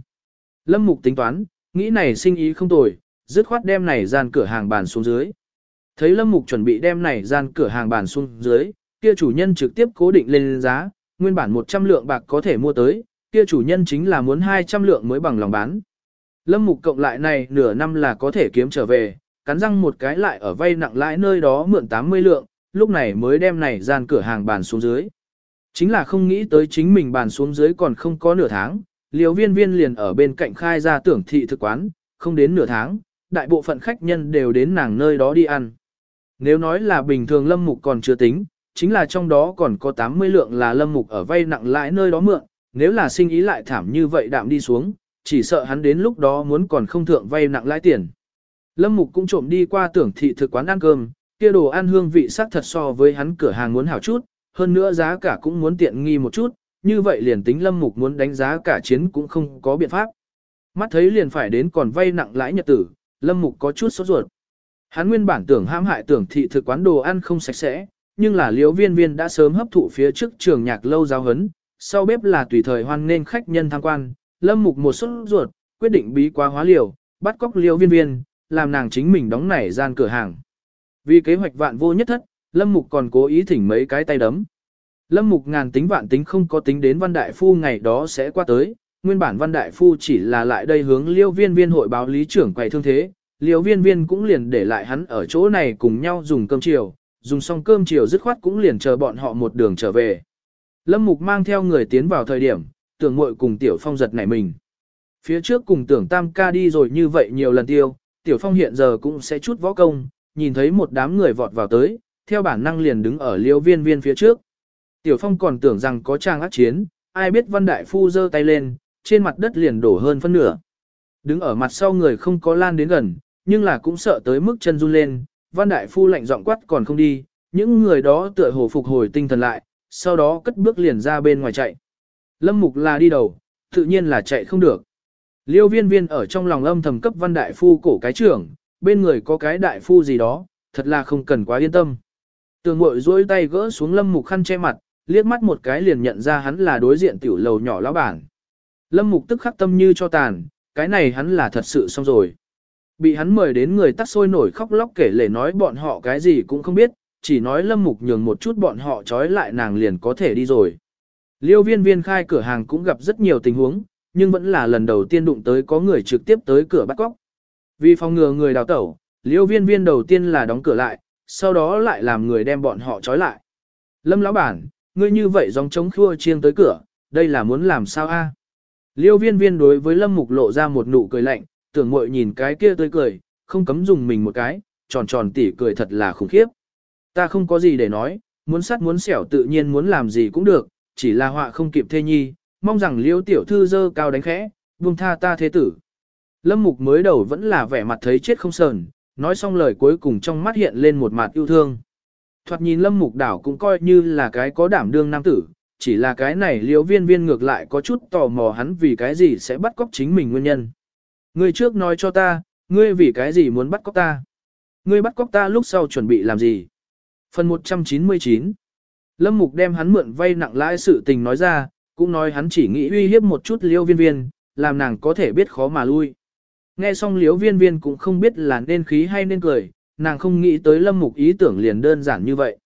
Lâm mục tính toán, nghĩ này sinh ý không tồi, dứt khoát đem này gian cửa hàng bàn xuống dưới. Thấy lâm mục chuẩn bị đem này gian cửa hàng bàn xuống dưới, kia chủ nhân trực tiếp cố định lên giá, nguyên bản 100 lượng bạc có thể mua tới, kia chủ nhân chính là muốn 200 lượng mới bằng lòng bán. Lâm mục cộng lại này nửa năm là có thể kiếm trở về, cắn răng một cái lại ở vay nặng lãi nơi đó mượn 80 lượng, lúc này mới đem này gian cửa hàng bàn xuống dưới. Chính là không nghĩ tới chính mình bàn xuống dưới còn không có nửa tháng, liều viên viên liền ở bên cạnh khai ra tưởng thị thực quán, không đến nửa tháng, đại bộ phận khách nhân đều đến nàng nơi đó đi ăn. Nếu nói là bình thường lâm mục còn chưa tính, chính là trong đó còn có 80 lượng là lâm mục ở vay nặng lãi nơi đó mượn, nếu là sinh ý lại thảm như vậy đạm đi xuống, chỉ sợ hắn đến lúc đó muốn còn không thượng vay nặng lãi tiền. Lâm Mục cũng trộm đi qua tưởng thị thực quán ăn cơm, kia đồ ăn hương vị sắc thật so với hắn cửa hàng muốn hảo chút, hơn nữa giá cả cũng muốn tiện nghi một chút, như vậy liền tính Lâm Mục muốn đánh giá cả chiến cũng không có biện pháp. Mắt thấy liền phải đến còn vay nặng lãi nhật tử, Lâm Mục có chút sốt ruột. Hắn nguyên bản tưởng hãm hại tưởng thị thực quán đồ ăn không sạch sẽ, nhưng là liễu viên viên đã sớm hấp thụ phía trước trường nhạc lâu giáo hấn, sau bếp là tùy thời hoan nên khách nhân tham quan, lâm mục một sốt ruột, quyết định bí quá hóa liều, bắt cóc liễu viên viên, làm nàng chính mình đóng nảy gian cửa hàng. Vì kế hoạch vạn vô nhất thất, lâm mục còn cố ý thỉnh mấy cái tay đấm. Lâm mục ngàn tính vạn tính không có tính đến văn đại phu ngày đó sẽ qua tới, nguyên bản văn đại phu chỉ là lại đây hướng liêu viên viên hội báo lý trưởng quầy thương thế, liêu viên viên cũng liền để lại hắn ở chỗ này cùng nhau dùng cơm chiều, dùng xong cơm chiều dứt khoát cũng liền chờ bọn họ một đường trở về. Lâm Mục mang theo người tiến vào thời điểm, tưởng muội cùng Tiểu Phong giật nảy mình. Phía trước cùng tưởng tam ca đi rồi như vậy nhiều lần tiêu, Tiểu Phong hiện giờ cũng sẽ chút võ công, nhìn thấy một đám người vọt vào tới, theo bản năng liền đứng ở liêu viên viên phía trước. Tiểu Phong còn tưởng rằng có trang ác chiến, ai biết Văn Đại Phu giơ tay lên, trên mặt đất liền đổ hơn phân nửa. Đứng ở mặt sau người không có lan đến gần, nhưng là cũng sợ tới mức chân run lên, Văn Đại Phu lạnh giọng quát còn không đi, những người đó tựa hồ phục hồi tinh thần lại, sau đó cất bước liền ra bên ngoài chạy. Lâm Mục là đi đầu, tự nhiên là chạy không được. Liêu viên viên ở trong lòng âm thầm cấp Văn Đại Phu cổ cái trưởng, bên người có cái Đại Phu gì đó, thật là không cần quá yên tâm. Tường mội duỗi tay gỡ xuống Lâm Mục khăn che mặt, liếc mắt một cái liền nhận ra hắn là đối diện tiểu lầu nhỏ lão bản. Lâm Mục tức khắc tâm như cho tàn, cái này hắn là thật sự xong rồi. Bị hắn mời đến người tắt sôi nổi khóc lóc kể lể nói bọn họ cái gì cũng không biết, chỉ nói lâm mục nhường một chút bọn họ trói lại nàng liền có thể đi rồi. Liêu viên viên khai cửa hàng cũng gặp rất nhiều tình huống, nhưng vẫn là lần đầu tiên đụng tới có người trực tiếp tới cửa bắt cóc. Vì phòng ngừa người đào tẩu, liêu viên viên đầu tiên là đóng cửa lại, sau đó lại làm người đem bọn họ trói lại. Lâm lão bản, ngươi như vậy dòng chống khua chiêng tới cửa, đây là muốn làm sao a? Liêu viên viên đối với lâm mục lộ ra một nụ cười lạnh, tưởng mội nhìn cái kia tươi cười, không cấm dùng mình một cái, tròn tròn tỉ cười thật là khủng khiếp. Ta không có gì để nói, muốn sắt muốn xẻo tự nhiên muốn làm gì cũng được, chỉ là họa không kịp thê nhi, mong rằng liêu tiểu thư dơ cao đánh khẽ, buông tha ta thế tử. Lâm mục mới đầu vẫn là vẻ mặt thấy chết không sờn, nói xong lời cuối cùng trong mắt hiện lên một mặt yêu thương. Thoạt nhìn lâm mục đảo cũng coi như là cái có đảm đương nam tử, chỉ là cái này liêu viên viên ngược lại có chút tò mò hắn vì cái gì sẽ bắt cóc chính mình nguyên nhân. Ngươi trước nói cho ta, ngươi vì cái gì muốn bắt cóc ta? Ngươi bắt cóc ta lúc sau chuẩn bị làm gì? Phần 199 Lâm Mục đem hắn mượn vay nặng lãi sự tình nói ra, cũng nói hắn chỉ nghĩ uy hiếp một chút liêu viên viên, làm nàng có thể biết khó mà lui. Nghe xong liêu viên viên cũng không biết là nên khí hay nên cười, nàng không nghĩ tới Lâm Mục ý tưởng liền đơn giản như vậy.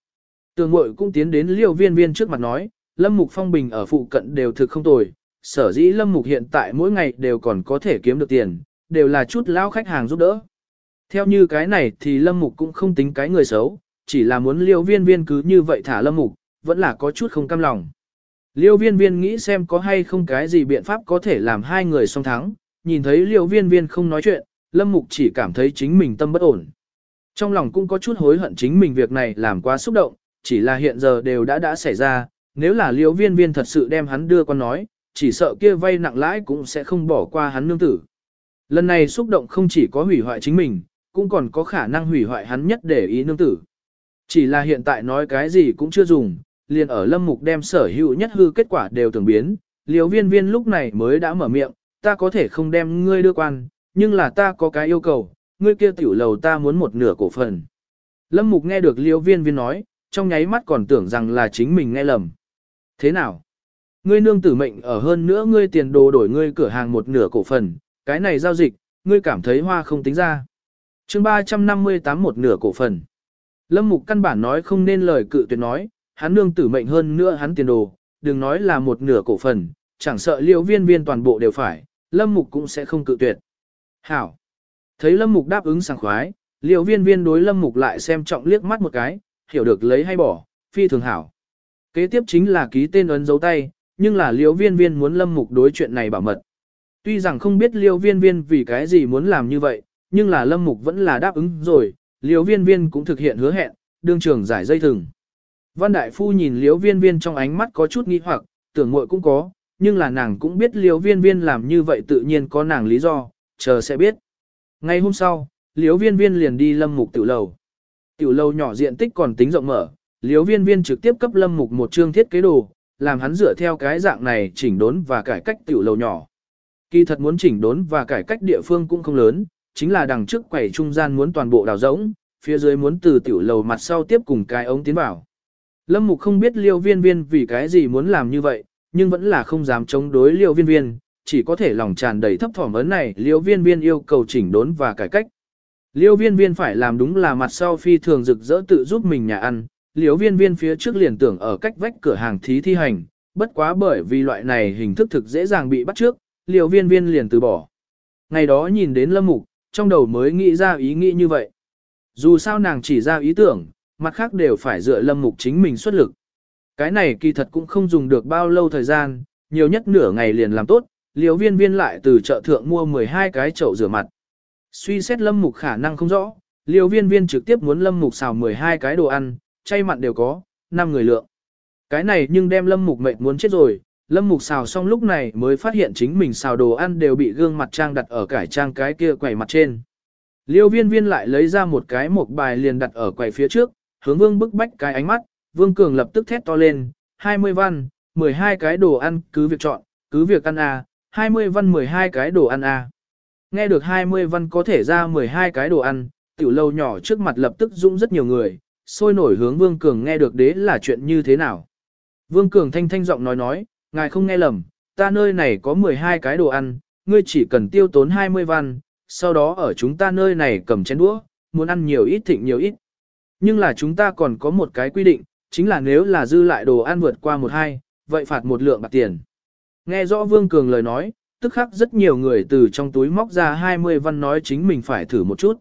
Tường mội cũng tiến đến liêu viên viên trước mặt nói, Lâm Mục phong bình ở phụ cận đều thực không tồi, sở dĩ Lâm Mục hiện tại mỗi ngày đều còn có thể kiếm được tiền, đều là chút lao khách hàng giúp đỡ. Theo như cái này thì Lâm Mục cũng không tính cái người xấu, chỉ là muốn liêu viên viên cứ như vậy thả lâm mục, vẫn là có chút không cam lòng. Liêu viên viên nghĩ xem có hay không cái gì biện pháp có thể làm hai người song thắng, nhìn thấy liêu viên viên không nói chuyện, lâm mục chỉ cảm thấy chính mình tâm bất ổn. Trong lòng cũng có chút hối hận chính mình việc này làm quá xúc động, chỉ là hiện giờ đều đã đã xảy ra, Nếu là Liêu viên viên thật sự đem hắn đưa con nói, chỉ sợ kia vay nặng lãi cũng sẽ không bỏ qua hắn nương tử. Lần này xúc động không chỉ có hủy hoại chính mình, cũng còn có khả năng hủy hoại hắn nhất để ý nương tử. Chỉ là hiện tại nói cái gì cũng chưa dùng, liền ở lâm mục đem sở hữu nhất hư kết quả đều tưởng biến, liễu viên viên lúc này mới đã mở miệng, ta có thể không đem ngươi đưa quan, nhưng là ta có cái yêu cầu, ngươi kia tiểu lầu ta muốn một nửa cổ phần. Lâm mục nghe được liễu viên viên nói, trong nháy mắt còn tưởng rằng là chính mình nghe lầm. Thế nào? Ngươi nương tử mệnh ở hơn nữa ngươi tiền đồ đổi ngươi cửa hàng một nửa cổ phần, cái này giao dịch, ngươi cảm thấy hoa không tính ra. chương 358 một nửa cổ phần. Lâm Mục căn bản nói không nên lời cự tuyệt nói, hắn nương tử mệnh hơn nữa hắn tiền đồ, đừng nói là một nửa cổ phần, chẳng sợ liễu viên viên toàn bộ đều phải, Lâm Mục cũng sẽ không cự tuyệt. Hảo. Thấy Lâm Mục đáp ứng sảng khoái, liễu viên viên đối Lâm Mục lại xem trọng liếc mắt một cái, hiểu được lấy hay bỏ, phi thường hảo. Kế tiếp chính là ký tên ấn dấu tay, nhưng là liễu viên viên muốn Lâm Mục đối chuyện này bảo mật. Tuy rằng không biết liễu viên viên vì cái gì muốn làm như vậy, nhưng là Lâm Mục vẫn là đáp ứng rồi, liễu viên viên cũng thực hiện hứa hẹn, đương trường giải dây thừng. Văn Đại Phu nhìn liễu viên viên trong ánh mắt có chút nghi hoặc, tưởng muội cũng có, nhưng là nàng cũng biết liễu viên viên làm như vậy tự nhiên có nàng lý do, chờ sẽ biết. Ngay hôm sau, liễu viên viên liền đi lâm mục tiểu lầu. Tiểu lầu nhỏ diện tích còn tính rộng mở, liễu viên viên trực tiếp cấp lâm mục một chương thiết kế đồ, làm hắn dựa theo cái dạng này chỉnh đốn và cải cách tiểu lầu nhỏ. Kỳ thật muốn chỉnh đốn và cải cách địa phương cũng không lớn, chính là đằng trước quầy trung gian muốn toàn bộ đào rỗng, phía dưới muốn từ tiểu lầu mặt sau tiếp cùng cái ống tiến vào. Lâm Mục không biết liêu viên viên vì cái gì muốn làm như vậy, nhưng vẫn là không dám chống đối liêu viên viên, chỉ có thể lòng tràn đầy thấp thỏm vấn này liêu viên viên yêu cầu chỉnh đốn và cải cách. Liêu viên viên phải làm đúng là mặt sau phi thường rực rỡ tự giúp mình nhà ăn, liêu viên viên phía trước liền tưởng ở cách vách cửa hàng thí thi hành, bất quá bởi vì loại này hình thức thực dễ dàng bị bắt trước, liêu viên viên liền từ bỏ. Ngày đó nhìn đến lâm mục, trong đầu mới nghĩ ra ý nghĩ như vậy. Dù sao nàng chỉ ra ý tưởng, mặt khác đều phải dựa lâm mục chính mình xuất lực. Cái này kỳ thật cũng không dùng được bao lâu thời gian, nhiều nhất nửa ngày liền làm tốt, liều viên viên lại từ chợ thượng mua 12 cái chậu rửa mặt. Suy xét lâm mục khả năng không rõ, liều viên viên trực tiếp muốn lâm mục xào 12 cái đồ ăn, chay mặn đều có, 5 người lượng. Cái này nhưng đem lâm mục mệt muốn chết rồi, lâm mục xào xong lúc này mới phát hiện chính mình xào đồ ăn đều bị gương mặt trang đặt ở cải trang cái kia quầy mặt trên. Liêu viên viên lại lấy ra một cái một bài liền đặt ở quầy phía trước, hướng vương bức bách cái ánh mắt, vương cường lập tức thét to lên, 20 văn, 12 cái đồ ăn cứ việc chọn, cứ việc ăn à, 20 văn 12 cái đồ ăn à. Nghe được 20 văn có thể ra 12 cái đồ ăn, tiểu lâu nhỏ trước mặt lập tức dũng rất nhiều người, sôi nổi hướng vương cường nghe được đế là chuyện như thế nào. Vương cường thanh thanh giọng nói nói, ngài không nghe lầm, ta nơi này có 12 cái đồ ăn, ngươi chỉ cần tiêu tốn 20 văn, sau đó ở chúng ta nơi này cầm chén đũa, muốn ăn nhiều ít thịnh nhiều ít. Nhưng là chúng ta còn có một cái quy định, chính là nếu là dư lại đồ ăn vượt qua một hai, vậy phạt một lượng bạc tiền. Nghe rõ Vương Cường lời nói, tức khắc rất nhiều người từ trong túi móc ra 20 văn nói chính mình phải thử một chút.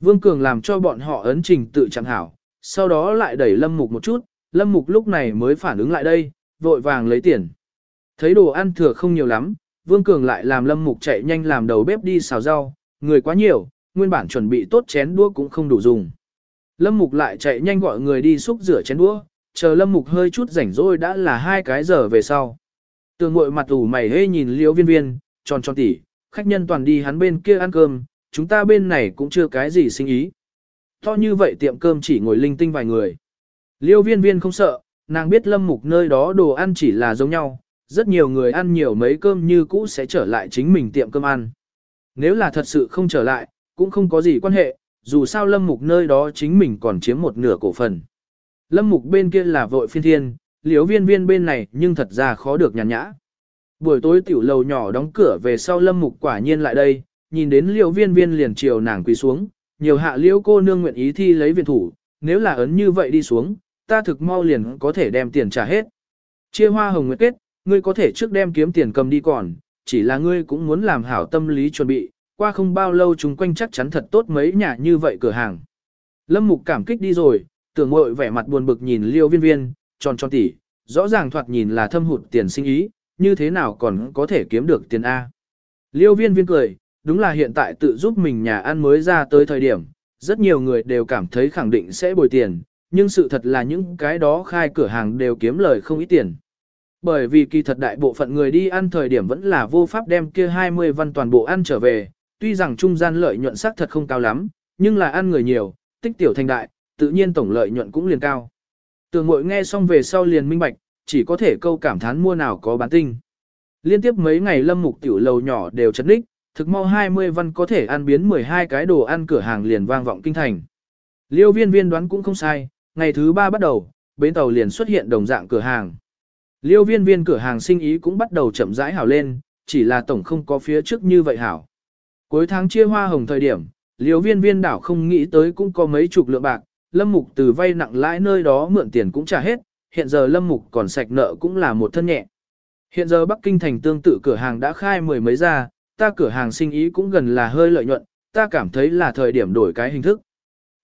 Vương Cường làm cho bọn họ ấn trình tự chẳng hảo, sau đó lại đẩy Lâm Mục một chút, Lâm Mục lúc này mới phản ứng lại đây, vội vàng lấy tiền. Thấy đồ ăn thừa không nhiều lắm, Vương Cường lại làm Lâm Mục chạy nhanh làm đầu bếp đi xào rau, người quá nhiều, nguyên bản chuẩn bị tốt chén đũa cũng không đủ dùng. Lâm Mục lại chạy nhanh gọi người đi xúc rửa chén đũa, chờ Lâm Mục hơi chút rảnh rỗi đã là hai cái giờ về sau. Tường ngội mặt ủ mày hê nhìn liễu viên viên, tròn tròn tỉ, khách nhân toàn đi hắn bên kia ăn cơm, chúng ta bên này cũng chưa cái gì sinh ý. To như vậy tiệm cơm chỉ ngồi linh tinh vài người. Liêu viên viên không sợ, nàng biết lâm mục nơi đó đồ ăn chỉ là giống nhau, rất nhiều người ăn nhiều mấy cơm như cũ sẽ trở lại chính mình tiệm cơm ăn. Nếu là thật sự không trở lại, cũng không có gì quan hệ, dù sao lâm mục nơi đó chính mình còn chiếm một nửa cổ phần. Lâm mục bên kia là vội phiên thiên, liếu viên viên bên này nhưng thật ra khó được nhàn nhã. Buổi tối tiểu lầu nhỏ đóng cửa về sau lâm mục quả nhiên lại đây, nhìn đến liều viên viên liền chiều nàng quỳ xuống, nhiều hạ liễu cô nương nguyện ý thi lấy viện thủ, nếu là ấn như vậy đi xuống, ta thực mau liền có thể đem tiền trả hết. Chia hoa hồng nguyệt kết, ngươi có thể trước đem kiếm tiền cầm đi còn, chỉ là ngươi cũng muốn làm hảo tâm lý chuẩn bị, qua không bao lâu chúng quanh chắc chắn thật tốt mấy nhà như vậy cửa hàng. Lâm Mục cảm kích đi rồi, tưởng ngội vẻ mặt buồn bực nhìn liêu viên viên, tròn tròn tỉ, rõ ràng thoạt nhìn là thâm hụt tiền sinh ý, như thế nào còn có thể kiếm được tiền A. Liêu viên viên cười, đúng là hiện tại tự giúp mình nhà ăn mới ra tới thời điểm, rất nhiều người đều cảm thấy khẳng định sẽ bồi tiền, nhưng sự thật là những cái đó khai cửa hàng đều kiếm lời không ít tiền. Bởi vì kỳ thật đại bộ phận người đi ăn thời điểm vẫn là vô pháp đem kia 20 văn toàn bộ ăn trở về, tuy rằng trung gian lợi nhuận xác thật không cao lắm, nhưng là ăn người nhiều, tích tiểu thành đại, tự nhiên tổng lợi nhuận cũng liền cao. Tường mội nghe xong về sau liền minh bạch, chỉ có thể câu cảm thán mua nào có bán tinh. Liên tiếp mấy ngày lâm mục tiểu lầu nhỏ đều chấn đích, thực mau 20 văn có thể ăn biến 12 cái đồ ăn cửa hàng liền vang vọng kinh thành. Liêu viên viên đoán cũng không sai, ngày thứ ba bắt đầu, bến tàu liền xuất hiện đồng dạng cửa hàng. Liêu viên viên cửa hàng sinh ý cũng bắt đầu chậm rãi hảo lên, chỉ là tổng không có phía trước như vậy hảo. Cuối tháng chia hoa hồng thời điểm, liêu viên viên đảo không nghĩ tới cũng có mấy chục lượng bạc, lâm mục từ vay nặng lãi nơi đó mượn tiền cũng trả hết, hiện giờ lâm mục còn sạch nợ cũng là một thân nhẹ. Hiện giờ Bắc Kinh thành tương tự cửa hàng đã khai mười mấy ra, ta cửa hàng sinh ý cũng gần là hơi lợi nhuận, ta cảm thấy là thời điểm đổi cái hình thức.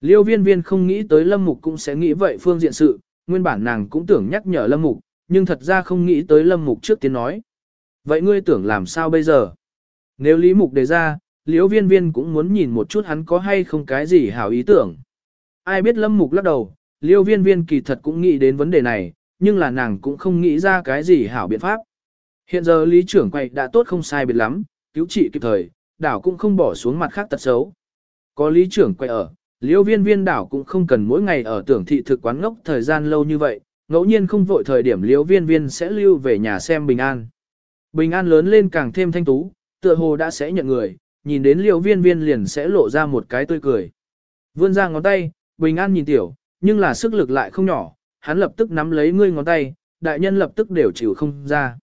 Liêu viên viên không nghĩ tới lâm mục cũng sẽ nghĩ vậy phương diện sự, nguyên bản nàng cũng tưởng nhắc nhở lâm mục, nhưng thật ra không nghĩ tới lâm mục trước tiên nói. Vậy ngươi tưởng làm sao bây giờ? Nếu lý mục đề ra, liêu viên viên cũng muốn nhìn một chút hắn có hay không cái gì hảo ý tưởng. Ai biết lâm mục lắc đầu, liêu viên viên kỳ thật cũng nghĩ đến vấn đề này, nhưng là nàng cũng không nghĩ ra cái gì hảo biện pháp. Hiện giờ lý trưởng quay đã tốt không sai biệt lắm, cứu trị kịp thời, đảo cũng không bỏ xuống mặt khác tật xấu. Có lý trưởng quay ở, liêu viên viên đảo cũng không cần mỗi ngày ở tưởng thị thực quán ngốc thời gian lâu như vậy, ngẫu nhiên không vội thời điểm liêu viên viên sẽ lưu về nhà xem bình an. Bình an lớn lên càng thêm thanh tú, tựa hồ đã sẽ nhận người, nhìn đến liêu viên viên liền sẽ lộ ra một cái tươi cười. Vươn ra ngón tay, bình an nhìn tiểu, nhưng là sức lực lại không nhỏ, hắn lập tức nắm lấy ngươi ngón tay, đại nhân lập tức đều chịu không ra.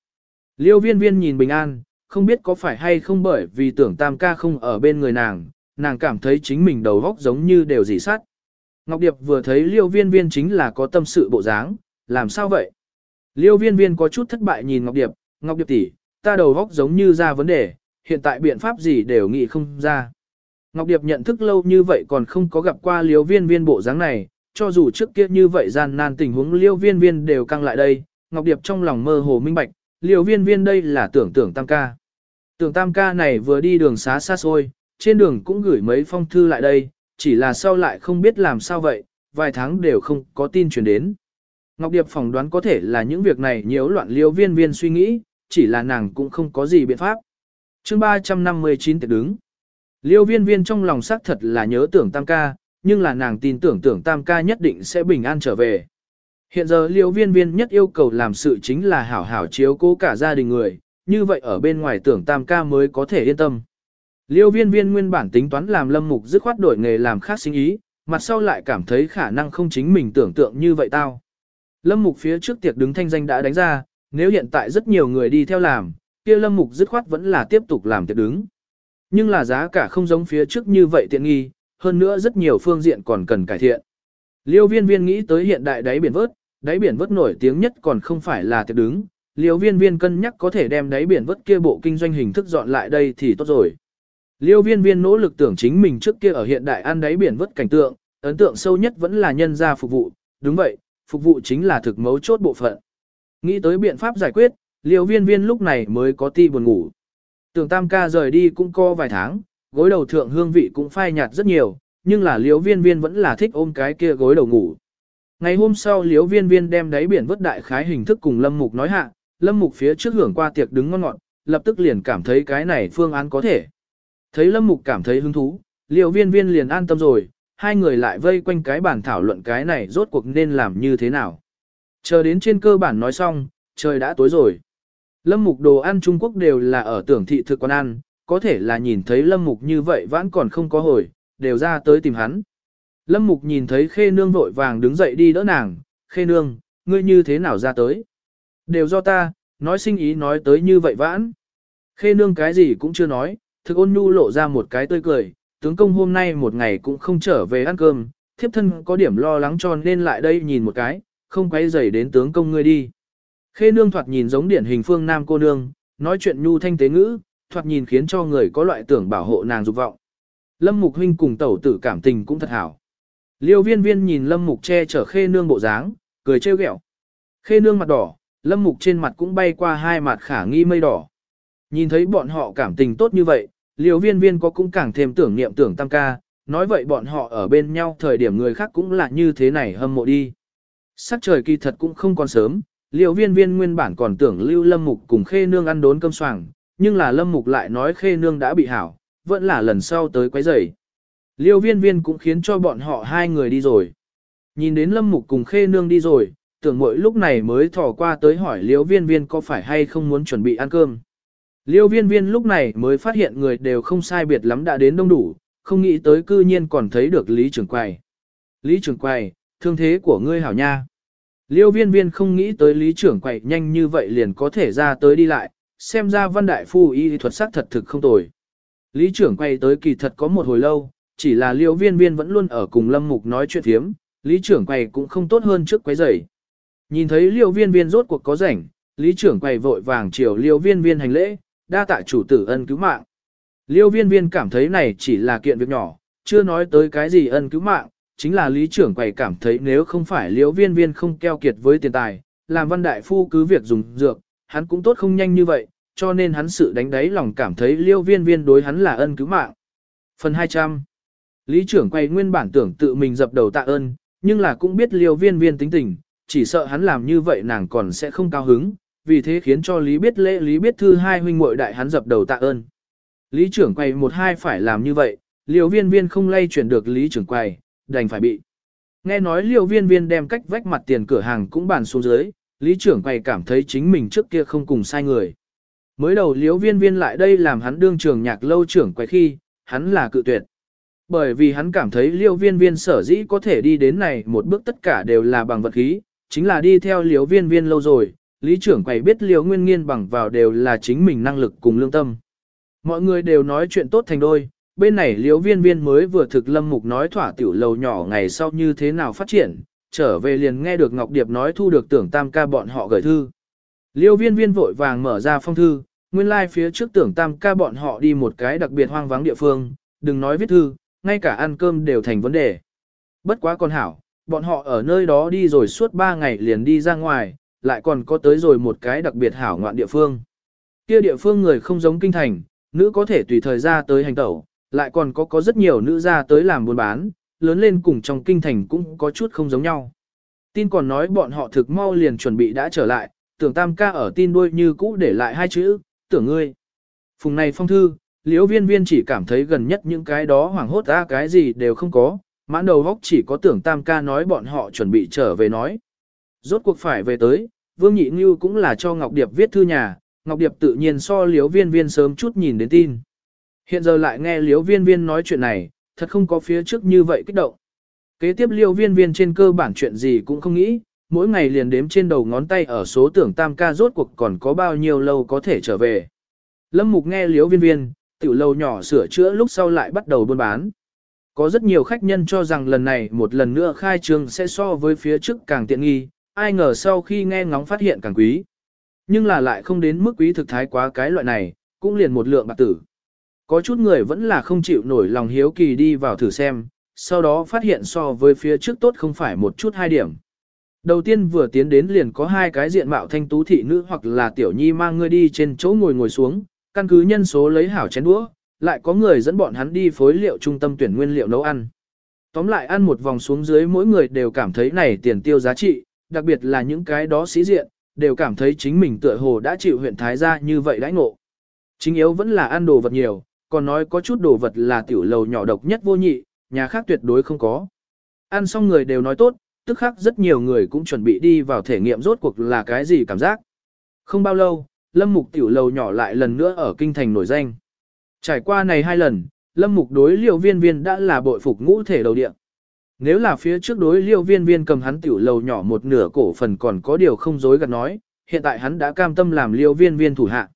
Liêu viên viên nhìn bình an, không biết có phải hay không bởi vì tưởng tam ca không ở bên người nàng, nàng cảm thấy chính mình đầu góc giống như đều dỉ sát. Ngọc Điệp vừa thấy liêu viên viên chính là có tâm sự bộ dáng, làm sao vậy? Liêu viên viên có chút thất bại nhìn Ngọc Điệp, Ngọc Điệp tỷ, ta đầu góc giống như ra vấn đề, hiện tại biện pháp gì đều nghĩ không ra. Ngọc Điệp nhận thức lâu như vậy còn không có gặp qua liêu viên viên bộ dáng này, cho dù trước kia như vậy gian nan tình huống liêu viên viên đều căng lại đây, Ngọc Điệp trong lòng mơ hồ minh bạch, liêu viên viên đây là tưởng tưởng tam ca. Tưởng tam ca này vừa đi đường xá xa xôi, trên đường cũng gửi mấy phong thư lại đây, chỉ là sau lại không biết làm sao vậy, vài tháng đều không có tin truyền đến. Ngọc Điệp phỏng đoán có thể là những việc này nhiễu loạn liêu viên viên suy nghĩ, chỉ là nàng cũng không có gì biện pháp chương 359 tiệc đứng. Liêu viên viên trong lòng xác thật là nhớ tưởng tam ca, nhưng là nàng tin tưởng tưởng tam ca nhất định sẽ bình an trở về. Hiện giờ liêu viên viên nhất yêu cầu làm sự chính là hảo hảo chiếu cố cả gia đình người, như vậy ở bên ngoài tưởng tam ca mới có thể yên tâm. Liêu viên viên nguyên bản tính toán làm lâm mục dứt khoát đổi nghề làm khác sinh ý, mặt sau lại cảm thấy khả năng không chính mình tưởng tượng như vậy tao. Lâm mục phía trước tiệc đứng thanh danh đã đánh ra, nếu hiện tại rất nhiều người đi theo làm, kia lâm mục dứt khoát vẫn là tiếp tục làm tiệc đứng. Nhưng là giá cả không giống phía trước như vậy tiện nghi, hơn nữa rất nhiều phương diện còn cần cải thiện. Liêu viên viên nghĩ tới hiện đại đáy biển vớt, đáy biển vớt nổi tiếng nhất còn không phải là tiệc đứng, liêu viên viên cân nhắc có thể đem đáy biển vớt kia bộ kinh doanh hình thức dọn lại đây thì tốt rồi. Liêu viên viên nỗ lực tưởng chính mình trước kia ở hiện đại ăn đáy biển vớt cảnh tượng, ấn tượng sâu nhất vẫn là nhân gia phục vụ, đúng vậy, phục vụ chính là thực mấu chốt bộ phận. Nghĩ tới biện pháp giải quyết, liều viên viên lúc này mới có ti buồn ngủ. Tưởng tam ca rời đi cũng co vài tháng, gối đầu thượng hương vị cũng phai nhạt rất nhiều, nhưng là liều viên viên vẫn là thích ôm cái kia gối đầu ngủ. Ngày hôm sau liều viên viên đem đáy biển vất đại khái hình thức cùng Lâm Mục nói hạ, Lâm Mục phía trước hưởng qua tiệc đứng ngon ngọt, lập tức liền cảm thấy cái này phương án có thể. Thấy Lâm Mục cảm thấy hứng thú, liều viên viên liền an tâm rồi, hai người lại vây quanh cái bàn thảo luận cái này rốt cuộc nên làm như thế nào. Chờ đến trên cơ bản nói xong, trời đã tối rồi. Lâm Mục đồ ăn Trung Quốc đều là ở tưởng thị thực quán ăn, có thể là nhìn thấy Lâm Mục như vậy vẫn còn không có hồi, đều ra tới tìm hắn. Lâm Mục nhìn thấy Khê Nương vội vàng đứng dậy đi đỡ nàng, Khê Nương, ngươi như thế nào ra tới? Đều do ta, nói sinh ý nói tới như vậy vãn. Khê Nương cái gì cũng chưa nói, thực ôn nhu lộ ra một cái tươi cười, tướng công hôm nay một ngày cũng không trở về ăn cơm, thiếp thân có điểm lo lắng cho nên lại đây nhìn một cái, không quay dày đến tướng công ngươi đi. Khê Nương thoạt nhìn giống điển hình phương nam cô nương, nói chuyện nhu thanh tế ngữ, thoạt nhìn khiến cho người có loại tưởng bảo hộ nàng dục vọng. Lâm Mục huynh cùng tẩu tử cảm tình cũng thật hảo. Liêu viên viên nhìn Lâm Mục che chở khê nương bộ dáng, cười trêu ghẹo. Khê nương mặt đỏ, Lâm Mục trên mặt cũng bay qua hai mặt khả nghi mây đỏ. Nhìn thấy bọn họ cảm tình tốt như vậy, liêu viên viên có cũng càng thêm tưởng niệm tưởng tam ca, nói vậy bọn họ ở bên nhau thời điểm người khác cũng là như thế này hâm mộ đi. Sắc trời kỳ thật cũng không còn sớm, liệu viên viên nguyên bản còn tưởng lưu lâm mục cùng khê nương ăn đốn cơm soảng, nhưng là lâm mục lại nói khê nương đã bị hảo, vẫn là lần sau tới quấy rầy. Liêu viên viên cũng khiến cho bọn họ hai người đi rồi. Nhìn đến lâm mục cùng khê nương đi rồi, tưởng mỗi lúc này mới thò qua tới hỏi liêu viên viên có phải hay không muốn chuẩn bị ăn cơm. Liêu viên viên lúc này mới phát hiện người đều không sai biệt lắm đã đến đông đủ, không nghĩ tới cư nhiên còn thấy được Lý Trường Quầy. Lý Trường Quầy, thương thế của ngươi hảo nha. Liêu viên viên không nghĩ tới Lý Trưởng Quậy nhanh như vậy liền có thể ra tới đi lại, xem ra văn đại phu y thuật sắc thật thực không tồi. Lý Trưởng quay tới kỳ thật có một hồi lâu, chỉ là liêu viên viên vẫn luôn ở cùng Lâm Mục nói chuyện thiếm, Lý Trưởng quay cũng không tốt hơn trước quấy rầy. Nhìn thấy liêu viên viên rốt cuộc có rảnh, Lý Trưởng quay vội vàng chiều liêu viên viên hành lễ, đa tạ chủ tử ân cứu mạng. Liêu viên viên cảm thấy này chỉ là kiện việc nhỏ, chưa nói tới cái gì ân cứu mạng, chính là lý trưởng quầy cảm thấy nếu không phải liêu viên viên không keo kiệt với tiền tài, làm văn đại phu cứ việc dùng dược, hắn cũng tốt không nhanh như vậy, cho nên hắn sự đánh đáy lòng cảm thấy liêu viên viên đối hắn là ân cứu mạng. Phần 200 Lý trưởng quầy nguyên bản tưởng tự mình dập đầu tạ ơn, nhưng là cũng biết liêu viên viên tính tình, chỉ sợ hắn làm như vậy nàng còn sẽ không cao hứng, vì thế khiến cho Lý biết lễ Lý biết thư hai huynh muội đại hắn dập đầu tạ ơn. Lý trưởng quầy một hai phải làm như vậy, liêu viên viên không lay chuyển được Lý trưởng quầy, đành phải bị. Nghe nói liều viên viên đem cách vách mặt tiền cửa hàng cũng bàn xuống dưới, Lý trưởng quầy cảm thấy chính mình trước kia không cùng sai người. Mới đầu liều viên viên lại đây làm hắn đương trường nhạc lâu trưởng quầy khi, hắn là cự tuyệt. Bởi vì hắn cảm thấy liều viên viên sở dĩ có thể đi đến này một bước tất cả đều là bằng vật khí, chính là đi theo liều viên viên lâu rồi, lý trưởng quầy biết liều nguyên nghiên bằng vào đều là chính mình năng lực cùng lương tâm. Mọi người đều nói chuyện tốt thành đôi, bên này liễu viên viên mới vừa thực lâm mục nói thỏa tiểu lầu nhỏ ngày sau như thế nào phát triển, trở về liền nghe được Ngọc Điệp nói thu được tưởng tam ca bọn họ gửi thư. Liêu viên viên vội vàng mở ra phong thư, nguyên lai like phía trước tưởng tam ca bọn họ đi một cái đặc biệt hoang vắng địa phương, đừng nói viết thư, ngay cả ăn cơm đều thành vấn đề. Bất quá con hảo, bọn họ ở nơi đó đi rồi suốt 3 ngày liền đi ra ngoài, lại còn có tới rồi một cái đặc biệt hảo ngoạn địa phương. Kia địa phương người không giống kinh thành, nữ có thể tùy thời ra tới hành tẩu, lại còn có có rất nhiều nữ gia tới làm buôn bán, lớn lên cùng trong kinh thành cũng có chút không giống nhau. Tin còn nói bọn họ thực mau liền chuẩn bị đã trở lại, tưởng tam ca ở tin đuôi như cũ để lại hai chữ, tưởng ngươi. Phùng này phong thư, liễu viên viên chỉ cảm thấy gần nhất những cái đó hoảng hốt ra cái gì đều không có, mãn đầu góc chỉ có tưởng tam ca nói bọn họ chuẩn bị trở về nói. Rốt cuộc phải về tới, Vương Nhị Ngưu cũng là cho Ngọc Điệp viết thư nhà, Ngọc Điệp tự nhiên so liễu viên viên sớm chút nhìn đến tin. Hiện giờ lại nghe Liễu viên viên nói chuyện này, thật không có phía trước như vậy kích động. Kế tiếp Liễu viên viên trên cơ bản chuyện gì cũng không nghĩ, mỗi ngày liền đếm trên đầu ngón tay ở số tưởng tam ca rốt cuộc còn có bao nhiêu lâu có thể trở về. Lâm Mục nghe Liễu viên viên, tiểu lâu nhỏ sửa chữa lúc sau lại bắt đầu buôn bán. Có rất nhiều khách nhân cho rằng lần này một lần nữa khai trương sẽ so với phía trước càng tiện nghi, ai ngờ sau khi nghe ngóng phát hiện càng quý. Nhưng là lại không đến mức quý thực thái quá cái loại này, cũng liền một lượng bạc tử. Có chút người vẫn là không chịu nổi lòng hiếu kỳ đi vào thử xem, sau đó phát hiện so với phía trước tốt không phải một chút hai điểm. Đầu tiên vừa tiến đến liền có hai cái diện mạo thanh tú thị nữ hoặc là tiểu nhi mang ngươi đi trên chỗ ngồi ngồi xuống, căn cứ nhân số lấy hảo chén đũa, lại có người dẫn bọn hắn đi phối liệu trung tâm tuyển nguyên liệu nấu ăn. Tóm lại ăn một vòng xuống dưới mỗi người đều cảm thấy này tiền tiêu giá trị, đặc biệt là những cái đó sĩ diện, đều cảm thấy chính mình tựa hồ đã chịu huyện Thái gia như vậy đãi ngộ. Chính yếu vẫn là ăn đồ vật nhiều, còn nói có chút đồ vật là tiểu lầu nhỏ độc nhất vô nhị, nhà khác tuyệt đối không có. Ăn xong người đều nói tốt, tức khắc rất nhiều người cũng chuẩn bị đi vào thể nghiệm rốt cuộc là cái gì cảm giác. Không bao lâu, Lâm Mục tiểu lầu nhỏ lại lần nữa ở kinh thành nổi danh. Trải qua này hai lần, Lâm Mục đối liều viên viên đã là bội phục ngũ thể đầu địa. Nếu là phía trước đối liêu viên viên cầm hắn tiểu lầu nhỏ một nửa cổ phần còn có điều không dối gạt nói, hiện tại hắn đã cam tâm làm liêu viên viên thủ hạ.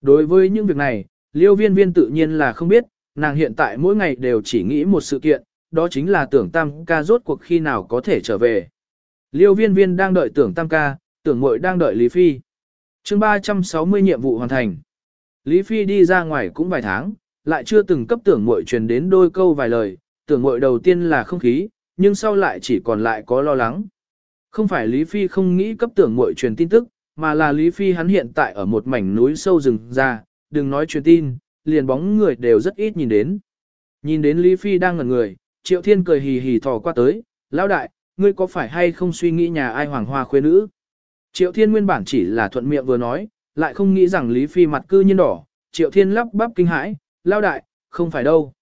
Đối với những việc này, liêu viên viên tự nhiên là không biết, nàng hiện tại mỗi ngày đều chỉ nghĩ một sự kiện, đó chính là tưởng tam ca rốt cuộc khi nào có thể trở về. Liêu viên viên đang đợi tưởng tam ca, tưởng mội đang đợi Lý Phi. chương 360 nhiệm vụ hoàn thành. Lý Phi đi ra ngoài cũng vài tháng, lại chưa từng cấp tưởng mội truyền đến đôi câu vài lời, tưởng mội đầu tiên là không khí, nhưng sau lại chỉ còn lại có lo lắng. Không phải Lý Phi không nghĩ cấp tưởng mội truyền tin tức, mà là Lý Phi hắn hiện tại ở một mảnh núi sâu rừng ra, đừng nói truyền tin, liền bóng người đều rất ít nhìn đến. Nhìn đến Lý Phi đang ngẩn người, Triệu Thiên cười hì hì thò qua tới, lão đại, ngươi có phải hay không suy nghĩ nhà ai hoàng hoa khuê nữ? Triệu Thiên nguyên bản chỉ là thuận miệng vừa nói, lại không nghĩ rằng Lý Phi mặt cư nhiên đỏ, Triệu Thiên lắp bắp kinh hãi, lão đại, không phải đâu.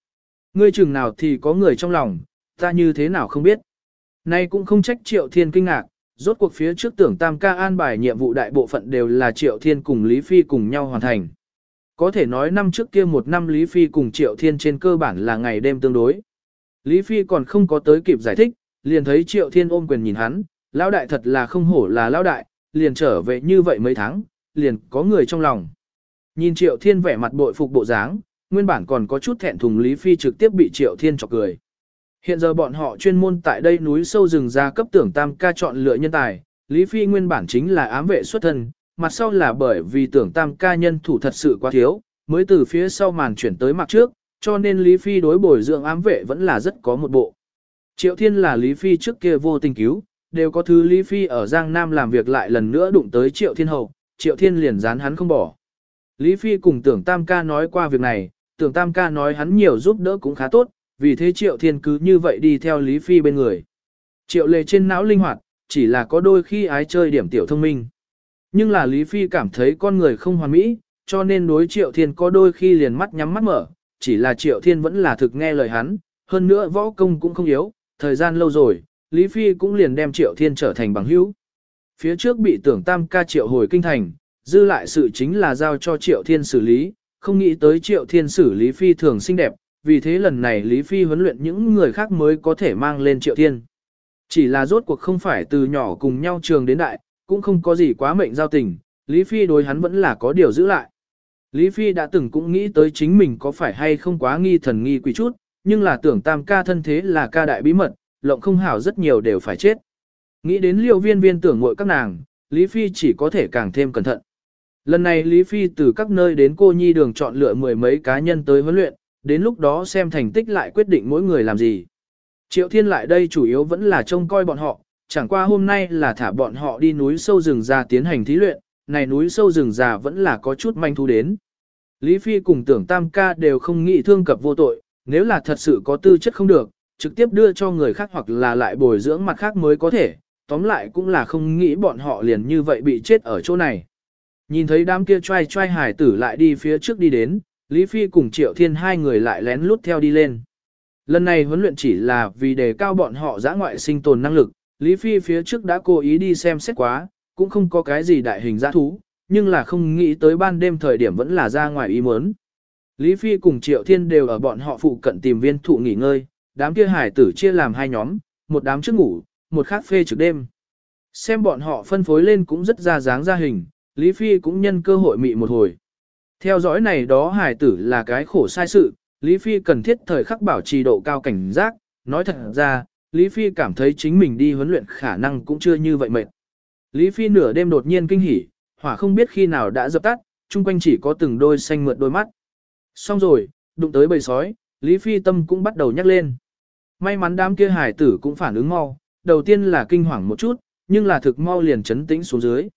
Ngươi chừng nào thì có người trong lòng, ta như thế nào không biết. Nay cũng không trách Triệu Thiên kinh ngạc, rốt cuộc phía trước tưởng tam ca an bài nhiệm vụ đại bộ phận đều là Triệu Thiên cùng Lý Phi cùng nhau hoàn thành. Có thể nói năm trước kia một năm Lý Phi cùng Triệu Thiên trên cơ bản là ngày đêm tương đối. Lý Phi còn không có tới kịp giải thích, liền thấy Triệu Thiên ôm quyền nhìn hắn, lão đại thật là không hổ là lão đại, liền trở về như vậy mấy tháng, liền có người trong lòng. Nhìn Triệu Thiên vẻ mặt bội phục bộ dáng, nguyên bản còn có chút thẹn thùng Lý Phi trực tiếp bị Triệu Thiên chọc cười. Hiện giờ bọn họ chuyên môn tại đây núi sâu rừng ra cấp tưởng tam ca chọn lựa nhân tài, Lý Phi nguyên bản chính là ám vệ xuất thân, mặt sau là bởi vì tưởng tam ca nhân thủ thật sự quá thiếu, mới từ phía sau màn chuyển tới mặt trước, cho nên Lý Phi đối bồi dưỡng ám vệ vẫn là rất có một bộ. Triệu Thiên là Lý Phi trước kia vô tình cứu, đều có thứ Lý Phi ở Giang Nam làm việc lại lần nữa đụng tới Triệu Thiên Hậu, Triệu Thiên liền dán hắn không bỏ. Lý Phi cùng tưởng Tam ca nói qua việc này, tưởng Tam ca nói hắn nhiều giúp đỡ cũng khá tốt, vì thế Triệu Thiên cứ như vậy đi theo Lý Phi bên người. Triệu lệ trên não linh hoạt, chỉ là có đôi khi ái chơi điểm tiểu thông minh. Nhưng là Lý Phi cảm thấy con người không hoàn mỹ, cho nên đối Triệu Thiên có đôi khi liền mắt nhắm mắt mở, chỉ là Triệu Thiên vẫn là thực nghe lời hắn, hơn nữa võ công cũng không yếu, thời gian lâu rồi, Lý Phi cũng liền đem Triệu Thiên trở thành bằng hữu. Phía trước bị tưởng tam ca Triệu hồi kinh thành, dư lại sự chính là giao cho Triệu Thiên xử lý, không nghĩ tới Triệu Thiên xử lý Phi thường xinh đẹp, vì thế lần này Lý Phi huấn luyện những người khác mới có thể mang lên Triệu Thiên. Chỉ là rốt cuộc không phải từ nhỏ cùng nhau trường đến đại, cũng không có gì quá mệnh giao tình, Lý Phi đối hắn vẫn là có điều giữ lại. Lý Phi đã từng cũng nghĩ tới chính mình có phải hay không quá nghi thần nghi quỷ chút, nhưng là tưởng tam ca thân thế là ca đại bí mật, lộng không hảo rất nhiều đều phải chết. Nghĩ đến liêu viên viên tưởng muội các nàng, Lý Phi chỉ có thể càng thêm cẩn thận. Lần này Lý Phi từ các nơi đến cô nhi đường chọn lựa mười mấy cá nhân tới huấn luyện, đến lúc đó xem thành tích lại quyết định mỗi người làm gì. Triệu Thiên lại đây chủ yếu vẫn là trông coi bọn họ, chẳng qua hôm nay là thả bọn họ đi núi sâu rừng già tiến hành thí luyện, này núi sâu rừng già vẫn là có chút manh thu đến. Lý Phi cùng tưởng tam ca đều không nghĩ thương cập vô tội, nếu là thật sự có tư chất không được, trực tiếp đưa cho người khác hoặc là lại bồi dưỡng mặt khác mới có thể, tóm lại cũng là không nghĩ bọn họ liền như vậy bị chết ở chỗ này. Nhìn thấy đám kia trai trai hải tử lại đi phía trước đi đến, Lý Phi cùng Triệu Thiên hai người lại lén lút theo đi lên. Lần này huấn luyện chỉ là vì đề cao bọn họ giã ngoại sinh tồn năng lực, Lý Phi phía trước đã cố ý đi xem xét quá, cũng không có cái gì đại hình giã thú, nhưng là không nghĩ tới ban đêm thời điểm vẫn là ra ngoài ý muốn. Lý Phi cùng Triệu Thiên đều ở bọn họ phụ cận tìm viên thụ nghỉ ngơi, đám kia hải tử chia làm hai nhóm, một đám trước ngủ, một khác phê trực đêm. Xem bọn họ phân phối lên cũng rất ra dáng ra hình, Lý Phi cũng nhân cơ hội mị một hồi. Theo dõi này đó hải tử là cái khổ sai sự, Lý Phi cần thiết thời khắc bảo trì độ cao cảnh giác, nói thật ra, Lý Phi cảm thấy chính mình đi huấn luyện khả năng cũng chưa như vậy mệt. Lý Phi nửa đêm đột nhiên kinh hỉ, hỏa không biết khi nào đã dập tắt, chung quanh chỉ có từng đôi xanh mượt đôi mắt. Xong rồi, đụng tới bầy sói, Lý Phi tâm cũng bắt đầu nhắc lên. May mắn đám kia hải tử cũng phản ứng mau, đầu tiên là kinh hoàng một chút, nhưng là thực mau liền chấn tĩnh xuống dưới.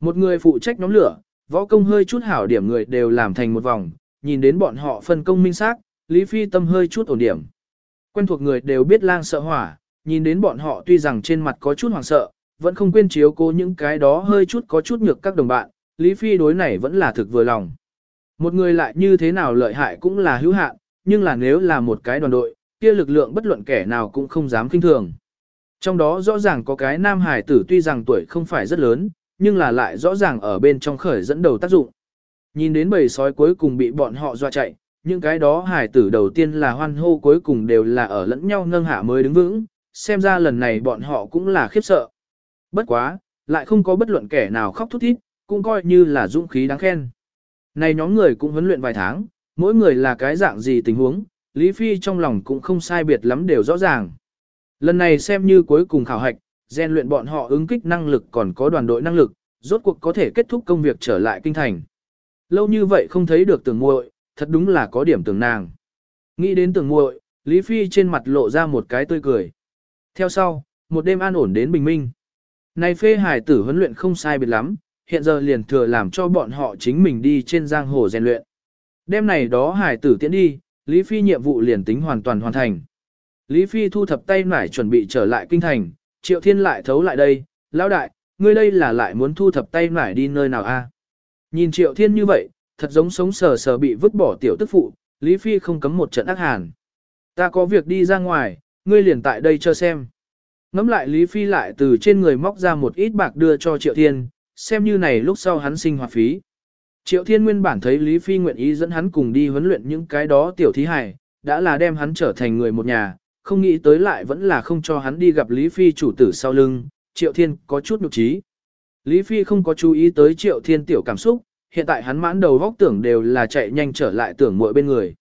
Một người phụ trách nhóm lửa, võ công hơi chút hảo điểm người đều làm thành một vòng, nhìn đến bọn họ phân công minh xác, Lý Phi tâm hơi chút ổn điểm. Quen thuộc người đều biết lang sợ hỏa, nhìn đến bọn họ tuy rằng trên mặt có chút hoảng sợ, vẫn không quên chiếu cố những cái đó hơi chút có chút nhược các đồng bạn, Lý Phi đối này vẫn là thực vừa lòng. Một người lại như thế nào lợi hại cũng là hữu hạn, nhưng là nếu là một cái đoàn đội, kia lực lượng bất luận kẻ nào cũng không dám kinh thường. Trong đó rõ ràng có cái nam hải tử tuy rằng tuổi không phải rất lớn, nhưng là lại rõ ràng ở bên trong khởi dẫn đầu tác dụng. Nhìn đến bầy sói cuối cùng bị bọn họ dọa chạy, những cái đó hải tử đầu tiên là hoan hô cuối cùng đều là ở lẫn nhau nâng hạ mới đứng vững, xem ra lần này bọn họ cũng là khiếp sợ. Bất quá, lại không có bất luận kẻ nào khóc thút thít, cũng coi như là dũng khí đáng khen. Này nhóm người cũng huấn luyện vài tháng, mỗi người là cái dạng gì tình huống, Lý Phi trong lòng cũng không sai biệt lắm đều rõ ràng. Lần này xem như cuối cùng khảo hạch, rèn luyện bọn họ ứng kích năng lực còn có đoàn đội năng lực, rốt cuộc có thể kết thúc công việc trở lại kinh thành. Lâu như vậy không thấy được tưởng muội, thật đúng là có điểm tưởng nàng. Nghĩ đến tưởng muội, Lý Phi trên mặt lộ ra một cái tươi cười. Theo sau, một đêm an ổn đến bình minh. Này phê hải tử huấn luyện không sai biệt lắm, hiện giờ liền thừa làm cho bọn họ chính mình đi trên giang hồ rèn luyện. Đêm này đó hải tử tiễn đi, Lý Phi nhiệm vụ liền tính hoàn toàn hoàn thành. Lý Phi thu thập tay nải chuẩn bị trở lại kinh thành, Triệu Thiên lại thấu lại đây, lão đại, ngươi đây là lại muốn thu thập tay nải đi nơi nào a? Nhìn Triệu Thiên như vậy, thật giống sống sờ sờ bị vứt bỏ tiểu tức phụ, Lý Phi không cấm một trận ác hàn. Ta có việc đi ra ngoài, ngươi liền tại đây cho xem. Ngắm lại Lý Phi lại từ trên người móc ra một ít bạc đưa cho Triệu Thiên, xem như này lúc sau hắn sinh hoạt phí. Triệu Thiên nguyên bản thấy Lý Phi nguyện ý dẫn hắn cùng đi huấn luyện những cái đó tiểu thí hài, đã là đem hắn trở thành người một nhà, không nghĩ tới lại vẫn là không cho hắn đi gặp Lý Phi chủ tử sau lưng, Triệu Thiên có chút nhục trí. Lý Phi không có chú ý tới Triệu Thiên tiểu cảm xúc, hiện tại hắn mãn đầu vóc tưởng đều là chạy nhanh trở lại tưởng muội bên người.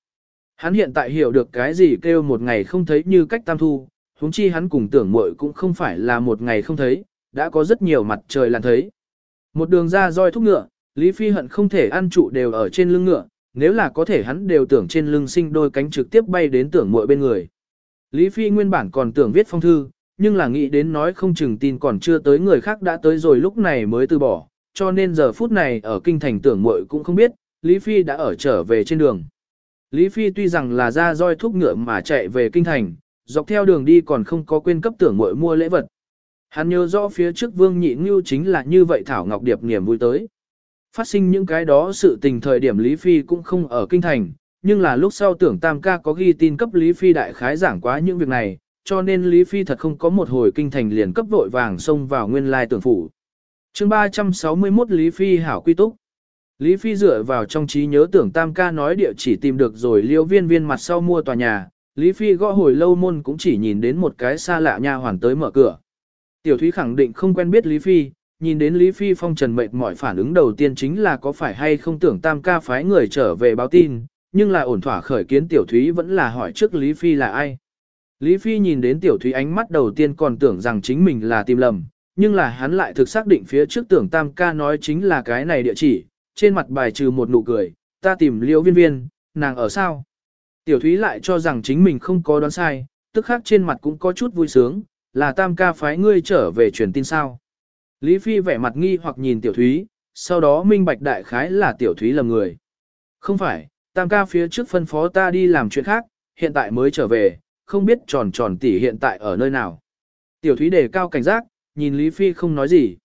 Hắn hiện tại hiểu được cái gì kêu một ngày không thấy như cách tam thu, huống chi hắn cùng tưởng muội cũng không phải là một ngày không thấy, đã có rất nhiều mặt trời lặn thấy. Một đường ra roi thúc ngựa, Lý Phi hận không thể ăn trụ đều ở trên lưng ngựa, nếu là có thể hắn đều tưởng trên lưng sinh đôi cánh trực tiếp bay đến tưởng muội bên người. Lý Phi nguyên bản còn tưởng viết phong thư, nhưng là nghĩ đến nói không chừng tin còn chưa tới người khác đã tới rồi lúc này mới từ bỏ, cho nên giờ phút này ở kinh thành tưởng muội cũng không biết, Lý Phi đã ở trở về trên đường. Lý Phi tuy rằng là ra roi thúc ngựa mà chạy về kinh thành, dọc theo đường đi còn không có quên cấp tưởng muội mua lễ vật. Hắn nhớ rõ phía trước Vương Nhị Ngưu chính là như vậy Thảo Ngọc Điệp niềm vui tới. Phát sinh những cái đó sự tình thời điểm Lý Phi cũng không ở kinh thành, nhưng là lúc sau tưởng Tam ca có ghi tin cấp Lý Phi đại khái giảng quá những việc này, cho nên Lý Phi thật không có một hồi kinh thành liền cấp vội vàng xông vào nguyên lai tưởng phủ chương 361 Lý Phi hảo quy túc. Lý Phi dựa vào trong trí nhớ tưởng Tam ca nói địa chỉ tìm được rồi liêu viên viên mặt sau mua tòa nhà, Lý Phi gõ hồi lâu môn cũng chỉ nhìn đến một cái xa lạ nha hoàn tới mở cửa. Tiểu Thúy khẳng định không quen biết Lý Phi, nhìn đến Lý Phi phong trần mệt mỏi phản ứng đầu tiên chính là có phải hay không tưởng tam ca phái người trở về báo tin, nhưng là ổn thỏa khởi kiến Tiểu Thúy vẫn là hỏi trước Lý Phi là ai. Lý Phi nhìn đến Tiểu Thúy ánh mắt đầu tiên còn tưởng rằng chính mình là tìm lầm, nhưng là hắn lại thực xác định phía trước tưởng tam ca nói chính là cái này địa chỉ, trên mặt bài trừ một nụ cười, ta tìm liễu viên viên, nàng ở sao? Tiểu Thúy lại cho rằng chính mình không có đoán sai, tức khác trên mặt cũng có chút vui sướng, là tam ca phái ngươi trở về truyền tin sao. Lý Phi vẻ mặt nghi hoặc nhìn tiểu thúy, sau đó minh bạch đại khái là tiểu thúy lầm người. Không phải, tam ca phía trước phân phó ta đi làm chuyện khác, hiện tại mới trở về, không biết tròn tròn tỷ hiện tại ở nơi nào. Tiểu thúy đề cao cảnh giác, nhìn Lý Phi không nói gì.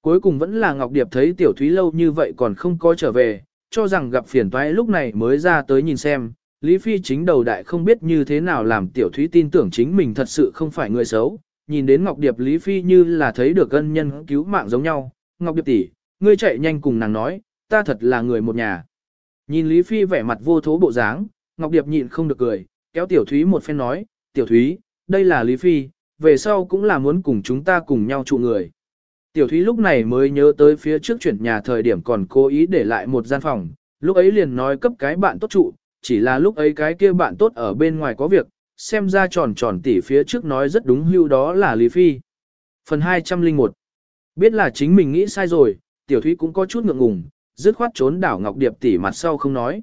Cuối cùng vẫn là Ngọc Điệp thấy tiểu thúy lâu như vậy còn không có trở về, cho rằng gặp phiền toái lúc này mới ra tới nhìn xem, Lý Phi chính đầu đại không biết như thế nào làm tiểu thúy tin tưởng chính mình thật sự không phải người xấu, nhìn đến Ngọc Điệp Lý Phi như là thấy được ân nhân cứu mạng giống nhau, Ngọc Điệp tỷ, ngươi chạy nhanh cùng nàng nói, ta thật là người một nhà. Nhìn Lý Phi vẻ mặt vô thố bộ dáng, Ngọc Điệp nhịn không được cười, kéo Tiểu Thúy một phen nói, Tiểu Thúy, đây là Lý Phi, về sau cũng là muốn cùng chúng ta cùng nhau trụ người. Tiểu Thúy lúc này mới nhớ tới phía trước chuyển nhà thời điểm còn cố ý để lại một gian phòng, lúc ấy liền nói cấp cái bạn tốt trụ, chỉ là lúc ấy cái kia bạn tốt ở bên ngoài có việc, xem ra tròn tròn tỉ phía trước nói rất đúng hưu đó là Lý Phi. Phần 201 Biết là chính mình nghĩ sai rồi, Tiểu Thúy cũng có chút ngượng ngùng, dứt khoát trốn đảo Ngọc Điệp tỉ mặt sau không nói.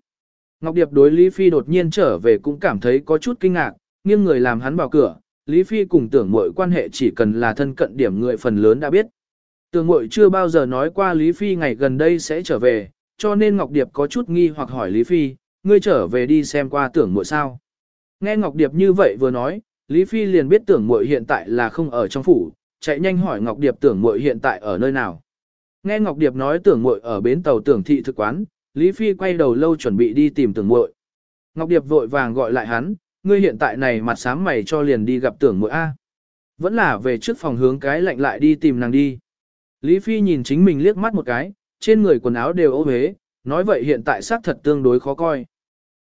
Ngọc Điệp đối Lý Phi đột nhiên trở về cũng cảm thấy có chút kinh ngạc, nghiêng người làm hắn vào cửa, Lý Phi cùng tưởng mội quan hệ chỉ cần là thân cận điểm người phần lớn đã biết. Tưởng mội chưa bao giờ nói qua Lý Phi ngày gần đây sẽ trở về, cho nên Ngọc Điệp có chút nghi hoặc hỏi Lý Phi, ngươi trở về đi xem qua tưởng Mội sao. Nghe Ngọc Điệp như vậy vừa nói, Lý Phi liền biết tưởng Mội hiện tại là không ở trong phủ, chạy nhanh hỏi Ngọc Điệp tưởng Mội hiện tại ở nơi nào. Nghe Ngọc Điệp nói tưởng Mội ở bến tàu tưởng thị thực quán, Lý Phi quay đầu lâu chuẩn bị đi tìm tưởng Mội. Ngọc Điệp vội vàng gọi lại hắn, ngươi hiện tại này mặt sám mày cho liền đi gặp tưởng muội A. Vẫn là về trước phòng hướng cái lạnh lại đi tìm nàng đi. Lý Phi nhìn chính mình liếc mắt một cái, trên người quần áo đều ô huế, nói vậy hiện tại xác thật tương đối khó coi.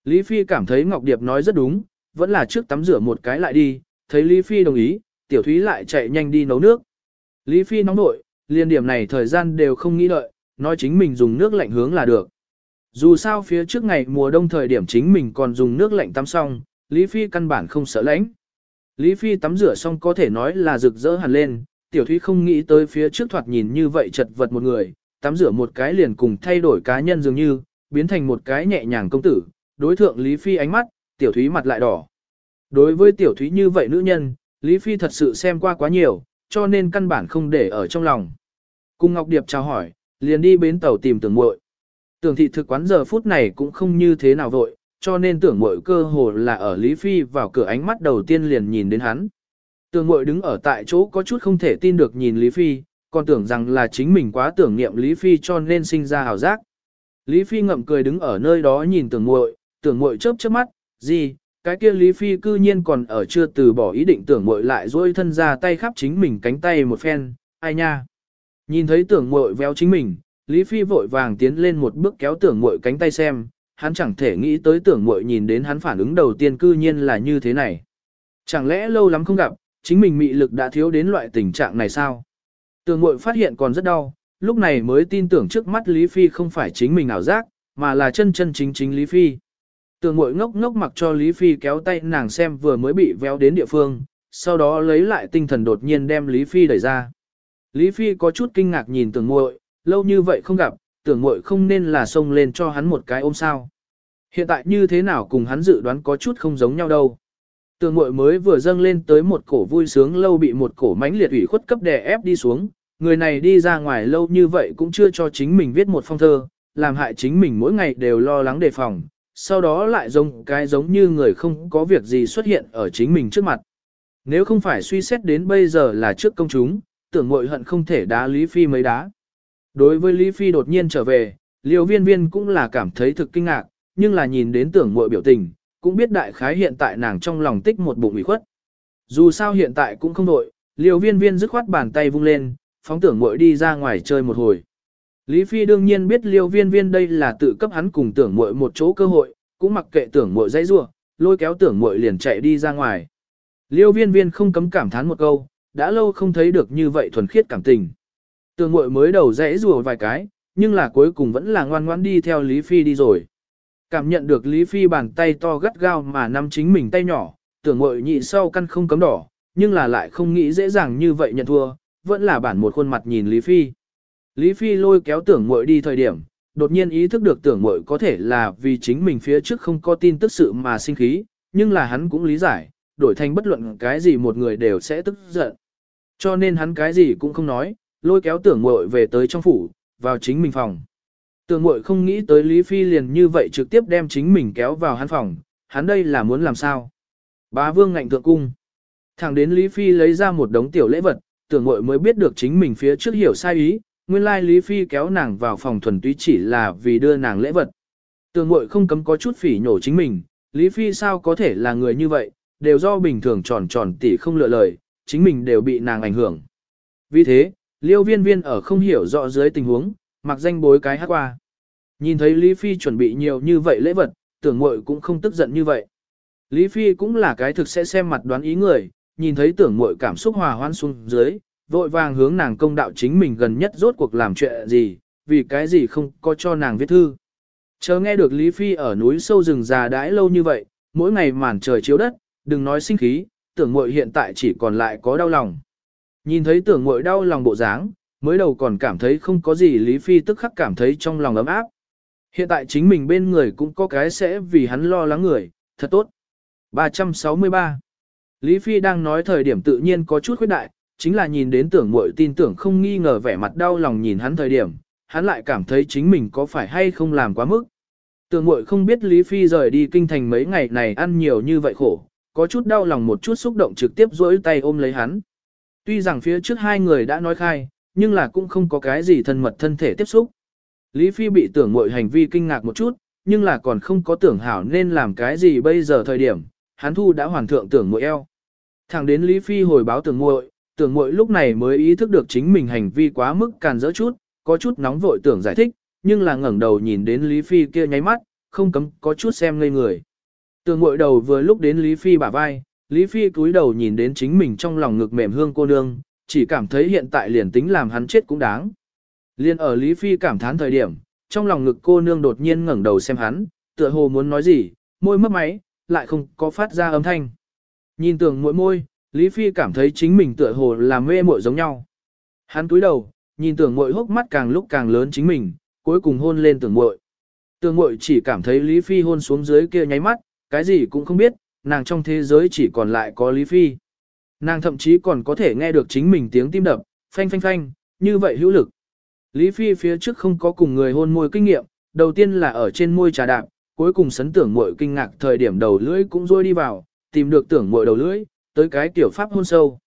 Lý Phi cảm thấy Ngọc Điệp nói rất đúng, vẫn là trước tắm rửa một cái lại đi, thấy Lý Phi đồng ý, Tiểu Thúy lại chạy nhanh đi nấu nước. Lý Phi nóng nội, liên điểm này thời gian đều không nghĩ đợi, nói chính mình dùng nước lạnh hướng là được. Dù sao phía trước ngày mùa đông thời điểm chính mình còn dùng nước lạnh tắm xong, Lý Phi căn bản không sợ lạnh. Lý Phi tắm rửa xong có thể nói là rực rỡ hẳn lên, Tiểu Thúy không nghĩ tới phía trước thoạt nhìn như vậy chật vật một người, tắm rửa một cái liền cùng thay đổi cá nhân dường như, biến thành một cái nhẹ nhàng công tử, đối thượng Lý Phi ánh mắt, tiểu thúy mặt lại đỏ. Đối với tiểu thúy như vậy nữ nhân, Lý Phi thật sự xem qua quá nhiều, cho nên căn bản không để ở trong lòng. Cùng Ngọc Điệp chào hỏi, liền đi bến tàu tìm tưởng muội. Tưởng thị thực quán giờ phút này cũng không như thế nào vội, cho nên tưởng mội cơ hồ là ở Lý Phi vào cửa ánh mắt đầu tiên liền nhìn đến hắn. Tưởng mội đứng ở tại chỗ có chút không thể tin được nhìn Lý Phi, còn tưởng rằng là chính mình quá tưởng niệm Lý Phi cho nên sinh ra hào giác. Lý Phi ngậm cười đứng ở nơi đó nhìn tưởng mội, tưởng mội chớp chớp mắt, gì, cái kia Lý Phi cư nhiên còn ở chưa từ bỏ ý định tưởng mội lại duỗi thân ra tay khắp chính mình cánh tay một phen, ai nha. Nhìn thấy tưởng mội véo chính mình, Lý Phi vội vàng tiến lên một bước kéo tưởng mội cánh tay xem, hắn chẳng thể nghĩ tới tưởng muội nhìn đến hắn phản ứng đầu tiên cư nhiên là như thế này. Chẳng lẽ lâu lắm không gặp, chính mình mị lực đã thiếu đến loại tình trạng này sao? Tưởng muội phát hiện còn rất đau, lúc này mới tin tưởng trước mắt Lý Phi không phải chính mình ảo giác, mà là chân chân chính chính Lý Phi. Tường muội ngốc ngốc mặc cho Lý Phi kéo tay nàng xem vừa mới bị véo đến địa phương, sau đó lấy lại tinh thần đột nhiên đem Lý Phi đẩy ra. Lý Phi có chút kinh ngạc nhìn tường muội lâu như vậy không gặp, tưởng muội không nên là xông lên cho hắn một cái ôm sao. Hiện tại như thế nào cùng hắn dự đoán có chút không giống nhau đâu. Tưởng muội mới vừa dâng lên tới một cổ vui sướng lâu bị một cổ mãnh liệt ủy khuất cấp đè ép đi xuống, người này đi ra ngoài lâu như vậy cũng chưa cho chính mình viết một phong thơ, làm hại chính mình mỗi ngày đều lo lắng đề phòng, sau đó lại giống cái giống như người không có việc gì xuất hiện ở chính mình trước mặt. Nếu không phải suy xét đến bây giờ là trước công chúng, tưởng mội hận không thể đá Lý Phi mấy đá. Đối với Lý Phi đột nhiên trở về, liều viên viên cũng là cảm thấy thực kinh ngạc, nhưng là nhìn đến tưởng mội biểu tình, cũng biết đại khái hiện tại nàng trong lòng tích một bụng ủy khuất. Dù sao hiện tại cũng không đội, liều viên viên dứt khoát bàn tay vung lên, phóng tưởng muội đi ra ngoài chơi một hồi. Lý Phi đương nhiên biết liêu viên viên đây là tự cấp hắn cùng tưởng muội một chỗ cơ hội, cũng mặc kệ tưởng muội dãy rua, lôi kéo tưởng muội liền chạy đi ra ngoài. Liêu viên viên không cấm cảm thán một câu, đã lâu không thấy được như vậy thuần khiết cảm tình. Tường muội mới đầu rẽ rùa vài cái, nhưng là cuối cùng vẫn là ngoan ngoãn đi theo Lý Phi đi rồi. Cảm nhận được Lý Phi bàn tay to gắt gao mà nắm chính mình tay nhỏ, tưởng muội nhị sau căn không cấm đỏ, nhưng là lại không nghĩ dễ dàng như vậy nhận thua, vẫn là bản một khuôn mặt nhìn Lý Phi. Lý Phi lôi kéo tưởng muội đi thời điểm, đột nhiên ý thức được tưởng muội có thể là vì chính mình phía trước không có tin tức sự mà sinh khí, nhưng là hắn cũng lý giải, đổi thành bất luận cái gì một người đều sẽ tức giận. Cho nên hắn cái gì cũng không nói, lôi kéo tưởng muội về tới trong phủ, vào chính mình phòng. Tưởng muội không nghĩ tới Lý Phi liền như vậy trực tiếp đem chính mình kéo vào hắn phòng, hắn đây là muốn làm sao? Bá vương ngạnh thượng cung. Thẳng đến Lý Phi lấy ra một đống tiểu lễ vật, tưởng muội mới biết được chính mình phía trước hiểu sai ý, nguyên lai Lý Phi kéo nàng vào phòng thuần túy chỉ là vì đưa nàng lễ vật. Tưởng muội không cấm có chút phỉ nhổ chính mình, Lý Phi sao có thể là người như vậy, đều do bình thường tròn tròn tỉ không lựa lời, chính mình đều bị nàng ảnh hưởng. Vì thế, liêu viên viên ở không hiểu rõ dưới tình huống, mặc danh bối cái hát qua. Nhìn thấy Lý Phi chuẩn bị nhiều như vậy lễ vật, tưởng muội cũng không tức giận như vậy. Lý Phi cũng là cái thực sẽ xem mặt đoán ý người, nhìn thấy tưởng muội cảm xúc hòa hoan xuống dưới, vội vàng hướng nàng công đạo chính mình gần nhất rốt cuộc làm chuyện gì, vì cái gì không có cho nàng viết thư. Chờ nghe được Lý Phi ở núi sâu rừng già đãi lâu như vậy, mỗi ngày màn trời chiếu đất, đừng nói sinh khí, tưởng muội hiện tại chỉ còn lại có đau lòng. Nhìn thấy tưởng muội đau lòng bộ dáng, mới đầu còn cảm thấy không có gì Lý Phi tức khắc cảm thấy trong lòng ấm áp. Hiện tại chính mình bên người cũng có cái sẽ vì hắn lo lắng người, thật tốt. 363 Lý Phi đang nói thời điểm tự nhiên có chút khuyết đại, chính là nhìn đến tưởng muội tin tưởng không nghi ngờ vẻ mặt đau lòng nhìn hắn thời điểm, hắn lại cảm thấy chính mình có phải hay không làm quá mức. Tưởng muội không biết Lý Phi rời đi kinh thành mấy ngày này ăn nhiều như vậy khổ, có chút đau lòng một chút xúc động trực tiếp duỗi tay ôm lấy hắn. Tuy rằng phía trước hai người đã nói khai, nhưng là cũng không có cái gì thân mật thân thể tiếp xúc. Lý Phi bị tưởng muội hành vi kinh ngạc một chút, nhưng là còn không có tưởng hảo nên làm cái gì bây giờ thời điểm, hắn thu đã hoàn thượng tưởng mội eo. Thẳng đến Lý Phi hồi báo tưởng muội, tưởng muội lúc này mới ý thức được chính mình hành vi quá mức càn dỡ chút, có chút nóng vội tưởng giải thích, nhưng là ngẩng đầu nhìn đến Lý Phi kia nháy mắt, không cấm có chút xem ngây người. Tưởng muội đầu vừa lúc đến Lý Phi bả vai, Lý Phi cúi đầu nhìn đến chính mình trong lòng ngực mềm hương cô nương, chỉ cảm thấy hiện tại liền tính làm hắn chết cũng đáng. Liên ở Lý Phi cảm thán thời điểm, trong lòng ngực cô nương đột nhiên ngẩng đầu xem hắn, tựa hồ muốn nói gì, môi mấp máy, lại không có phát ra âm thanh. Nhìn tưởng mỗi môi, Lý Phi cảm thấy chính mình tựa hồ là mê muội giống nhau. Hắn cúi đầu, nhìn tưởng muội hốc mắt càng lúc càng lớn chính mình, cuối cùng hôn lên tưởng muội. Tưởng muội chỉ cảm thấy Lý Phi hôn xuống dưới kia nháy mắt, cái gì cũng không biết, nàng trong thế giới chỉ còn lại có Lý Phi. Nàng thậm chí còn có thể nghe được chính mình tiếng tim đập, phanh phanh phanh, như vậy hữu lực. Lý Phi phía trước không có cùng người hôn môi kinh nghiệm, đầu tiên là ở trên môi trà đạp, cuối cùng sấn tưởng muội kinh ngạc thời điểm đầu lưỡi cũng rôi đi vào, tìm được tưởng muội đầu lưỡi, tới cái tiểu pháp hôn sâu.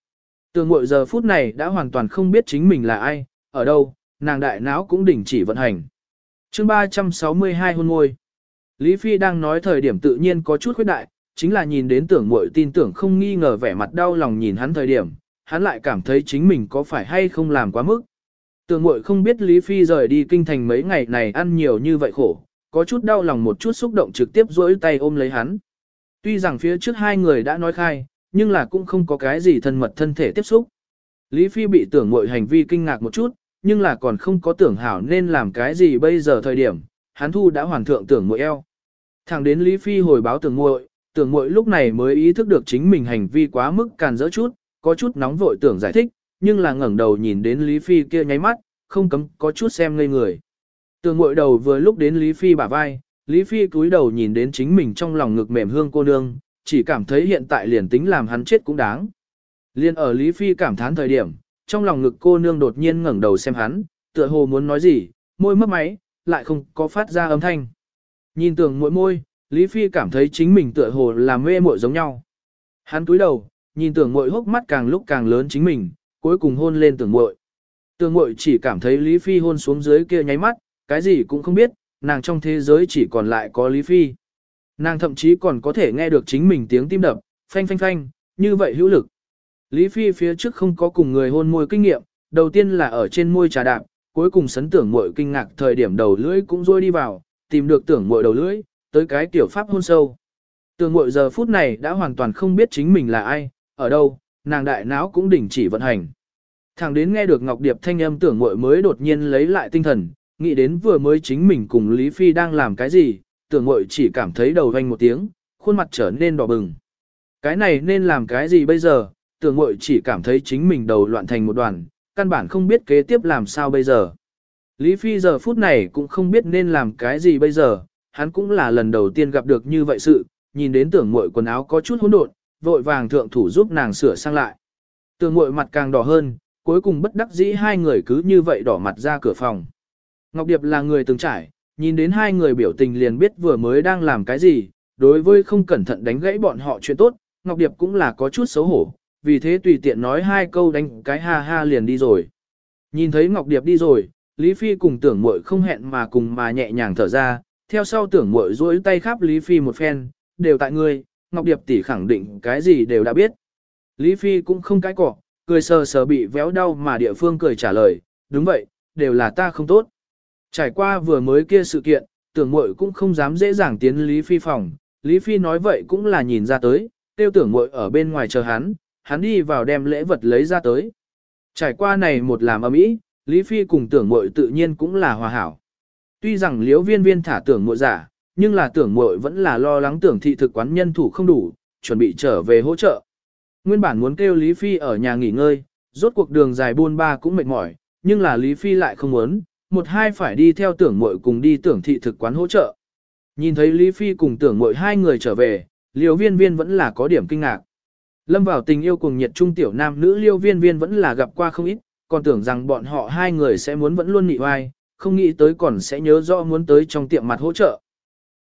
Tưởng muội giờ phút này đã hoàn toàn không biết chính mình là ai, ở đâu, nàng đại não cũng đình chỉ vận hành. chương 362 hôn môi, Lý Phi đang nói thời điểm tự nhiên có chút khuyết đại, chính là nhìn đến tưởng muội tin tưởng không nghi ngờ vẻ mặt đau lòng nhìn hắn thời điểm, hắn lại cảm thấy chính mình có phải hay không làm quá mức. Tưởng muội không biết Lý Phi rời đi kinh thành mấy ngày này ăn nhiều như vậy khổ, có chút đau lòng một chút xúc động trực tiếp duỗi tay ôm lấy hắn. Tuy rằng phía trước hai người đã nói khai, nhưng là cũng không có cái gì thân mật thân thể tiếp xúc. Lý Phi bị tưởng muội hành vi kinh ngạc một chút, nhưng là còn không có tưởng hảo nên làm cái gì bây giờ thời điểm, hắn thu đã hoàn thượng tưởng muội eo. Thẳng đến Lý Phi hồi báo tưởng muội, tưởng muội lúc này mới ý thức được chính mình hành vi quá mức càn dỡ chút, có chút nóng vội tưởng giải thích, nhưng là ngẩng đầu nhìn đến Lý Phi kia nháy mắt, không cấm có chút xem ngây người. Tưởng muội đầu vừa lúc đến Lý Phi bả vai, Lý Phi cúi đầu nhìn đến chính mình trong lòng ngực mềm hương cô nương, chỉ cảm thấy hiện tại liền tính làm hắn chết cũng đáng. Liên ở Lý Phi cảm thán thời điểm, trong lòng ngực cô nương đột nhiên ngẩng đầu xem hắn, tựa hồ muốn nói gì, môi mấp máy, lại không có phát ra âm thanh. Nhìn tưởng mỗi môi, Lý Phi cảm thấy chính mình tựa hồ là mê muội giống nhau. Hắn cúi đầu, nhìn tưởng muội hốc mắt càng lúc càng lớn chính mình, cuối cùng hôn lên tưởng muội. Tưởng muội chỉ cảm thấy Lý Phi hôn xuống dưới kia nháy mắt, cái gì cũng không biết, nàng trong thế giới chỉ còn lại có Lý Phi. Nàng thậm chí còn có thể nghe được chính mình tiếng tim đập, phanh phanh phanh, như vậy hữu lực. Lý Phi phía trước không có cùng người hôn môi kinh nghiệm, đầu tiên là ở trên môi trà đạp, cuối cùng sấn tưởng muội kinh ngạc thời điểm đầu lưỡi cũng rôi đi vào, tìm được tưởng muội đầu lưỡi, tới cái tiểu pháp hôn sâu. Tường mội giờ phút này đã hoàn toàn không biết chính mình là ai, ở đâu, nàng đại não cũng đình chỉ vận hành. Thẳng đến nghe được Ngọc Điệp thanh âm tưởng mội mới đột nhiên lấy lại tinh thần, nghĩ đến vừa mới chính mình cùng Lý Phi đang làm cái gì, tưởng mội chỉ cảm thấy đầu vanh một tiếng, khuôn mặt trở nên đỏ bừng. Cái này nên làm cái gì bây giờ, tưởng mội chỉ cảm thấy chính mình đầu loạn thành một đoàn, căn bản không biết kế tiếp làm sao bây giờ. Lý Phi giờ phút này cũng không biết nên làm cái gì bây giờ, hắn cũng là lần đầu tiên gặp được như vậy sự, nhìn đến tưởng muội quần áo có chút hỗn độn, vội vàng thượng thủ giúp nàng sửa sang lại. Tưởng muội mặt càng đỏ hơn, cuối cùng bất đắc dĩ hai người cứ như vậy đỏ mặt ra cửa phòng. Ngọc Điệp là người từng trải, nhìn đến hai người biểu tình liền biết vừa mới đang làm cái gì, đối với không cẩn thận đánh gãy bọn họ chuyện tốt, Ngọc Điệp cũng là có chút xấu hổ, vì thế tùy tiện nói hai câu đánh cái ha ha liền đi rồi. Nhìn thấy Ngọc Điệp đi rồi, Lý Phi cùng tưởng muội không hẹn mà cùng mà nhẹ nhàng thở ra, theo sau tưởng muội duỗi tay khắp Lý Phi một phen, đều tại ngươi, Ngọc Điệp tỷ khẳng định cái gì đều đã biết. Lý Phi cũng không cái cỏ, cười sờ sờ bị véo đau mà địa phương cười trả lời, đúng vậy, đều là ta không tốt. Trải qua vừa mới kia sự kiện, tưởng muội cũng không dám dễ dàng tiến Lý Phi phòng, Lý Phi nói vậy cũng là nhìn ra tới, tiêu tưởng muội ở bên ngoài chờ hắn, hắn đi vào đem lễ vật lấy ra tới. Trải qua này một làm âm ý Lý Phi cùng tưởng muội tự nhiên cũng là hòa hảo. Tuy rằng liễu viên viên thả tưởng muội giả, nhưng là tưởng muội vẫn là lo lắng tưởng thị thực quán nhân thủ không đủ, chuẩn bị trở về hỗ trợ. Nguyên bản muốn kêu Lý Phi ở nhà nghỉ ngơi, rốt cuộc đường dài buôn ba cũng mệt mỏi, nhưng là Lý Phi lại không muốn, một hai phải đi theo tưởng muội cùng đi tưởng thị thực quán hỗ trợ. Nhìn thấy Lý Phi cùng tưởng muội hai người trở về, liễu viên viên vẫn là có điểm kinh ngạc. Lâm vào tình yêu cùng nhiệt trung tiểu nam nữ liêu viên viên vẫn là gặp qua không ít, còn tưởng rằng bọn họ hai người sẽ muốn vẫn luôn nị oai, không nghĩ tới còn sẽ nhớ rõ muốn tới trong tiệm mặt hỗ trợ.